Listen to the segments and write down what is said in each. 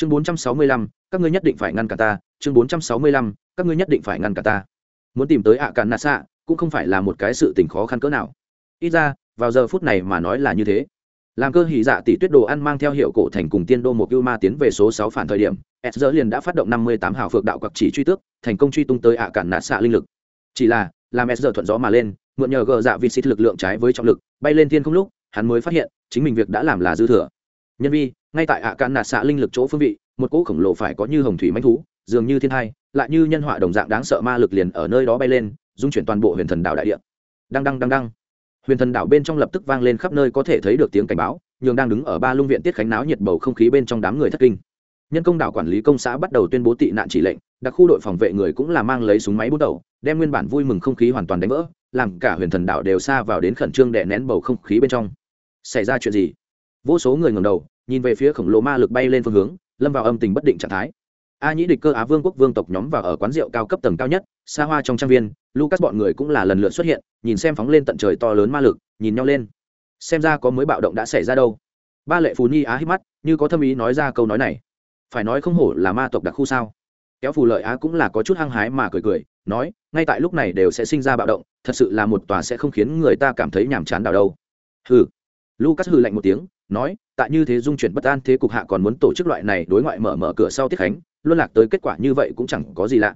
chương bốn trăm sáu mươi lăm, các ngươi nhất định phải ngăn cả ta. Chương bốn trăm sáu mươi lăm, các ngươi nhất định phải ngăn cả ta. Muốn tìm tới ạ cạn nạ xạ cũng không phải là một cái sự tình khó khăn cỡ nào. Ít ra, vào giờ phút này mà nói là như thế. Làm cơ hỉ dạ tỷ tuyết đồ ăn mang theo hiệu cổ thành cùng tiên đô một ưu ma tiến về số sáu phản thời điểm s giờ liền đã phát động năm mươi tám hào phược đạo quặc chỉ truy tước, thành công truy tung tới ạ cạn nạ xạ linh lực. Chỉ là, làm s giờ thuận gió mà lên, mượn nhờ gờ dạ vị xịt lực lượng trái với trọng lực, bay lên thiên không lúc, hắn mới phát hiện, chính mình việc đã làm là dư thừa. Nhân vi ngay tại ạ cạn nạ xạ linh lực chỗ phương vị, một cỗ khổng lồ phải có như hồng thủy manh thú, dường như thiên hai, lại như nhân họa đồng dạng đáng sợ ma lực liền ở nơi đó bay lên, dung chuyển toàn bộ huyền thần đảo đại địa. Đăng đăng đăng đăng. Huyền thần đảo bên trong lập tức vang lên khắp nơi có thể thấy được tiếng cảnh báo, nhường đang đứng ở ba lung viện tiết khánh náo nhiệt bầu không khí bên trong đám người thất kinh. Nhân công đảo quản lý công xã bắt đầu tuyên bố tị nạn chỉ lệnh, đặc khu đội phòng vệ người cũng là mang lấy súng máy bút đầu, đem nguyên bản vui mừng không khí hoàn toàn đánh vỡ, làm cả huyền thần đảo đều xa vào đến khẩn trương đè nén bầu không khí bên trong. Xảy ra chuyện gì? Vô số người ngầm đầu nhìn về phía khổng lồ ma lực bay lên phương hướng, lâm vào âm tình bất định trạng thái. A nhĩ địch cơ á vương quốc vương tộc nhóm vào ở quán rượu cao cấp tầng cao nhất, xa hoa trong trang viên, lucas bọn người cũng là lần lượt xuất hiện, nhìn xem phóng lên tận trời to lớn ma lực, nhìn nhau lên. Xem ra có mới bạo động đã xảy ra đâu. Ba lệ phù nhi á hít mắt, như có thâm ý nói ra câu nói này. Phải nói không hổ là ma tộc đặc khu sao? Kéo phù lợi á cũng là có chút hăng hái mà cười cười, nói, ngay tại lúc này đều sẽ sinh ra bạo động, thật sự là một tòa sẽ không khiến người ta cảm thấy nhàm chán đào đâu. Hừ. Lucas hừ lạnh một tiếng nói tại như thế dung chuyển bất an thế cục hạ còn muốn tổ chức loại này đối ngoại mở mở cửa sau tiết khánh luân lạc tới kết quả như vậy cũng chẳng có gì lạ.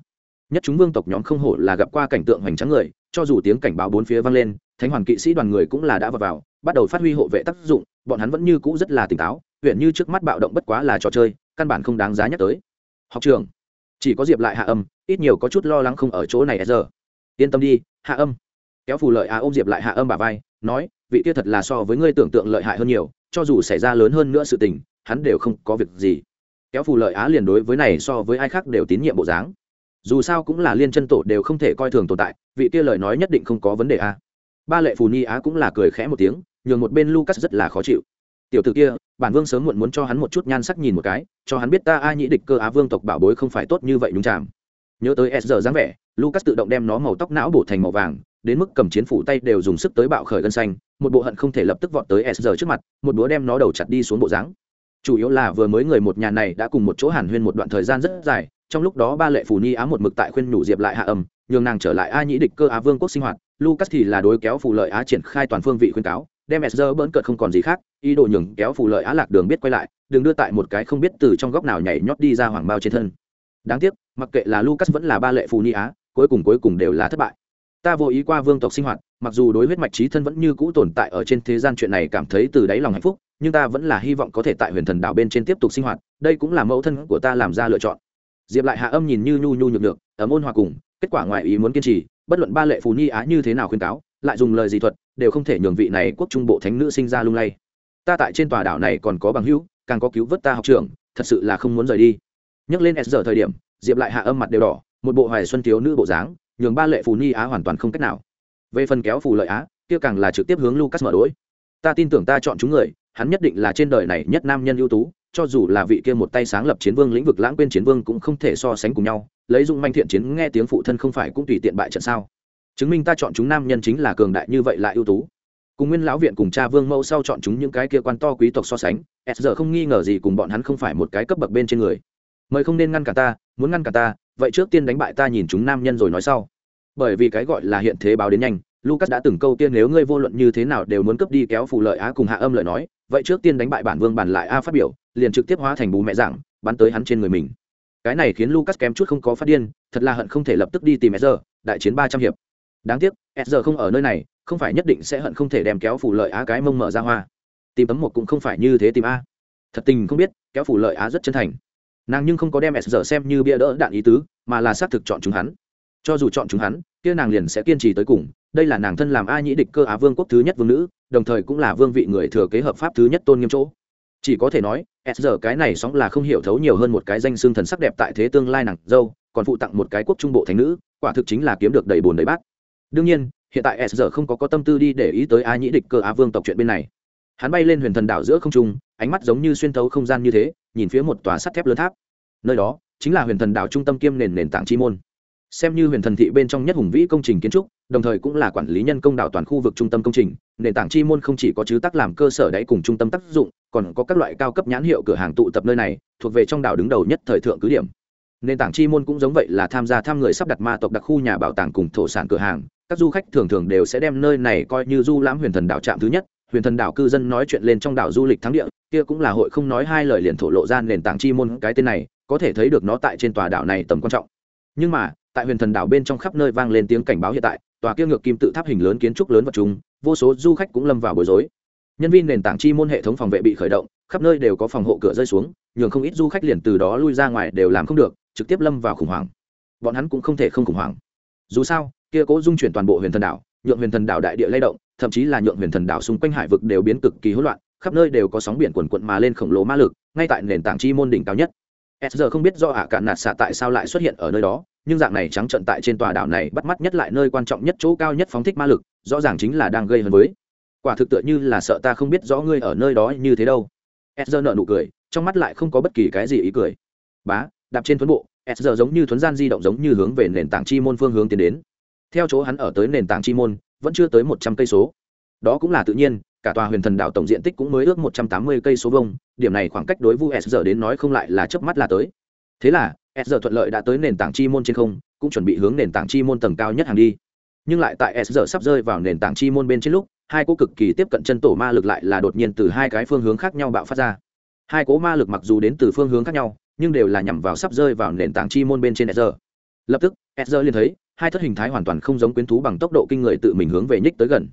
Nhất chúng vương tộc nhóm không hổ là gặp qua cảnh tượng hoành tráng người cho dù tiếng cảnh báo bốn phía vang lên thánh hoàn kỵ sĩ đoàn người cũng là đã vào, vào bắt đầu phát huy hộ vệ tác dụng bọn hắn vẫn như cũ rất là tỉnh táo huyện như trước mắt bạo động bất quá là trò chơi căn bản không đáng giá nhắc tới. Học trường chỉ có diệp lại hạ âm ít nhiều có chút lo lắng không ở chỗ này giờ. Yên tâm đi hạ âm. Kéo phù lợi á ôm diệp lại hạ âm bà vai nói vị kia thật là so với ngươi tưởng tượng lợi hại hơn nhiều cho dù xảy ra lớn hơn nữa sự tình, hắn đều không có việc gì. Kéo phù lợi á liền đối với này so với ai khác đều tín nhiệm bộ dáng. Dù sao cũng là liên chân tổ đều không thể coi thường tồn tại, vị kia lời nói nhất định không có vấn đề a. Ba lệ phù ni á cũng là cười khẽ một tiếng, nhường một bên lucas rất là khó chịu. Tiểu t ử kia, bản vương sớm muộn muốn cho hắn một chút nhan sắc nhìn một cái, cho hắn biết ta a nhĩ địch cơ á vương tộc bảo bối không phải tốt như vậy đúng chạm. Nhớ tới s giờ dáng vẻ, lucas tự động đem nó màu tóc não bổ thành màu vàng, đến mức cầm chiến phủ tay đều dùng sức tới bạo khởi gân xanh một bộ hận không thể lập tức vọt tới s giờ trước mặt, một búa đem nó đầu chặt đi xuống bộ dáng. Chủ yếu là vừa mới người một nhà này đã cùng một chỗ hàn huyên một đoạn thời gian rất dài, trong lúc đó ba lệ phù ni á một mực tại khuyên nhủ diệp lại hạ âm, nhường nàng trở lại a nhĩ địch cơ á vương quốc sinh hoạt. Lucas thì là đối kéo phù lợi á triển khai toàn phương vị khuyên cáo, đem sr bỡn cợt không còn gì khác, ý đồ nhường kéo phù lợi á lạc đường biết quay lại, đừng đưa tại một cái không biết từ trong góc nào nhảy nhót đi ra hoàng bao trên thân. Đáng tiếc, mặc kệ là lucas vẫn là ba lệ phù ni á, cuối cùng cuối cùng đều là thất bại ta vô ý qua vương tộc sinh hoạt, mặc dù đối huyết mạch trí thân vẫn như cũ tồn tại ở trên thế gian chuyện này cảm thấy từ đáy lòng hạnh phúc, nhưng ta vẫn là hy vọng có thể tại huyền thần đảo bên trên tiếp tục sinh hoạt, đây cũng là mẫu thân của ta làm ra lựa chọn. Diệp lại hạ âm nhìn như nhu nhu nhược được ấm ôn hòa cùng, kết quả ngoại ý muốn kiên trì, bất luận ba lệ phù nhi á như thế nào khuyên cáo, lại dùng lời dị thuật, đều không thể nhường vị này quốc trung bộ thánh nữ sinh ra lung lay. Ta tại trên tòa đảo này còn có bằng hữu, càng có cứu vớt ta học trường thật sự là không muốn rời đi. Nhắc lên s giờ thời điểm, diệp lại hạ âm mặt đều đỏ, một bộ hoài xuân thiếu nữ bộ dáng nhường ba lệ phù nhi á hoàn toàn không cách nào. Về phần kéo phù lợi á, kia càng là trực tiếp hướng lucas mở đối. ta tin tưởng ta chọn chúng người, hắn nhất định là trên đời này nhất nam nhân ưu tú, cho dù là vị kia một tay sáng lập chiến vương lĩnh vực lãng quên chiến vương cũng không thể so sánh cùng nhau, lấy dụng manh thiện chiến nghe tiếng phụ thân không phải cũng tùy tiện bại trận sao? Chứng minh ta chọn chúng nam nhân chính là cường đại như vậy lại ưu tú. Cùng nguyên lão viện cùng cha vương mẫu sau chọn chúng những cái kia quan to quý tộc so sánh, s giờ không nghi ngờ gì cùng bọn hắn không phải một cái cấp bậc bên trên người. Mời không nên ngăn cả ta, muốn ngăn cả ta vậy trước tiên đánh bại ta nhìn chúng nam nhân rồi nói sau. Bởi vì cái gọi là hiện thế báo đến nhanh, lucas đã từng câu tiên nếu ngươi vô luận như thế nào đều muốn cướp đi kéo phụ lợi á cùng hạ âm lời nói, vậy trước tiên đánh bại bản vương bản lại a phát biểu, liền trực tiếp hóa thành bù mẹ giảng bắn tới hắn trên người mình. Cái này khiến lucas kém chút không có phát điên, thật là hận không thể lập tức đi tìm sr đại chiến ba trăm hiệp. Đáng tiếc sr không ở nơi này, không phải nhất định sẽ hận không thể đem kéo phủ lợi á cái mông mở ra hoa. Tìm tấm một cũng không phải như thế tìm a. Thật tình không biết, kéo phủ lợi á rất chân thành nàng nhưng không có đem sr xem như bia đỡ đạn ý tứ, mà là xác thực chọn chúng hắn. Cho dù chọn chúng hắn, kia nàng liền sẽ kiên trì tới cùng. Đây là nàng thân làm a nhĩ địch cơ á vương quốc thứ nhất vương nữ, đồng thời cũng là vương vị người thừa kế hợp pháp thứ nhất tôn nghiêm chỗ. Chỉ có thể nói, s giờ cái này sóng là không hiểu thấu nhiều hơn một cái danh xương thần sắc đẹp tại thế tương lai nàng dâu, còn phụ tặng một cái quốc trung bộ thành nữ, quả thực chính là kiếm được đầy bồn đầy bát. Đương nhiên, hiện tại s giờ không có có tâm tư đi để ý tới a nhĩ địch cơ á vương tộc chuyện bên này. Hắn bay lên huyền thần đảo giữa không trung, ánh mắt giống như xuyên thấu không gian như thế, nhìn phía một tòa sắt thép lớn tháp nơi đó, chính là huyền thần đảo trung tâm kiêm nền nền tảng chi môn. Xem như huyền thần thị bên trong nhất hùng vĩ công trình kiến trúc, đồng thời cũng là quản lý nhân công đảo toàn khu vực trung tâm công trình, nền tảng chi môn không chỉ có chứ tác làm cơ sở đáy cùng trung tâm tác dụng, còn có các loại cao cấp nhãn hiệu cửa hàng tụ tập nơi này, thuộc về trong đảo đứng đầu nhất thời thượng cứ điểm. Nền tảng chi môn cũng giống vậy là tham gia tham người sắp đặt ma tộc đặc khu nhà bảo tàng cùng thổ sản cửa hàng, các du khách thường thường đều sẽ đem nơi này coi như du lãm huyền thần đảo trạm thứ nhất. Huyền thần đảo cư dân nói chuyện lên trong đảo du lịch thắng địa, kia cũng là hội không nói hai lời liền thổ lộ ra nền tảng chi môn cái tên này có thể thấy được nó tại trên tòa đảo này tầm quan trọng. Nhưng mà, tại huyền thần đảo bên trong khắp nơi vang lên tiếng cảnh báo hiện tại, tòa kia ngược kim tự tháp hình lớn kiến trúc lớn vật chúng, vô số du khách cũng lâm vào bối rối. Nhân viên nền tảng chi môn hệ thống phòng vệ bị khởi động, khắp nơi đều có phòng hộ cửa rơi xuống, nhường không ít du khách liền từ đó lui ra ngoài đều làm không được, trực tiếp lâm vào khủng hoảng. Bọn hắn cũng không thể không khủng hoảng. Dù sao, kia cố dung chuyển toàn bộ huyền thần đảo, nhượng huyền thần đảo đại địa lay động, thậm chí là nhượng huyền thần đảo xung quanh hải vực đều biến cực kỳ hỗn loạn, khắp nơi đều có sóng biển quần quận mà lên khổng lồ ma lực, ngay tại nền tảng chi môn đỉnh cao nhất s giờ không biết do ả cạn nạt xạ tại sao lại xuất hiện ở nơi đó, nhưng dạng này trắng trận tại trên tòa đảo này bắt mắt nhất lại nơi quan trọng nhất chỗ cao nhất phóng thích ma lực, rõ ràng chính là đang gây hấn với. Quả thực tựa như là sợ ta không biết rõ ngươi ở nơi đó như thế đâu. S giờ nợ nụ cười, trong mắt lại không có bất kỳ cái gì ý cười. Bá, đạp trên thuấn bộ, s giờ giống như thuấn gian di động giống như hướng về nền tảng chi môn phương hướng tiến đến. Theo chỗ hắn ở tới nền tảng chi môn, vẫn chưa tới một trăm cây số. Đó cũng là tự nhiên cả tòa huyền thần đảo tổng diện tích cũng mới ước một trăm tám mươi cây số vông điểm này khoảng cách đối vu s giờ đến nói không lại là chớp mắt là tới. Thế là, s giờ thuận lợi đã tới nền tảng chi môn trên không, cũng chuẩn bị hướng nền tảng chi môn tầng cao nhất hàng đi. Nhưng lại tại s giờ sắp rơi vào nền tảng chi môn bên trên lúc, hai cỗ cực kỳ tiếp cận chân tổ ma lực lại là đột nhiên từ hai cái phương hướng khác nhau bạo phát ra. Hai cỗ ma lực mặc dù đến từ phương hướng khác nhau, nhưng đều là nhằm vào sắp rơi vào nền tảng chi môn bên trên s giờ lập tức, s giờ liền thấy, hai thất hình thái hoàn toàn không giống quyến thú bằng tốc độ kinh người tự mình hướng về nhích tới gần.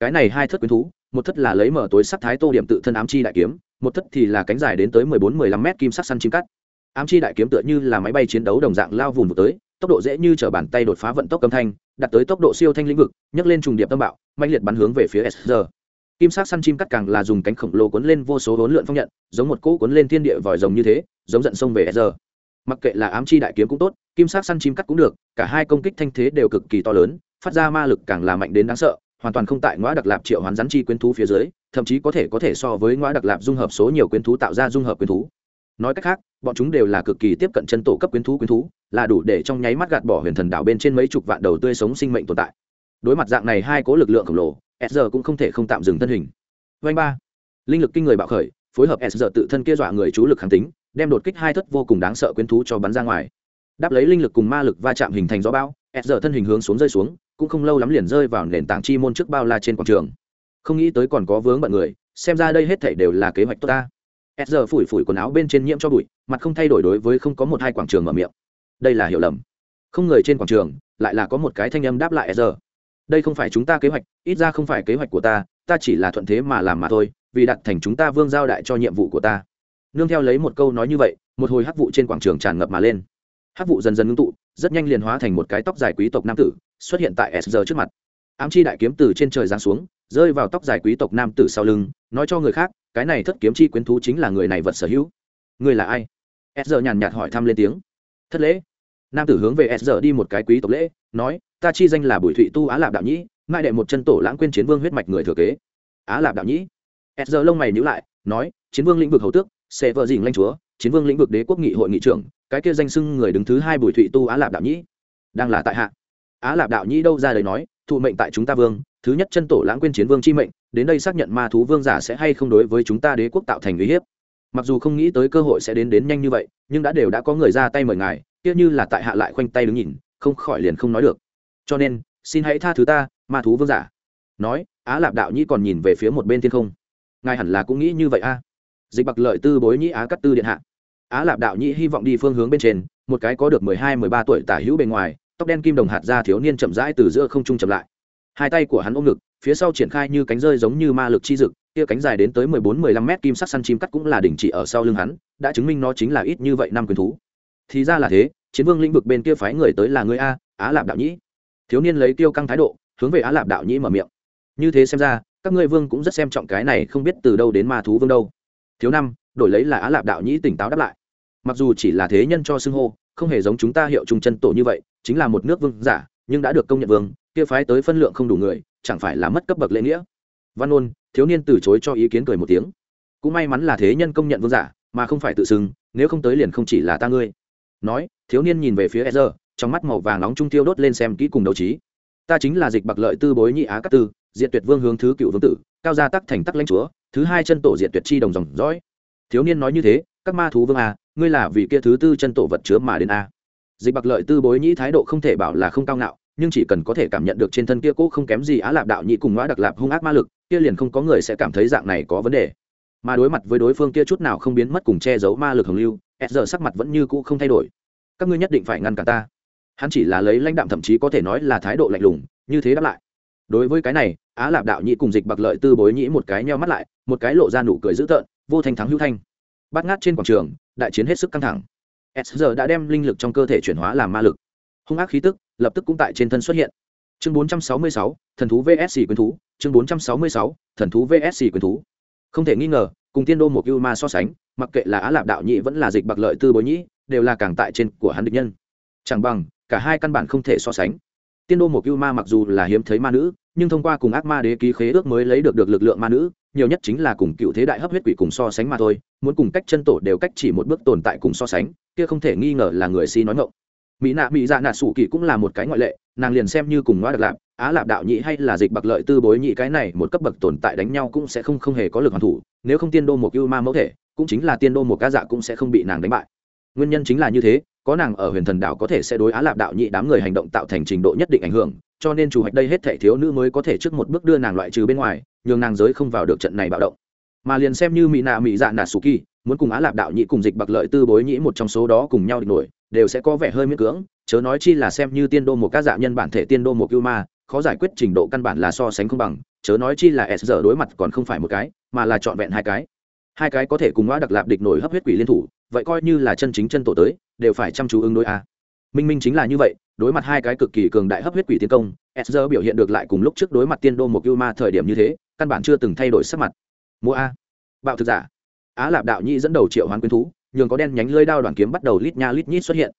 Cái này hai thất quyến thú một thất là lấy mở tối sắc thái tô điểm tự thân ám chi đại kiếm, một thất thì là cánh dài đến tới mười bốn, mười lăm mét kim sắc săn chim cắt. Ám chi đại kiếm tựa như là máy bay chiến đấu đồng dạng lao vùng tới, tốc độ dễ như t bàn tay đột phá vận tốc âm thanh đặt tới tốc độ siêu thanh lĩnh vực, nhấc lên trùng điệp tâm bạo mạnh liệt bắn hướng về phía sr kim sắc săn chim cắt càng là dùng cánh khổng lồ cuốn lên vô số hỗn lượn phong nhận, giống một cỗ cuốn lên thiên địa vòi rồng như thế, giống giận sông về sr mặc kệ là ám chi đại kiếm cũng tốt, kim sắc săn chim cắt cũng được, cả hai công kích thanh thế đều cực kỳ to lớn, phát ra ma lực càng là mạnh đến đáng sợ hoàn toàn không tại ngõ đặc lạp triệu hoán rắn chi quyến thú phía dưới, thậm chí có thể có thể so với ngõ đặc lạp dung hợp số nhiều quyến thú tạo ra dung hợp quyến thú. Nói cách khác, bọn chúng đều là cực kỳ tiếp cận chân tổ cấp quyến thú quyến thú, là đủ để trong nháy mắt gạt bỏ huyền thần đảo bên trên mấy chục vạn đầu tươi sống sinh mệnh tồn tại. Đối mặt dạng này hai cố lực lượng khổng lồ, s cũng không thể không tạm dừng thân hình. Vanh ba. Linh lực kinh người bạo khởi, phối hợp s tự thân kia dọa người chú lực kháng tính, đem đột kích hai thất vô cùng đáng sợ quyến thú cho bắn ra ngoài. Đáp lấy linh lực cùng ma lực va chạm hình thành gió bão, s thân hình hướng xuống rơi xuống cũng không lâu lắm liền rơi vào nền tảng chi môn trước bao la trên quảng trường. Không nghĩ tới còn có vướng bận người, xem ra đây hết thảy đều là kế hoạch tốt ta. S phủi phủi quần áo bên trên nhiễm cho bụi, mặt không thay đổi đối với không có một hai quảng trường mở miệng. Đây là hiểu lầm. Không người trên quảng trường, lại là có một cái thanh âm đáp lại s đây không phải chúng ta kế hoạch, ít ra không phải kế hoạch của ta ta chỉ là thuận thế mà làm mà thôi, vì đặt thành chúng ta vương giao đại cho nhiệm vụ của ta. Nương theo lấy một câu nói như vậy, một hồi hắc vụ trên quảng trường tràn ngập mà lên hát vụ dần dần ngưng tụ, rất nhanh liền hóa thành một cái tóc dài quý tộc nam tử, xuất hiện tại s trước mặt. Ám chi đại kiếm từ trên trời giáng xuống, rơi vào tóc dài quý tộc nam tử sau lưng, nói cho người khác, cái này thất kiếm chi quyến thú chính là người này vật sở hữu. Người là ai? S nhàn nhạt hỏi thăm lên tiếng. Thất lễ. Nam tử hướng về s đi một cái quý tộc lễ, nói, ta chi danh là bùi thụy tu á lạp đạo nhĩ ngại đệ một chân tổ lãng quên chiến vương huyết mạch người thừa kế. Á lạp đạo nhĩ. S lông mày nhữ lại, nói, chiến vương lĩnh vực hầu tước, sẽ vợ dình lanh chúa, chiến vương lĩnh vực đế quốc nghị hội nghị trưởng cái kia danh xưng người đứng thứ hai bùi thụy tu á lạp đạo nhĩ, đang là tại hạ. Á lạp đạo nhĩ đâu ra đời nói, thụ mệnh tại chúng ta vương, thứ nhất chân tổ lãng quên chiến vương chi mệnh, đến đây xác nhận ma thú vương giả sẽ hay không đối với chúng ta đế quốc tạo thành uy hiếp. Mặc dù không nghĩ tới cơ hội sẽ đến đến nhanh như vậy, nhưng đã đều đã có người ra tay mời ngài, kia như là tại hạ lại khoanh tay đứng nhìn, không khỏi liền không nói được. Cho nên, xin hãy tha thứ ta, ma thú vương giả. Nói, á lạp đạo nhĩ còn nhìn về phía một bên thiên không. Ngài hẳn là cũng nghĩ như vậy a. Dịch bạc lợi tư bối nhĩ á cắt tư điện hạ á lạp đạo nhĩ hy vọng đi phương hướng bên trên, một cái có được mười hai, mười ba tuổi tả hữu bề ngoài, tóc đen kim đồng hạt ra thiếu niên chậm rãi từ giữa không trung chậm lại. Hai tay của hắn ôm ngực, phía sau triển khai như cánh rơi giống như ma lực chi dực, kia cánh dài đến tới mười bốn, mười lăm mét kim sắc săn chim cắt cũng là đỉnh chỉ ở sau lưng hắn, đã chứng minh nó chính là ít như vậy năm quyền thú. Thì ra là thế, chiến vương lĩnh vực bên kia phái người tới là người a, á lạp đạo nhĩ. Thiếu niên lấy tiêu căng thái độ, hướng về á lạp đạo nhĩ mở miệng. Như thế xem ra, các ngươi vương cũng rất xem trọng cái này không biết từ đâu đến ma thú vương đâu. Thiếu năm, đổi lấy là á lạp đạo nhĩ tỉnh táo đáp lại mặc dù chỉ là thế nhân cho xưng hô, không hề giống chúng ta hiệu trung chân tổ như vậy, chính là một nước vương giả, nhưng đã được công nhận vương, kia phái tới phân lượng không đủ người, chẳng phải là mất cấp bậc lễ nghĩa. Văn ôn, thiếu niên từ chối cho ý kiến cười một tiếng. Cũng may mắn là thế nhân công nhận vương giả, mà không phải tự xưng, nếu không tới liền không chỉ là ta ngươi. Nói, thiếu niên nhìn về phía e trong mắt màu vàng nóng trung tiêu đốt lên xem kỹ cùng đấu trí. Ta chính là dịch bạc lợi tư bối nhị á các tư diện tuyệt vương hướng thứ cựu vương tử, cao gia tắc thành tắc lãnh chúa, thứ hai chân tổ diện tuyệt chi đồng dòng dõi. Thiếu niên nói như thế, các ma thú vương à ngươi là vì kia thứ tư chân tổ vật chứa mà đến a. Dịch bạc lợi tư bối nhĩ thái độ không thể bảo là không cao ngạo, nhưng chỉ cần có thể cảm nhận được trên thân kia cố không kém gì á lạp đạo nhĩ cùng ngõ đặc lạp hung ác ma lực, kia liền không có người sẽ cảm thấy dạng này có vấn đề. Mà đối mặt với đối phương kia chút nào không biến mất cùng che giấu ma lực hồng lưu, s giờ sắc mặt vẫn như cũ không thay đổi. Các ngươi nhất định phải ngăn cản ta. Hắn chỉ là lấy lãnh đạm thậm chí có thể nói là thái độ lạnh lùng, như thế đáp lại. Đối với cái này, á lạp đạo nhĩ cùng dịch bạc lợi tư bối nhĩ một cái nheo mắt lại, một cái lộ ra nụ cười dữ tợn, vô thanh thắng hữu thanh bắt ngát trên quảng trường đại chiến hết sức căng thẳng. S giờ đã đem linh lực trong cơ thể chuyển hóa làm ma lực. Hung ác khí tức lập tức cũng tại trên thân xuất hiện. Chương 466, thần thú vsc quyến thú. Chương 466, thần thú vsc quyến thú. Không thể nghi ngờ cùng tiên đô một yêu ma so sánh mặc kệ là á lạp đạo nhị vẫn là dịch bạc lợi tư bối nhĩ đều là càng tại trên của hắn địch nhân. Chẳng bằng cả hai căn bản không thể so sánh. Tiên đô một yêu ma mặc dù là hiếm thấy ma nữ nhưng thông qua cùng ác ma đế ký khế ước mới lấy được được lực lượng ma nữ nhiều nhất chính là cùng cựu thế đại hấp huyết quỷ cùng so sánh mà thôi, muốn cùng cách chân tổ đều cách chỉ một bước tồn tại cùng so sánh, kia không thể nghi ngờ là người si nói ngộng mỹ nạ mỹ dạ nạ sủ kỳ cũng là một cái ngoại lệ, nàng liền xem như cùng ngoa được lạp, á lạp đạo nhị hay là dịch bạc lợi tư bối nhị cái này một cấp bậc tồn tại đánh nhau cũng sẽ không không hề có lực hoàn thủ, nếu không tiên đô một ưu ma mẫu thể, cũng chính là tiên đô một ca dạ cũng sẽ không bị nàng đánh bại. Nguyên nhân chính là như thế, có nàng ở huyền thần đảo có thể sẽ đối á lạp đạo nhị đám người hành động tạo thành trình độ nhất định ảnh hưởng, cho nên chủ hoạch đây hết thể thiếu nữ mới có thể trước một bước đưa nàng loại trừ bên ngoài nhường nàng giới không vào được trận này bạo động. Mà liền xem như mỹ nạ mỹ dạ nạ sù kỳ, muốn cùng á lạp đạo nhị cùng dịch bạc lợi tư bối nhĩ một trong số đó cùng nhau địch nổi, đều sẽ có vẻ hơi miễn cưỡng, chớ nói chi là xem như tiên đô một các dạ nhân bản thể tiên đô một cưu ma, khó giải quyết trình độ căn bản là so sánh không bằng, chớ nói chi là s giờ đối mặt còn không phải một cái, mà là trọn vẹn hai cái. Hai cái có thể cùng ngõ đặc lạp địch nổi hấp huyết quỷ liên thủ, vậy coi như là chân chính chân tổ tới, đều phải chăm chú ứng đối a. Minh minh chính là như vậy, đối mặt hai cái cực kỳ cường đại hấp huyết quỷ tiến công, s giờ biểu hiện được lại cùng lúc trước đối mặt tiên đô một cưu ma thời điểm như thế căn bản chưa từng thay đổi sắc mặt. Mua a. Bạo thực giả. Á lạp đạo nhi dẫn đầu triệu hoán quyến thú, nhường có đen nhánh lưỡi đao đoàn kiếm bắt đầu lít nha lít nhít xuất hiện.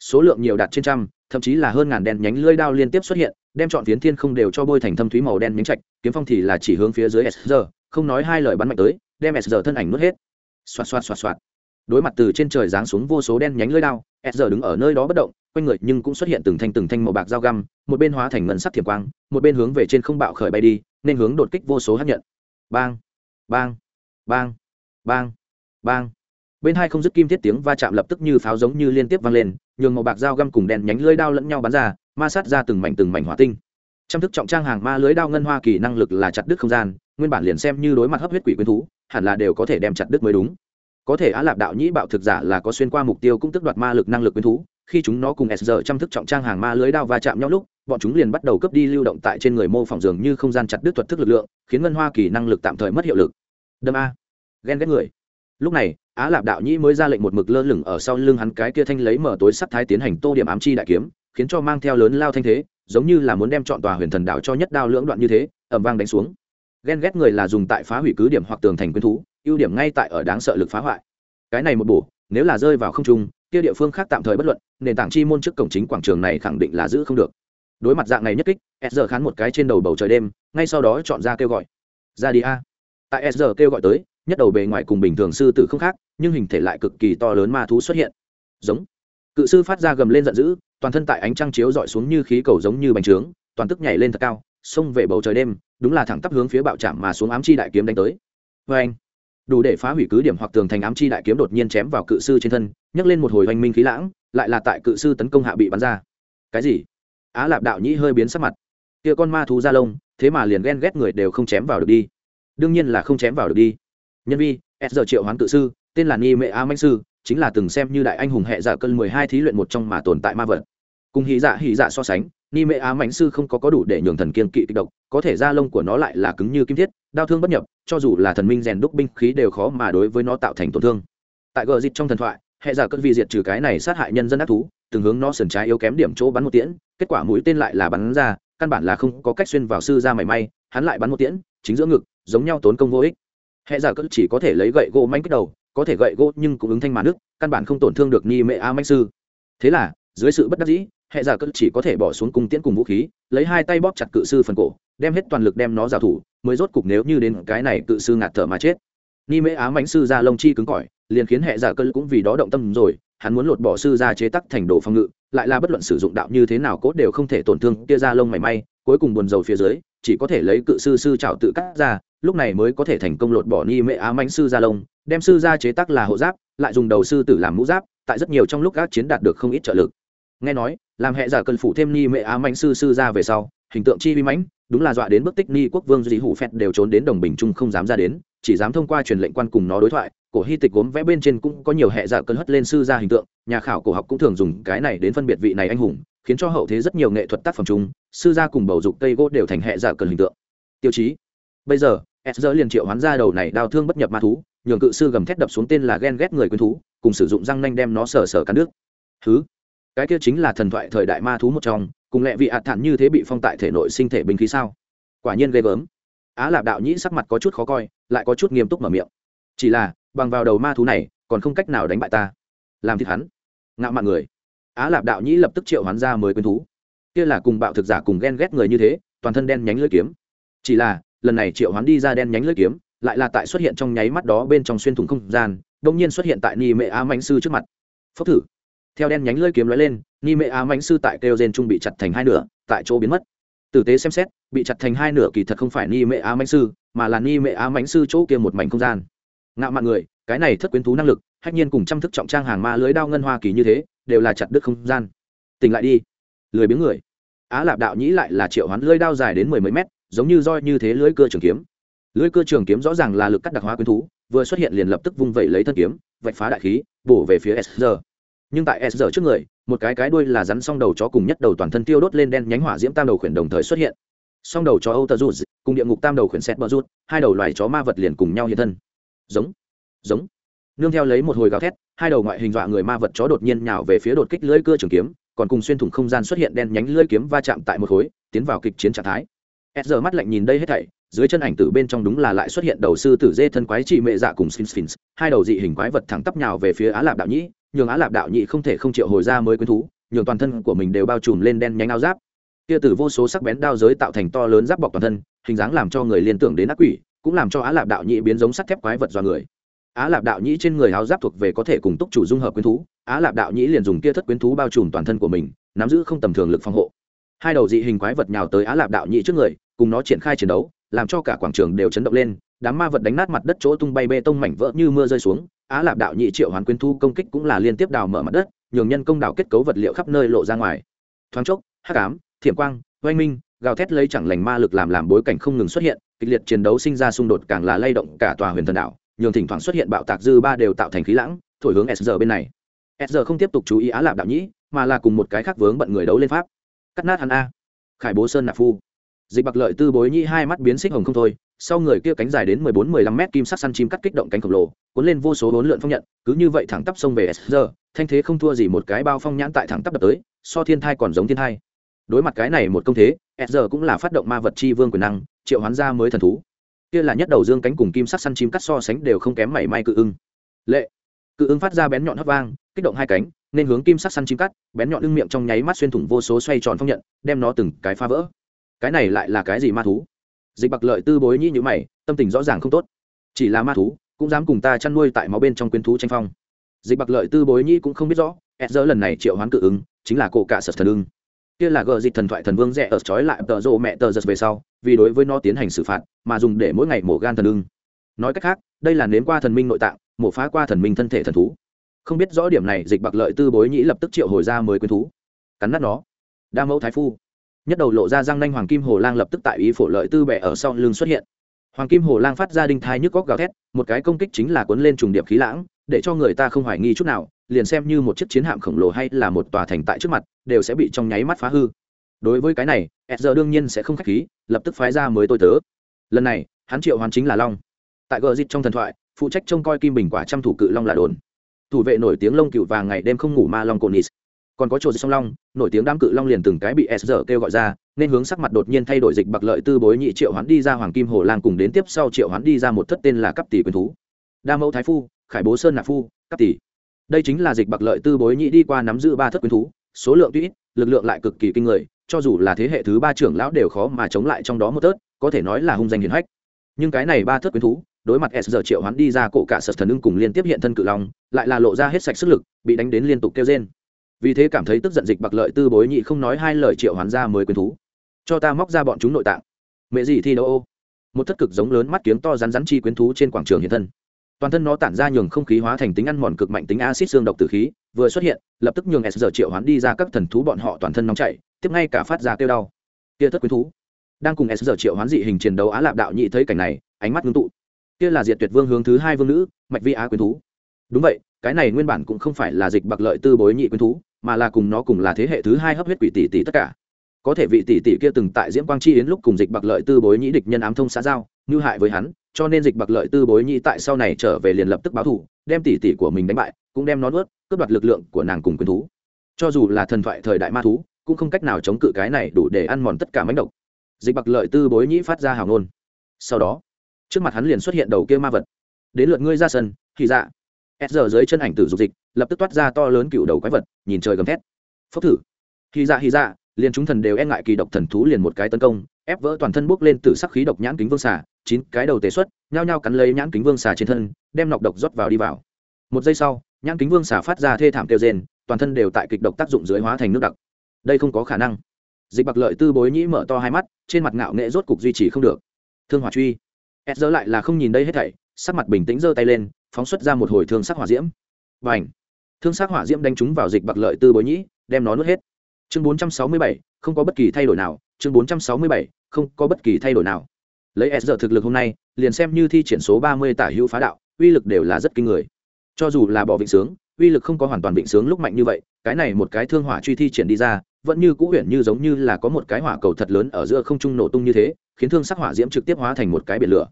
Số lượng nhiều đạt trên trăm, thậm chí là hơn ngàn đen nhánh lưỡi đao liên tiếp xuất hiện, đem chọn phiến thiên không đều cho bôi thành thâm thúy màu đen nhánh trạch, kiếm phong thì là chỉ hướng phía dưới s không nói hai lời bắn mạnh tới, đem s thân ảnh nuốt hết. Xoạt xoạt xoạt xoạt. Đối mặt từ trên trời giáng xuống vô số đen nhánh lưỡi đao, s đứng ở nơi đó bất động, quanh người nhưng cũng xuất hiện từng thanh từng thanh màu bạc dao găm, một bên hóa thành ngân sắc thiểm quang, một bên hướng về trên không bạo khởi bay đi nên hướng đột kích vô số hấp nhận. Bang bang bang bang bang. Bên hai không dứt kim thiết tiếng va chạm lập tức như pháo giống như liên tiếp vang lên, nhường màu bạc dao găm cùng đèn nhánh lưới đao lẫn nhau bắn ra, ma sát ra từng mảnh từng mảnh hỏa tinh. Trong thức trọng trang hàng ma lưới đao ngân hoa kỳ năng lực là chặt đứt không gian, nguyên bản liền xem như đối mặt hấp huyết quỷ quyến thú, hẳn là đều có thể đem chặt đứt mới đúng. Có thể á lạp đạo nhĩ bạo thực giả là có xuyên qua mục tiêu cũng tức đoạt ma lực năng lực quyến thú, khi chúng nó cùng s giờ trăm thức trọng trang hàng ma lưới đao va chạm nhau lúc bọn chúng liền bắt đầu cướp đi lưu động tại trên người mô phỏng dường như không gian chặt đứt thuật thức lực lượng, khiến ngân hoa kỳ năng lực tạm thời mất hiệu lực. Đâm a. Ghen ghét người. Lúc này, á lạp đạo nhĩ mới ra lệnh một mực lơ lửng ở sau lưng hắn cái kia thanh lấy mở tối sắt thái tiến hành tô điểm ám chi đại kiếm, khiến cho mang theo lớn lao thanh thế, giống như là muốn đem chọn tòa huyền thần đạo cho nhất đao lưỡng đoạn như thế ẩm vang đánh xuống. Ghen ghét người là dùng tại phá hủy cứ điểm hoặc tường thành quyến thú, ưu điểm ngay tại ở đáng sợ lực phá hoại. Cái này một bổ, nếu là rơi vào không trung, kia địa phương khác tạm thời bất luận, nền tảng chi môn trước cổng chính quảng trường này khẳng định là giữ không được đối mặt dạng này nhất kích, s giờ khán một cái trên đầu bầu trời đêm, ngay sau đó chọn ra kêu gọi. Ra đi a. Tại s giờ kêu gọi tới, nhất đầu bề ngoài cùng bình thường sư tử không khác, nhưng hình thể lại cực kỳ to lớn ma thú xuất hiện. Giống. Cự sư phát ra gầm lên giận dữ, toàn thân tại ánh trăng chiếu dọi xuống như khí cầu giống như bành trướng, toàn tức nhảy lên thật cao, xông về bầu trời đêm, đúng là thẳng tắp hướng phía bạo trạm mà xuống ám chi đại kiếm đánh tới. Vê anh, đủ để phá hủy cứ điểm hoặc tường thành ám chi đại kiếm đột nhiên chém vào cự sư trên thân, nhấc lên một hồi hoành minh khí lãng, lại là tại cự sư tấn công hạ bị bắn ra. Cái gì? Á lạp đạo nhĩ hơi biến sắc mặt. Kia con ma thú da lông, thế mà liền ghen ghét người đều không chém vào được đi. Đương nhiên là không chém vào được đi. Nhân vi, s giờ triệu hoán tự sư, tên là ni mệ a manh sư, chính là từng xem như đại anh hùng hệ giả cân mười hai thí luyện một trong mà tồn tại ma vật. Cùng hí dạ hí dạ so sánh, ni mệ a mãnh sư không có có đủ để nhường thần kiên kỵ kịch độc, có thể da lông của nó lại là cứng như kim thiết, đau thương bất nhập, cho dù là thần minh rèn đúc binh khí đều khó mà đối với nó tạo thành tổn thương. Tại gờ dịch trong thần thoại, hệ giả cân vì diệt trừ cái này sát hại nhân dân ác thú, từng hướng nó sườn trái yếu kém điểm chỗ bắn một tiễn kết quả mũi tên lại là bắn ra, căn bản là không có cách xuyên vào sư ra mảy may, hắn lại bắn một tiễn, chính giữa ngực, giống nhau tốn công vô ích. Hệ giả cỡ chỉ có thể lấy gậy gỗ manh kích đầu, có thể gậy gỗ nhưng cũng ứng thanh mà nước, căn bản không tổn thương được ni mẹ a manh sư. Thế là, dưới sự bất đắc dĩ, hệ giả cỡ chỉ có thể bỏ xuống cung tiễn cùng vũ khí, lấy hai tay bóp chặt cự sư phần cổ, đem hết toàn lực đem nó giao thủ, mới rốt cục nếu như đến cái này cự sư ngạt thở mà chết. Ni mễ á mãnh sư ra lông chi cứng cỏi, liền khiến hệ giả cỡ cũng vì đó động tâm rồi, hắn muốn lột bỏ sư ra chế tắc thành đồ phòng ngự lại là bất luận sử dụng đạo như thế nào cốt đều không thể tổn thương tia ra lông mảy may, cuối cùng buồn dầu phía dưới, chỉ có thể lấy cự sư sư trào tự cắt ra, lúc này mới có thể thành công lột bỏ ni mệ á mãnh sư ra lông, đem sư ra chế tác là hộ giáp, lại dùng đầu sư tử làm mũ giáp, tại rất nhiều trong lúc các chiến đạt được không ít trợ lực. Nghe nói, làm hệ giả cần phụ thêm ni mệ á mãnh sư sư ra về sau, hình tượng chi vi mãnh, đúng là dọa đến bức tích ni quốc vương dị hủ phẹt đều trốn đến đồng bình trung không dám ra đến chỉ dám thông qua truyền lệnh quan cùng nó đối thoại, cổ hy tịch gốm vẽ bên trên cũng có nhiều hệ giả cân hất lên sư ra hình tượng, nhà khảo cổ học cũng thường dùng cái này đến phân biệt vị này anh hùng, khiến cho hậu thế rất nhiều nghệ thuật tác phẩm chung, sư gia cùng bầu dục tây gỗ đều thành hệ giả cân hình tượng. Tiêu chí. Bây giờ sr liền triệu hoán ra đầu này đào thương bất nhập ma thú, nhường cự sư gầm thét đập xuống tên là ghen ghét người quyến thú, cùng sử dụng răng nanh đem nó sờ sờ cắn nước. Thứ cái kia chính là thần thoại thời đại ma thú một trong, cùng lệ vị ạt thản như thế bị phong tại thể nội sinh thể binh khí sao? Quả nhiên ghê gớm á lạp đạo nhĩ sắc mặt có chút khó coi, lại có chút nghiêm túc mở miệng. Chỉ là, bằng vào đầu ma thú này, còn không cách nào đánh bại ta. Làm thịt hắn. Ngạo mạn người. Á lạp đạo nhĩ lập tức triệu hắn ra mới quyến thú. Kia là cùng bạo thực giả cùng ghen ghét người như thế, toàn thân đen nhánh lưỡi kiếm. Chỉ là, lần này triệu hắn đi ra đen nhánh lưỡi kiếm, lại là tại xuất hiện trong nháy mắt đó bên trong xuyên thủng không gian đông nhiên xuất hiện tại ni mẹ á mãnh sư trước mặt. Phốc thử. Theo đen nhánh lưỡi kiếm lóe lên, ni mẹ á mãnh sư tại kêu gen trung bị chặt thành hai nửa, tại chỗ biến mất tử tế xem xét, bị chặt thành hai nửa kỳ thật không phải ni mệ á mãnh sư, mà là ni mệ á mãnh sư chỗ kia một mảnh không gian. Ngạo mạn người, cái này thất quyến thú năng lực, hách nhiên cùng trăm thức trọng trang hàng ma lưới đao ngân hoa kỳ như thế, đều là chặt đứt không gian. Tỉnh lại đi. Lười biếng người. Á lạp đạo nhĩ lại là triệu hoán lưới đao dài đến mười mấy mét, giống như roi như thế lưới cơ trường kiếm. Lưới cơ trường kiếm rõ ràng là lực cắt đặc hóa quyến thú, vừa xuất hiện liền lập tức vung vẩy lấy thân kiếm, vạch phá đại khí, bổ về phía s nhưng tại s trước người một cái cái đuôi là rắn song đầu chó cùng nhất đầu toàn thân tiêu đốt lên đen nhánh hỏa diễm tam đầu khuyển đồng thời xuất hiện. Song đầu chó âu tờ rút cùng địa ngục tam đầu khuyển xét bờ rút, hai đầu loài chó ma vật liền cùng nhau hiện thân. Giống giống. Nương theo lấy một hồi gào thét, hai đầu ngoại hình dọa người ma vật chó đột nhiên nhào về phía đột kích lưỡi cưa trường kiếm, còn cùng xuyên thủng không gian xuất hiện đen nhánh lưỡi kiếm va chạm tại một khối, tiến vào kịch chiến trạng thái. S giờ mắt lạnh nhìn đây hết thảy, dưới chân ảnh từ bên trong đúng là lại xuất hiện đầu sư tử dê thân quái trị mệ dạ cùng sphinx, hai đầu dị hình quái vật thẳng tắp nhào về phía á lạp đạo nhĩ nhường á lạp đạo nhị không thể không triệu hồi ra mới quyến thú, nhường toàn thân của mình đều bao trùm lên đen nhánh áo giáp. Kia từ vô số sắc bén đao giới tạo thành to lớn giáp bọc toàn thân, hình dáng làm cho người liên tưởng đến ác quỷ, cũng làm cho á lạp đạo nhị biến giống sắt thép quái vật do người. Á lạp đạo nhĩ trên người áo giáp thuộc về có thể cùng túc chủ dung hợp quyến thú, á lạp đạo nhĩ liền dùng kia thất quyến thú bao trùm toàn thân của mình, nắm giữ không tầm thường lực phòng hộ. Hai đầu dị hình quái vật nhào tới á lạp đạo nhĩ trước người, cùng nó triển khai chiến đấu, làm cho cả quảng trường đều chấn động lên, đám ma vật đánh nát mặt đất chỗ tung bay bê tông mảnh vỡ như mưa rơi xuống á lạp đạo nhị triệu hoàn quyến thu công kích cũng là liên tiếp đào mở mặt đất, nhường nhân công đào kết cấu vật liệu khắp nơi lộ ra ngoài. Thoáng chốc, hắc ám, thiểm quang, oanh minh, gào thét lấy chẳng lành ma lực làm làm bối cảnh không ngừng xuất hiện, kịch liệt chiến đấu sinh ra xung đột càng là lay động cả tòa huyền thần đảo, nhường thỉnh thoảng xuất hiện bạo tạc dư ba đều tạo thành khí lãng, thổi hướng s bên này. S không tiếp tục chú ý á lạp đạo nhĩ mà là cùng một cái khác vướng bận người đấu lên pháp. Cắt nát hắn a. Khải bố sơn nạp phu. Dịch bạc lợi tư bối nhĩ hai mắt biến xích hồng không thôi sau người kia cánh dài đến mười bốn, mười lăm mét kim sắc săn chim cắt kích động cánh khổng lồ, cuốn lên vô số bốn lượn phong nhận, cứ như vậy thẳng tắp sông về s thanh thế không thua gì một cái bao phong nhãn tại thẳng tắp đập tới, so thiên thai còn giống thiên thai. Đối mặt cái này một công thế, s cũng là phát động ma vật chi vương quyền năng, triệu hoán ra mới thần thú. Kia là nhất đầu dương cánh cùng kim sắc săn chim cắt so sánh đều không kém mảy may cự ưng. Lệ. Cự ưng phát ra bén nhọn hấp vang, kích động hai cánh, nên hướng kim sắc săn chim cắt, bén nhọn lưng miệng trong nháy mắt xuyên thủng vô số xoay tròn phong nhận, đem nó từng cái phá vỡ. Cái này lại là cái gì ma thú? Dịch bạc lợi tư bối nhĩ như mày, tâm tình rõ ràng không tốt. Chỉ là ma thú, cũng dám cùng ta chăn nuôi tại máu bên trong quyến thú tranh phong. Dịch bạc lợi tư bối nhĩ cũng không biết rõ ed giờ lần này triệu hoán cự ứng, chính là cổ cả sật thần ưng. Kia là gờ dịch thần thoại thần vương rẻ ở trói lại tờ rộ mẹ tờ giật về sau, vì đối với nó tiến hành xử phạt, mà dùng để mỗi ngày mổ gan thần ưng. Nói cách khác, đây là nếm qua thần minh nội tạng, mổ phá qua thần minh thân thể thần thú. Không biết rõ điểm này, dịch bạc lợi tư bối nhĩ lập tức triệu hồi ra mới quyến thú. Cắn nát nó. Đa mẫu thái phu nhất đầu lộ ra răng nanh hoàng kim hồ lang lập tức tại ý phổ lợi tư bẻ ở sau lưng xuất hiện. Hoàng kim hồ lang phát ra đinh thai nhức góc gào thét, một cái công kích chính là cuốn lên trùng điệp khí lãng, để cho người ta không hoài nghi chút nào, liền xem như một chiếc chiến hạm khổng lồ hay là một tòa thành tại trước mặt, đều sẽ bị trong nháy mắt phá hư. Đối với cái này s giờ đương nhiên sẽ không k h á c h khí, lập tức phái ra mới tôi tớ. Lần này, hắn triệu hoàn chính là long. Tại gờ dịch trong thần thoại, phụ trách trông coi kim bình quả trăm thủ cự long là đồn. Thủ vệ nổi tiếng lông cựu vàng ngày đêm không ngủ ma long conis còn có chỗ dịch song long, nổi tiếng đám cự long liền từng cái bị s giờ kêu gọi ra, nên hướng sắc mặt đột nhiên thay đổi dịch bạc lợi tư bối nhị triệu hoán đi ra hoàng kim hồ lang cùng đến tiếp sau triệu hoán đi ra một thất tên là cấp tỷ quyền thú. Đa mẫu thái phu, khải bố sơn nạp phu cấp tỷ. Đây chính là dịch bạc lợi tư bối nhị đi qua nắm giữ ba thất quyền thú, số lượng tuy ít, lực lượng lại cực kỳ kinh người, cho dù là thế hệ thứ ba trưởng lão đều khó mà chống lại trong đó một tớt có thể nói là hung danh hiển hách. Nhưng cái này ba thất quyền thú, đối mặt s giờ triệu hoán đi ra cổ cả sật thần ưng cùng liên tiếp hiện thân cự long, lại là lộ ra hết sạch sức lực, bị đánh đến liên tục kêu trên vì thế cảm thấy tức giận dịch bạc lợi tư bối nhị không nói hai lời triệu hoán ra mới quyến thú. Cho ta móc ra bọn chúng nội tạng. Mẹ gì thi đấu ô? Một thất cực giống lớn mắt kiếm to rắn rắn chi quyến thú trên quảng trường hiện thân. Toàn thân nó tản ra nhường không khí hóa thành tính ăn mòn cực mạnh tính acid xương độc tử khí, vừa xuất hiện, lập tức nhường s giờ triệu hoán đi ra các thần thú bọn họ toàn thân nóng chảy, tiếp ngay cả phát ra kêu đau. Kia thất quyến thú, đang cùng s giờ triệu hoán dị hình chiến đấu á lạp đạo nhị thấy cảnh này, ánh mắt ngưng tụ. Kia là diệt tuyệt vương hướng thứ hai vương nữ, mạch vi á quyến thú. Đúng vậy, cái này nguyên bản cũng không phải là dịch bạc lợi tư bối nhị quyến thú mà là cùng nó cùng là thế hệ thứ hai hấp huyết quỷ tỷ tỷ tất cả. Có thể vị tỷ tỷ kia từng tại diễm quang chi yến lúc cùng dịch bạc lợi tư bối Nhĩ địch nhân ám thông xã giao, như hại với hắn, cho nên dịch bạc lợi tư bối Nhĩ tại sau này trở về liền lập tức báo thù, đem tỷ tỷ của mình đánh bại, cũng đem nó nuốt, cướp đoạt lực lượng của nàng cùng quyến thú. Cho dù là thần thoại thời đại ma thú, cũng không cách nào chống cự cái này đủ để ăn mòn tất cả mánh độc. Dịch bạc lợi tư bối Nhĩ phát ra hào ngôn. Sau đó, trước mặt hắn liền xuất hiện đầu kia ma vật. Đến lượt ngươi ra sân thì dạ s giờ dưới chân ảnh tử dục dịch, lập tức toát ra to lớn cựu đầu quái vật, nhìn trời gầm thét. Phốc thử. Hy dạ hy dạ liền chúng thần đều e ngại kỳ độc thần thú liền một cái tấn công, ép vỡ toàn thân bốc lên từ sắc khí độc nhãn kính vương xà, chín cái đầu tề xuất, nhao nhao cắn lấy nhãn kính vương xà trên thân, đem nọc độc rót vào đi vào. Một giây sau, nhãn kính vương xà phát ra thê thảm kêu rên, toàn thân đều tại kịch độc tác dụng dưới hóa thành nước đặc. Đây không có khả năng. Dịch bạc lợi tư bối nhĩ mở to hai mắt, trên mặt ngạo nghệ rốt cục duy trì không được. Thương hỏa truy. Ed dỡ lại là không nhìn đây hết thảy, sắc mặt bình tĩnh giơ tay lên phóng xuất ra một hồi thương sắc hỏa diễm. Và ảnh thương sắc hỏa diễm đánh trúng vào dịch bạc lợi tư bối nhĩ đem nó nuốt hết. Chương 467, không có bất kỳ thay đổi nào. Chương 467, không có bất kỳ thay đổi nào. Lấy s giờ thực lực hôm nay liền xem như thi triển số 30 tả hữu phá đạo uy lực đều là rất kinh người. Cho dù là bỏ vịnh sướng uy lực không có hoàn toàn vịnh sướng lúc mạnh như vậy cái này một cái thương hỏa truy thi triển đi ra vẫn như cũ huyện như giống như là có một cái hỏa cầu thật lớn ở giữa không trung nổ tung như thế khiến thương sắc hỏa diễm trực tiếp hóa thành một cái biển lửa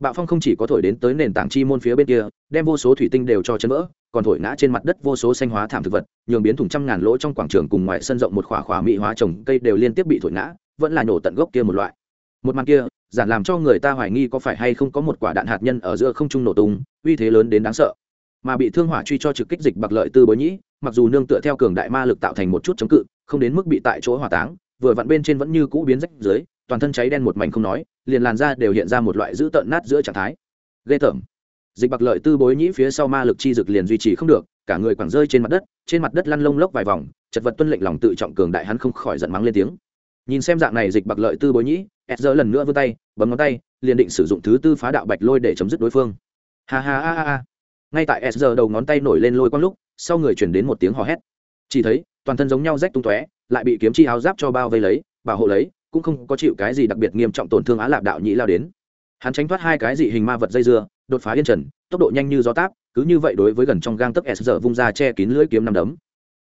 bạo phong không chỉ có thổi đến tới nền tảng chi môn phía bên kia, đem vô số thủy tinh đều cho chấn vỡ, còn thổi ngã trên mặt đất vô số xanh hóa thảm thực vật, nhường biến thủng trăm ngàn lỗ trong quảng trường cùng ngoài sân rộng một khỏa khỏa mỹ hóa trồng cây đều liên tiếp bị thổi ngã, vẫn là nổ tận gốc kia một loại. Một màn kia, giản làm cho người ta hoài nghi có phải hay không có một quả đạn hạt nhân ở giữa không trung nổ tung, uy thế lớn đến đáng sợ. Mà bị thương hỏa truy cho trực kích dịch bạc lợi tư bối nhĩ, mặc dù nương tựa theo cường đại ma lực tạo thành một chút chống cự, không đến mức bị tại chỗ hỏa táng, vừa vặn bên trên vẫn như cũ biến rách dưới toàn thân cháy đen một mảnh không nói, liền làn da đều hiện ra một loại dữ tợn nát giữa trạng thái. Ghê tởm. Dịch bạc lợi tư bối nhĩ phía sau ma lực chi dực liền duy trì không được, cả người quẳng rơi trên mặt đất, trên mặt đất lăn lông lốc vài vòng, chật vật tuân lệnh lòng tự trọng cường đại hắn không khỏi giận mắng lên tiếng. Nhìn xem dạng này dịch bạc lợi tư bối nhĩ, ed giờ lần nữa vươn tay, bấm ngón tay, liền định sử dụng thứ tư phá đạo bạch lôi để chấm dứt đối phương. Ha ha ha ha ngay tại ed giờ đầu ngón tay nổi lên lôi quang lúc, sau người chuyển đến một tiếng hò hét. Chỉ thấy, toàn thân giống nhau rách tung tóe, lại bị kiếm chi áo giáp cho bao vây lấy, bảo hộ lấy cũng không có chịu cái gì đặc biệt nghiêm trọng tổn thương á lạp đạo nhĩ lao đến. Hắn tránh thoát hai cái dị hình ma vật dây dưa, đột phá yên trần, tốc độ nhanh như gió táp, cứ như vậy đối với gần trong gang tấc s giờ vung ra che kín lưỡi kiếm năm đấm.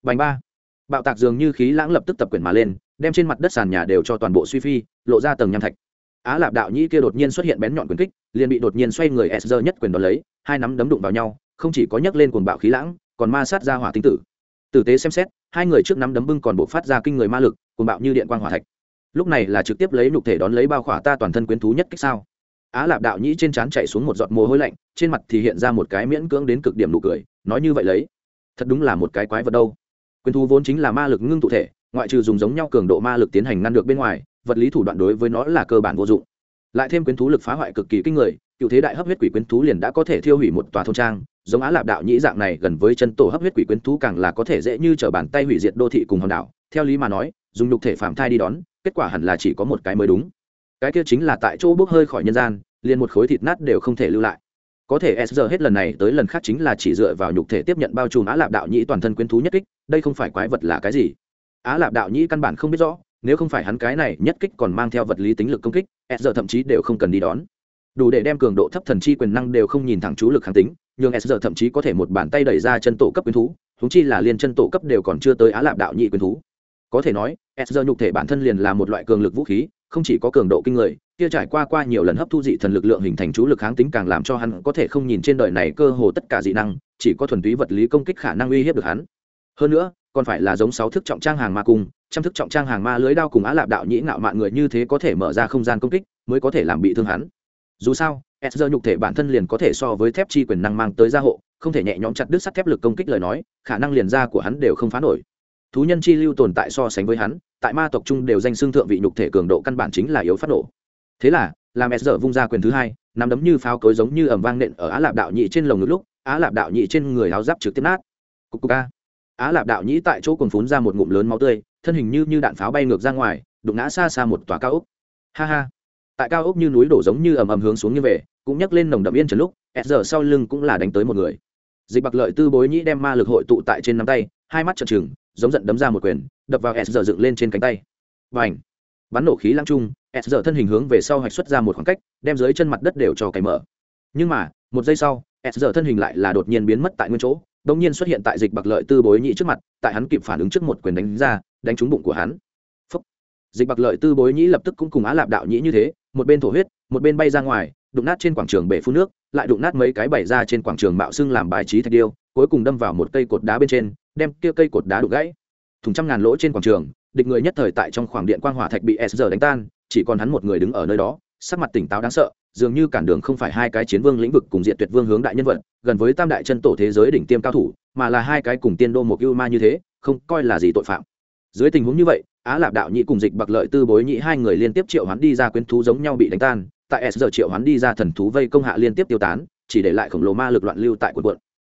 Bành ba. Bạo tạc dường như khí lãng lập tức tập quyển mà lên, đem trên mặt đất sàn nhà đều cho toàn bộ suy phi, lộ ra tầng nham thạch. Á lạp đạo nhĩ kia đột nhiên xuất hiện bén nhọn quyền kích, liền bị đột nhiên xoay người s giờ nhất quyền đón lấy, hai nắm đấm đụng vào nhau, không chỉ có nhấc lên cuồng bạo khí lãng, còn ma sát ra hỏa tinh tử. Tử tế xem xét, hai người trước nắm đấm bưng còn bộ phát ra kinh người ma lực, cuồng bạo như điện quang hỏa thạch lúc này là trực tiếp lấy nhục thể đón lấy bao khỏa ta toàn thân quyến thú nhất kích sao? Á lạp đạo nhĩ trên trán chạy xuống một giọt mồ hôi lạnh, trên mặt thì hiện ra một cái miễn cưỡng đến cực điểm nụ cười, nói như vậy lấy. Thật đúng là một cái quái vật đâu. Quyến thú vốn chính là ma lực ngưng tụ thể, ngoại trừ dùng giống nhau cường độ ma lực tiến hành ngăn được bên ngoài, vật lý thủ đoạn đối với nó là cơ bản vô dụng. Lại thêm quyến thú lực phá hoại cực kỳ kinh người, cựu thế đại hấp huyết quỷ quyến thú liền đã có thể thiêu hủy một tòa thôn trang, giống á lạp đạo nhĩ dạng này gần với chân tổ hấp huyết quỷ quyến thú càng là có thể dễ như t bàn tay hủy diệt đô thị cùng hòn đảo. Theo lý mà nói, dùng nhục thể phạm thai đi đón kết quả hẳn là chỉ có một cái mới đúng. Cái kia chính là tại chỗ bốc hơi khỏi nhân gian, liền một khối thịt nát đều không thể lưu lại. Có thể s giờ hết lần này tới lần khác chính là chỉ dựa vào nhục thể tiếp nhận bao trùm á lạp đạo nhĩ toàn thân quyến thú nhất kích, đây không phải quái vật là cái gì? Á lạp đạo nhĩ căn bản không biết rõ, nếu không phải hắn cái này nhất kích còn mang theo vật lý tính lực công kích, s giờ thậm chí đều không cần đi đón. Đủ để đem cường độ thấp thần chi quyền năng đều không nhìn thẳng chú lực kháng tính, nhưng s giờ thậm chí có thể một bàn tay đẩy ra chân tổ cấp quyến thú húng chi là liên chân tổ cấp đều còn chưa tới á lạp đạo nhị quyến thú. Có thể nói s giờ nhục thể bản thân liền là một loại cường lực vũ khí, không chỉ có cường độ kinh người, kia trải qua qua nhiều lần hấp thu dị thần lực lượng hình thành chú lực kháng tính càng làm cho hắn có thể không nhìn trên đời này cơ hồ tất cả dị năng, chỉ có thuần túy vật lý công kích khả năng uy hiếp được hắn. Hơn nữa, còn phải là giống sáu thức trọng trang hàng ma cung, trăm thức trọng trang hàng ma lưới đao cùng á lạp đạo nhĩ ngạo mạn người như thế có thể mở ra không gian công kích, mới có thể làm bị thương hắn. Dù sao, s giờ nhục thể bản thân liền có thể so với thép chi quyền năng mang tới gia hộ, không thể nhẹ nhõm chặt đứt sắt thép lực công kích lời nói, khả năng liền ra của hắn đều không phá nổi thú nhân chi lưu tồn tại so sánh với hắn, tại ma tộc trung đều danh xương thượng vị nhục thể cường độ căn bản chính là yếu phát nổ. Thế là, làm s giờ vung ra quyền thứ hai, nắm đấm như pháo cối giống như ẩm vang nện ở á lạp đạo nhị trên lồng ngực lúc, á lạp đạo nhị trên người áo giáp trực tiếp nát. Cục cục a á lạp đạo nhĩ tại chỗ còn phún ra một ngụm lớn máu tươi, thân hình như như đạn pháo bay ngược ra ngoài, đụng ngã xa xa một tòa cao ốc. Ha ha. Tại cao ốc như núi đổ giống như ầm ầm hướng xuống như về cũng nhấc lên nồng đậm yên trần lúc, s giờ sau lưng cũng là đánh tới một người. Dịch bạc lợi tư bối nhĩ đem ma lực hội tụ tại trên nắm tay, hai mắt trợn trừng giống giận đấm ra một quyền, đập vào s giờ dựng lên trên cánh tay. Và ảnh bắn nổ khí lăng trung, s giờ thân hình hướng về sau hạch xuất ra một khoảng cách, đem dưới chân mặt đất đều cho cày mở. Nhưng mà, một giây sau, s giờ thân hình lại là đột nhiên biến mất tại nguyên chỗ đ nhiên xuất hiện tại dịch bạc lợi tư bối nhĩ trước mặt, tại hắn kịp phản ứng trước một quyền đánh ra, đánh trúng bụng của hắn. Phúc. dịch bạc lợi tư bối nhĩ lập tức cũng cùng á lạp đạo nhĩ như thế, một bên thổ huyết, một bên bay ra ngoài, đụng nát trên quảng trường bể phun nước, lại đụng nát mấy cái bày ra trên quảng trường mạo xưng làm bài trí thạch điêu cuối cùng đâm vào một cây cột đá bên trên, đem kia cây cột đá đục gãy. Thùng trăm ngàn lỗ trên quảng trường, địch người nhất thời tại trong khoảng điện quang hỏa thạch bị s giờ đánh tan, chỉ còn hắn một người đứng ở nơi đó, sắc mặt tỉnh táo đáng sợ, dường như cản đường không phải hai cái chiến vương lĩnh vực cùng diện tuyệt vương hướng đại nhân vật, gần với tam đại chân tổ thế giới đỉnh tiêm cao thủ, mà là hai cái cùng tiên đô một ưu ma như thế, không coi là gì tội phạm. Dưới tình huống như vậy, á lạp đạo nhị cùng dịch bạc lợi tư bối nhị hai người liên tiếp triệu hắn đi ra quyến thú giống nhau bị đánh tan, tại s giờ triệu hắn đi ra thần thú vây công hạ liên tiếp tiêu tán, chỉ để lại khổng lồ ma lực loạn lưu tại quần quận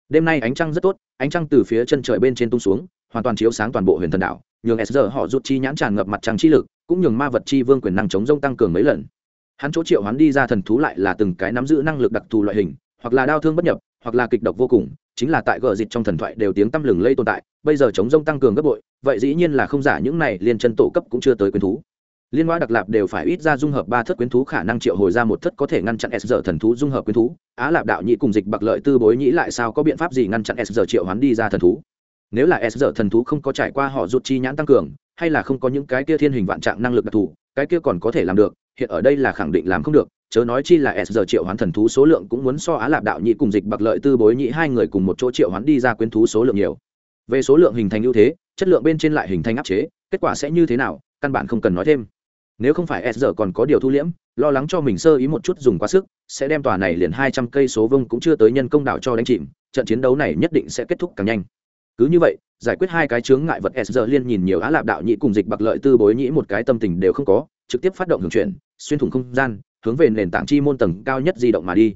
đêm nay ánh trăng rất tốt, ánh trăng từ phía chân trời bên trên tung xuống, hoàn toàn chiếu sáng toàn bộ huyền thần đảo. Nhường s giờ họ rút chi nhãn tràn ngập mặt trăng chi lực, cũng nhường ma vật chi vương quyền năng chống rông tăng cường mấy lần. Hắn chỗ triệu hắn đi ra thần thú lại là từng cái nắm giữ năng lực đặc thù loại hình, hoặc là đau thương bất nhập, hoặc là kịch độc vô cùng, chính là tại gờ dịch trong thần thoại đều tiếng tăm lừng lây tồn tại, bây giờ chống rông tăng cường gấp bội, vậy dĩ nhiên là không giả, những này liên chân tổ cấp cũng chưa tới quyền thú liên hoa đặc lạp đều phải ít ra dung hợp ba thất quyến thú, khả năng triệu hồi ra một thất có thể ngăn chặn s giờ thần thú dung hợp quyến thú. Á lạp đạo nhị cùng dịch bạc lợi tư bối nhĩ lại sao có biện pháp gì ngăn chặn s giờ triệu hoán đi ra thần thú? Nếu là s giờ thần thú không có trải qua họ rút chi nhãn tăng cường, hay là không có những cái kia thiên hình vạn trạng năng lực đặc thù, cái kia còn có thể làm được, hiện ở đây là khẳng định làm không được, chớ nói chi là s giờ triệu hoán thần thú số lượng cũng muốn so á lạp đạo nhị cùng dịch bạc lợi tư bối nhị hai người cùng một chỗ triệu hoán đi ra quyến thú số lượng nhiều. Về số lượng hình thành ưu thế, chất lượng bên trên lại hình thành áp chế, kết quả sẽ như thế nào, căn bản không cần nói thêm nếu không phải s giờ còn có điều thu liễm, lo lắng cho mình sơ ý một chút dùng quá sức, sẽ đem tòa này liền hai trăm cây số vông cũng chưa tới nhân công đảo cho đánh chìm, trận chiến đấu này nhất định sẽ kết thúc càng nhanh. Cứ như vậy, giải quyết hai cái chướng ngại vật s giờ liên nhìn nhiều á lạp đạo nhị cùng dịch bạc lợi tư bối nhĩ một cái tâm tình đều không có, trực tiếp phát động hưởng chuyển, xuyên thủng không gian, hướng về nền tảng chi môn tầng cao nhất di động mà đi.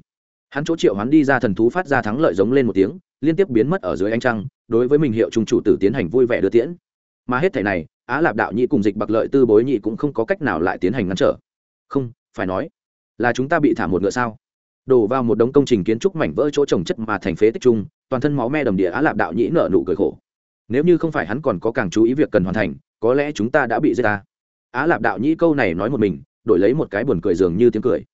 Hắn chỗ triệu hắn đi ra thần thú phát ra thắng lợi giống lên một tiếng, liên tiếp biến mất ở dưới ánh trăng, đối với mình hiệu trung chủ tử tiến hành vui vẻ đưa tiễn. Mà hết thể này á lạp đạo nhị cùng dịch bạc lợi tư bối nhị cũng không có cách nào lại tiến hành ngăn trở. Không, phải nói, là chúng ta bị thả một ngựa sao? Đổ vào một đống công trình kiến trúc mảnh vỡ chỗ trồng chất mà thành phế tích trung toàn thân máu me đầm địa á lạp đạo nhĩ nở nụ cười khổ. Nếu như không phải hắn còn có càng chú ý việc cần hoàn thành, có lẽ chúng ta đã bị giết ta. Á lạp đạo nhĩ câu này nói một mình, đổi lấy một cái buồn cười dường như tiếng cười.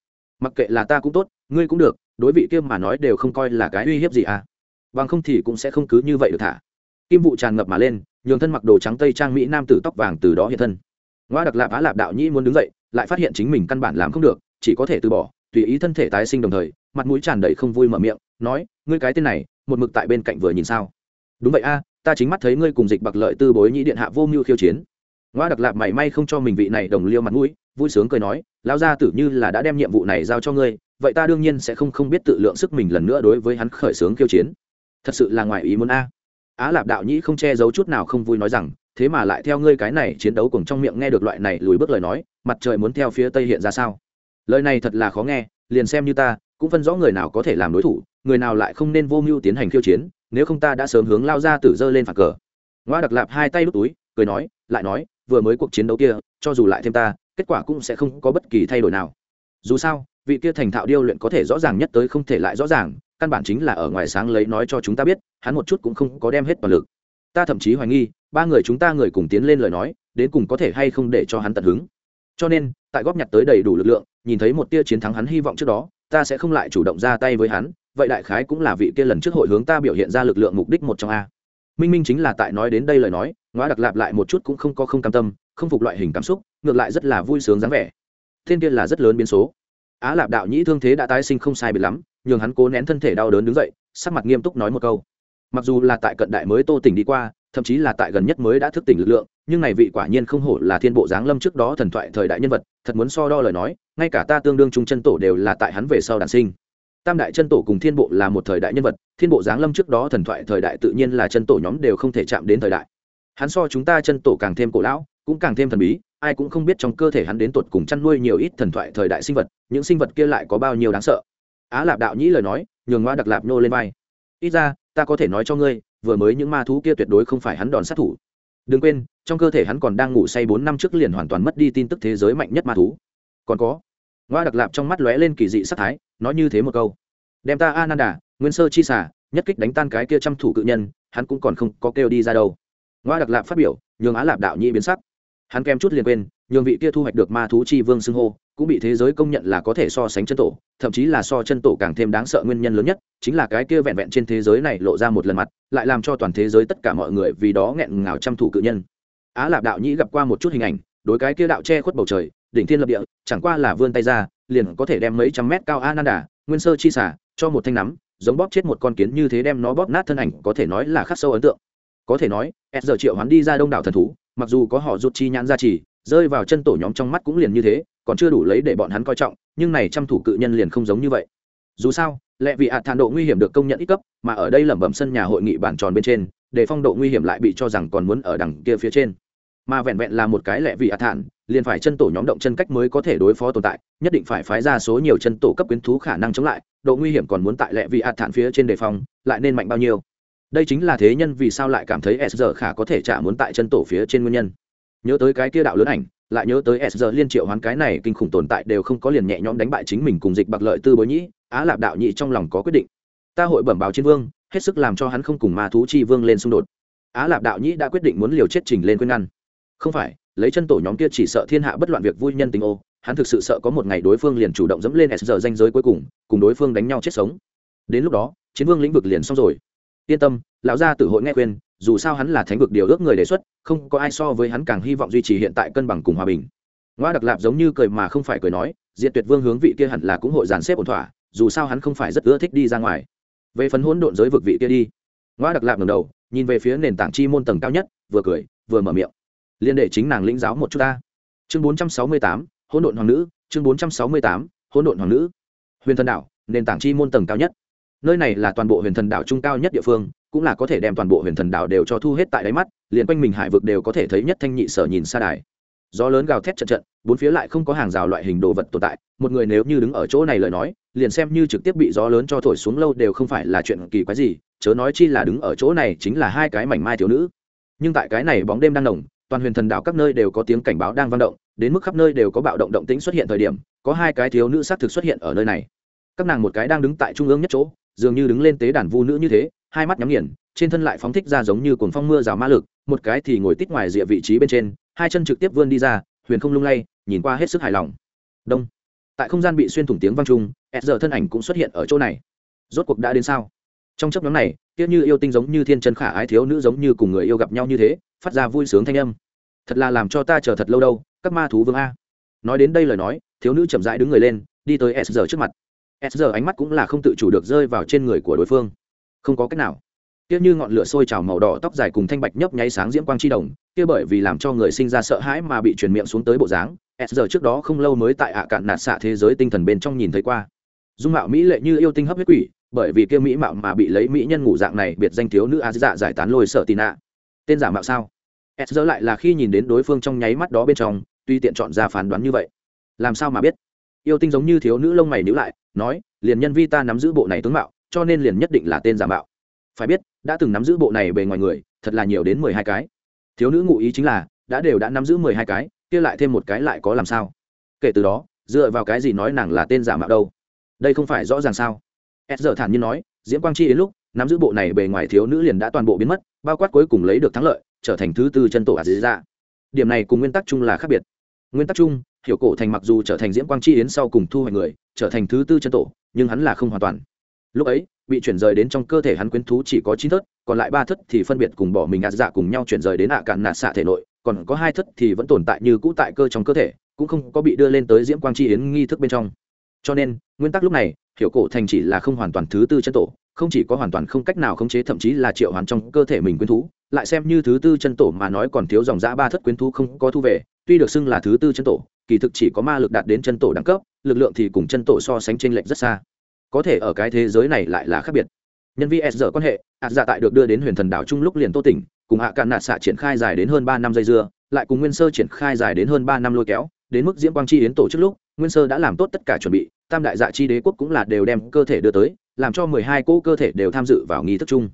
Mặc kệ là ta cũng tốt, ngươi cũng được, đối vị kia mà nói đều không coi là cái uy hiếp gì à. Bằng không thì cũng sẽ không cứ như vậy được thả kim vụ tràn ngập mà lên, nhường thân mặc đồ trắng tây trang mỹ nam tử tóc vàng từ đó hiện thân. Ngoa đặc lạp á lạp đạo nhĩ muốn đứng dậy, lại phát hiện chính mình căn bản làm không được, chỉ có thể từ bỏ, tùy ý thân thể tái sinh đồng thời, mặt mũi tràn đầy không vui mở miệng, nói, ngươi cái tên này, một mực tại bên cạnh vừa nhìn sao? Đúng vậy a, ta chính mắt thấy ngươi cùng dịch bạc lợi tư bối nhĩ điện hạ vô mưu khiêu chiến. Ngoa đặc lạp mảy may không cho mình vị này đồng liêu mặt mũi, vui sướng cười nói lao ra tử như là đã đem nhiệm vụ này giao cho ngươi, vậy ta đương nhiên sẽ không không biết tự lượng sức mình lần nữa đối với hắn khởi xướng khiêu chiến. Thật sự là ngoài ý muốn a á lạp đạo nhĩ không che giấu chút nào không vui nói rằng, thế mà lại theo ngươi cái này chiến đấu cùng trong miệng nghe được loại này lùi bước lời nói, mặt trời muốn theo phía tây hiện ra sao? Lời này thật là khó nghe, liền xem như ta, cũng phân rõ người nào có thể làm đối thủ, người nào lại không nên vô mưu tiến hành khiêu chiến, nếu không ta đã sớm hướng lao ra tử dơ lên phạt cờ. Ngoa đặc lạp hai tay đút túi, cười nói, lại nói, vừa mới cuộc chiến đấu kia, cho dù lại thêm ta, kết quả cũng sẽ không có bất kỳ thay đổi nào. Dù sao, vị kia thành thạo điêu luyện có thể rõ ràng nhất tới không thể lại rõ ràng căn bản chính là ở ngoài sáng lấy nói cho chúng ta biết, hắn một chút cũng không có đem hết toàn lực. Ta thậm chí hoài nghi, ba người chúng ta người cùng tiến lên lời nói, đến cùng có thể hay không để cho hắn tận hứng. Cho nên, tại góp nhặt tới đầy đủ lực lượng, nhìn thấy một tia chiến thắng hắn hy vọng trước đó, ta sẽ không lại chủ động ra tay với hắn, vậy đại khái cũng là vị kia lần trước hội hướng ta biểu hiện ra lực lượng mục đích một trong a. Minh minh chính là tại nói đến đây lời nói ngoa đặc lạp lại một chút cũng không có không cam tâm, không phục loại hình cảm xúc, ngược lại rất là vui sướng dáng vẻ. Thiên kia là rất lớn biến số á lạp đạo nhĩ thương thế đã tái sinh không sai biệt lắm, nhường hắn cố nén thân thể đau đớn đứng dậy, sắc mặt nghiêm túc nói một câu. Mặc dù là tại cận đại mới tô tỉnh đi qua, thậm chí là tại gần nhất mới đã thức tỉnh lực lượng, nhưng này vị quả nhiên không hổ là thiên bộ giáng lâm trước đó thần thoại thời đại nhân vật, thật muốn so đo lời nói, ngay cả ta tương đương trung chân tổ đều là tại hắn về sau đàn sinh. Tam đại chân tổ cùng thiên bộ là một thời đại nhân vật, thiên bộ giáng lâm trước đó thần thoại thời đại tự nhiên là chân tổ nhóm đều không thể chạm đến thời đại. Hắn so chúng ta chân tổ càng thêm cổ lão cũng càng thêm thần bí, ai cũng không biết trong cơ thể hắn đến tột cùng chăn nuôi nhiều ít thần thoại thời đại sinh vật, những sinh vật kia lại có bao nhiêu đáng sợ. Á lạp đạo nhĩ lời nói, nhường ngoa đặc lạp nhô lên vai. Ít ra, ta có thể nói cho ngươi, vừa mới những ma thú kia tuyệt đối không phải hắn đòn sát thủ. Đừng quên, trong cơ thể hắn còn đang ngủ say bốn năm trước liền hoàn toàn mất đi tin tức thế giới mạnh nhất ma thú. Còn có. Ngoa đặc lạp trong mắt lóe lên kỳ dị sắc thái, nói như thế một câu. Đem ta ananda, nguyên sơ chi xả nhất kích đánh tan cái kia trăm thủ cự nhân, hắn cũng còn không có kêu đi ra đâu. Ngoa đặc lạp phát biểu, nhường á lạp đạo nhĩ biến sắc hắn kem chút liền quên, nhường vị kia thu hoạch được ma thú chi vương xưng hô, cũng bị thế giới công nhận là có thể so sánh chân tổ, thậm chí là so chân tổ càng thêm đáng sợ nguyên nhân lớn nhất, chính là cái kia vẹn vẹn trên thế giới này lộ ra một lần mặt, lại làm cho toàn thế giới tất cả mọi người vì đó nghẹn ngào trăm thủ cự nhân. Á lạp đạo nhĩ gặp qua một chút hình ảnh, đối cái kia đạo che khuất bầu trời, đỉnh thiên lập địa, chẳng qua là vươn tay ra, liền có thể đem mấy trăm mét cao ananda, nguyên sơ chi xả cho một thanh nắm, giống bóp chết một con kiến như thế đem nó bóp nát thân ảnh, có thể nói là khắc sâu ấn tượng. Có thể nói, s giờ triệu hắn đi ra đông đảo thần thú mặc dù có họ rút chi nhãn ra chỉ rơi vào chân tổ nhóm trong mắt cũng liền như thế, còn chưa đủ lấy để bọn hắn coi trọng, nhưng này trăm thủ cự nhân liền không giống như vậy. Dù sao lẽ vì hạ thản độ nguy hiểm được công nhận ít cấp, mà ở đây lẩm bẩm sân nhà hội nghị bản tròn bên trên, để phong độ nguy hiểm lại bị cho rằng còn muốn ở đằng kia phía trên. Mà vẹn vẹn là một cái lẽ vì hạ thản, liền phải chân tổ nhóm động chân cách mới có thể đối phó tồn tại, nhất định phải phái ra số nhiều chân tổ cấp quyến thú khả năng chống lại, độ nguy hiểm còn muốn tại lẽ vì hạ thản phía trên đề phòng, lại nên mạnh bao nhiêu đây chính là thế nhân vì sao lại cảm thấy s giờ khả có thể trả muốn tại chân tổ phía trên nguyên nhân. Nhớ tới cái kia đạo lớn ảnh, lại nhớ tới s giờ liên triệu hoán cái này kinh khủng tồn tại đều không có liền nhẹ nhõm đánh bại chính mình cùng dịch bạc lợi tư bối nhĩ, á lạp đạo nhị trong lòng có quyết định. Ta hội bẩm báo chiến vương, hết sức làm cho hắn không cùng ma thú chi vương lên xung đột. Á lạp đạo nhĩ đã quyết định muốn liều chết trình lên quyên ngăn. Không phải, lấy chân tổ nhóm kia chỉ sợ thiên hạ bất loạn việc vui nhân tình ô, hắn thực sự sợ có một ngày đối phương liền chủ động dẫm lên s giờ danh giới cuối cùng cùng đối phương đánh nhau chết sống. Đến lúc đó, chiến vương lĩnh vực liền xong rồi yên tâm, lão gia tử hội nghe khuyên, dù sao hắn là thánh vực điều ước người đề xuất, không có ai so với hắn càng hy vọng duy trì hiện tại cân bằng cùng hòa bình. Ngoa đặc lạp giống như cười mà không phải cười nói diện tuyệt vương hướng vị kia hẳn là cũng hội dàn xếp ổn thỏa, dù sao hắn không phải rất ưa thích đi ra ngoài. Về phần hỗn độn giới vực vị kia đi. Ngoa đặc lạp ngầm đầu, nhìn về phía nền tảng chi môn tầng cao nhất, vừa cười, vừa mở miệng. Liên đệ chính nàng lĩnh giáo một chút ta. Chương bốn trăm sáu mươi tám, hỗn độn hoàng nữ, chương bốn trăm sáu mươi tám, hỗn độn hoàng nữ. Huyền thần đảo nền tảng chi môn tầng cao nhất nơi này là toàn bộ huyền thần đảo trung cao nhất địa phương, cũng là có thể đem toàn bộ huyền thần đảo đều cho thu hết tại đáy mắt, liền quanh mình hải vực đều có thể thấy nhất thanh nhị sở nhìn xa đài. Gió lớn gào thét trận trận, bốn phía lại không có hàng rào loại hình đồ vật tồn tại, một người nếu như đứng ở chỗ này lời nói, liền xem như trực tiếp bị gió lớn cho thổi xuống lâu đều không phải là chuyện kỳ quái gì, chớ nói chi là đứng ở chỗ này chính là hai cái mảnh mai thiếu nữ. Nhưng tại cái này bóng đêm đang nồng, toàn huyền thần đảo các nơi đều có tiếng cảnh báo đang vang động, đến mức khắp nơi đều có bạo động động tĩnh xuất hiện thời điểm, có hai cái thiếu nữ xác thực xuất hiện ở nơi này. Các nàng một cái đang đứng tại trung ương nhất chỗ dường như đứng lên tế đàn vu nữ như thế, hai mắt nhắm nghiền, trên thân lại phóng thích ra giống như cuồng phong mưa rào ma lực, một cái thì ngồi tít ngoài rìa vị trí bên trên, hai chân trực tiếp vươn đi ra, huyền không lung lay, nhìn qua hết sức hài lòng. Đông. Tại không gian bị xuyên thủng tiếng vang trung s giờ thân ảnh cũng xuất hiện ở chỗ này. Rốt cuộc đã đến sao? Trong chấp nhóm này, tiếc như yêu tinh giống như thiên chân khả ái thiếu nữ giống như cùng người yêu gặp nhau như thế, phát ra vui sướng thanh âm. Thật là làm cho ta chờ thật lâu đâu, các ma thú vương a. Nói đến đây lời nói, thiếu nữ chậm rãi đứng người lên, đi tới s giờ trước mặt s giờ ánh mắt cũng là không tự chủ được rơi vào trên người của đối phương. Không có cách nào. Tiếc như ngọn lửa sôi trào màu đỏ, tóc dài cùng thanh bạch nhấp nháy sáng diễm quang chi đồng, kia bởi vì làm cho người sinh ra sợ hãi mà bị truyền miệng xuống tới bộ dáng, s giờ trước đó không lâu mới tại ạ cạn nạt xạ thế giới tinh thần bên trong nhìn thấy qua. Dung mạo mỹ lệ như yêu tinh hấp huyết quỷ, bởi vì kia mỹ mạo mà bị lấy mỹ nhân ngủ dạng này, biệt danh thiếu nữ a dạ giải tán lôi sợ tì nạ. Tên giả mạo sao? S giờ lại là khi nhìn đến đối phương trong nháy mắt đó bên trong, tuy tiện chọn ra phán đoán như vậy. Làm sao mà biết? Yêu tinh giống như thiếu nữ lông mày nhữ lại, nói, liền nhân vi ta nắm giữ bộ này tướng mạo, cho nên liền nhất định là tên giả mạo. Phải biết, đã từng nắm giữ bộ này bề ngoài người, thật là nhiều đến mười hai cái. Thiếu nữ ngụ ý chính là, đã đều đã nắm giữ mười hai cái, kia lại thêm một cái lại có làm sao? Kể từ đó, dựa vào cái gì nói nàng là tên giả mạo đâu? Đây không phải rõ ràng sao? S giờ thản nhiên nói, diễm quang chi đến lúc, nắm giữ bộ này bề ngoài thiếu nữ liền đã toàn bộ biến mất, bao quát cuối cùng lấy được thắng lợi, trở thành thứ tư chân tổ ạt dĩ ra điểm này cùng nguyên tắc chung là khác biệt. Nguyên tắc chung hiểu cổ thành mặc dù trở thành diễm quang chi yến sau cùng thu hoạch người, trở thành thứ tư chân tổ, nhưng hắn là không hoàn toàn. Lúc ấy, bị chuyển rời đến trong cơ thể hắn quyến thú chỉ có chín thất, còn lại ba thất thì phân biệt cùng bỏ mình ạt dạ cùng nhau chuyển rời đến ạ cạn nạt xạ thể nội, còn có hai thất thì vẫn tồn tại như cũ tại cơ trong cơ thể, cũng không có bị đưa lên tới diễm quang chi yến nghi thức bên trong. Cho nên, nguyên tắc lúc này, hiểu cổ thành chỉ là không hoàn toàn thứ tư chân tổ, không chỉ có hoàn toàn không cách nào khống chế, thậm chí là triệu hoàn trong cơ thể mình quyến thú, lại xem như thứ tư chân tổ mà nói còn thiếu dòng giã ba thất quyến thú không có thu về, tuy được xưng là thứ tư chân tổ kỳ thực chỉ có ma lực đạt đến chân tổ đẳng cấp, lực lượng thì cùng chân tổ so sánh t r ê n lệch rất xa. Có thể ở cái thế giới này lại là khác biệt. Nhân vi s giờ quan hệ ạt dạ tại được đưa đến huyền thần đảo trung lúc liền tô tỉnh, cùng hạ cạn nạ xạ triển khai dài đến hơn ba năm dây dưa, lại cùng nguyên sơ triển khai dài đến hơn ba năm lôi kéo, đến mức diễm quang chi yến tổ chức lúc, nguyên sơ đã làm tốt tất cả chuẩn bị, tam đại dạ chi đế quốc cũng là đều đem cơ thể đưa tới, làm cho mười hai cỗ cơ thể đều tham dự vào nghi thức chung.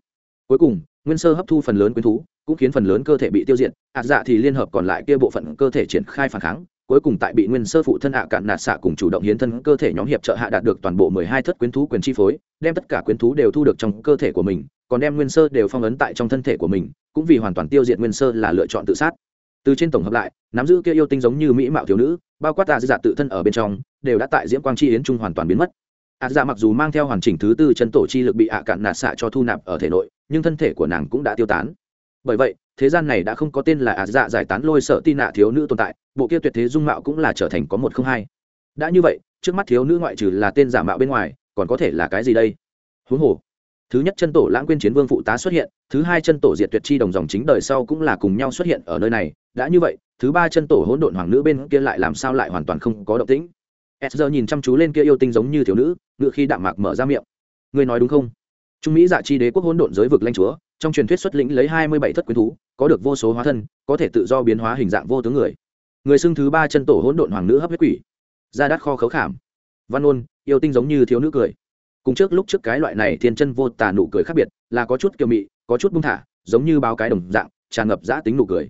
Cuối cùng, nguyên sơ hấp thu phần lớn quyến thú, cũng khiến phần lớn cơ thể bị tiêu diệt ạt dạ thì liên hợp còn lại kia bộ phận cơ thể triển khai phản kháng cuối cùng tại bị nguyên sơ phụ thân ạ cạn nạt xạ cùng chủ động hiến thân cơ thể nhóm hiệp trợ hạ đạt được toàn bộ mười hai thất quyến thú quyền chi phối, đem tất cả quyến thú đều thu được trong cơ thể của mình, còn đem nguyên sơ đều phong ấn tại trong thân thể của mình, cũng vì hoàn toàn tiêu diệt nguyên sơ là lựa chọn tự sát. Từ trên tổng hợp lại, nắm giữ kia yêu tinh giống như mỹ mạo thiếu nữ, bao quát tạ dạ tự thân ở bên trong, đều đã tại diễm quang chi yến trung hoàn toàn biến mất. Ạ dạ mặc dù mang theo hoàn chỉnh thứ tư chân tổ chi lực bị ạ cạn nạt xạ cho thu nạp ở thể nội, nhưng thân thể của nàng cũng đã tiêu tán. Bởi vậy thế gian này đã không có tên là ạ dạ giải tán lôi sợ tin nạ thiếu nữ tồn tại, bộ kia tuyệt thế dung mạo cũng là trở thành có một không hai. Đã như vậy, trước mắt thiếu nữ ngoại trừ là tên giả mạo bên ngoài, còn có thể là cái gì đây? Huống hồ, thứ nhất chân tổ lãng quên chiến vương phụ tá xuất hiện, thứ hai chân tổ diệt tuyệt chi đồng dòng chính đời sau cũng là cùng nhau xuất hiện ở nơi này. Đã như vậy, thứ ba chân tổ hỗn độn hoàng nữ bên kia lại làm sao lại hoàn toàn không có động tĩnh? S nhìn chăm chú lên kia yêu tinh giống như thiếu nữ, ngựa khi đạm mạc mở ra miệng. Ngươi nói đúng không? Trung mỹ dạ chi đế quốc hỗn độn giới vực lanh chúa trong truyền thuyết xuất lĩnh lấy hai mươi bảy thất quyến thú, có được vô số hóa thân, có thể tự do biến hóa hình dạng vô tướng người. Người xưng thứ ba chân tổ hỗn độn hoàng nữ hấp huyết quỷ. Ra đắt kho khấu khảm. Văn ôn yêu tinh giống như thiếu nữ cười. Cùng trước lúc trước cái loại này thiên chân vô tà nụ cười khác biệt, là có chút kiều mị, có chút bung thả, giống như báo cái đồng dạng, tràn ngập giã tính nụ cười.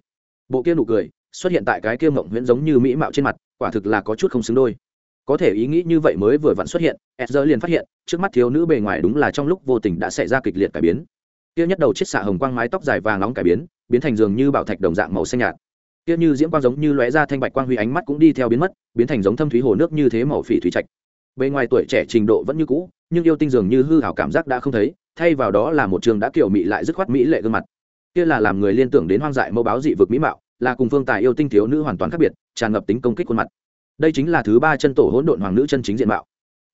Bộ kia nụ cười, xuất hiện tại cái kia mộng huyễn giống như mỹ mạo trên mặt, quả thực là có chút không xứng đôi. Có thể ý nghĩ như vậy mới vừa vặn xuất hiện edger liền phát hiện, trước mắt thiếu nữ bề ngoài đúng là trong lúc vô tình đã xảy ra kịch liệt cải biến kia nhất đầu chiếc xạ hồng quang mái tóc dài vàng nóng cải biến biến thành dường như bảo thạch đồng dạng màu xanh nhạt. Kia như diễm quang giống như lóe ra thanh bạch quang huy ánh mắt cũng đi theo biến mất, biến thành giống thâm thúy hồ nước như thế màu phỉ thủy trạch. Bề ngoài tuổi trẻ trình độ vẫn như cũ, nhưng yêu tinh dường như hư hảo cảm giác đã không thấy, thay vào đó là một trường đã kiểu mị lại dứt khoát mỹ lệ gương mặt. Kia là làm người liên tưởng đến hoang dại mẫu báo dị vực mỹ mạo, là cùng phương tài yêu tinh thiếu nữ hoàn toàn khác biệt, tràn ngập tính công kích khuôn mặt. Đây chính là thứ ba chân tổ hỗn độn hoàng nữ chân chính diện mạo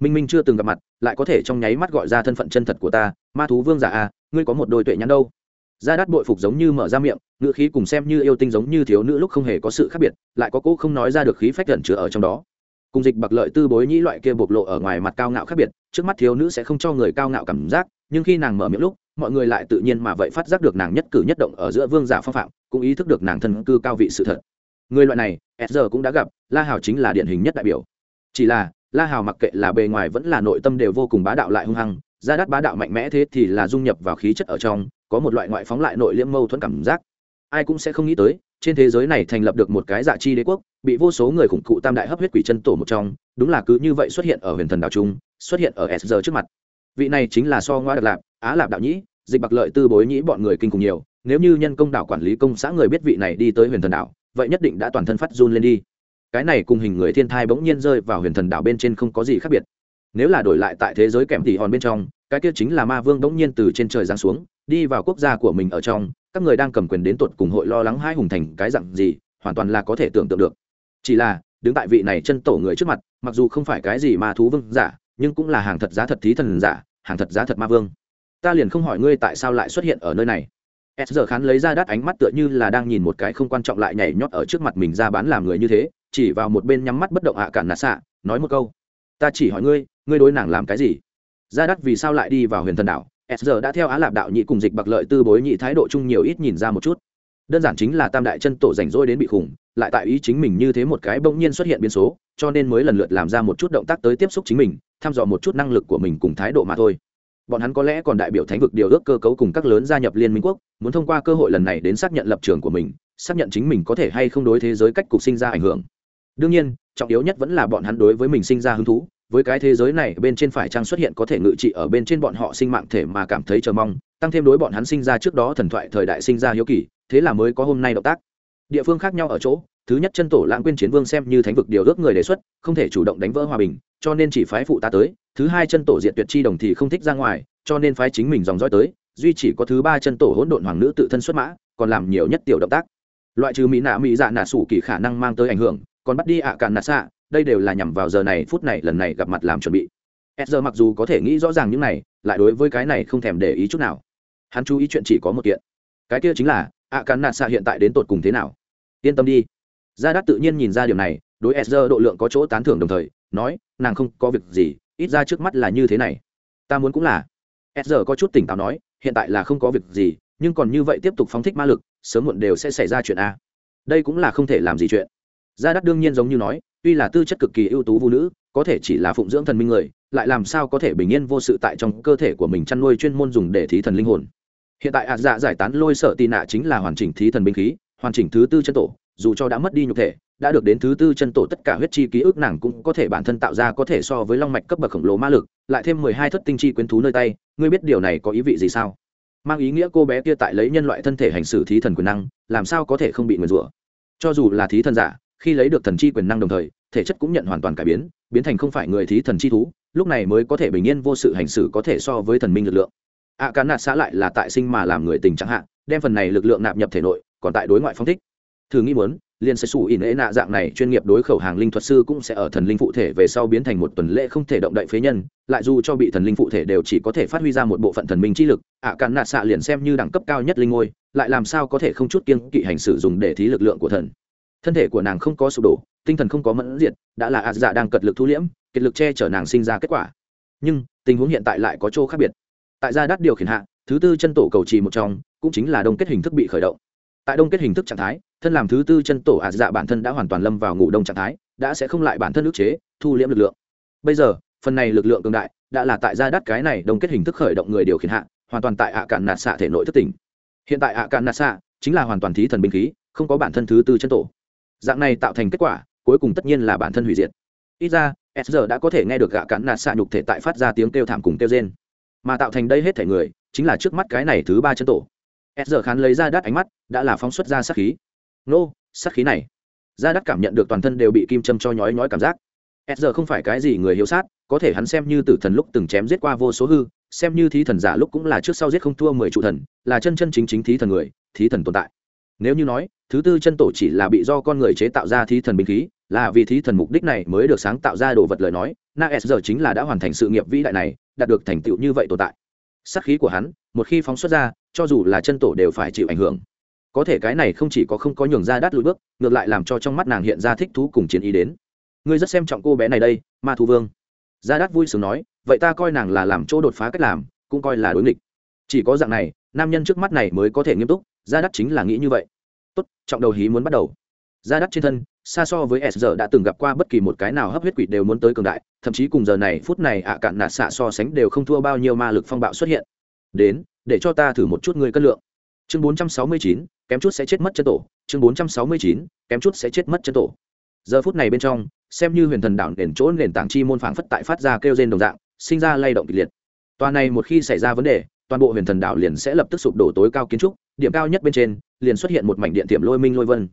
minh minh chưa từng gặp mặt lại có thể trong nháy mắt gọi ra thân phận chân thật của ta ma thú vương giả à, ngươi có một đôi tuệ nhãn đâu. Ra đắt bội phục giống như mở ra miệng ngựa khí cùng xem như yêu tinh giống như thiếu nữ lúc không hề có sự khác biệt lại có cô không nói ra được khí phách gần chứa ở trong đó. Cùng dịch bạc lợi tư bối nhĩ loại kia bộc lộ ở ngoài mặt cao ngạo khác biệt trước mắt thiếu nữ sẽ không cho người cao ngạo cảm giác nhưng khi nàng mở miệng lúc mọi người lại tự nhiên mà vậy phát giác được nàng nhất cử nhất động ở giữa vương giả phong phạm cũng ý thức được nàng thân cư cao vị sự thật. Người loại này s cũng đã gặp la hào chính là điển hình nhất đại biểu. Chỉ là la hào mặc kệ là bề ngoài vẫn là nội tâm đều vô cùng bá đạo lại hung hăng gia đắt bá đạo mạnh mẽ thế thì là dung nhập vào khí chất ở trong, có một loại ngoại phóng lại nội liễm mâu thuẫn cảm giác. Ai cũng sẽ không nghĩ tới, trên thế giới này thành lập được một cái dạ chi đế quốc, bị vô số người khủng cụ tam đại hấp huyết quỷ chân tổ một trong, đúng là cứ như vậy xuất hiện ở huyền thần đảo trung, xuất hiện ở s trước mặt. Vị này chính là so ngoa đặc lạp, á lạp đạo nhĩ, dịch bạc lợi tư bối nhĩ bọn người kinh cùng nhiều, nếu như nhân công đảo quản lý công xã người biết vị này đi tới huyền thần đảo, vậy nhất định đã toàn thân phát run lên đi cái này cùng hình người thiên thai bỗng nhiên rơi vào huyền thần đảo bên trên không có gì khác biệt. Nếu là đổi lại tại thế giới kèm tỉ hòn bên trong, cái kia chính là ma vương bỗng nhiên từ trên trời giáng xuống, đi vào quốc gia của mình ở trong, các người đang cầm quyền đến tột cùng hội lo lắng hai hùng thành cái dặn gì, hoàn toàn là có thể tưởng tượng được. Chỉ là, đứng tại vị này chân tổ người trước mặt, mặc dù không phải cái gì ma thú vương giả, nhưng cũng là hàng thật giá thật thí thần giả, hàng thật giá thật ma vương. Ta liền không hỏi ngươi tại sao lại xuất hiện ở nơi này. S giờ khán lấy ra đắt ánh mắt tựa như là đang nhìn một cái không quan trọng lại nhảy nhót ở trước mặt mình ra bán làm người như thế chỉ vào một bên nhắm mắt bất động ạ cản nạ xạ, nói một câu. Ta chỉ hỏi ngươi ngươi đối nàng làm cái gì? Ra đắt vì sao lại đi vào huyền thần đảo? S giờ đã theo á lạp đạo nhị cùng dịch bạc lợi tư bối nhị thái độ chung nhiều ít nhìn ra một chút. Đơn giản chính là tam đại chân tổ rảnh rỗi đến bị khủng, lại tại ý chính mình như thế một cái bỗng nhiên xuất hiện biến số, cho nên mới lần lượt làm ra một chút động tác tới tiếp xúc chính mình, thăm dò một chút năng lực của mình cùng thái độ mà thôi. Bọn hắn có lẽ còn đại biểu thánh vực điều ước cơ cấu cùng các lớn gia nhập liên minh quốc, muốn thông qua cơ hội lần này đến xác nhận lập trường của mình, xác nhận chính mình có thể hay không đối thế giới cách cục sinh ra ảnh hưởng đương nhiên, trọng yếu nhất vẫn là bọn hắn đối với mình sinh ra hứng thú, với cái thế giới này bên trên phải trang xuất hiện có thể ngự trị ở bên trên bọn họ sinh mạng thể mà cảm thấy chờ mong, tăng thêm đối bọn hắn sinh ra trước đó thần thoại thời đại sinh ra hiếu kỳ, thế là mới có hôm nay động tác. Địa phương khác nhau ở chỗ, thứ nhất chân tổ lãng quên chiến vương xem như thánh vực điều ước người đề xuất, không thể chủ động đánh vỡ hòa bình, cho nên chỉ phái phụ ta tới, thứ hai chân tổ diện tuyệt chi đồng thì không thích ra ngoài, cho nên phái chính mình dòng dõi tới, duy chỉ có thứ ba chân tổ hỗn độn hoàng nữ tự thân xuất mã, còn làm nhiều nhất tiểu động tác. Loại trừ mỹ nạ mỹ dạ nạ sủ kỳ khả năng mang tới ảnh hưởng còn bắt đi ạ cạn nạ xạ, đây đều là nhằm vào giờ này, phút này, lần này gặp mặt làm chuẩn bị. S giờ mặc dù có thể nghĩ rõ ràng những này, lại đối với cái này không thèm để ý chút nào. Hắn chú ý chuyện chỉ có một kiện. Cái kia chính là, ạ cạn nạ xạ hiện tại đến tột cùng thế nào? Yên tâm đi. Gia đát tự nhiên nhìn ra điều này, đối s giờ độ lượng có chỗ tán thưởng đồng thời, nói, nàng không có việc gì, ít ra trước mắt là như thế này. Ta muốn cũng là. S giờ có chút tỉnh táo nói, hiện tại là không có việc gì, nhưng còn như vậy tiếp tục phóng thích ma lực, sớm muộn đều sẽ xảy ra chuyện a. Đây cũng là không thể làm gì chuyện gia đắc đương nhiên giống như nói, tuy là tư chất cực kỳ ưu tú vũ nữ, có thể chỉ là phụng dưỡng thần minh người, lại làm sao có thể bình yên vô sự tại trong cơ thể của mình chăn nuôi chuyên môn dùng để thí thần linh hồn. Hiện tại ạt dạ giải tán lôi sợ tì nạ chính là hoàn chỉnh thí thần binh khí, hoàn chỉnh thứ tư chân tổ, dù cho đã mất đi nhục thể, đã được đến thứ tư chân tổ tất cả huyết chi ký ức nàng cũng có thể bản thân tạo ra có thể so với long mạch cấp bậc khổng lồ ma lực, lại thêm mười hai thất tinh chi quyến thú nơi tay, ngươi biết điều này có ý vị gì sao? Mang ý nghĩa cô bé kia tại lấy nhân loại thân thể hành xử thí thần quyền năng, làm sao có thể không bị nguyền rủa? Cho dù là thí thần giả khi lấy được thần chi quyền năng đồng thời thể chất cũng nhận hoàn toàn cải biến biến thành không phải người thí thần chi thú lúc này mới có thể bình yên vô sự hành xử có thể so với thần minh lực lượng. Ạ à, cá nạt xã lại là tại sinh mà làm người tình chẳng hạn đem phần này lực lượng nạp nhập thể nội còn tại đối ngoại phong thích. Thử nghĩ muốn liền sẽ xù ỉn ế nạ dạng này chuyên nghiệp đối khẩu hàng linh thuật sư cũng sẽ ở thần linh phụ thể về sau biến thành một tuần lễ không thể động đậy phế nhân lại dù cho bị thần linh phụ thể đều chỉ có thể phát huy ra một bộ phận thần minh chi lực ạ à, cạn nạt xạ liền xem như đẳng cấp cao nhất linh ngôi lại làm sao có thể không chút kiên kỵ hành sử dùng để thí lực lượng của thần thân thể của nàng không có sụp đổ, tinh thần không có mẫn diệt, đã là ạ dạ đang cật lực thu liễm, kiệt lực che chở nàng sinh ra kết quả. Nhưng, tình huống hiện tại lại có chỗ khác biệt. Tại gia đắt điều khiển hạ, thứ tư chân tổ cầu trì một trong, cũng chính là đông kết hình thức bị khởi động. Tại đông kết hình thức trạng thái, thân làm thứ tư chân tổ ạt dạ bản thân đã hoàn toàn lâm vào ngủ đông trạng thái, đã sẽ không lại bản thân ức chế, thu liễm lực lượng. Bây giờ, phần này lực lượng cường đại, đã là tại gia đắt cái này đông kết hình thức khởi động người điều khiển hạ, hoàn toàn tại ạ cạn nạt xạ thể nội thất tỉnh. Hiện tại ạ cạn nạt xạ chính là hoàn toàn thí thần binh khí, không có bản thân thứ tư chân tổ dạng này tạo thành kết quả, cuối cùng tất nhiên là bản thân hủy diệt. Ít ra, s giờ đã có thể nghe được gạ cắn nạt xạ nhục thể tại phát ra tiếng kêu thảm cùng kêu rên. Mà tạo thành đây hết thể người, chính là trước mắt cái này thứ ba chân tổ. S giờ khán lấy ra đắt ánh mắt, đã là phóng xuất ra sát khí. Nô, sát khí này. Ra đắt cảm nhận được toàn thân đều bị kim châm cho nhói nhói cảm giác. S giờ không phải cái gì người hiếu sát, có thể hắn xem như tử thần lúc từng chém giết qua vô số hư, xem như thí thần giả lúc cũng là trước sau giết không thua mười trụ thần, là chân chân chính chính thí thần người, thí thần tồn tại nếu như nói, thứ tư chân tổ chỉ là bị do con người chế tạo ra thí thần binh khí, là vì thí thần mục đích này mới được sáng tạo ra đồ vật lời nói, na s giờ chính là đã hoàn thành sự nghiệp vĩ đại này, đạt được thành tựu như vậy tồn tại. Sắc khí của hắn, một khi phóng xuất ra, cho dù là chân tổ đều phải chịu ảnh hưởng. Có thể cái này không chỉ có không có nhường ra đắt lùi bước, ngược lại làm cho trong mắt nàng hiện ra thích thú cùng chiến ý đến. Ngươi rất xem trọng cô bé này đây, ma thu vương. Gia đắt vui sướng nói, vậy ta coi nàng là làm chỗ đột phá cách làm, cũng coi là đối nghịch. Chỉ có dạng này, nam nhân trước mắt này mới có thể nghiêm túc gia đắt chính là nghĩ như vậy. Tốt trọng đầu hí muốn bắt đầu. Gia đắt trên thân xa so với s giờ đã từng gặp qua bất kỳ một cái nào hấp huyết quỷ đều muốn tới cường đại thậm chí cùng giờ này phút này ạ cạn nạt xạ so sánh đều không thua bao nhiêu ma lực phong bạo xuất hiện. Đến để cho ta thử một chút ngươi cân lượng. Chương 469, kém chút sẽ chết mất chân tổ. Chương 469, kém chút sẽ chết mất chân tổ. Giờ phút này bên trong xem như huyền thần đảo nền chỗ nền tảng chi môn phảng phất tại phát ra kêu rên đồng dạng sinh ra lay động kịch liệt. Toàn này một khi xảy ra vấn đề toàn bộ huyền thần đảo liền sẽ lập tức sụp đổ tối cao kiến trúc, điểm cao nhất bên trên, liền xuất hiện một mảnh điện tiệm lôi minh lôi vân.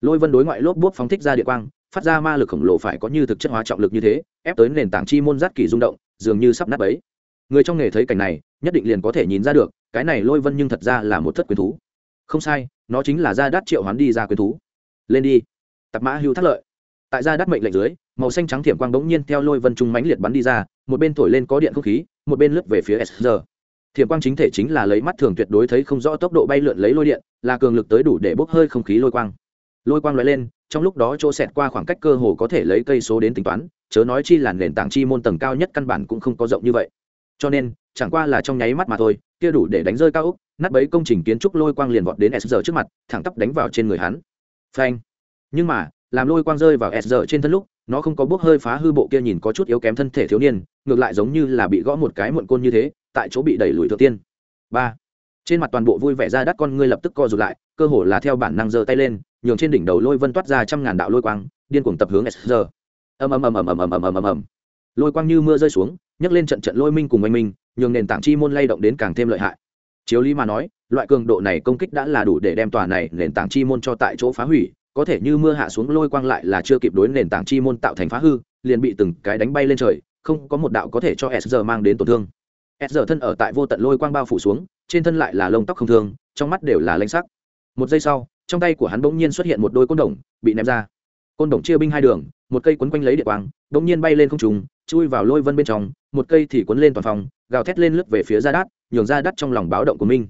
Lôi vân đối ngoại lốp bút phóng thích ra địa quang, phát ra ma lực khổng lồ phải có như thực chất hóa trọng lực như thế, ép tới nền tảng chi môn rát kỳ rung động, dường như sắp nát ấy người trong nghề thấy cảnh này, nhất định liền có thể nhìn ra được, cái này lôi vân nhưng thật ra là một thất quyền thú. Không sai, nó chính là gia đát triệu hoán đi ra quyền thú. Lên đi. Tập mã hưu thác lợi. Tại gia đát mệnh lệnh dưới, màu xanh trắng thiểm quang bỗng nhiên theo lôi vân trung mãnh liệt bắn đi ra, một bên thổi lên có điện không khí, một bên lướt về phía s thiểm quang chính thể chính là lấy mắt thường tuyệt đối thấy không rõ tốc độ bay lượn lấy lôi điện, là cường lực tới đủ để bốc hơi không khí lôi quang. Lôi quang lóe lên, trong lúc đó chỗ xẹt qua khoảng cách cơ hồ có thể lấy cây số đến tính toán, chớ nói chi là nền tảng chi môn tầng cao nhất căn bản cũng không có rộng như vậy. Cho nên, chẳng qua là trong nháy mắt mà thôi, kia đủ để đánh rơi cao úc, nát bấy công trình kiến trúc lôi quang liền vọt đến s trước mặt, thẳng tắp đánh vào trên người hắn. Phanh. Nhưng mà, làm lôi quang rơi vào s trên thân lúc, nó không có bốc hơi phá hư bộ kia nhìn có chút yếu kém thân thể thiếu niên, ngược lại giống như là bị gõ một cái muộn côn như thế tại chỗ bị đẩy lùi thượng tiên. Ba. Trên mặt toàn bộ vui vẻ ra đắt con ngươi lập tức co rụt lại, cơ hồ là theo bản năng giơ tay lên, nhường trên đỉnh đầu lôi vân toát ra trăm ngàn đạo lôi quang, điên cuồng tập hướng s ầm ầm ầm ầm ầm ầm ầm ầm ầm ầm. Lôi quang như mưa rơi xuống, nhấc lên trận trận lôi minh cùng oanh minh, nhường nền tảng chi môn lay động đến càng thêm lợi hại. Chiếu lý mà nói, loại cường độ này công kích đã là đủ để đem tòa này nền tảng chi môn cho tại chỗ phá hủy, có thể như mưa hạ xuống lôi quang lại là chưa kịp đối nền tảng chi môn tạo thành phá hư, liền bị từng cái đánh bay lên trời, không có một đạo có thể cho s giờ mang đến tổn thương s giờ thân ở tại vô tận lôi quang bao phủ xuống trên thân lại là lông tóc không thường, trong mắt đều là lanh sắc. Một giây sau trong tay của hắn bỗng nhiên xuất hiện một đôi côn đồng bị ném ra. Côn đồng chia binh hai đường một cây quấn quanh lấy địa quang bỗng nhiên bay lên không trùng chui vào lôi vân bên trong một cây thì quấn lên toàn phòng gào thét lên lướt về phía gia đát nhường gia đắt trong lòng báo động của minh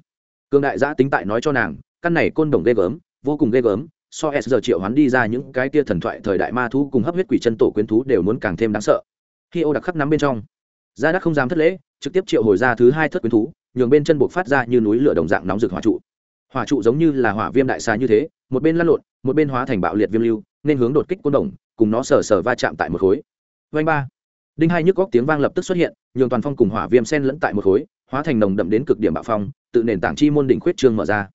cương đại giã tính tại nói cho nàng căn này côn đồng ghê gớm vô cùng ghê gớm so s giờ triệu hắn đi ra những cái tia thần thoại thời đại ma thú cùng hấp huyết quỷ chân tổ quyến thú đều muốn càng thêm đáng sợ. Khi ô đặc khắc nắm bên trong gia đắt không dám thất lễ trực tiếp triệu hồi ra thứ hai thất quyến thú, nhường bên chân buộc phát ra như núi lửa đồng dạng nóng rực hỏa trụ. Hỏa trụ giống như là hỏa viêm đại xà như thế, một bên lăn lộn, một bên hóa thành bạo liệt viêm lưu, nên hướng đột kích côn đồng, cùng nó sờ sờ va chạm tại một khối. Vanh ba. Đinh hai nhức góc tiếng vang lập tức xuất hiện, nhường toàn phong cùng hỏa viêm sen lẫn tại một khối, hóa thành nồng đậm đến cực điểm bạo phong, tự nền tảng chi môn đỉnh khuyết trương mở ra.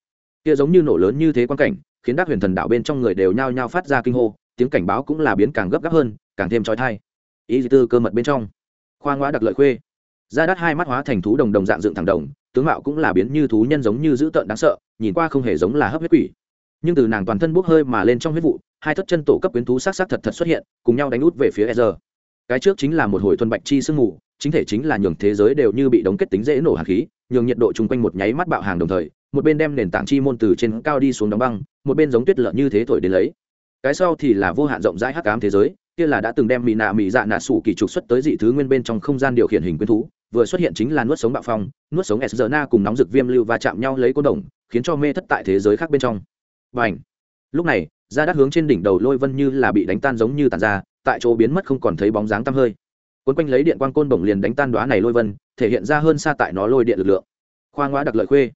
Kia giống như nổ lớn như thế quan cảnh, khiến đắc huyền thần đảo bên trong người đều nhao nhao phát ra kinh hô, tiếng cảnh báo cũng là biến càng gấp gáp hơn, càng thêm trói thai ý tư cơ mật bên trong? Khoa ngoã đặc lợi khuê ra đắt hai mắt hóa thành thú đồng đồng dạng dựng thẳng đồng, tướng mạo cũng là biến như thú nhân giống như dữ tợn đáng sợ, nhìn qua không hề giống là hấp huyết quỷ. Nhưng từ nàng toàn thân bốc hơi mà lên trong huyết vụ, hai thất chân tổ cấp quyến thú s á c s á c thật thật xuất hiện, cùng nhau đánh út về phía e r cái trước chính là một hồi thuần bạch chi sương mù, chính thể chính là nhường thế giới đều như bị đóng kết tính dễ nổ hạt khí, nhường nhiệt độ chung quanh một nháy mắt bạo hàng đồng thời, một bên đem nền tảng chi môn từ trên cao đi xuống đóng băng, một bên giống tuyết lợn như thế thổi đến lấy. Cái sau thì là vô hạn rộng rãi hắc ám thế giới, kia là đã từng đem mỹ nạ mỹ dạ nạ sủ kỳ trục xuất tới dị thứ nguyên bên trong không gian điều khiển hình quyến thú vừa xuất hiện chính là nuốt sống bạo phong, nuốt sống s na cùng nóng rực viêm lưu và chạm nhau lấy côn đồng, khiến cho mê thất tại thế giới khác bên trong. Và ảnh lúc này ra đắt hướng trên đỉnh đầu lôi vân như là bị đánh tan giống như tàn ra, tại chỗ biến mất không còn thấy bóng dáng tăm hơi. Quấn quanh lấy điện quang côn bổng liền đánh tan đoá này lôi vân, thể hiện ra hơn xa tại nó lôi điện lực lượng. Khoa ngoã đặc lợi khuê.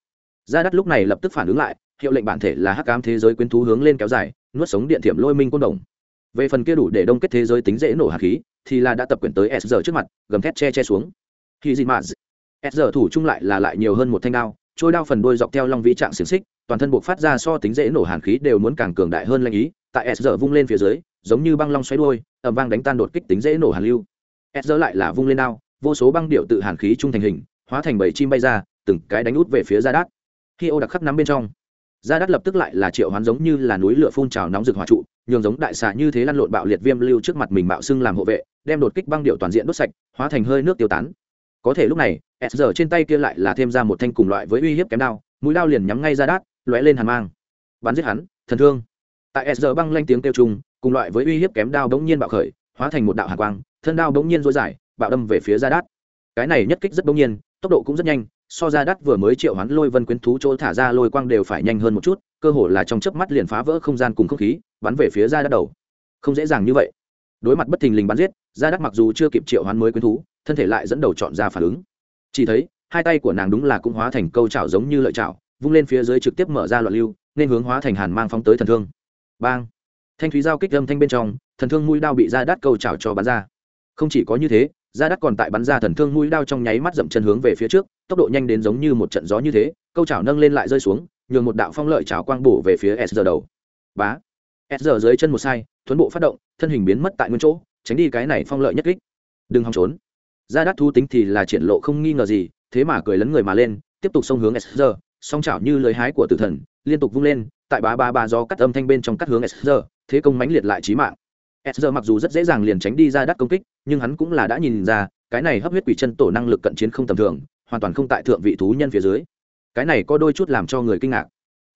Ra đắt lúc này lập tức phản ứng lại, hiệu lệnh bản thể là hắc ám thế giới quyến thú hướng lên kéo dài, nuốt sống điện thiểm lôi minh côn đồng. Về phần kia đủ để đông kết thế giới tính dễ nổ hạt khí, thì là đã tập quyển tới s giờ trước mặt, gầm thét che che xuống khi gì mà s giờ thủ chung lại là lại nhiều hơn một thanh đao, trôi đao phần đuôi dọc theo long vĩ trạng xiềng xích, toàn thân buộc phát ra so tính dễ nổ hàn khí đều muốn càng cường đại hơn lanh ý, tại s giờ vung lên phía dưới, giống như băng long xoáy đuôi ẩm vang đánh tan đột kích tính dễ nổ hàn lưu. S giờ lại là vung lên đao, vô số băng điệu tự hàn khí trung thành hình, hóa thành bảy chim bay ra, từng cái đánh út về phía gia đát. Khi ô đặc khắc nắm bên trong, gia đát lập tức lại là triệu hoán giống như là núi lửa phun trào nóng rực hỏa trụ, nhường giống đại xà như thế lăn lộn bạo liệt viêm lưu trước mặt mình bạo xưng làm hộ vệ, đem đột kích băng điệu toàn diện đốt sạch, hóa thành hơi nước tiêu tán có thể lúc này, s giờ trên tay kia lại là thêm ra một thanh cùng loại với uy hiếp kém đao, mũi đao liền nhắm ngay ra đát, lóe lên hàn mang. Bắn giết hắn, thần thương. Tại s giờ băng lanh tiếng kêu chung cùng loại với uy hiếp kém đao bỗng nhiên bạo khởi, hóa thành một đạo hàn quang, thân đao bỗng nhiên dối dài bạo đâm về phía ra đát. Cái này nhất kích rất bỗng nhiên, tốc độ cũng rất nhanh, so ra đắt vừa mới triệu hoán lôi vân quyến thú chỗ thả ra lôi quang đều phải nhanh hơn một chút, cơ hồ là trong chớp mắt liền phá vỡ không gian cùng không khí, bắn về phía ra đắt đầu. Không dễ dàng như vậy. Đối mặt bất thình lình bắn giết, ra đắt mặc dù chưa kịp triệu hoán mới quyến thú thân thể lại dẫn đầu chọn ra phản ứng. Chỉ thấy, hai tay của nàng đúng là cũng hóa thành câu chảo giống như lợi chảo, vung lên phía dưới trực tiếp mở ra loạn lưu, nên hướng hóa thành hàn mang phóng tới thần thương. Bang! Thanh thúy giao kích âm thanh bên trong, thần thương mũi đao bị ra đắt câu chảo cho bắn ra. Không chỉ có như thế ra đắt còn tại bắn ra thần thương mũi đao trong nháy mắt dậm chân hướng về phía trước, tốc độ nhanh đến giống như một trận gió như thế, câu chảo nâng lên lại rơi xuống, nhường một đạo phong lợi chảo quang bổ về phía s giờ đầu. Bá! S giờ dưới chân một sai, thuấn bộ phát động, thân hình biến mất tại nguyên chỗ, tránh đi cái này phong lợi nhất kích. Đừng hòng trốn ra đắt thu tính thì là triển lộ không nghi ngờ gì, thế mà cười lấn người mà lên, tiếp tục xông hướng sr song chảo như lưới hái của tử thần, liên tục vung lên, tại ba ba ba do cắt âm thanh bên trong cắt hướng sr thế công mãnh liệt lại trí mạng. Sr mặc dù rất dễ dàng liền tránh đi ra đắt công kích, nhưng hắn cũng là đã nhìn ra, cái này hấp huyết quỷ chân tổ năng lực cận chiến không tầm thường, hoàn toàn không tại thượng vị thú nhân phía dưới. Cái này có đôi chút làm cho người kinh ngạc.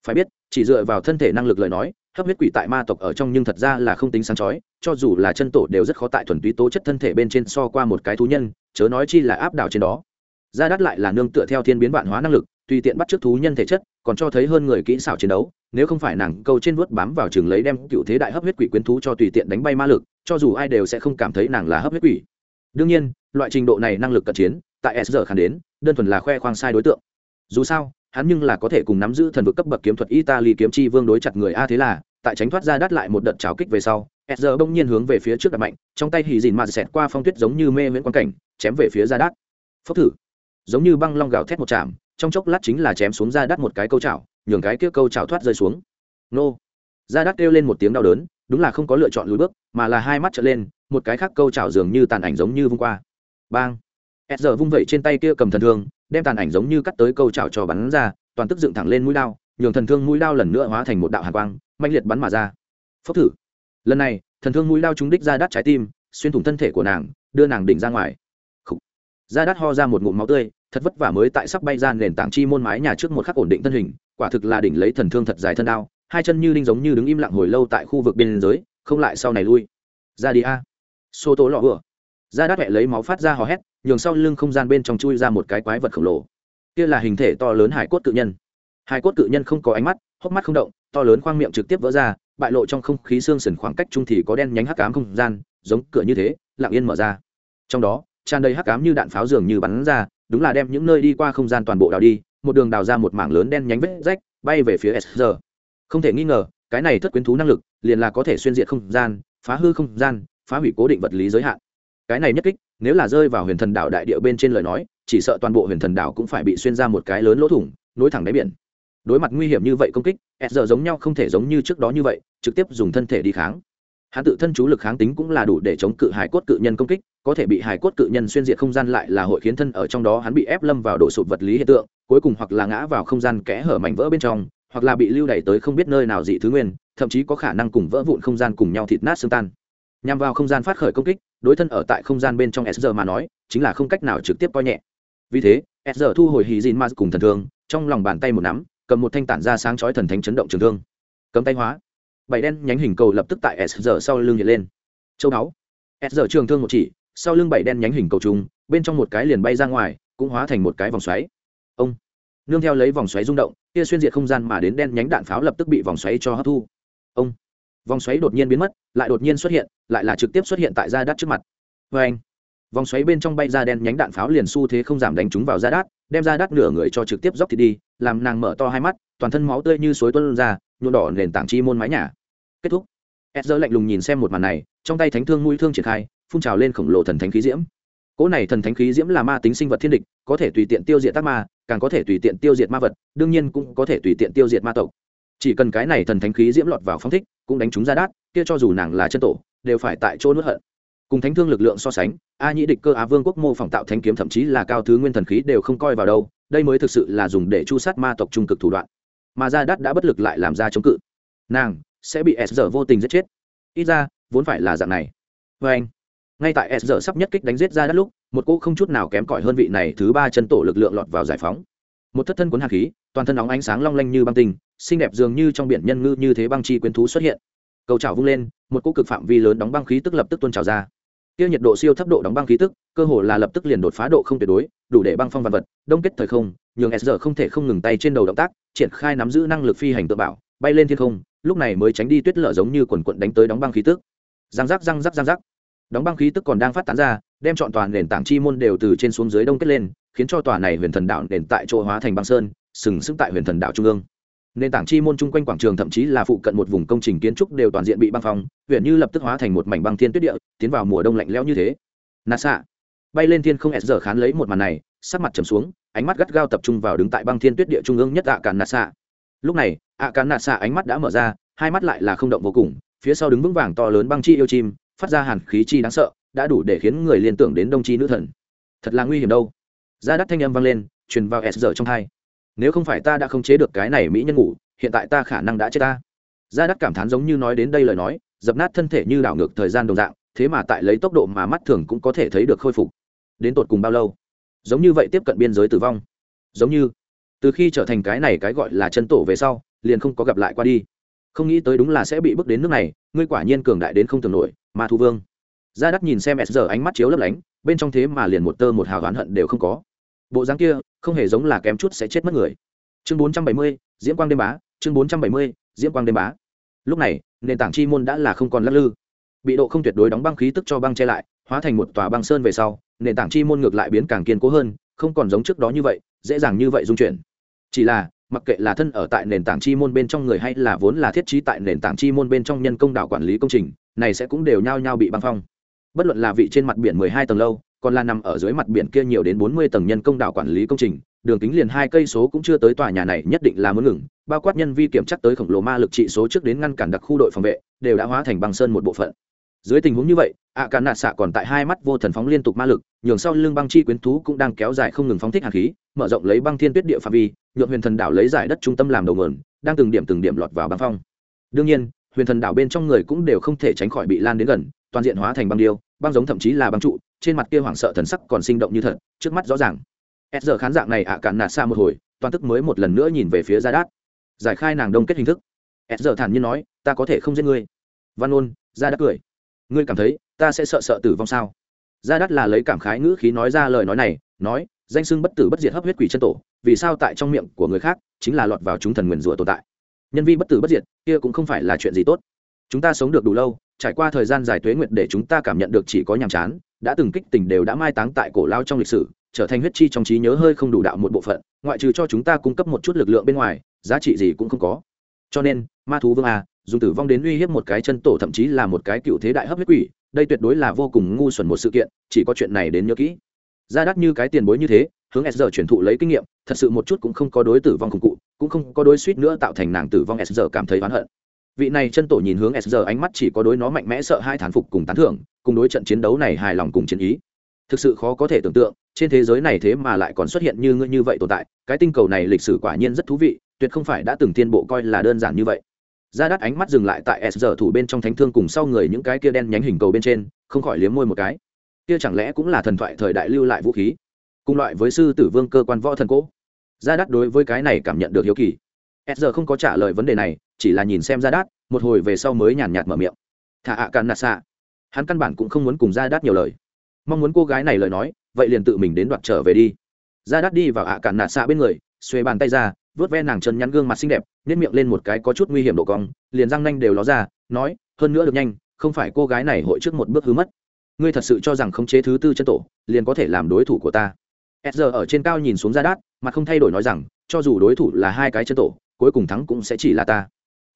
Phải biết, chỉ dựa vào thân thể năng lực lời nói hấp huyết quỷ tại ma tộc ở trong nhưng thật ra là không tính sáng chói, cho dù là chân tổ đều rất khó tại thuần túy tố chất thân thể bên trên so qua một cái thú nhân, chớ nói chi là áp đảo trên đó. Ra đắt lại là nương tựa theo thiên biến vạn hóa năng lực, tùy tiện bắt chước thú nhân thể chất, còn cho thấy hơn người kỹ xảo chiến đấu, nếu không phải nàng câu trên vuốt bám vào trường lấy đem cựu thế đại hấp huyết quỷ quyến thú cho tùy tiện đánh bay ma lực, cho dù ai đều sẽ không cảm thấy nàng là hấp huyết quỷ. Đương nhiên, loại trình độ này năng lực cận chiến, tại s giờ khán đến, đơn thuần là khoe khoang sai đối tượng. Dù sao hắn nhưng là có thể cùng nắm giữ thần vực cấp bậc kiếm thuật italy kiếm chi vương đối chặt người a thế là, tại tránh thoát ra đắt lại một đợt trào kích về sau, s giờ bỗng nhiên hướng về phía trước đặt mạnh, trong tay hì dìn mà xẹt qua phong tuyết giống như mê miễn quan cảnh, chém về phía ra đắt. Phốc thử. Giống như băng long gào thét một chạm, trong chốc lát chính là chém xuống ra đắt một cái câu chảo, nhường cái kia câu chảo thoát rơi xuống. Nô. Ra đắt kêu lên một tiếng đau đớn, đúng là không có lựa chọn lùi bước, mà là hai mắt trở lên, một cái khác câu chảo dường như tàn ảnh giống như vung qua. Bang. S giờ vung vẩy trên tay kia cầm thần thương đem tàn ảnh giống như cắt tới câu chảo cho bắn ra, toàn tức dựng thẳng lên mũi đao, nhường thần thương mũi đao lần nữa hóa thành một đạo hàn quang mạnh liệt bắn mà ra. Phốc thử. Lần này, thần thương mũi đao trúng đích ra đắt trái tim, xuyên thủng thân thể của nàng, đưa nàng đỉnh ra ngoài. Ra đắt ho ra một ngụm máu tươi, thật vất vả mới tại sắp bay ra nền tảng chi môn mái nhà trước một khắc ổn định thân hình, quả thực là đỉnh lấy thần thương thật dài thân đao, hai chân như đinh giống như đứng im lặng hồi lâu tại khu vực biên giới, không lại sau này lui. Ra đi a. Xô tố lọ vừa da đát mẹ lấy máu phát ra hò hét, nhường sau lưng không gian bên trong chui ra một cái quái vật khổng lồ. Kia là hình thể to lớn hải cốt cự nhân. Hải cốt cự nhân không có ánh mắt, hốc mắt không động, to lớn khoang miệng trực tiếp vỡ ra, bại lộ trong không khí xương sần khoảng cách trung thì có đen nhánh hắc ám không gian, giống cửa như thế, lặng yên mở ra. Trong đó, tràn đầy hắc ám như đạn pháo dường như bắn ra, đúng là đem những nơi đi qua không gian toàn bộ đào đi, một đường đào ra một mảng lớn đen nhánh vết rách, bay về phía sr không thể nghi ngờ, cái này thất quyến thú năng lực, liền là có thể xuyên diệt không gian, phá hư không gian, phá hủy cố định vật lý giới hạn cái này nhất kích, nếu là rơi vào huyền thần đảo đại địa bên trên lời nói, chỉ sợ toàn bộ huyền thần đảo cũng phải bị xuyên ra một cái lớn lỗ thủng, nối thẳng đáy biển. Đối mặt nguy hiểm như vậy công kích s giống nhau không thể giống như trước đó như vậy, trực tiếp dùng thân thể đi kháng. Hắn tự thân chú lực kháng tính cũng là đủ để chống cự hải cốt cự nhân công kích, có thể bị hải cốt cự nhân xuyên diệt không gian lại là hội khiến thân ở trong đó hắn bị ép lâm vào đổ sụp vật lý hiện tượng, cuối cùng hoặc là ngã vào không gian kẽ hở mảnh vỡ bên trong, hoặc là bị lưu đẩy tới không biết nơi nào dị thứ nguyên, thậm chí có khả năng cùng vỡ vụn không gian cùng nhau thịt nát xương tan nhằm vào không gian phát khởi công kích, đối thân ở tại không gian bên trong s mà nói, chính là không cách nào trực tiếp coi nhẹ. Vì thế s thu hồi hì dìn ma cùng thần thương, trong lòng bàn tay một nắm, cầm một thanh tản ra sáng chói thần thánh chấn động trường thương. Cấm tay hóa. Bảy đen nhánh hình cầu lập tức tại s sau lưng hiện lên. Châu đáo s trường thương một chỉ, sau lưng bảy đen nhánh hình cầu trùng, bên trong một cái liền bay ra ngoài, cũng hóa thành một cái vòng xoáy. Ông. Nương theo lấy vòng xoáy rung động, kia xuyên diệt không gian mà đến đen nhánh đạn pháo lập tức bị vòng xoáy cho hấp thu. Ông vòng xoáy đột nhiên biến mất lại đột nhiên xuất hiện lại là trực tiếp xuất hiện tại da đắt trước mặt. Vê anh vòng xoáy bên trong bay ra đen nhánh đạn pháo liền xu thế không giảm đánh trúng vào da đát, đem ra đát nửa người cho trực tiếp dốc thịt đi làm nàng mở to hai mắt toàn thân máu tươi như suối tuôn ra nhuộn đỏ nền tảng chi môn mái nhà. Kết thúc. Ed lạnh lùng nhìn xem một màn này trong tay thánh thương mũi thương triển khai phun trào lên khổng lồ thần thánh khí diễm. Cỗ này thần thánh khí diễm là ma tính sinh vật thiên địch có thể tùy tiện tiêu diệt tác ma càng có thể tùy tiện tiêu diệt ma vật đương nhiên cũng có thể tùy tiện tiêu diệt ma tộc chỉ cần cái này thần thánh khí diễm lọt vào phong thích, cũng đánh chúng ra đát, kia cho dù nàng là chân tổ, đều phải tại chỗ nuốt hận. Cùng thánh thương lực lượng so sánh, a nhĩ địch cơ á vương quốc mô phỏng tạo thánh kiếm thậm chí là cao thứ nguyên thần khí đều không coi vào đâu, đây mới thực sự là dùng để chu sát ma tộc trung cực thủ đoạn. Mà ra đát đã bất lực lại làm ra chống cự. Nàng sẽ bị s giờ vô tình giết chết. Ít ra, vốn phải là dạng này. Vê vâng. anh, ngay tại s giờ sắp nhất kích đánh giết ra đất lúc, một cô không chút nào kém cỏi hơn vị này thứ ba chân tổ lực lượng lọt vào giải phóng. Một thất thân cuốn hạt khí, toàn thân óng ánh sáng long lanh như băng tinh xinh đẹp dường như trong biển nhân ngư như thế băng chi quyến thú xuất hiện. Cầu trào vung lên, một cú cực phạm vi lớn đóng băng khí tức lập tức tuôn trào ra. Kia nhiệt độ siêu thấp độ đóng băng khí tức, cơ hồ là lập tức liền đột phá độ không tuyệt đối, đủ để băng phong vật vật, đông kết thời không, nhường SR không thể không ngừng tay trên đầu động tác, triển khai nắm giữ năng lực phi hành tự bảo, bay lên thiên không, lúc này mới tránh đi tuyết lở giống như quần quận đánh tới đóng băng khí tức. Răng rắc răng rắc răng rắc. Đóng băng khí tức còn đang phát tán ra, đem chọn toàn nền tảng chi môn đều từ trên xuống dưới đông kết lên, khiến cho tòa này huyền thần đạo nền tại chỗ hóa thành băng sơn, sừng sững tại huyền thần đạo trung ương nền tảng chi môn chung quanh quảng trường thậm chí là phụ cận một vùng công trình kiến trúc đều toàn diện bị băng phong, huyện như lập tức hóa thành một mảnh băng thiên tuyết địa, tiến vào mùa đông lạnh lẽo như thế. Nasa bay lên thiên không s giờ khán lấy một màn này, sắc mặt trầm xuống, ánh mắt gắt gao tập trung vào đứng tại băng thiên tuyết địa trung ương nhất ạ càn nasa. Lúc này, ạ càn nasa ánh mắt đã mở ra, hai mắt lại là không động vô cùng, phía sau đứng vững vàng to lớn băng chi yêu chim, phát ra hàn khí chi đáng sợ, đã đủ để khiến người liên tưởng đến đông chi nữ thần. Thật là nguy hiểm đâu. Gia đắt thanh âm vang lên, truyền vào s giờ trong hai nếu không phải ta đã không chế được cái này mỹ nhân ngủ, hiện tại ta khả năng đã chết ta. Gia đắt cảm thán giống như nói đến đây lời nói, dập nát thân thể như đảo ngược thời gian đồng dạng, thế mà tại lấy tốc độ mà mắt thường cũng có thể thấy được khôi phục. Đến tột cùng bao lâu? Giống như vậy tiếp cận biên giới tử vong. Giống như, từ khi trở thành cái này cái gọi là chân tổ về sau, liền không có gặp lại qua đi. Không nghĩ tới đúng là sẽ bị bước đến nước này, ngươi quả nhiên cường đại đến không tưởng nổi mà thu vương. Gia đắt nhìn xem s giờ ánh mắt chiếu lấp lánh, bên trong thế mà liền một tơ một hào oán hận đều không có bộ dáng kia không hề giống là kém chút sẽ chết mất người. Chương bốn trăm bảy mươi, diễm quang đêm bá, chương bốn trăm bảy mươi, diễm quang đêm bá. Lúc này, nền tảng chi môn đã là không còn lắc lư. Bị độ không tuyệt đối đóng băng khí tức cho băng che lại, hóa thành một tòa băng sơn về sau, nền tảng chi môn ngược lại biến càng kiên cố hơn, không còn giống trước đó như vậy, dễ dàng như vậy dung chuyển. Chỉ là, mặc kệ là thân ở tại nền tảng chi môn bên trong người hay là vốn là thiết trí tại nền tảng chi môn bên trong nhân công đảo quản lý công trình, này sẽ cũng đều nhao nhao bị băng phong. Bất luận là vị trên mặt biển mười hai tầng lâu còn là nằm ở dưới mặt biển kia nhiều đến bốn mươi tầng nhân công đảo quản lý công trình, đường kính liền hai cây số cũng chưa tới tòa nhà này, nhất định là muốn ngừng, bao quát nhân vi kiểm chắc tới khổng lồ ma lực trị số trước đến ngăn cản đặc khu đội phòng vệ, đều đã hóa thành băng sơn một bộ phận. Dưới tình huống như vậy ạ à nạ xạ còn tại hai mắt vô thần phóng liên tục ma lực, nhường sau lưng băng chi quyến thú cũng đang kéo dài không ngừng phóng thích hạt khí, mở rộng lấy băng thiên tuyết địa phạm vi, nhượng huyền thần đảo lấy giải đất trung tâm làm đầu nguồn, đang từng điểm từng điểm lọt vào băng phong. Đương nhiên, huyền thần đảo bên trong người cũng đều không thể tránh khỏi bị lan đến gần, toàn diện hóa thành băng điêu băng giống thậm chí là băng trụ, trên mặt kia hoảng sợ thần sắc còn sinh động như thật, trước mắt rõ ràng. S giờ khán dạng này ạ cạn nạt xa một hồi, toàn tức mới một lần nữa nhìn về phía gia đát. Giải khai nàng đông kết hình thức. S giờ thản nhiên nói, ta có thể không giết ngươi. Văn ôn, gia đát cười. Ngươi cảm thấy ta sẽ sợ sợ tử vong sao? Gia đát là lấy cảm khái ngữ khí nói ra lời nói này, nói, danh xưng bất tử bất diệt hấp huyết quỷ chân tổ, vì sao tại trong miệng của người khác chính là lọt vào chúng thần nguyền rủa tồn tại? Nhân vi bất tử bất diệt, kia cũng không phải là chuyện gì tốt. Chúng ta sống được đủ lâu trải qua thời gian dài tuế nguyệt để chúng ta cảm nhận được chỉ có nhàm chán, đã từng kích tình đều đã mai táng tại cổ lao trong lịch sử, trở thành huyết chi trong trí nhớ hơi không đủ đạo một bộ phận, ngoại trừ cho chúng ta cung cấp một chút lực lượng bên ngoài, giá trị gì cũng không có. Cho nên, ma thú vương a, dùng tử vong đến uy hiếp một cái chân tổ thậm chí là một cái cựu thế đại hấp huyết quỷ, đây tuyệt đối là vô cùng ngu xuẩn một sự kiện, chỉ có chuyện này đến nhớ kỹ. Ra đắt như cái tiền bối như thế, hướng s giờ chuyển thụ lấy kinh nghiệm, thật sự một chút cũng không có đối tử vong công cụ, cũng không có đối suýt nữa tạo thành nàng tử vong s giờ cảm thấy oán hận vị này chân tổ nhìn hướng s ánh mắt chỉ có đối nó mạnh mẽ sợ hai thán phục cùng tán thưởng, cùng đối trận chiến đấu này hài lòng cùng chiến ý. Thực sự khó có thể tưởng tượng, trên thế giới này thế mà lại còn xuất hiện như ngươi như vậy tồn tại, cái tinh cầu này lịch sử quả nhiên rất thú vị, tuyệt không phải đã từng tiên bộ coi là đơn giản như vậy. Ra đắt ánh mắt dừng lại tại s giờ thủ bên trong thánh thương cùng sau người những cái kia đen nhánh hình cầu bên trên, không khỏi liếm môi một cái. Kia chẳng lẽ cũng là thần thoại thời đại lưu lại vũ khí? Cùng loại với sư tử vương cơ quan võ thần cố. Gia đắt đối với cái này cảm nhận được hiếu kỳ. S giờ không có trả lời vấn đề này chỉ là nhìn xem gia đát, một hồi về sau mới nhàn nhạt mở miệng. Thả ạ càn nạ xạ. Hắn căn bản cũng không muốn cùng gia đát nhiều lời. Mong muốn cô gái này lời nói vậy liền tự mình đến đoạt trở về đi. Gia đát đi vào ạ càn nạ xạ bên người xuê bàn tay ra vớt ve nàng chân nhắn gương mặt xinh đẹp nếp miệng lên một cái có chút nguy hiểm độ cong liền răng nanh đều ló ra nói hơn nữa được nhanh không phải cô gái này hội trước một bước hứa mất. Ngươi thật sự cho rằng khống chế thứ tư chân tổ liền có thể làm đối thủ của ta? S giờ ở trên cao nhìn xuống ra đát mà không thay đổi nói rằng cho dù đối thủ là hai cái chân tổ cuối cùng thắng cũng sẽ chỉ là ta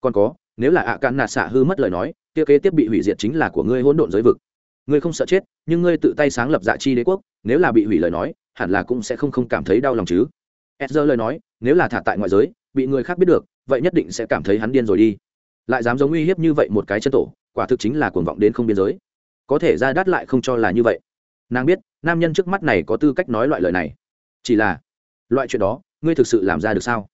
còn có, nếu là ạ cạn nạt xạ hư mất lời nói, kia kế tiếp bị hủy diệt chính là của ngươi hỗn độn giới vực. Ngươi không sợ chết, nhưng ngươi tự tay sáng lập dạ chi đế quốc, nếu là bị hủy lời nói, hẳn là cũng sẽ không không cảm thấy đau lòng chứ. S lời nói, nếu là thả tại ngoại giới, bị người khác biết được, vậy nhất định sẽ cảm thấy hắn điên rồi đi. Lại dám giống uy hiếp như vậy một cái chân tổ, quả thực chính là cuồng vọng đến không biên giới. Có thể ra đắt lại không cho là như vậy. Nàng biết, nam nhân trước mắt này có tư cách nói loại lời này. Chỉ là, loại chuyện đó, ngươi thực sự làm ra được sao?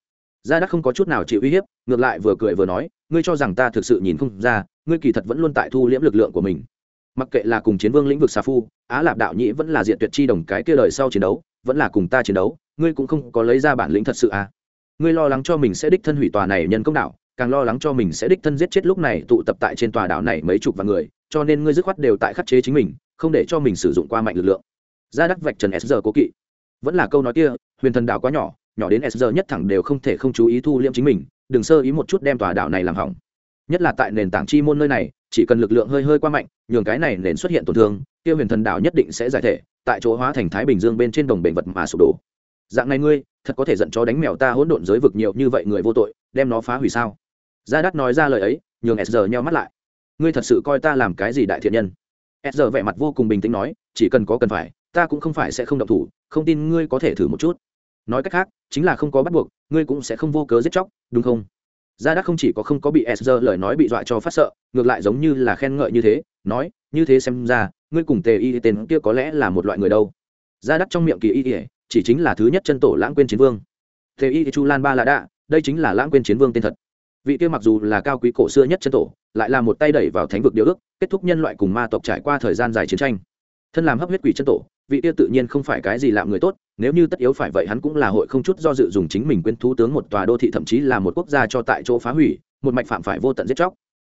Gia đắc không có chút nào chịu uy hiếp, ngược lại vừa cười vừa nói, ngươi cho rằng ta thực sự nhìn không ra, ngươi kỳ thật vẫn luôn tại thu liễm lực lượng của mình. Mặc kệ là cùng chiến vương lĩnh vực xà phu, á lạp đạo nhĩ vẫn là diện tuyệt chi đồng cái kia đời sau chiến đấu, vẫn là cùng ta chiến đấu, ngươi cũng không có lấy ra bản lĩnh thật sự à. Ngươi lo lắng cho mình sẽ đích thân hủy tòa này nhân công đạo, càng lo lắng cho mình sẽ đích thân giết chết lúc này tụ tập tại trên tòa đảo này mấy chục vạn người, cho nên ngươi dứt khoát đều tại khắc chế chính mình, không để cho mình sử dụng qua mạnh lực lượng. Gia đắc vạch trần s giờ cố kỵ. Vẫn là câu nói kia, huyền thần đảo quá nhỏ nhỏ đến s giờ nhất thẳng đều không thể không chú ý thu liễm chính mình, đừng sơ ý một chút đem tòa đảo này làm hỏng. Nhất là tại nền tảng chi môn nơi này, chỉ cần lực lượng hơi hơi qua mạnh, nhường cái này nền xuất hiện tổn thương, kia huyền thần đảo nhất định sẽ giải thể, tại chỗ hóa thành thái bình dương bên trên đồng bệnh vật mà sụp đổ. Dạng này ngươi, thật có thể giận chó đánh mèo ta hỗn độn giới vực nhiều như vậy người vô tội, đem nó phá hủy sao? Gia đắt nói ra lời ấy, nhường s giờ nheo mắt lại. Ngươi thật sự coi ta làm cái gì đại thiện nhân? S giờ vẻ mặt vô cùng bình tĩnh nói, chỉ cần có cần phải, ta cũng không phải sẽ không động thủ, không tin ngươi có thể thử một chút nói cách khác, chính là không có bắt buộc, ngươi cũng sẽ không vô cớ giết chóc, đúng không? Gia đắc không chỉ có không có bị sr lời nói bị dọa cho phát sợ, ngược lại giống như là khen ngợi như thế, nói, như thế xem ra, ngươi cùng tề y tên kia có lẽ là một loại người đâu. Gia đắc trong miệng kỳ y chỉ chính là thứ nhất chân tổ lãng quên chiến vương. Tề y chu lan ba là đạ, đây chính là lãng quên chiến vương tên thật. Vị kia mặc dù là cao quý cổ xưa nhất chân tổ, lại là một tay đẩy vào thánh vực điều ước, kết thúc nhân loại cùng ma tộc trải qua thời gian dài chiến tranh. Thân làm hấp huyết quỷ chân tổ, vị kia tự nhiên không phải cái gì làm người tốt nếu như tất yếu phải vậy hắn cũng là hội không chút do dự dùng chính mình quyến thú tướng một tòa đô thị thậm chí là một quốc gia cho tại chỗ phá hủy, một mạch phạm phải vô tận giết chóc.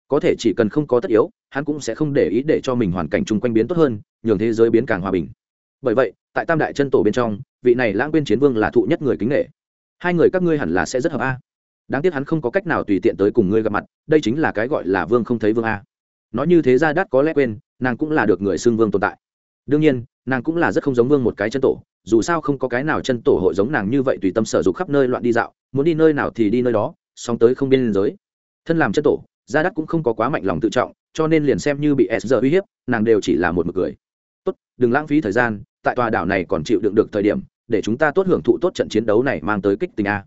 Có thể chỉ cần không có tất yếu, hắn cũng sẽ không để ý để cho mình hoàn cảnh chung quanh biến tốt hơn, nhường thế giới biến càng hòa bình. Bởi vậy, tại tam đại chân tổ bên trong, vị này lãng quên chiến vương là thụ nhất người kính nghệ hai người các ngươi hẳn là sẽ rất hợp a. Đáng tiếc hắn không có cách nào tùy tiện tới cùng ngươi gặp mặt, đây chính là cái gọi là vương không thấy vương a. Nói như thế ra đắt có lẽ quên, nàng cũng là được người xưng vương tồn tại đương nhiên, nàng cũng là rất không giống vương một cái chân tổ, dù sao không có cái nào chân tổ hội giống nàng như vậy tùy tâm sở dục khắp nơi loạn đi dạo, muốn đi nơi nào thì đi nơi đó, song tới không biên giới. Thân làm chân tổ, gia đắc cũng không có quá mạnh lòng tự trọng, cho nên liền xem như bị s giờ uy hiếp, nàng đều chỉ là một mực cười. Tốt, đừng lãng phí thời gian, tại tòa đảo này còn chịu đựng được thời điểm, để chúng ta tốt hưởng thụ tốt trận chiến đấu này mang tới kích tình a.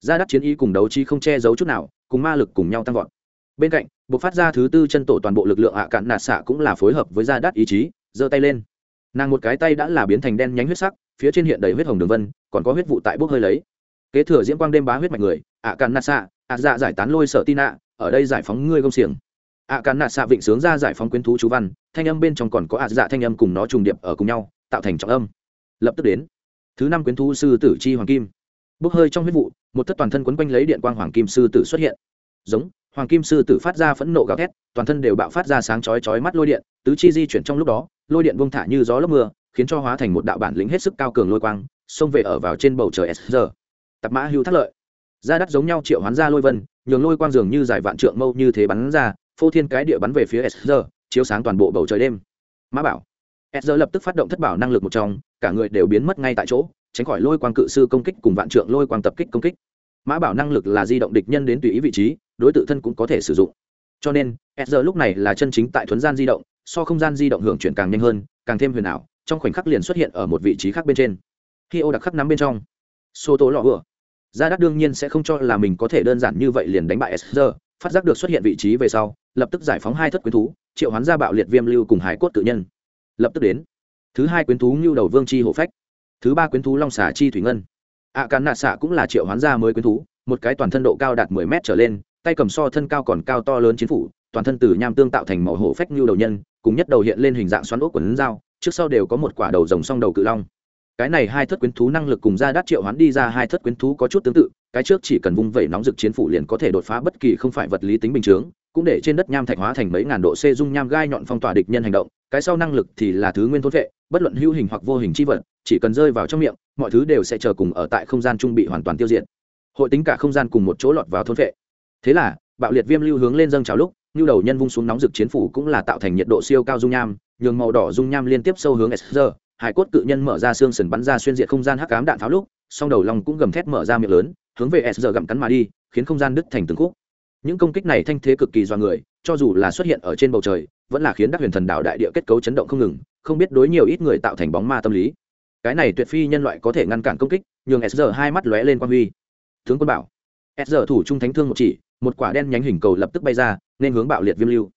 Gia đắc chiến ý cùng đấu chi không che giấu chút nào, cùng ma lực cùng nhau tăng vọt. Bên cạnh, buộc phát ra thứ tư chân tổ toàn bộ lực lượng ạ cạn nạt xạ cũng là phối hợp với gia đắc ý chí, giơ tay lên nàng một cái tay đã là biến thành đen nhánh huyết sắc, phía trên hiện đầy huyết hồng đường vân, còn có huyết vụ tại bốc hơi lấy. Kế thừa diễm quang đêm bá huyết mạch người ạ càn nạ xạ ạ dạ giải tán lôi sợ tin ạ ở đây giải phóng ngươi công xiềng. Ạ càn nạ xạ vịnh sướng ra giải phóng quyến thú chú văn, thanh âm bên trong còn có ạ dạ thanh âm cùng nó trùng điệp ở cùng nhau, tạo thành trọng âm. Lập tức đến, thứ năm quyến thú sư tử chi hoàng kim. Bốc hơi trong huyết vụ, một thất toàn thân quấn quanh lấy điện quang hoàng kim sư tử xuất hiện. Giống hoàng kim sư tử phát ra phẫn nộ gào thét, toàn thân đều bạo phát ra sáng chói chói mắt lôi điện, tứ chi di chuyển trong lúc đó, lôi điện vung thả như gió lốc mưa, khiến cho hóa thành một đạo bản lĩnh hết sức cao cường lôi quang, xông về ở vào trên bầu trời s giờ tập mã hưu thác lợi. Ra đắt giống nhau triệu hoán ra lôi vân, nhường lôi quang dường như dài vạn trượng mâu như thế bắn ra, phô thiên cái địa bắn về phía s giờ chiếu sáng toàn bộ bầu trời đêm. Mã bảo. S giờ lập tức phát động thất bảo năng lực một trong, cả người đều biến mất ngay tại chỗ, tránh khỏi lôi quang cự sư công kích cùng vạn trượng lôi quang tập kích công kích. Mã bảo năng lực là di động địch nhân đến tùy ý vị trí đối tự thân cũng có thể sử dụng. Cho nên s giờ lúc này là chân chính tại thuấn gian di động, so không gian di động hưởng chuyển càng nhanh hơn, càng thêm huyền ảo, trong khoảnh khắc liền xuất hiện ở một vị trí khác bên trên. Khi ô đặc khắc nắm bên trong xô tố lọ vừa. Ra đắc đương nhiên sẽ không cho là mình có thể đơn giản như vậy liền đánh bại s giờ phát giác được xuất hiện vị trí về sau, lập tức giải phóng hai thất quyến thú, triệu hoán ra bạo liệt viêm lưu cùng hải cốt tự nhân. Lập tức đến. Thứ hai quyến thú ngưu đầu vương chi hộ phách. Thứ ba quyến thú long xả chi thủy ngân. Ạ càn nạ xạ cũng là triệu hoán ra mới quyến thú, một cái toàn thân độ cao đạt mười mét trở lên tay cầm so thân cao còn cao to lớn chiến phủ, toàn thân từ nham tương tạo thành màu hổ phách như đầu nhân, cùng nhất đầu hiện lên hình dạng xoắn ốc quần dao, trước sau đều có một quả đầu rồng song đầu cự long. Cái này hai thất quyến thú năng lực cùng ra đắt triệu hoán đi ra hai thất quyến thú có chút tương tự, cái trước chỉ cần vung vẩy nóng rực chiến phủ liền có thể đột phá bất kỳ không phải vật lý tính bình chướng, cũng để trên đất nham thạch hóa thành mấy ngàn độ c dung nham gai nhọn phong tỏa địch nhân hành động, cái sau năng lực thì là thứ nguyên thôn vệ, bất luận hữu hình hoặc vô hình chi vật, chỉ cần rơi vào trong miệng, mọi thứ đều sẽ chờ cùng ở tại không gian trung bị hoàn toàn tiêu diệt. Hội tính cả không gian cùng một chỗ lọt vào thôn vệ thế là, bạo liệt viêm lưu hướng lên dâng trào lúc nhu đầu nhân vung xuống nóng rực chiến phủ cũng là tạo thành nhiệt độ siêu cao dung nham, nhường màu đỏ dung nham liên tiếp sâu hướng s giờ hải cốt cự nhân mở ra xương sần bắn ra xuyên diệt không gian hắc ám đạn pháo lúc, song đầu long cũng gầm thét mở ra miệng lớn, hướng về s giờ gặm cắn mà đi, khiến không gian đứt thành từng khúc. Những công kích này thanh thế cực kỳ do người, cho dù là xuất hiện ở trên bầu trời, vẫn là khiến đắc huyền thần đảo đại địa kết cấu chấn động không ngừng, không biết đối nhiều ít người tạo thành bóng ma tâm lý. Cái này tuyệt phi nhân loại có thể ngăn cản công kích, nhường s giờ hai mắt lóe lên quan huy. Tướng quân bảo sr thủ trung thánh thương một chỉ, một quả đen nhánh hình cầu lập tức bay ra, nên hướng bạo liệt viêm lưu.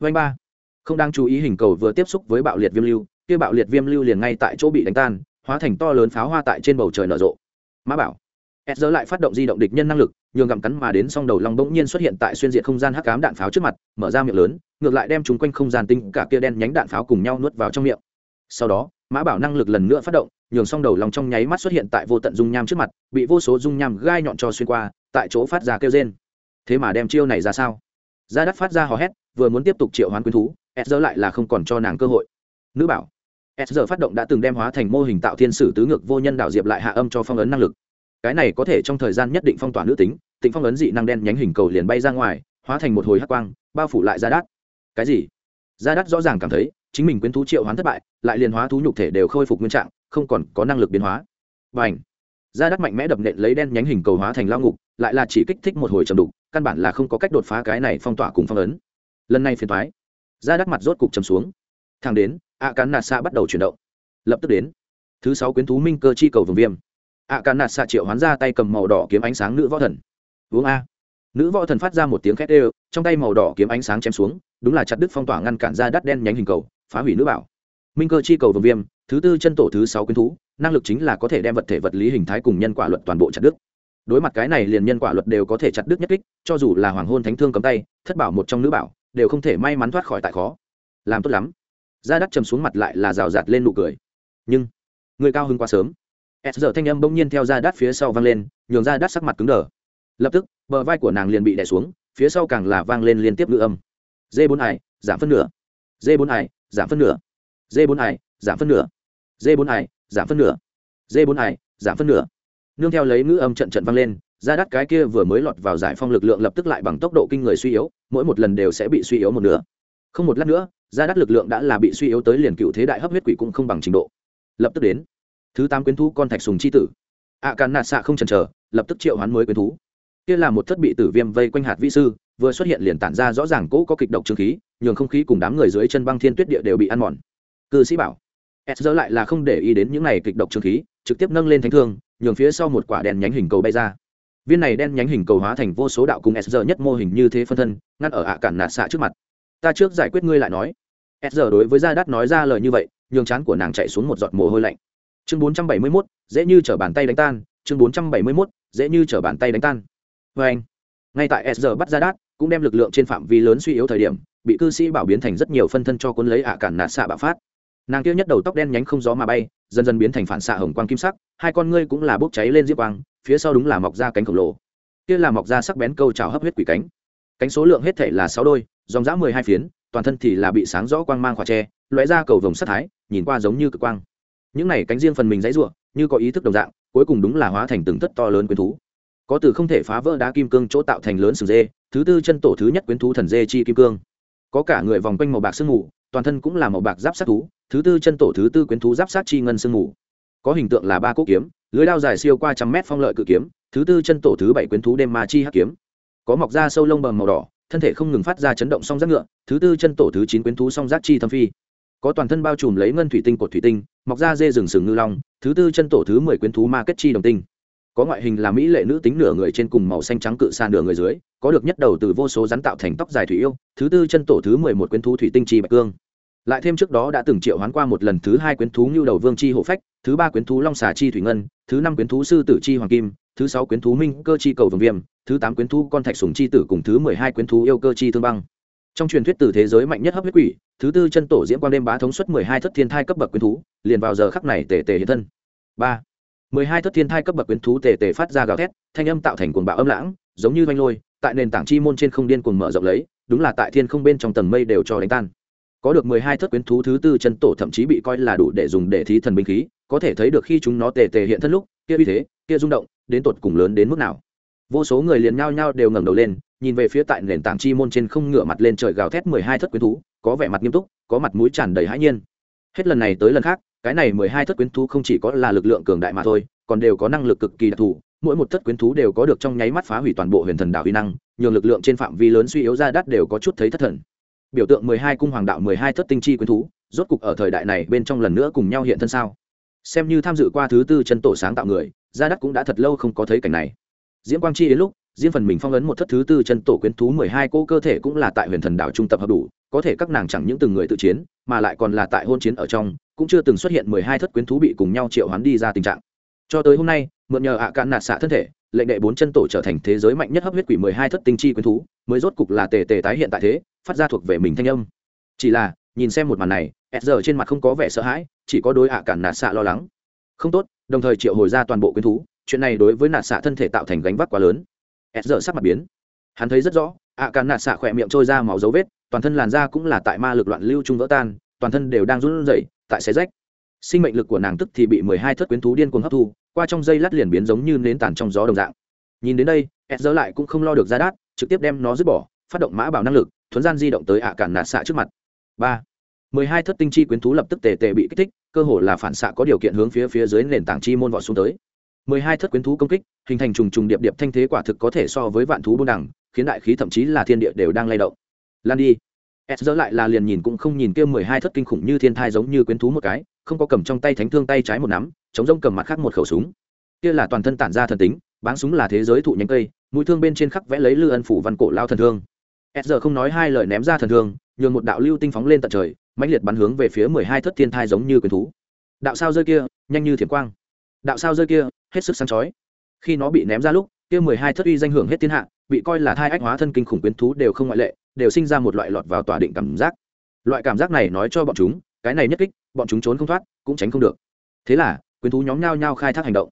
Vanh ba. Không đang chú ý hình cầu vừa tiếp xúc với bạo liệt viêm lưu, kia bạo liệt viêm lưu liền ngay tại chỗ bị đánh tan, hóa thành to lớn pháo hoa tại trên bầu trời nở rộ. Mã bảo. S lại phát động di động địch nhân năng lực, nhường gặm cắn mà đến song đầu long bỗng nhiên xuất hiện tại xuyên diện không gian hắc cám đạn pháo trước mặt, mở ra miệng lớn, ngược lại đem chúng quanh không gian tinh cả kia đen nhánh đạn pháo cùng nhau nuốt vào trong miệng. Sau đó, mã bảo năng lực lần nữa phát động nhường song đầu lòng trong nháy mắt xuất hiện tại vô tận dung nham trước mặt, bị vô số dung nham gai nhọn cho xuyên qua, tại chỗ phát ra kêu rên. Thế mà đem chiêu này ra sao? Ra đắt phát ra hò hét, vừa muốn tiếp tục triệu hoán quyến thú s lại là không còn cho nàng cơ hội. Nữ bảo s phát động đã từng đem hóa thành mô hình tạo thiên sử tứ ngược vô nhân đạo diệp lại hạ âm cho phong ấn năng lực. Cái này có thể trong thời gian nhất định phong tỏa nữ tính, tịnh phong ấn dị năng đen nhánh hình cầu liền bay ra ngoài, hóa thành một hồi hắc quang, bao phủ lại gia đát cái gì? Gia đát rõ ràng cảm thấy, chính mình quyến thú triệu hoán thất bại, lại liền hóa thú nhục thể đều khôi phục nguyên trạng không còn có năng lực biến hóa. Và ảnh gia đát mạnh mẽ đập nện lấy đen nhánh hình cầu hóa thành lao ngục, lại là chỉ kích thích một hồi trầm đục, căn bản là không có cách đột phá cái này phong tỏa cùng phong ấn. Lần này phiền thoái gia đát mặt rốt cục trầm xuống. Thang đến ạ cán nạt xạ bắt đầu chuyển động. Lập tức đến, thứ sáu quyến thú minh cơ chi cầu vùng viêm. Ạ cán nạt xạ triệu hoán ra tay cầm màu đỏ kiếm ánh sáng nữ võ thần. Uống a. Nữ võ thần phát ra một tiếng khét ê trong tay màu đỏ kiếm ánh sáng chém xuống, đúng là chặt đứt phong tỏa ngăn cản ra đắt đen nhánh hình cầu, phá hủy nữ bảo minh cơ chi cầu vùng viêm, thứ tư chân tổ thứ sáu quyến thú, năng lực chính là có thể đem vật thể vật lý hình thái cùng nhân quả luật toàn bộ chặt đứt. Đối mặt cái này liền nhân quả luật đều có thể chặt đứt nhất kích, cho dù là hoàng hôn thánh thương cầm tay, thất bảo một trong nữ bảo, đều không thể may mắn thoát khỏi tại khó. Làm tốt lắm. Da đắt chầm xuống mặt lại là rào rạt lên nụ cười. Nhưng, người cao hơn quá sớm. S giờ thanh âm bỗng nhiên theo da đắt phía sau vang lên, nhường da đắt sắc mặt cứng đờ. Lập tức, bờ vai của nàng liền bị đè xuống, phía sau càng là vang lên liên tiếp ngữ âm. Dê bốn ải giảm phân nửa. Dê bốn ải giảm phân nửa d bốn ải giảm phân nửa. D bốn ải giảm phân nửa. D bốn ải giảm phân nửa. Nương theo lấy ngữ âm trận trận vang lên ra đắt cái kia vừa mới lọt vào giải phong lực lượng lập tức lại bằng tốc độ kinh người suy yếu mỗi một lần đều sẽ bị suy yếu một nửa. Không một lát nữa ra đắt lực lượng đã là bị suy yếu tới liền cựu thế đại hấp huyết quỷ cũng không bằng trình độ. Lập tức đến. Thứ tám quyến thú con thạch sùng c h i tử. Ạ à, càn nạt xạ không chần chờ lập tức triệu hoán mới quyến thú. Kia là một thất bị tử viêm vây quanh hạt vĩ sư vừa xuất hiện liền tản ra rõ ràng cỗ có kịch độc trương khí nhường không khí cùng đám người dưới chân băng thiên tuyết địa đều bị ăn mòn cư sĩ bảo. S dỡ lại là không để ý đến những này kịch độc trường khí, trực tiếp nâng lên thánh thương, nhường phía sau một quả đèn nhánh hình cầu bay ra. Viên này đen nhánh hình cầu hóa thành vô số đạo cùng s dỡ nhất mô hình như thế phân thân, ngăn ở ạ cản nạt xạ trước mặt. Ta trước giải quyết ngươi lại nói. S dỡ đối với gia đắt nói ra lời như vậy, nhường chán của nàng chạy xuống một giọt mồ hôi lạnh. Chương bốn trăm bảy mươi mốt, dễ như chở bàn tay đánh tan. Chương bốn trăm bảy mươi mốt, dễ như chở bàn tay đánh tan. Vê anh, ngay tại s bắt gia đắt cũng đem lực lượng trên phạm vi lớn suy yếu thời điểm, bị cư sĩ bảo biến thành rất nhiều phân thân cho cuốn lấy ạ cản nạt xạ bạo phát nàng kia nhất đầu tóc đen nhánh không gió mà bay, dần dần biến thành phản xạ hồng quang kim sắc, hai con ngươi cũng là bốc cháy lên diếp quang, phía sau đúng là mọc ra cánh khổng lồ. Kia là mọc ra sắc bén câu trào hấp huyết quỷ cánh. Cánh số lượng hết thể là sáu đôi, dòng dã mười hai phiến, toàn thân thì là bị sáng rõ quang mang khỏa tre loại ra cầu vồng sắt thái, nhìn qua giống như cực quang. Những này cánh riêng phần mình dãy ruộng như có ý thức đồng dạng, cuối cùng đúng là hóa thành từng thất to lớn quyến thú. Có từ không thể phá vỡ đá kim cương chỗ tạo thành lớn sừng dê, thứ tư chân tổ thứ nhất quyến thú thần dê chi kim cương. Có cả người vòng quanh màu bạc sương mù toàn thân cũng là màu bạc giáp sát thú, thứ tư chân tổ thứ tư quyến thú giáp sát chi ngân sương mù. Có hình tượng là ba cốt kiếm, lưới đao dài siêu qua trăm mét phong lợi cự kiếm, thứ tư chân tổ thứ bảy quyến thú đêm ma chi hắc kiếm. Có mọc da sâu lông bầm màu đỏ, thân thể không ngừng phát ra chấn động song giác ngựa, thứ tư chân tổ thứ chín quyến thú song giác chi thâm phi. Có toàn thân bao trùm lấy ngân thủy tinh cột thủy tinh, mọc da dê rừng sừng ngư long, thứ tư chân tổ thứ mười quyến thú ma kết chi đồng tinh có ngoại hình là mỹ lệ nữ tính nửa người trên cùng màu xanh trắng cự xa nửa người dưới, có được nhất đầu từ vô số rắn tạo thành tóc dài thủy yêu, thứ tư chân tổ thứ mười một quyến thú thủy tinh chi bạch cương. Lại thêm trước đó đã từng triệu hoán qua một lần thứ hai quyến thú như đầu vương chi hộ phách, thứ ba quyến thú long xà chi thủy ngân, thứ năm quyến thú sư tử chi hoàng kim, thứ sáu quyến thú minh cơ chi cầu vương viêm, thứ tám quyến thú con thạch sùng chi tử cùng thứ mười hai quyến thú yêu cơ chi thương băng. Trong truyền thuyết từ thế giới mạnh nhất hấp huyết quỷ, thứ tư chân tổ diễn quang đêm bá thống suất mười hai thất thiên thai cấp bậc quyến thú, liền vào giờ khắc này tề tề hiện thân. Ba mười hai thất thiên thai cấp bậc quyến thú tề tề phát ra gào thét, thanh âm tạo thành cuồng bạo âm lãng, giống như vanh lôi, tại nền tảng chi môn trên không điên cuồng mở rộng lấy, đúng là tại thiên không bên trong tầng mây đều cho đánh tan. Có được mười hai thất quyến thú thứ tư chân tổ thậm chí bị coi là đủ để dùng để thí thần binh khí, có thể thấy được khi chúng nó tề tề hiện thân lúc, kia uy thế, kia rung động, đến tột cùng lớn đến mức nào. Vô số người liền nhao nhao đều ngẩng đầu lên, nhìn về phía tại nền tảng chi môn trên không ngửa mặt lên trời gào thét mười hai thất quyến thú, có vẻ mặt nghiêm túc, có mặt mũi tràn đầy hãi nhiên. Hết lần này tới lần khác cái này mười hai thất quyến thú không chỉ có là lực lượng cường đại mà thôi, còn đều có năng lực cực kỳ đặc thù, mỗi một thất quyến thú đều có được trong nháy mắt phá hủy toàn bộ huyền thần đạo uy năng, nhường lực lượng trên phạm vi lớn suy yếu ra đắt đều có chút thấy thất thần. Biểu tượng mười hai cung hoàng đạo mười hai thất tinh chi quyến thú, rốt cục ở thời đại này bên trong lần nữa cùng nhau hiện thân sao? Xem như tham dự qua thứ tư chân tổ sáng tạo người gia đắc cũng đã thật lâu không có thấy cảnh này. Diễm quang chi đến lúc Diễm phần mình phong ấn một thất thứ tư chân tổ quyến thú mười hai cô cơ thể cũng là tại huyền thần đảo trung tập hợp đủ có thể các nàng chẳng những từng người tự chiến, mà lại còn là tại hôn chiến ở trong, cũng chưa từng xuất hiện mười hai thất quyến thú bị cùng nhau triệu hoán đi ra tình trạng. Cho tới hôm nay, mượn nhờ ạ à cạn nạt xạ thân thể, lệnh đệ bốn chân tổ trở thành thế giới mạnh nhất hấp huyết quỷ mười hai thất tinh chi quyến thú, mới rốt cục là tề tề tái hiện tại thế, phát ra thuộc về mình thanh âm. Chỉ là, nhìn xem một màn này s giờ trên mặt không có vẻ sợ hãi, chỉ có đối ạ à cạn nạt xạ lo lắng. Không tốt, đồng thời triệu hồi ra toàn bộ quyến thú, chuyện này đối với nạt xạ thân thể tạo thành gánh vác quá lớn. S giờ sắc mặt biến. Hắn thấy rất rõ, ạ à cạn nạt xạ khỏe miệng trôi ra máu dấu vết toàn thân làn da cũng là tại ma lực loạn lưu trung vỡ tan, toàn thân đều đang run rẩy, tại xé rách. Sinh mệnh lực của nàng tức thì bị mười hai thất quyến thú điên cuồng hấp thu, qua trong dây lát liền biến giống như nến tàn trong gió đồng dạng. Nhìn đến đây ed dỡ lại cũng không lo được ra đát, trực tiếp đem nó dứt bỏ, phát động mã bảo năng lực, thuấn gian di động tới ạ cản nạt xạ trước mặt. Ba. Mười hai thất tinh chi quyến thú lập tức tề tề bị kích thích, cơ hồ là phản xạ có điều kiện hướng phía phía dưới nền tảng chi môn vọt xuống tới. Mười hai thất quyến thú công kích, hình thành trùng trùng điệp điệp thanh thế quả thực có thể so với vạn thú buôn đẳng khiến đại khí thậm chí là thiên địa đều đang lay động lan đi. S dỡ lại là liền nhìn cũng không nhìn kia mười hai thất kinh khủng như thiên thai giống như quyến thú một cái, không có cầm trong tay thánh thương tay trái một nắm, chống rông cầm mặt khác một khẩu súng. Kia là toàn thân tản ra thần tính, báng súng là thế giới thụ nhánh cây, mũi thương bên trên khắc vẽ lấy lư ân phủ văn cổ lao thần thương. S giờ không nói hai lời ném ra thần thương, nhường một đạo lưu tinh phóng lên tận trời, mãnh liệt bắn hướng về phía mười hai thất thiên thai giống như quyến thú. Đạo sao rơi kia, nhanh như thiểm quang. Đạo sao rơi kia, hết sức sáng chói. Khi nó bị ném ra lúc, kia mười hai thất uy danh hưởng hết thiên hạ, bị coi là thai ách hóa thân kinh khủng quyến thú đều không ngoại lệ đều sinh ra một loại lọt vào tòa định cảm giác. Loại cảm giác này nói cho bọn chúng, cái này nhất kích, bọn chúng trốn không thoát, cũng tránh không được. Thế là, quyến thú nhóm nhau nhau khai thác hành động.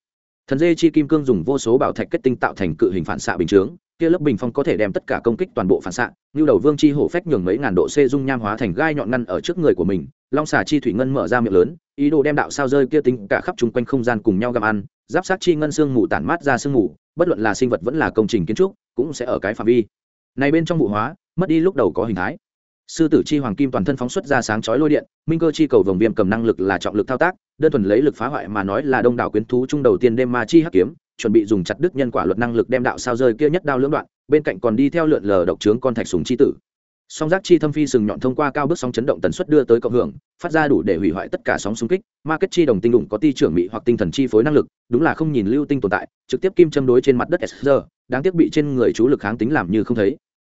Thần dê chi kim cương dùng vô số bảo thạch kết tinh tạo thành cự hình phản xạ bình chướng, kia lớp bình phong có thể đem tất cả công kích toàn bộ phản xạ, như đầu vương chi hổ phách nhường mấy ngàn độ c dung nham hóa thành gai nhọn ngăn ở trước người của mình, long xà chi thủy ngân mở ra miệng lớn, ý đồ đem đạo sao rơi kia tính cả khắp chung quanh không gian cùng nhau gặm ăn, giáp sát chi ngân xương mù tản mát ra sương mù, bất luận là sinh vật vẫn là công trình kiến trúc, cũng sẽ ở cái phạm vi. Này bên trong vụ hóa mất đi lúc đầu có hình thái. Sư tử chi hoàng kim toàn thân phóng xuất ra sáng chói lôi điện, minh cơ chi cầu vồng viêm cầm năng lực là trọng lực thao tác, đơn thuần lấy lực phá hoại mà nói là đông đảo quyến thú trung đầu tiên đêm ma chi hắc kiếm, chuẩn bị dùng chặt đứt nhân quả luật năng lực đem đạo sao rơi kia nhất đao lưỡng đoạn, bên cạnh còn đi theo lượn lờ độc trướng con thạch súng chi tử. Song giác chi thâm phi sừng nhọn thông qua cao bước sóng chấn động tần suất đưa tới cộng hưởng, phát ra đủ để hủy hoại tất cả sóng xung kích, ma kết chi đồng tinh đủng có ti trưởng mỹ hoặc tinh thần chi phối năng lực, đúng là không nhìn lưu tinh tồn tại, trực tiếp kim châm đối trên mặt đất sr đang tiếc bị trên người chú lực kháng tính làm như không thấy.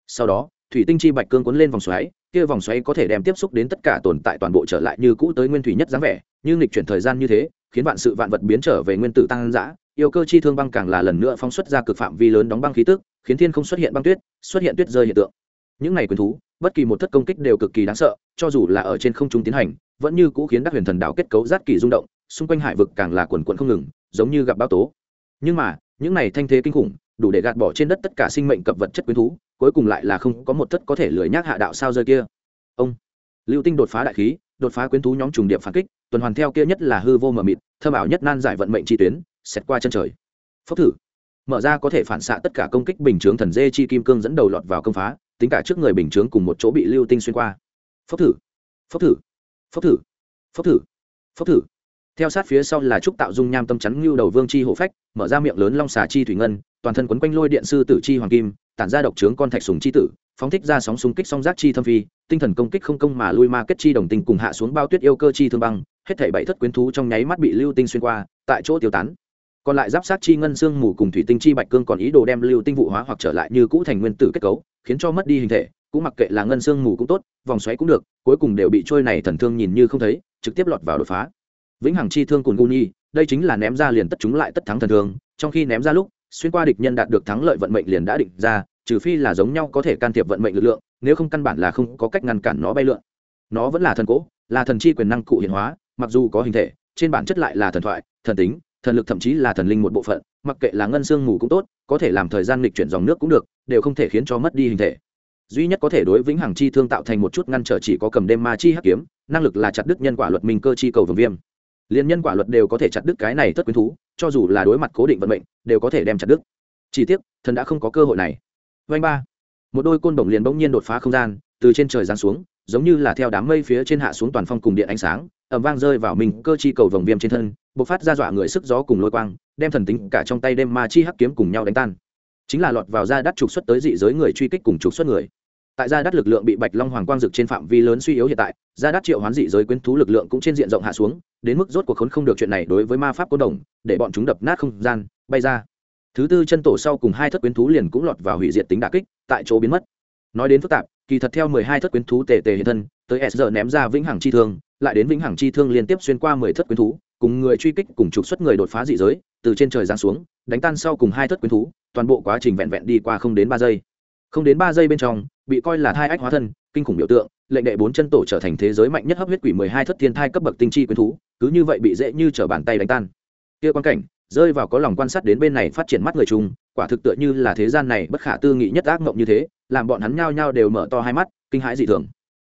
Sau đó thủy tinh chi bạch cương cuốn lên vòng xoáy, kia vòng xoáy có thể đem tiếp xúc đến tất cả tồn tại toàn bộ trở lại như cũ tới nguyên thủy nhất dáng vẻ, như nghịch chuyển thời gian như thế, khiến vạn sự vạn vật biến trở về nguyên tử tăng dã. Yêu cơ chi thương băng càng là lần nữa phóng xuất ra cực phạm vi lớn đóng băng khí tức, khiến thiên không xuất hiện băng tuyết, xuất hiện tuyết rơi hiện tượng. Những này quyền thú, bất kỳ một thất công kích đều cực kỳ đáng sợ, cho dù là ở trên không trung tiến hành, vẫn như cũ khiến các huyền thần đạo kết cấu rát kỳ rung động, xung quanh hải vực càng là quần quận không ngừng, giống như gặp bão tố. Nhưng mà, những này thanh thế kinh khủng đủ để gạt bỏ trên đất tất cả sinh mệnh cập vật chất quyến thú, cuối cùng lại là không có một thất có thể lười nhác hạ đạo sao rơi kia. Ông, lưu tinh đột phá đại khí, đột phá quyến thú nhóm trùng điệp phản kích, tuần hoàn theo kia nhất là hư vô mờ mịt thơ bảo nhất nan giải vận mệnh chi tuyến xét qua chân trời. Phốc thử. Mở ra có thể phản xạ tất cả công kích bình chướng thần dê chi kim cương dẫn đầu lọt vào công phá, tính cả trước người bình chướng cùng một chỗ bị lưu tinh xuyên qua. Phốc thử. Phốc thử. Phốc thử. Phốc thử. Phốc thử. Theo sát phía sau là trúc tạo dung nham tâm chắn ngưu đầu vương chi hổ phách, mở ra miệng lớn long xà chi thủy ngân toàn thân quấn quanh lôi điện sư tử chi hoàng kim tản ra độc trướng con thạch sùng chi tử phóng thích ra sóng xung kích song giác chi thâm phi tinh thần công kích không công mà lui ma kết chi đồng tình cùng hạ xuống bao tuyết yêu cơ chi thương băng hết thảy bảy thất quyến thú trong nháy mắt bị lưu tinh xuyên qua tại chỗ tiêu tán. Còn lại giáp sát chi ngân xương mù cùng thủy tinh chi bạch cương còn ý đồ đem lưu tinh vụ hóa hoặc trở lại như cũ thành nguyên tử kết cấu khiến cho mất đi hình thể cũng mặc kệ là ngân xương mù cũng tốt vòng xoáy cũng được cuối cùng đều bị trôi này thần thương nhìn như không thấy trực tiếp lọt vào đột phá. Vĩnh hằng chi thương cùng guni, đây chính là ném ra liền tất chúng lại tất thắng thần thương trong khi ném ra lúc xuyên qua địch nhân đạt được thắng lợi vận mệnh liền đã định ra, trừ phi là giống nhau có thể can thiệp vận mệnh lực lượng, nếu không căn bản là không có cách ngăn cản nó bay lượn. Nó vẫn là thần cỗ là thần chi quyền năng cụ hiện hóa, mặc dù có hình thể, trên bản chất lại là thần thoại, thần tính, thần lực thậm chí là thần linh một bộ phận, mặc kệ là ngân xương mù cũng tốt, có thể làm thời gian lịch chuyển dòng nước cũng được, đều không thể khiến cho mất đi hình thể. Duy nhất có thể đối vĩnh hằng chi thương tạo thành một chút ngăn trở chỉ có cầm đêm ma chi hắc kiếm, năng lực là chặt đứt nhân quả luật minh cơ chi cầu vương viêm liên nhân quả luật đều có thể chặt đứt cái này thất quyến thú, cho dù là đối mặt cố định vận mệnh, đều có thể đem chặt đứt. Chỉ tiếc, thần đã không có cơ hội này. Vanh ba. Một đôi côn đồng liền bỗng nhiên đột phá không gian, từ trên trời giáng xuống, giống như là theo đám mây phía trên hạ xuống toàn phong cùng điện ánh sáng ẩm vang rơi vào mình cơ chi cầu vòng viêm trên thân, bộc phát ra dọa người sức gió cùng lôi quang, đem thần tính cả trong tay đêm ma chi hắc kiếm cùng nhau đánh tan. Chính là lọt vào ra đắt trục xuất tới dị giới người truy kích cùng trục xuất người tại gia đắt lực lượng bị bạch long hoàng quang dực trên phạm vi lớn suy yếu hiện tại, gia đắt triệu hoán dị giới quyến thú lực lượng cũng trên diện rộng hạ xuống, đến mức rốt cuộc khốn không được chuyện này đối với ma pháp côn đồng, để bọn chúng đập nát không gian, bay ra. Thứ tư chân tổ sau cùng hai thất quyến thú liền cũng lọt vào hủy diệt tính đà kích, tại chỗ biến mất. Nói đến phức tạp, kỳ thật theo mười hai thất quyến thú tề tề hiện thân, tới s giờ ném ra vĩnh hằng chi thương, lại đến vĩnh hằng chi thương liên tiếp xuyên qua mười thất quyến thú, cùng người truy kích cùng trục xuất người đột phá dị giới, từ trên trời giáng xuống, đánh tan sau cùng hai thất quyến thú, toàn bộ quá trình vẹn vẹn đi qua không đến ba giây. Không đến ba giây bên trong bị coi là thai ách hóa thân, kinh khủng biểu tượng, lệnh đệ bốn chân tổ trở thành thế giới mạnh nhất hấp huyết quỷ mười hai thất thiên thai cấp bậc tinh chi quyến thú, cứ như vậy bị dễ như trở bàn tay đánh tan. Kia quan cảnh, rơi vào có lòng quan sát đến bên này phát triển mắt người chung quả thực tựa như là thế gian này bất khả tư nghị nhất ác mộng như thế, làm bọn hắn nhao nhao đều mở to hai mắt, kinh hãi dị thường.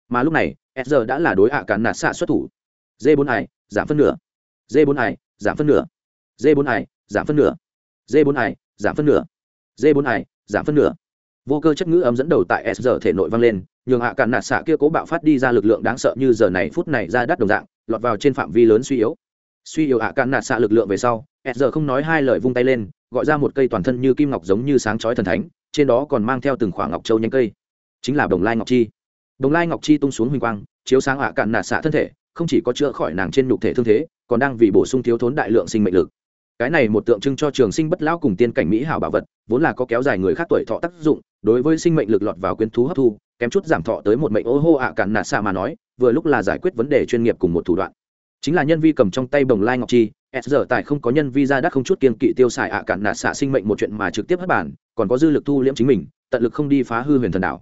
Mà lúc này, s giờ đã là đối hạ cản nạt xạ xuất thủ. D bốn ải giảm phân nửa. D bốn ải giảm phân nửa. D bốn ải giảm phân nửa. D bốn ải giảm phân nửa. D bốn ải giảm phân nửa vô cơ chất ngữ ấm dẫn đầu tại s giờ thể nội vang lên, nhường hạ cản nạt xạ kia cố bạo phát đi ra lực lượng đáng sợ như giờ này phút này ra đắt đồng dạng, lọt vào trên phạm vi lớn suy yếu. Suy yếu hạ cản nạt xạ lực lượng về sau, s giờ không nói hai lời vung tay lên, gọi ra một cây toàn thân như kim ngọc giống như sáng chói thần thánh, trên đó còn mang theo từng khoảng ngọc châu nhánh cây. Chính là đồng lai ngọc chi. Đồng lai ngọc chi tung xuống huỳnh quang, chiếu sáng hạ cản nạt xạ thân thể, không chỉ có chữa khỏi nàng trên nhục thể thương thế, còn đang vì bổ sung thiếu thốn đại lượng sinh mệnh lực. Cái này một tượng trưng cho trường sinh bất lão cùng tiên cảnh mỹ hảo bảo vật, vốn là có kéo dài người khác tuổi thọ tác dụng đối với sinh mệnh lực lọt vào quyến thú hấp thu, kém chút giảm thọ tới một mệnh. Ô hô ạ cản nạ xạ mà nói, vừa lúc là giải quyết vấn đề chuyên nghiệp cùng một thủ đoạn. Chính là nhân vi cầm trong tay bồng lai ngọc chi, s giờ tại không có nhân vi ra đắc không chút kiên kỵ tiêu xài ạ cản nạ xạ sinh mệnh một chuyện mà trực tiếp hất bản còn có dư lực thu liễm chính mình, tận lực không đi phá hư huyền thần đảo.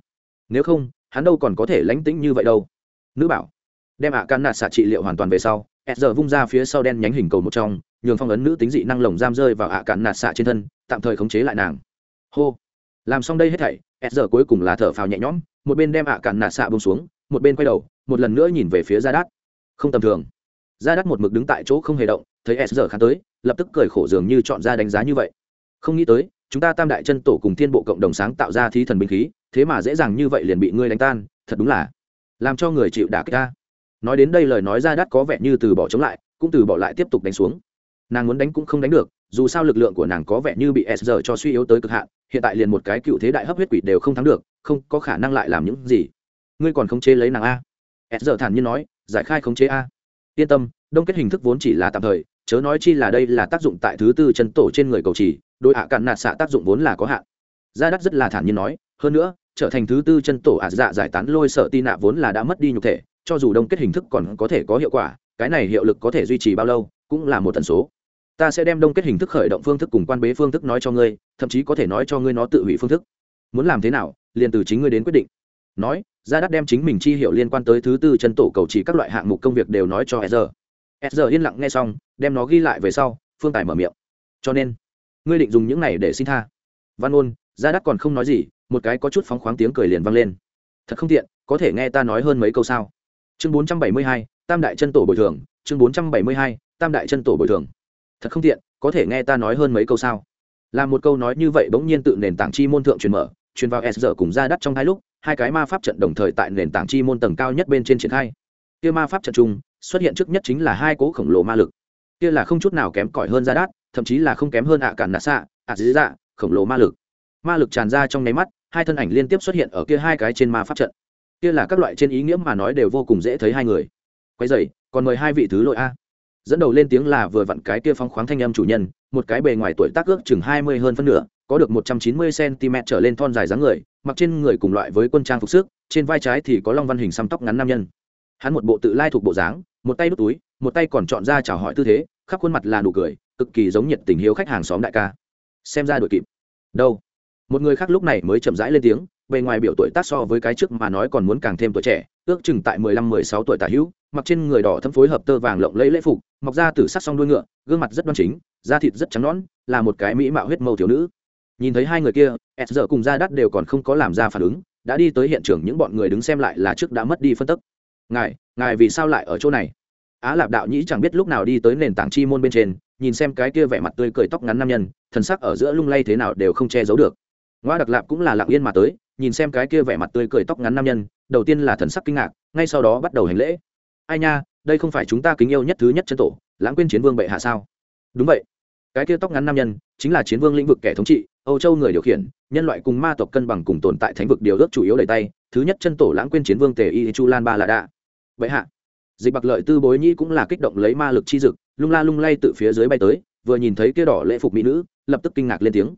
Nếu không, hắn đâu còn có thể lánh tĩnh như vậy đâu. Nữ bảo, đem ạ cản nạ xạ trị liệu hoàn toàn về sau, s giờ vung ra phía sau đen nhánh hình cầu một trong, nhường phong ấn nữ tính dị năng lồng giam rơi vào ạ cản nạ xạ trên thân, tạm thời khống chế lại nàng. Hô làm xong đây hết thảy, s giờ cuối cùng là thở phào nhẹ nhõm, một bên đem ạ cản nạ xạ bông xuống, một bên quay đầu, một lần nữa nhìn về phía gia đát. Không tầm thường. Gia đát một mực đứng tại chỗ không hề động, thấy s giờ khá tới, lập tức cười khổ dường như chọn ra đánh giá như vậy. Không nghĩ tới, chúng ta tam đại chân tổ cùng thiên bộ cộng đồng sáng tạo ra thí thần binh khí, thế mà dễ dàng như vậy liền bị ngươi đánh tan, thật đúng là làm cho người chịu đả kích ta. Nói đến đây lời nói ra đắt có vẻ như từ bỏ chống lại, cũng từ bỏ lại tiếp tục đánh xuống. Nàng muốn đánh cũng không đánh được dù sao lực lượng của nàng có vẻ như bị s giờ cho suy yếu tới cực hạn, hiện tại liền một cái cựu thế đại hấp huyết quỷ đều không thắng được, không có khả năng lại làm những gì. Ngươi còn khống chế lấy nàng a. S giờ thản nhiên nói, giải khai khống chế a. Yên tâm, đông kết hình thức vốn chỉ là tạm thời, chớ nói chi là đây là tác dụng tại thứ tư chân tổ trên người cầu trì đội hạ cạn nạt xạ tác dụng vốn là có hạn. Gia đắc rất là thản nhiên nói, hơn nữa, trở thành thứ tư chân tổ ả dạ giải tán lôi sợ tin nạ vốn là đã mất đi nhục thể, cho dù đông kết hình thức còn có thể có hiệu quả, cái này hiệu lực có thể duy trì bao lâu, cũng là một tần số ta sẽ đem đông kết hình thức khởi động phương thức cùng quan bế phương thức nói cho ngươi, thậm chí có thể nói cho ngươi nó tự hủy phương thức. Muốn làm thế nào, liền từ chính ngươi đến quyết định. Nói, gia đắt đem chính mình chi hiệu liên quan tới thứ tư chân tổ cầu chỉ các loại hạng mục công việc đều nói cho sr sr yên lặng nghe xong, đem nó ghi lại về sau, phương tài mở miệng. Cho nên, ngươi định dùng những này để xin tha. Văn ôn gia đắt còn không nói gì, một cái có chút phóng khoáng tiếng cười liền vang lên. Thật không tiện, có thể nghe ta nói hơn mấy câu sao? Chương bốn trăm bảy mươi hai, tam đại chân tổ bồi thường, chương bốn trăm bảy mươi hai, tam đại chân tổ bồi thường thật không tiện, có thể nghe ta nói hơn mấy câu sao? Là một câu nói như vậy bỗng nhiên tự nền tảng chi môn thượng truyền mở, truyền vào s giờ cùng ra đắt trong hai lúc, hai cái ma pháp trận đồng thời tại nền tảng chi môn tầng cao nhất bên trên triển khai. Kia ma pháp trận chung xuất hiện trước nhất chính là hai cố khổng lồ ma lực. Kia là không chút nào kém cỏi hơn ra đắt, thậm chí là không kém hơn ạ cản nạ xạ, ạ dĩ dạ khổng lồ ma lực. Ma lực tràn ra trong nháy mắt, hai thân ảnh liên tiếp xuất hiện ở kia hai cái trên ma pháp trận. Kia là các loại trên ý nghĩa mà nói đều vô cùng dễ thấy hai người. Quay dày còn mời hai vị thứ lỗi a dẫn đầu lên tiếng là vừa vặn cái kia phong khoáng thanh âm chủ nhân, một cái bề ngoài tuổi tác ước chừng hai mươi hơn phân nửa, có được một trăm chín mươi cm trở lên thon dài dáng người, mặc trên người cùng loại với quân trang phục sức, trên vai trái thì có long văn hình xăm tóc ngắn nam nhân. Hắn một bộ tự lai thuộc bộ dáng, một tay đút túi, một tay còn chọn ra chào hỏi tư thế, khắp khuôn mặt là nụ cười, cực kỳ giống nhiệt tình hiếu khách hàng xóm đại ca. Xem ra đội kịp. Đâu? Một người khác lúc này mới chậm rãi lên tiếng, bề ngoài biểu tuổi tác so với cái trước mà nói còn muốn càng thêm tuổi trẻ, ước chừng tại mười lăm, mười sáu tuổi tả hữu, mặc trên người đỏ thâm phối hợp tơ vàng lộng lẫy lễ phục mọc ra từ sắc song đuôi ngựa, gương mặt rất đoan chính, da thịt rất trắng nõn, là một cái mỹ mạo huyết mâu thiếu nữ. Nhìn thấy hai người kia s giờ cùng gia đắt đều còn không có làm ra phản ứng, đã đi tới hiện trường những bọn người đứng xem lại là trước đã mất đi phân tức. Ngài ngài vì sao lại ở chỗ này? Á lạp đạo nhĩ chẳng biết lúc nào đi tới nền tảng chi môn bên trên, nhìn xem cái kia vẻ mặt tươi cười tóc ngắn nam nhân, thần sắc ở giữa lung lay thế nào đều không che giấu được. Ngoa đặc lạp cũng là lặng yên mà tới, nhìn xem cái kia vẻ mặt tươi cười tóc ngắn nam nhân, đầu tiên là thần sắc kinh ngạc, ngay sau đó bắt đầu hành lễ. Ai nha đây không phải chúng ta kính yêu nhất thứ nhất chân tổ, lãng quên chiến vương bệ hạ sao? Đúng vậy. Cái kia tóc ngắn nam nhân, chính là chiến vương lĩnh vực kẻ thống trị, âu châu người điều khiển, nhân loại cùng ma tộc cân bằng cùng tồn tại thánh vực điều ước chủ yếu đầy tay, thứ nhất chân tổ lãng quên chiến vương tề y chu lan ba là đạ. Vậy hạ. Dịch bạc lợi tư bối nhĩ cũng là kích động lấy ma lực chi dực, lung la lung lay từ phía dưới bay tới, vừa nhìn thấy kia đỏ lễ phục mỹ nữ, lập tức kinh ngạc lên tiếng.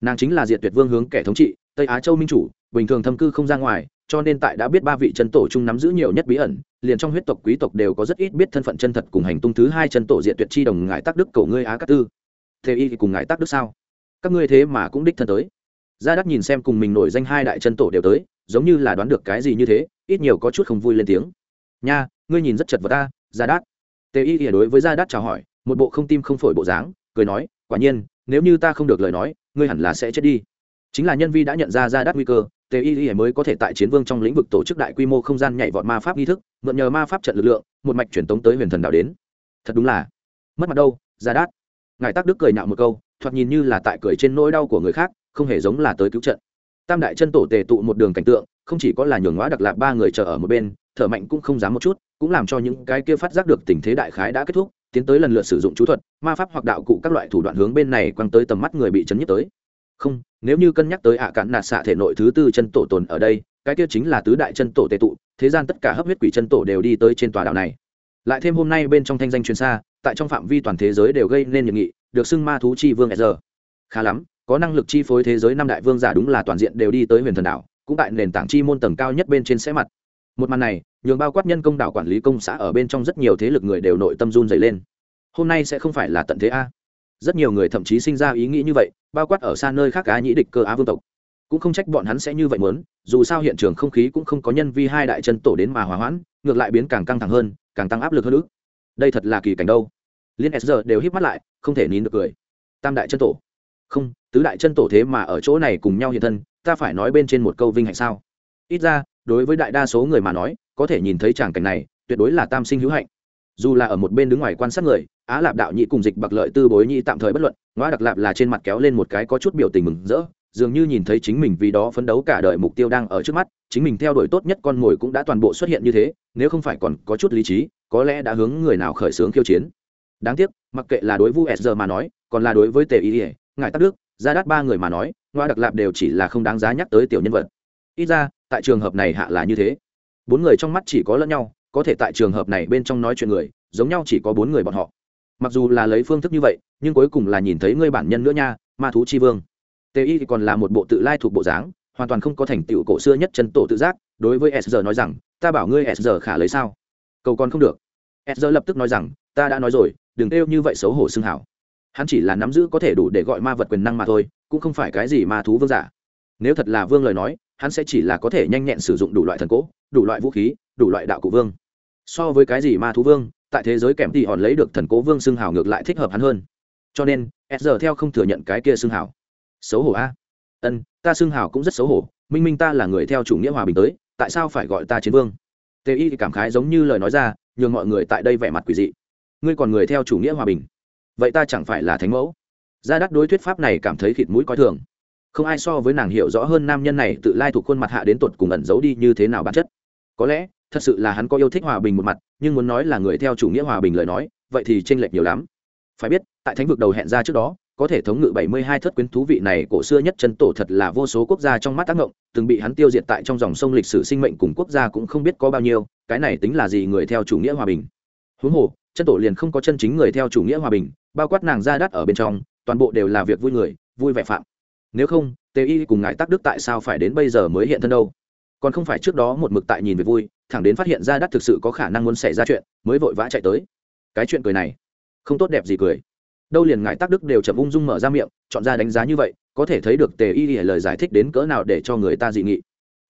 Nàng chính là diệt tuyệt vương hướng kẻ thống trị, tây á châu minh chủ, bình thường thâm cư không ra ngoài cho nên tại đã biết ba vị chân tổ chung nắm giữ nhiều nhất bí ẩn, liền trong huyết tộc quý tộc đều có rất ít biết thân phận chân thật cùng hành tung thứ hai chân tổ diện tuyệt chi đồng ngài tác đức cổ ngươi á các tư. Thế y thì cùng ngài tác đức sao? Các ngươi thế mà cũng đích thân tới. Gia đắc nhìn xem cùng mình nổi danh hai đại chân tổ đều tới, giống như là đoán được cái gì như thế, ít nhiều có chút không vui lên tiếng. Nha, ngươi nhìn rất chật vật ta, gia đát tề y ỉa đối với gia đát chào hỏi, một bộ không tim không phổi bộ dáng, cười nói, quả nhiên, nếu như ta không được lời nói, ngươi hẳn là sẽ chết đi. Chính là nhân vi đã nhận ra gia đát nguy cơ tề y y mới có thể tại chiến vương trong lĩnh vực tổ chức đại quy mô không gian nhảy vọt ma pháp nghi thức, mượn nhờ ma pháp trận lực lượng, một mạch truyền tống tới huyền thần đảo đến. Thật đúng là mất mặt đâu gia đát. Ngài tác đức cười nạo một câu, thoạt nhìn như là tại cười trên nỗi đau của người khác, không hề giống là tới cứu trận. Tam đại chân tổ tề tụ một đường cảnh tượng, không chỉ có là nhường hóa đặc lạc ba người chờ ở một bên, thở mạnh cũng không dám một chút, cũng làm cho những cái kia phát giác được tình thế đại khái đã kết thúc, tiến tới lần lượt sử dụng chú thuật, ma pháp hoặc đạo cụ các loại thủ đoạn hướng bên này quăng tới tầm mắt người bị chấn nhức tới không, nếu như cân nhắc tới ạ cạn nạt xạ thể nội thứ tư chân tổ tồn ở đây, cái kia chính là tứ đại chân tổ tề tụ, thế gian tất cả hấp huyết quỷ chân tổ đều đi tới trên tòa đảo này. Lại thêm hôm nay bên trong thanh danh truyền xa, tại trong phạm vi toàn thế giới đều gây nên nhiệt nghị, được xưng ma thú chi vương giờ khá lắm, có năng lực chi phối thế giới năm đại vương giả đúng là toàn diện đều đi tới huyền thần đảo, cũng tại nền tảng chi môn tầng cao nhất bên trên sẽ mặt. Một màn này, nhường bao quát nhân công đảo quản lý công xã ở bên trong rất nhiều thế lực người đều nội tâm run dày lên. Hôm nay sẽ không phải là tận thế a rất nhiều người thậm chí sinh ra ý nghĩ như vậy, bao quát ở xa nơi khác á nhĩ địch cơ á vương tộc. Cũng không trách bọn hắn sẽ như vậy muốn, dù sao hiện trường không khí cũng không có nhân vi hai đại chân tổ đến mà hòa hoãn, ngược lại biến càng căng thẳng hơn, càng tăng áp lực hơn nữa. Đây thật là kỳ cảnh đâu. Liên s giờ đều hít mắt lại, không thể nín được cười. Tam đại chân tổ. Không, tứ đại chân tổ thế mà ở chỗ này cùng nhau hiện thân, ta phải nói bên trên một câu vinh hạnh sao? Ít ra, đối với đại đa số người mà nói, có thể nhìn thấy tràng cảnh này, tuyệt đối là tam sinh hữu hạnh dù là ở một bên đứng ngoài quan sát người, á lạp đạo nhị cùng dịch bạc lợi tư bối nhị tạm thời bất luận, ngoa đặc lạp là trên mặt kéo lên một cái có chút biểu tình mừng rỡ, dường như nhìn thấy chính mình vì đó phấn đấu cả đời mục tiêu đang ở trước mắt, chính mình theo đuổi tốt nhất con mồi cũng đã toàn bộ xuất hiện như thế, nếu không phải còn có chút lý trí, có lẽ đã hướng người nào khởi xướng khiêu chiến. Đáng tiếc, mặc kệ là đối vu s giờ mà nói, còn là đối với tề ý ỉa ngài tắc đức, gia đắt ba người mà nói, ngoa đặc lạp đều chỉ là không đáng giá nhắc tới tiểu nhân vật. Ít ra, tại trường hợp này hạ là như thế. Bốn người trong mắt chỉ có lẫn nhau có thể tại trường hợp này bên trong nói chuyện người, giống nhau chỉ có bốn người bọn họ. Mặc dù là lấy phương thức như vậy, nhưng cuối cùng là nhìn thấy ngươi bản nhân nữa nha, ma thú chi vương. Tề y thì còn là một bộ tự lai thuộc bộ dáng, hoàn toàn không có thành tựu cổ xưa nhất chân tổ tự giác, đối với s nói rằng, ta bảo ngươi s khả lấy sao? Cầu còn không được. S lập tức nói rằng, ta đã nói rồi, đừng kêu như vậy xấu hổ xưng hảo. Hắn chỉ là nắm giữ có thể đủ để gọi ma vật quyền năng mà thôi, cũng không phải cái gì ma thú vương giả. Nếu thật là vương lời nói, hắn sẽ chỉ là có thể nhanh nhẹn sử dụng đủ loại thần cỗ đủ loại vũ khí đủ loại đạo cụ vương. So với cái gì ma thú vương, tại thế giới kèm thì hòn lấy được thần cố vương xưng hào ngược lại thích hợp hắn hơn. Cho nên, s giờ theo không thừa nhận cái kia xưng hào. Xấu hổ a. Ân, ta xưng hào cũng rất xấu hổ, minh minh ta là người theo chủ nghĩa hòa bình tới, tại sao phải gọi ta chiến vương? Tề y cảm khái giống như lời nói ra, nhường mọi người tại đây vẻ mặt quỷ dị. Ngươi còn người theo chủ nghĩa hòa bình. Vậy ta chẳng phải là thánh mẫu? Gia đắc đối thuyết pháp này cảm thấy khịt mũi coi thường. Không ai so với nàng hiểu rõ hơn nam nhân này tự lai thuộc khuôn mặt hạ đến tột cùng ẩn giấu đi như thế nào bản chất. Có lẽ thật sự là hắn có yêu thích hòa bình một mặt, nhưng muốn nói là người theo chủ nghĩa hòa bình lời nói, vậy thì tranh lệch nhiều lắm. Phải biết, tại thánh vực đầu hẹn ra trước đó, có thể thống ngự bảy mươi hai thất quyến thú vị này cổ xưa nhất chân tổ thật là vô số quốc gia trong mắt tác động từng bị hắn tiêu diệt tại trong dòng sông lịch sử sinh mệnh cùng quốc gia cũng không biết có bao nhiêu, cái này tính là gì người theo chủ nghĩa hòa bình. Huống hồ, chân tổ liền không có chân chính người theo chủ nghĩa hòa bình, bao quát nàng ra đắt ở bên trong, toàn bộ đều là việc vui người, vui vẻ phạm. Nếu không tề y cùng ngài tác đức tại sao phải đến bây giờ mới hiện thân đâu? Còn không phải trước đó một mực tại nhìn về vui thẳng đến phát hiện ra đắt thực sự có khả năng muốn xảy ra chuyện, mới vội vã chạy tới. Cái chuyện cười này, không tốt đẹp gì cười. Đâu liền ngại tác đức đều chậm ung dung mở ra miệng, chọn ra đánh giá như vậy, có thể thấy được tề y y lời giải thích đến cỡ nào để cho người ta dị nghị.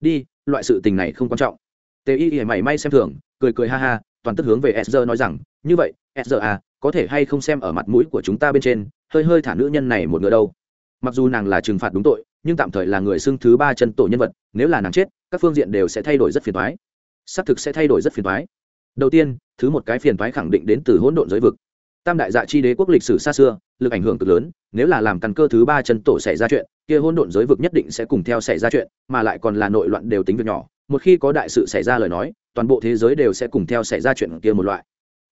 Đi, loại sự tình này không quan trọng. Tề y y mày may xem thường, cười cười ha ha, toàn tức hướng về sr nói rằng, như vậy sr à có thể hay không xem ở mặt mũi của chúng ta bên trên, hơi hơi thả nữ nhân này một ngựa đâu? Mặc dù nàng là trừng phạt đúng tội, nhưng tạm thời là người xưng thứ ba chân tổ nhân vật, nếu là nàng chết, các phương diện đều sẽ thay đổi rất phiền thoái xác thực sẽ thay đổi rất phiền toái đầu tiên, thứ một cái phiền toái khẳng định đến từ hỗn độn giới vực. Tam đại dạ chi đế quốc lịch sử xa xưa, lực ảnh hưởng cực lớn, nếu là làm căn cơ thứ ba chân tổ xảy ra chuyện, kia hỗn độn giới vực nhất định sẽ cùng theo xảy ra chuyện, mà lại còn là nội loạn đều tính việc nhỏ. Một khi có đại sự xảy ra lời nói, toàn bộ thế giới đều sẽ cùng theo xảy ra chuyện kia một loại.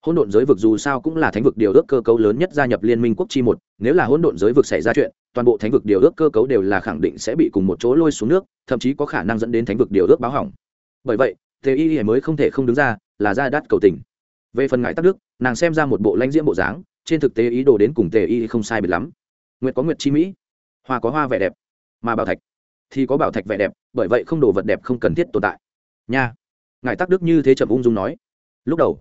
Hỗn độn giới vực dù sao cũng là thánh vực điều ước cơ cấu lớn nhất gia nhập liên minh quốc chi một, nếu là hỗn độn giới vực xảy ra chuyện, toàn bộ thánh vực điều ước cơ cấu đều là khẳng định sẽ bị cùng một chỗ lôi xuống nước, thậm chí có khả năng dẫn đến thánh vực điều ước báo hỏng. Bởi vậy thế y Y mới không thể không đứng ra, là ra đắt cầu tình. Về phần ngại tắc đức, nàng xem ra một bộ lãnh diễm bộ dáng, trên thực tế ý đồ đến cùng tề y không sai biệt lắm. Nguyệt có nguyệt chi mỹ, hoa có hoa vẻ đẹp, mà bảo thạch thì có bảo thạch vẻ đẹp, bởi vậy không đồ vật đẹp không cần thiết tồn tại. Nha ngài tắc đức như thế chậm ung dung nói. Lúc đầu,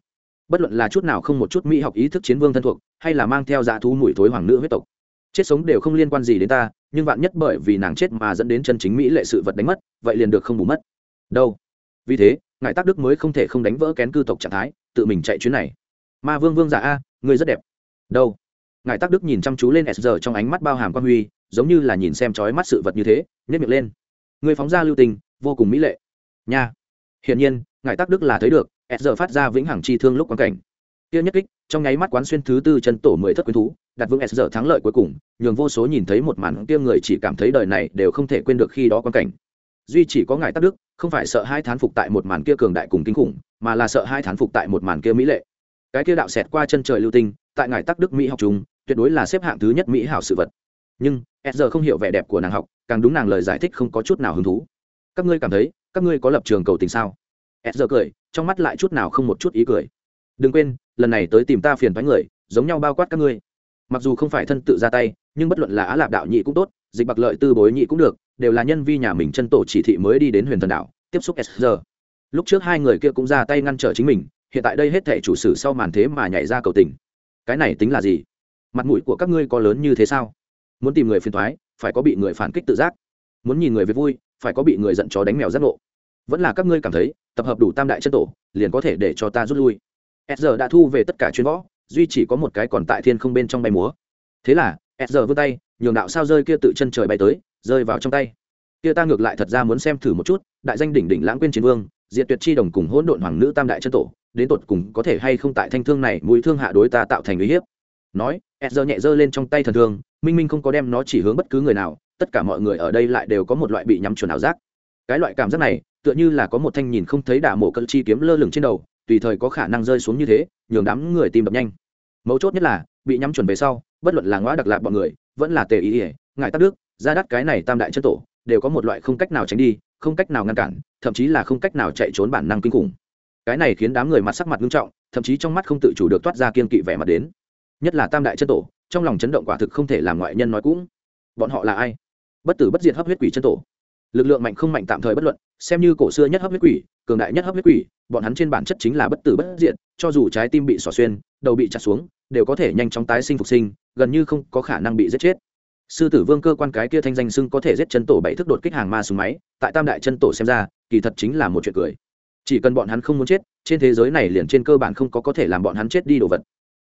bất luận là chút nào không một chút mỹ học ý thức chiến vương thân thuộc, hay là mang theo dạ thú mùi thối hoàng nữ huyết tộc, chết sống đều không liên quan gì đến ta, nhưng vạn nhất bởi vì nàng chết mà dẫn đến chân chính mỹ lệ sự vật đánh mất, vậy liền được không bù mất. Đâu? Vì thế ngài tác đức mới không thể không đánh vỡ kén cư tộc trạng thái, tự mình chạy chuyến này. Ma vương vương giả a, ngươi rất đẹp. Đâu? Ngài tác đức nhìn chăm chú lên s giờ trong ánh mắt bao hàm quan huy, giống như là nhìn xem trói mắt sự vật như thế nhét miệng lên. Người phóng ra lưu tình, vô cùng mỹ lệ. Nha. Hiển nhiên, ngài tác đức là thấy được, s giờ phát ra vĩnh hằng chi thương lúc quan cảnh. Kia nhất kích, trong nháy mắt quán xuyên thứ tư chân tổ mười thất quyến thú, đặt vững s giờ thắng lợi cuối cùng, nhường vô số nhìn thấy một màn kia người chỉ cảm thấy đời này đều không thể quên được khi đó quan cảnh duy chỉ có ngài tác đức, không phải sợ hai thán phục tại một màn kia cường đại cùng kinh khủng, mà là sợ hai thán phục tại một màn kia mỹ lệ. Cái kia đạo xẹt qua chân trời lưu tinh, tại ngài tác đức mỹ học chúng tuyệt đối là xếp hạng thứ nhất mỹ hảo sự vật. Nhưng, s giờ không hiểu vẻ đẹp của nàng học, càng đúng nàng lời giải thích không có chút nào hứng thú. Các ngươi cảm thấy, các ngươi có lập trường cầu tình sao? S giờ cười, trong mắt lại chút nào không một chút ý cười. Đừng quên, lần này tới tìm ta phiền thoái người, giống nhau bao quát các ngươi. Mặc dù không phải thân tự ra tay, nhưng bất luận là á lạp đạo nhị cũng tốt, dịch bạc lợi tư bối nhị cũng được đều là nhân vi nhà mình chân tổ chỉ thị mới đi đến huyền thần đảo, tiếp xúc s giờ lúc trước hai người kia cũng ra tay ngăn trở chính mình, hiện tại đây hết thể chủ sử sau màn thế mà nhảy ra cầu tình. Cái này tính là gì? Mặt mũi của các ngươi có lớn như thế sao? Muốn tìm người phiền thoái phải có bị người phản kích tự giác. Muốn nhìn người về vui, phải có bị người giận chó đánh mèo giác ngộ. Vẫn là các ngươi cảm thấy, tập hợp đủ tam đại chân tổ, liền có thể để cho ta rút lui. S giờ đã thu về tất cả chuyên võ, duy chỉ có một cái còn tại thiên không bên trong bay múa. Thế là, s giờ vươn tay, nhường đạo sao rơi kia tự chân trời bay tới rơi vào trong tay. Kia ta ngược lại thật ra muốn xem thử một chút, đại danh đỉnh đỉnh lãng quên chiến vương diện tuyệt chi đồng cùng hỗn độn hoàng nữ tam đại chân tổ, đến tột cùng có thể hay không tại thanh thương này mũi thương hạ đối ta tạo thành uy hiếp? Nói s nhẹ giơ lên trong tay thần thương, minh minh không có đem nó chỉ hướng bất cứ người nào, tất cả mọi người ở đây lại đều có một loại bị nhắm chuẩn ảo giác. Cái loại cảm giác này, tựa như là có một thanh nhìn không thấy đả mổ cỡ chi kiếm lơ lửng trên đầu, tùy thời có khả năng rơi xuống như thế, nhường đám người tìm đập nhanh. Mấu chốt nhất là, bị nhắm chuẩn về sau, bất luận là ngõ đặc lạc bọn người, vẫn là tề ý ỉa ngại tắc đức ra đắt cái này tam đại chân tổ, đều có một loại không cách nào tránh đi, không cách nào ngăn cản, thậm chí là không cách nào chạy trốn bản năng kinh khủng. Cái này khiến đám người mặt sắc mặt nghiêm trọng, thậm chí trong mắt không tự chủ được toát ra kiên kỵ vẻ mặt đến. Nhất là tam đại chân tổ, trong lòng chấn động quả thực không thể làm ngoại nhân nói cũng. Bọn họ là ai? Bất tử bất diệt hấp huyết quỷ chân tổ. Lực lượng mạnh không mạnh tạm thời bất luận, xem như cổ xưa nhất hấp huyết quỷ, cường đại nhất hấp huyết quỷ, bọn hắn trên bản chất chính là bất tử bất diệt, cho dù trái tim bị xỏ xuyên, đầu bị chặt xuống, đều có thể nhanh chóng tái sinh phục sinh, gần như không có khả năng bị giết chết sư tử vương cơ quan cái kia thanh danh sưng có thể giết chân tổ bảy thức đột kích hàng ma súng máy, tại tam đại chân tổ xem ra, kỳ thật chính là một chuyện cười. Chỉ cần bọn hắn không muốn chết, trên thế giới này liền trên cơ bản không có có thể làm bọn hắn chết đi đồ vật.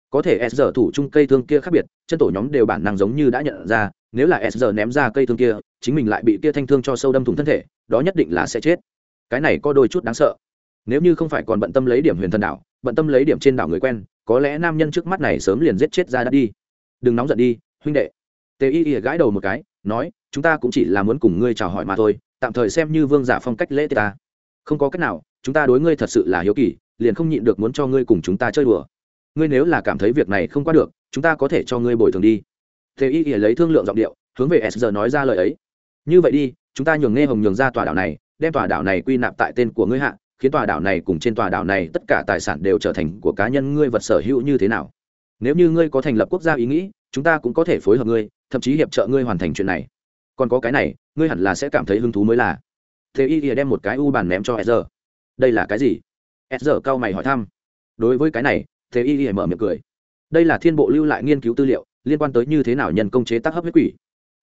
Có thể s giờ thủ chung cây thương kia khác biệt, chân tổ nhóm đều bản năng giống như đã nhận ra, nếu là s giờ ném ra cây thương kia, chính mình lại bị kia thanh thương cho sâu đâm thủng thân thể, đó nhất định là sẽ chết. Cái này có đôi chút đáng sợ. Nếu như không phải còn bận tâm lấy điểm huyền thần đảo, bận tâm lấy điểm trên đảo người quen, có lẽ nam nhân trước mắt này sớm liền giết chết ra đã đi. Đừng nóng giận đi, huynh đệ tề y ỉa gãi đầu một cái, nói, chúng ta cũng chỉ là muốn cùng ngươi chào hỏi mà thôi, tạm thời xem như vương giả phong cách lễ ta. Không có cách nào, chúng ta đối ngươi thật sự là hiếu kỳ, liền không nhịn được muốn cho ngươi cùng chúng ta chơi đùa. Ngươi nếu là cảm thấy việc này không qua được, chúng ta có thể cho ngươi bồi thường đi. Tề y lấy thương lượng giọng điệu, hướng về s giờ nói ra lời ấy. Như vậy đi, chúng ta nhường nghe hồng nhường ra tòa đảo này, đem tòa đảo này quy nạp tại tên của ngươi hạ, khiến tòa đảo này cùng trên tòa đảo này tất cả tài sản đều trở thành của cá nhân ngươi vật sở hữu như thế nào. Nếu như ngươi có thành lập quốc gia ý nghĩ, chúng ta cũng có thể phối hợp ngươi thậm chí hiệp trợ ngươi hoàn thành chuyện này. Còn có cái này ngươi hẳn là sẽ cảm thấy hứng thú mới là. Thế y đem một cái u bàn ném cho sr đây là cái gì? Sr cao mày hỏi thăm. Đối với cái này thế y mở miệng cười. Đây là thiên bộ lưu lại nghiên cứu tư liệu liên quan tới như thế nào nhân công chế tác hấp huyết quỷ.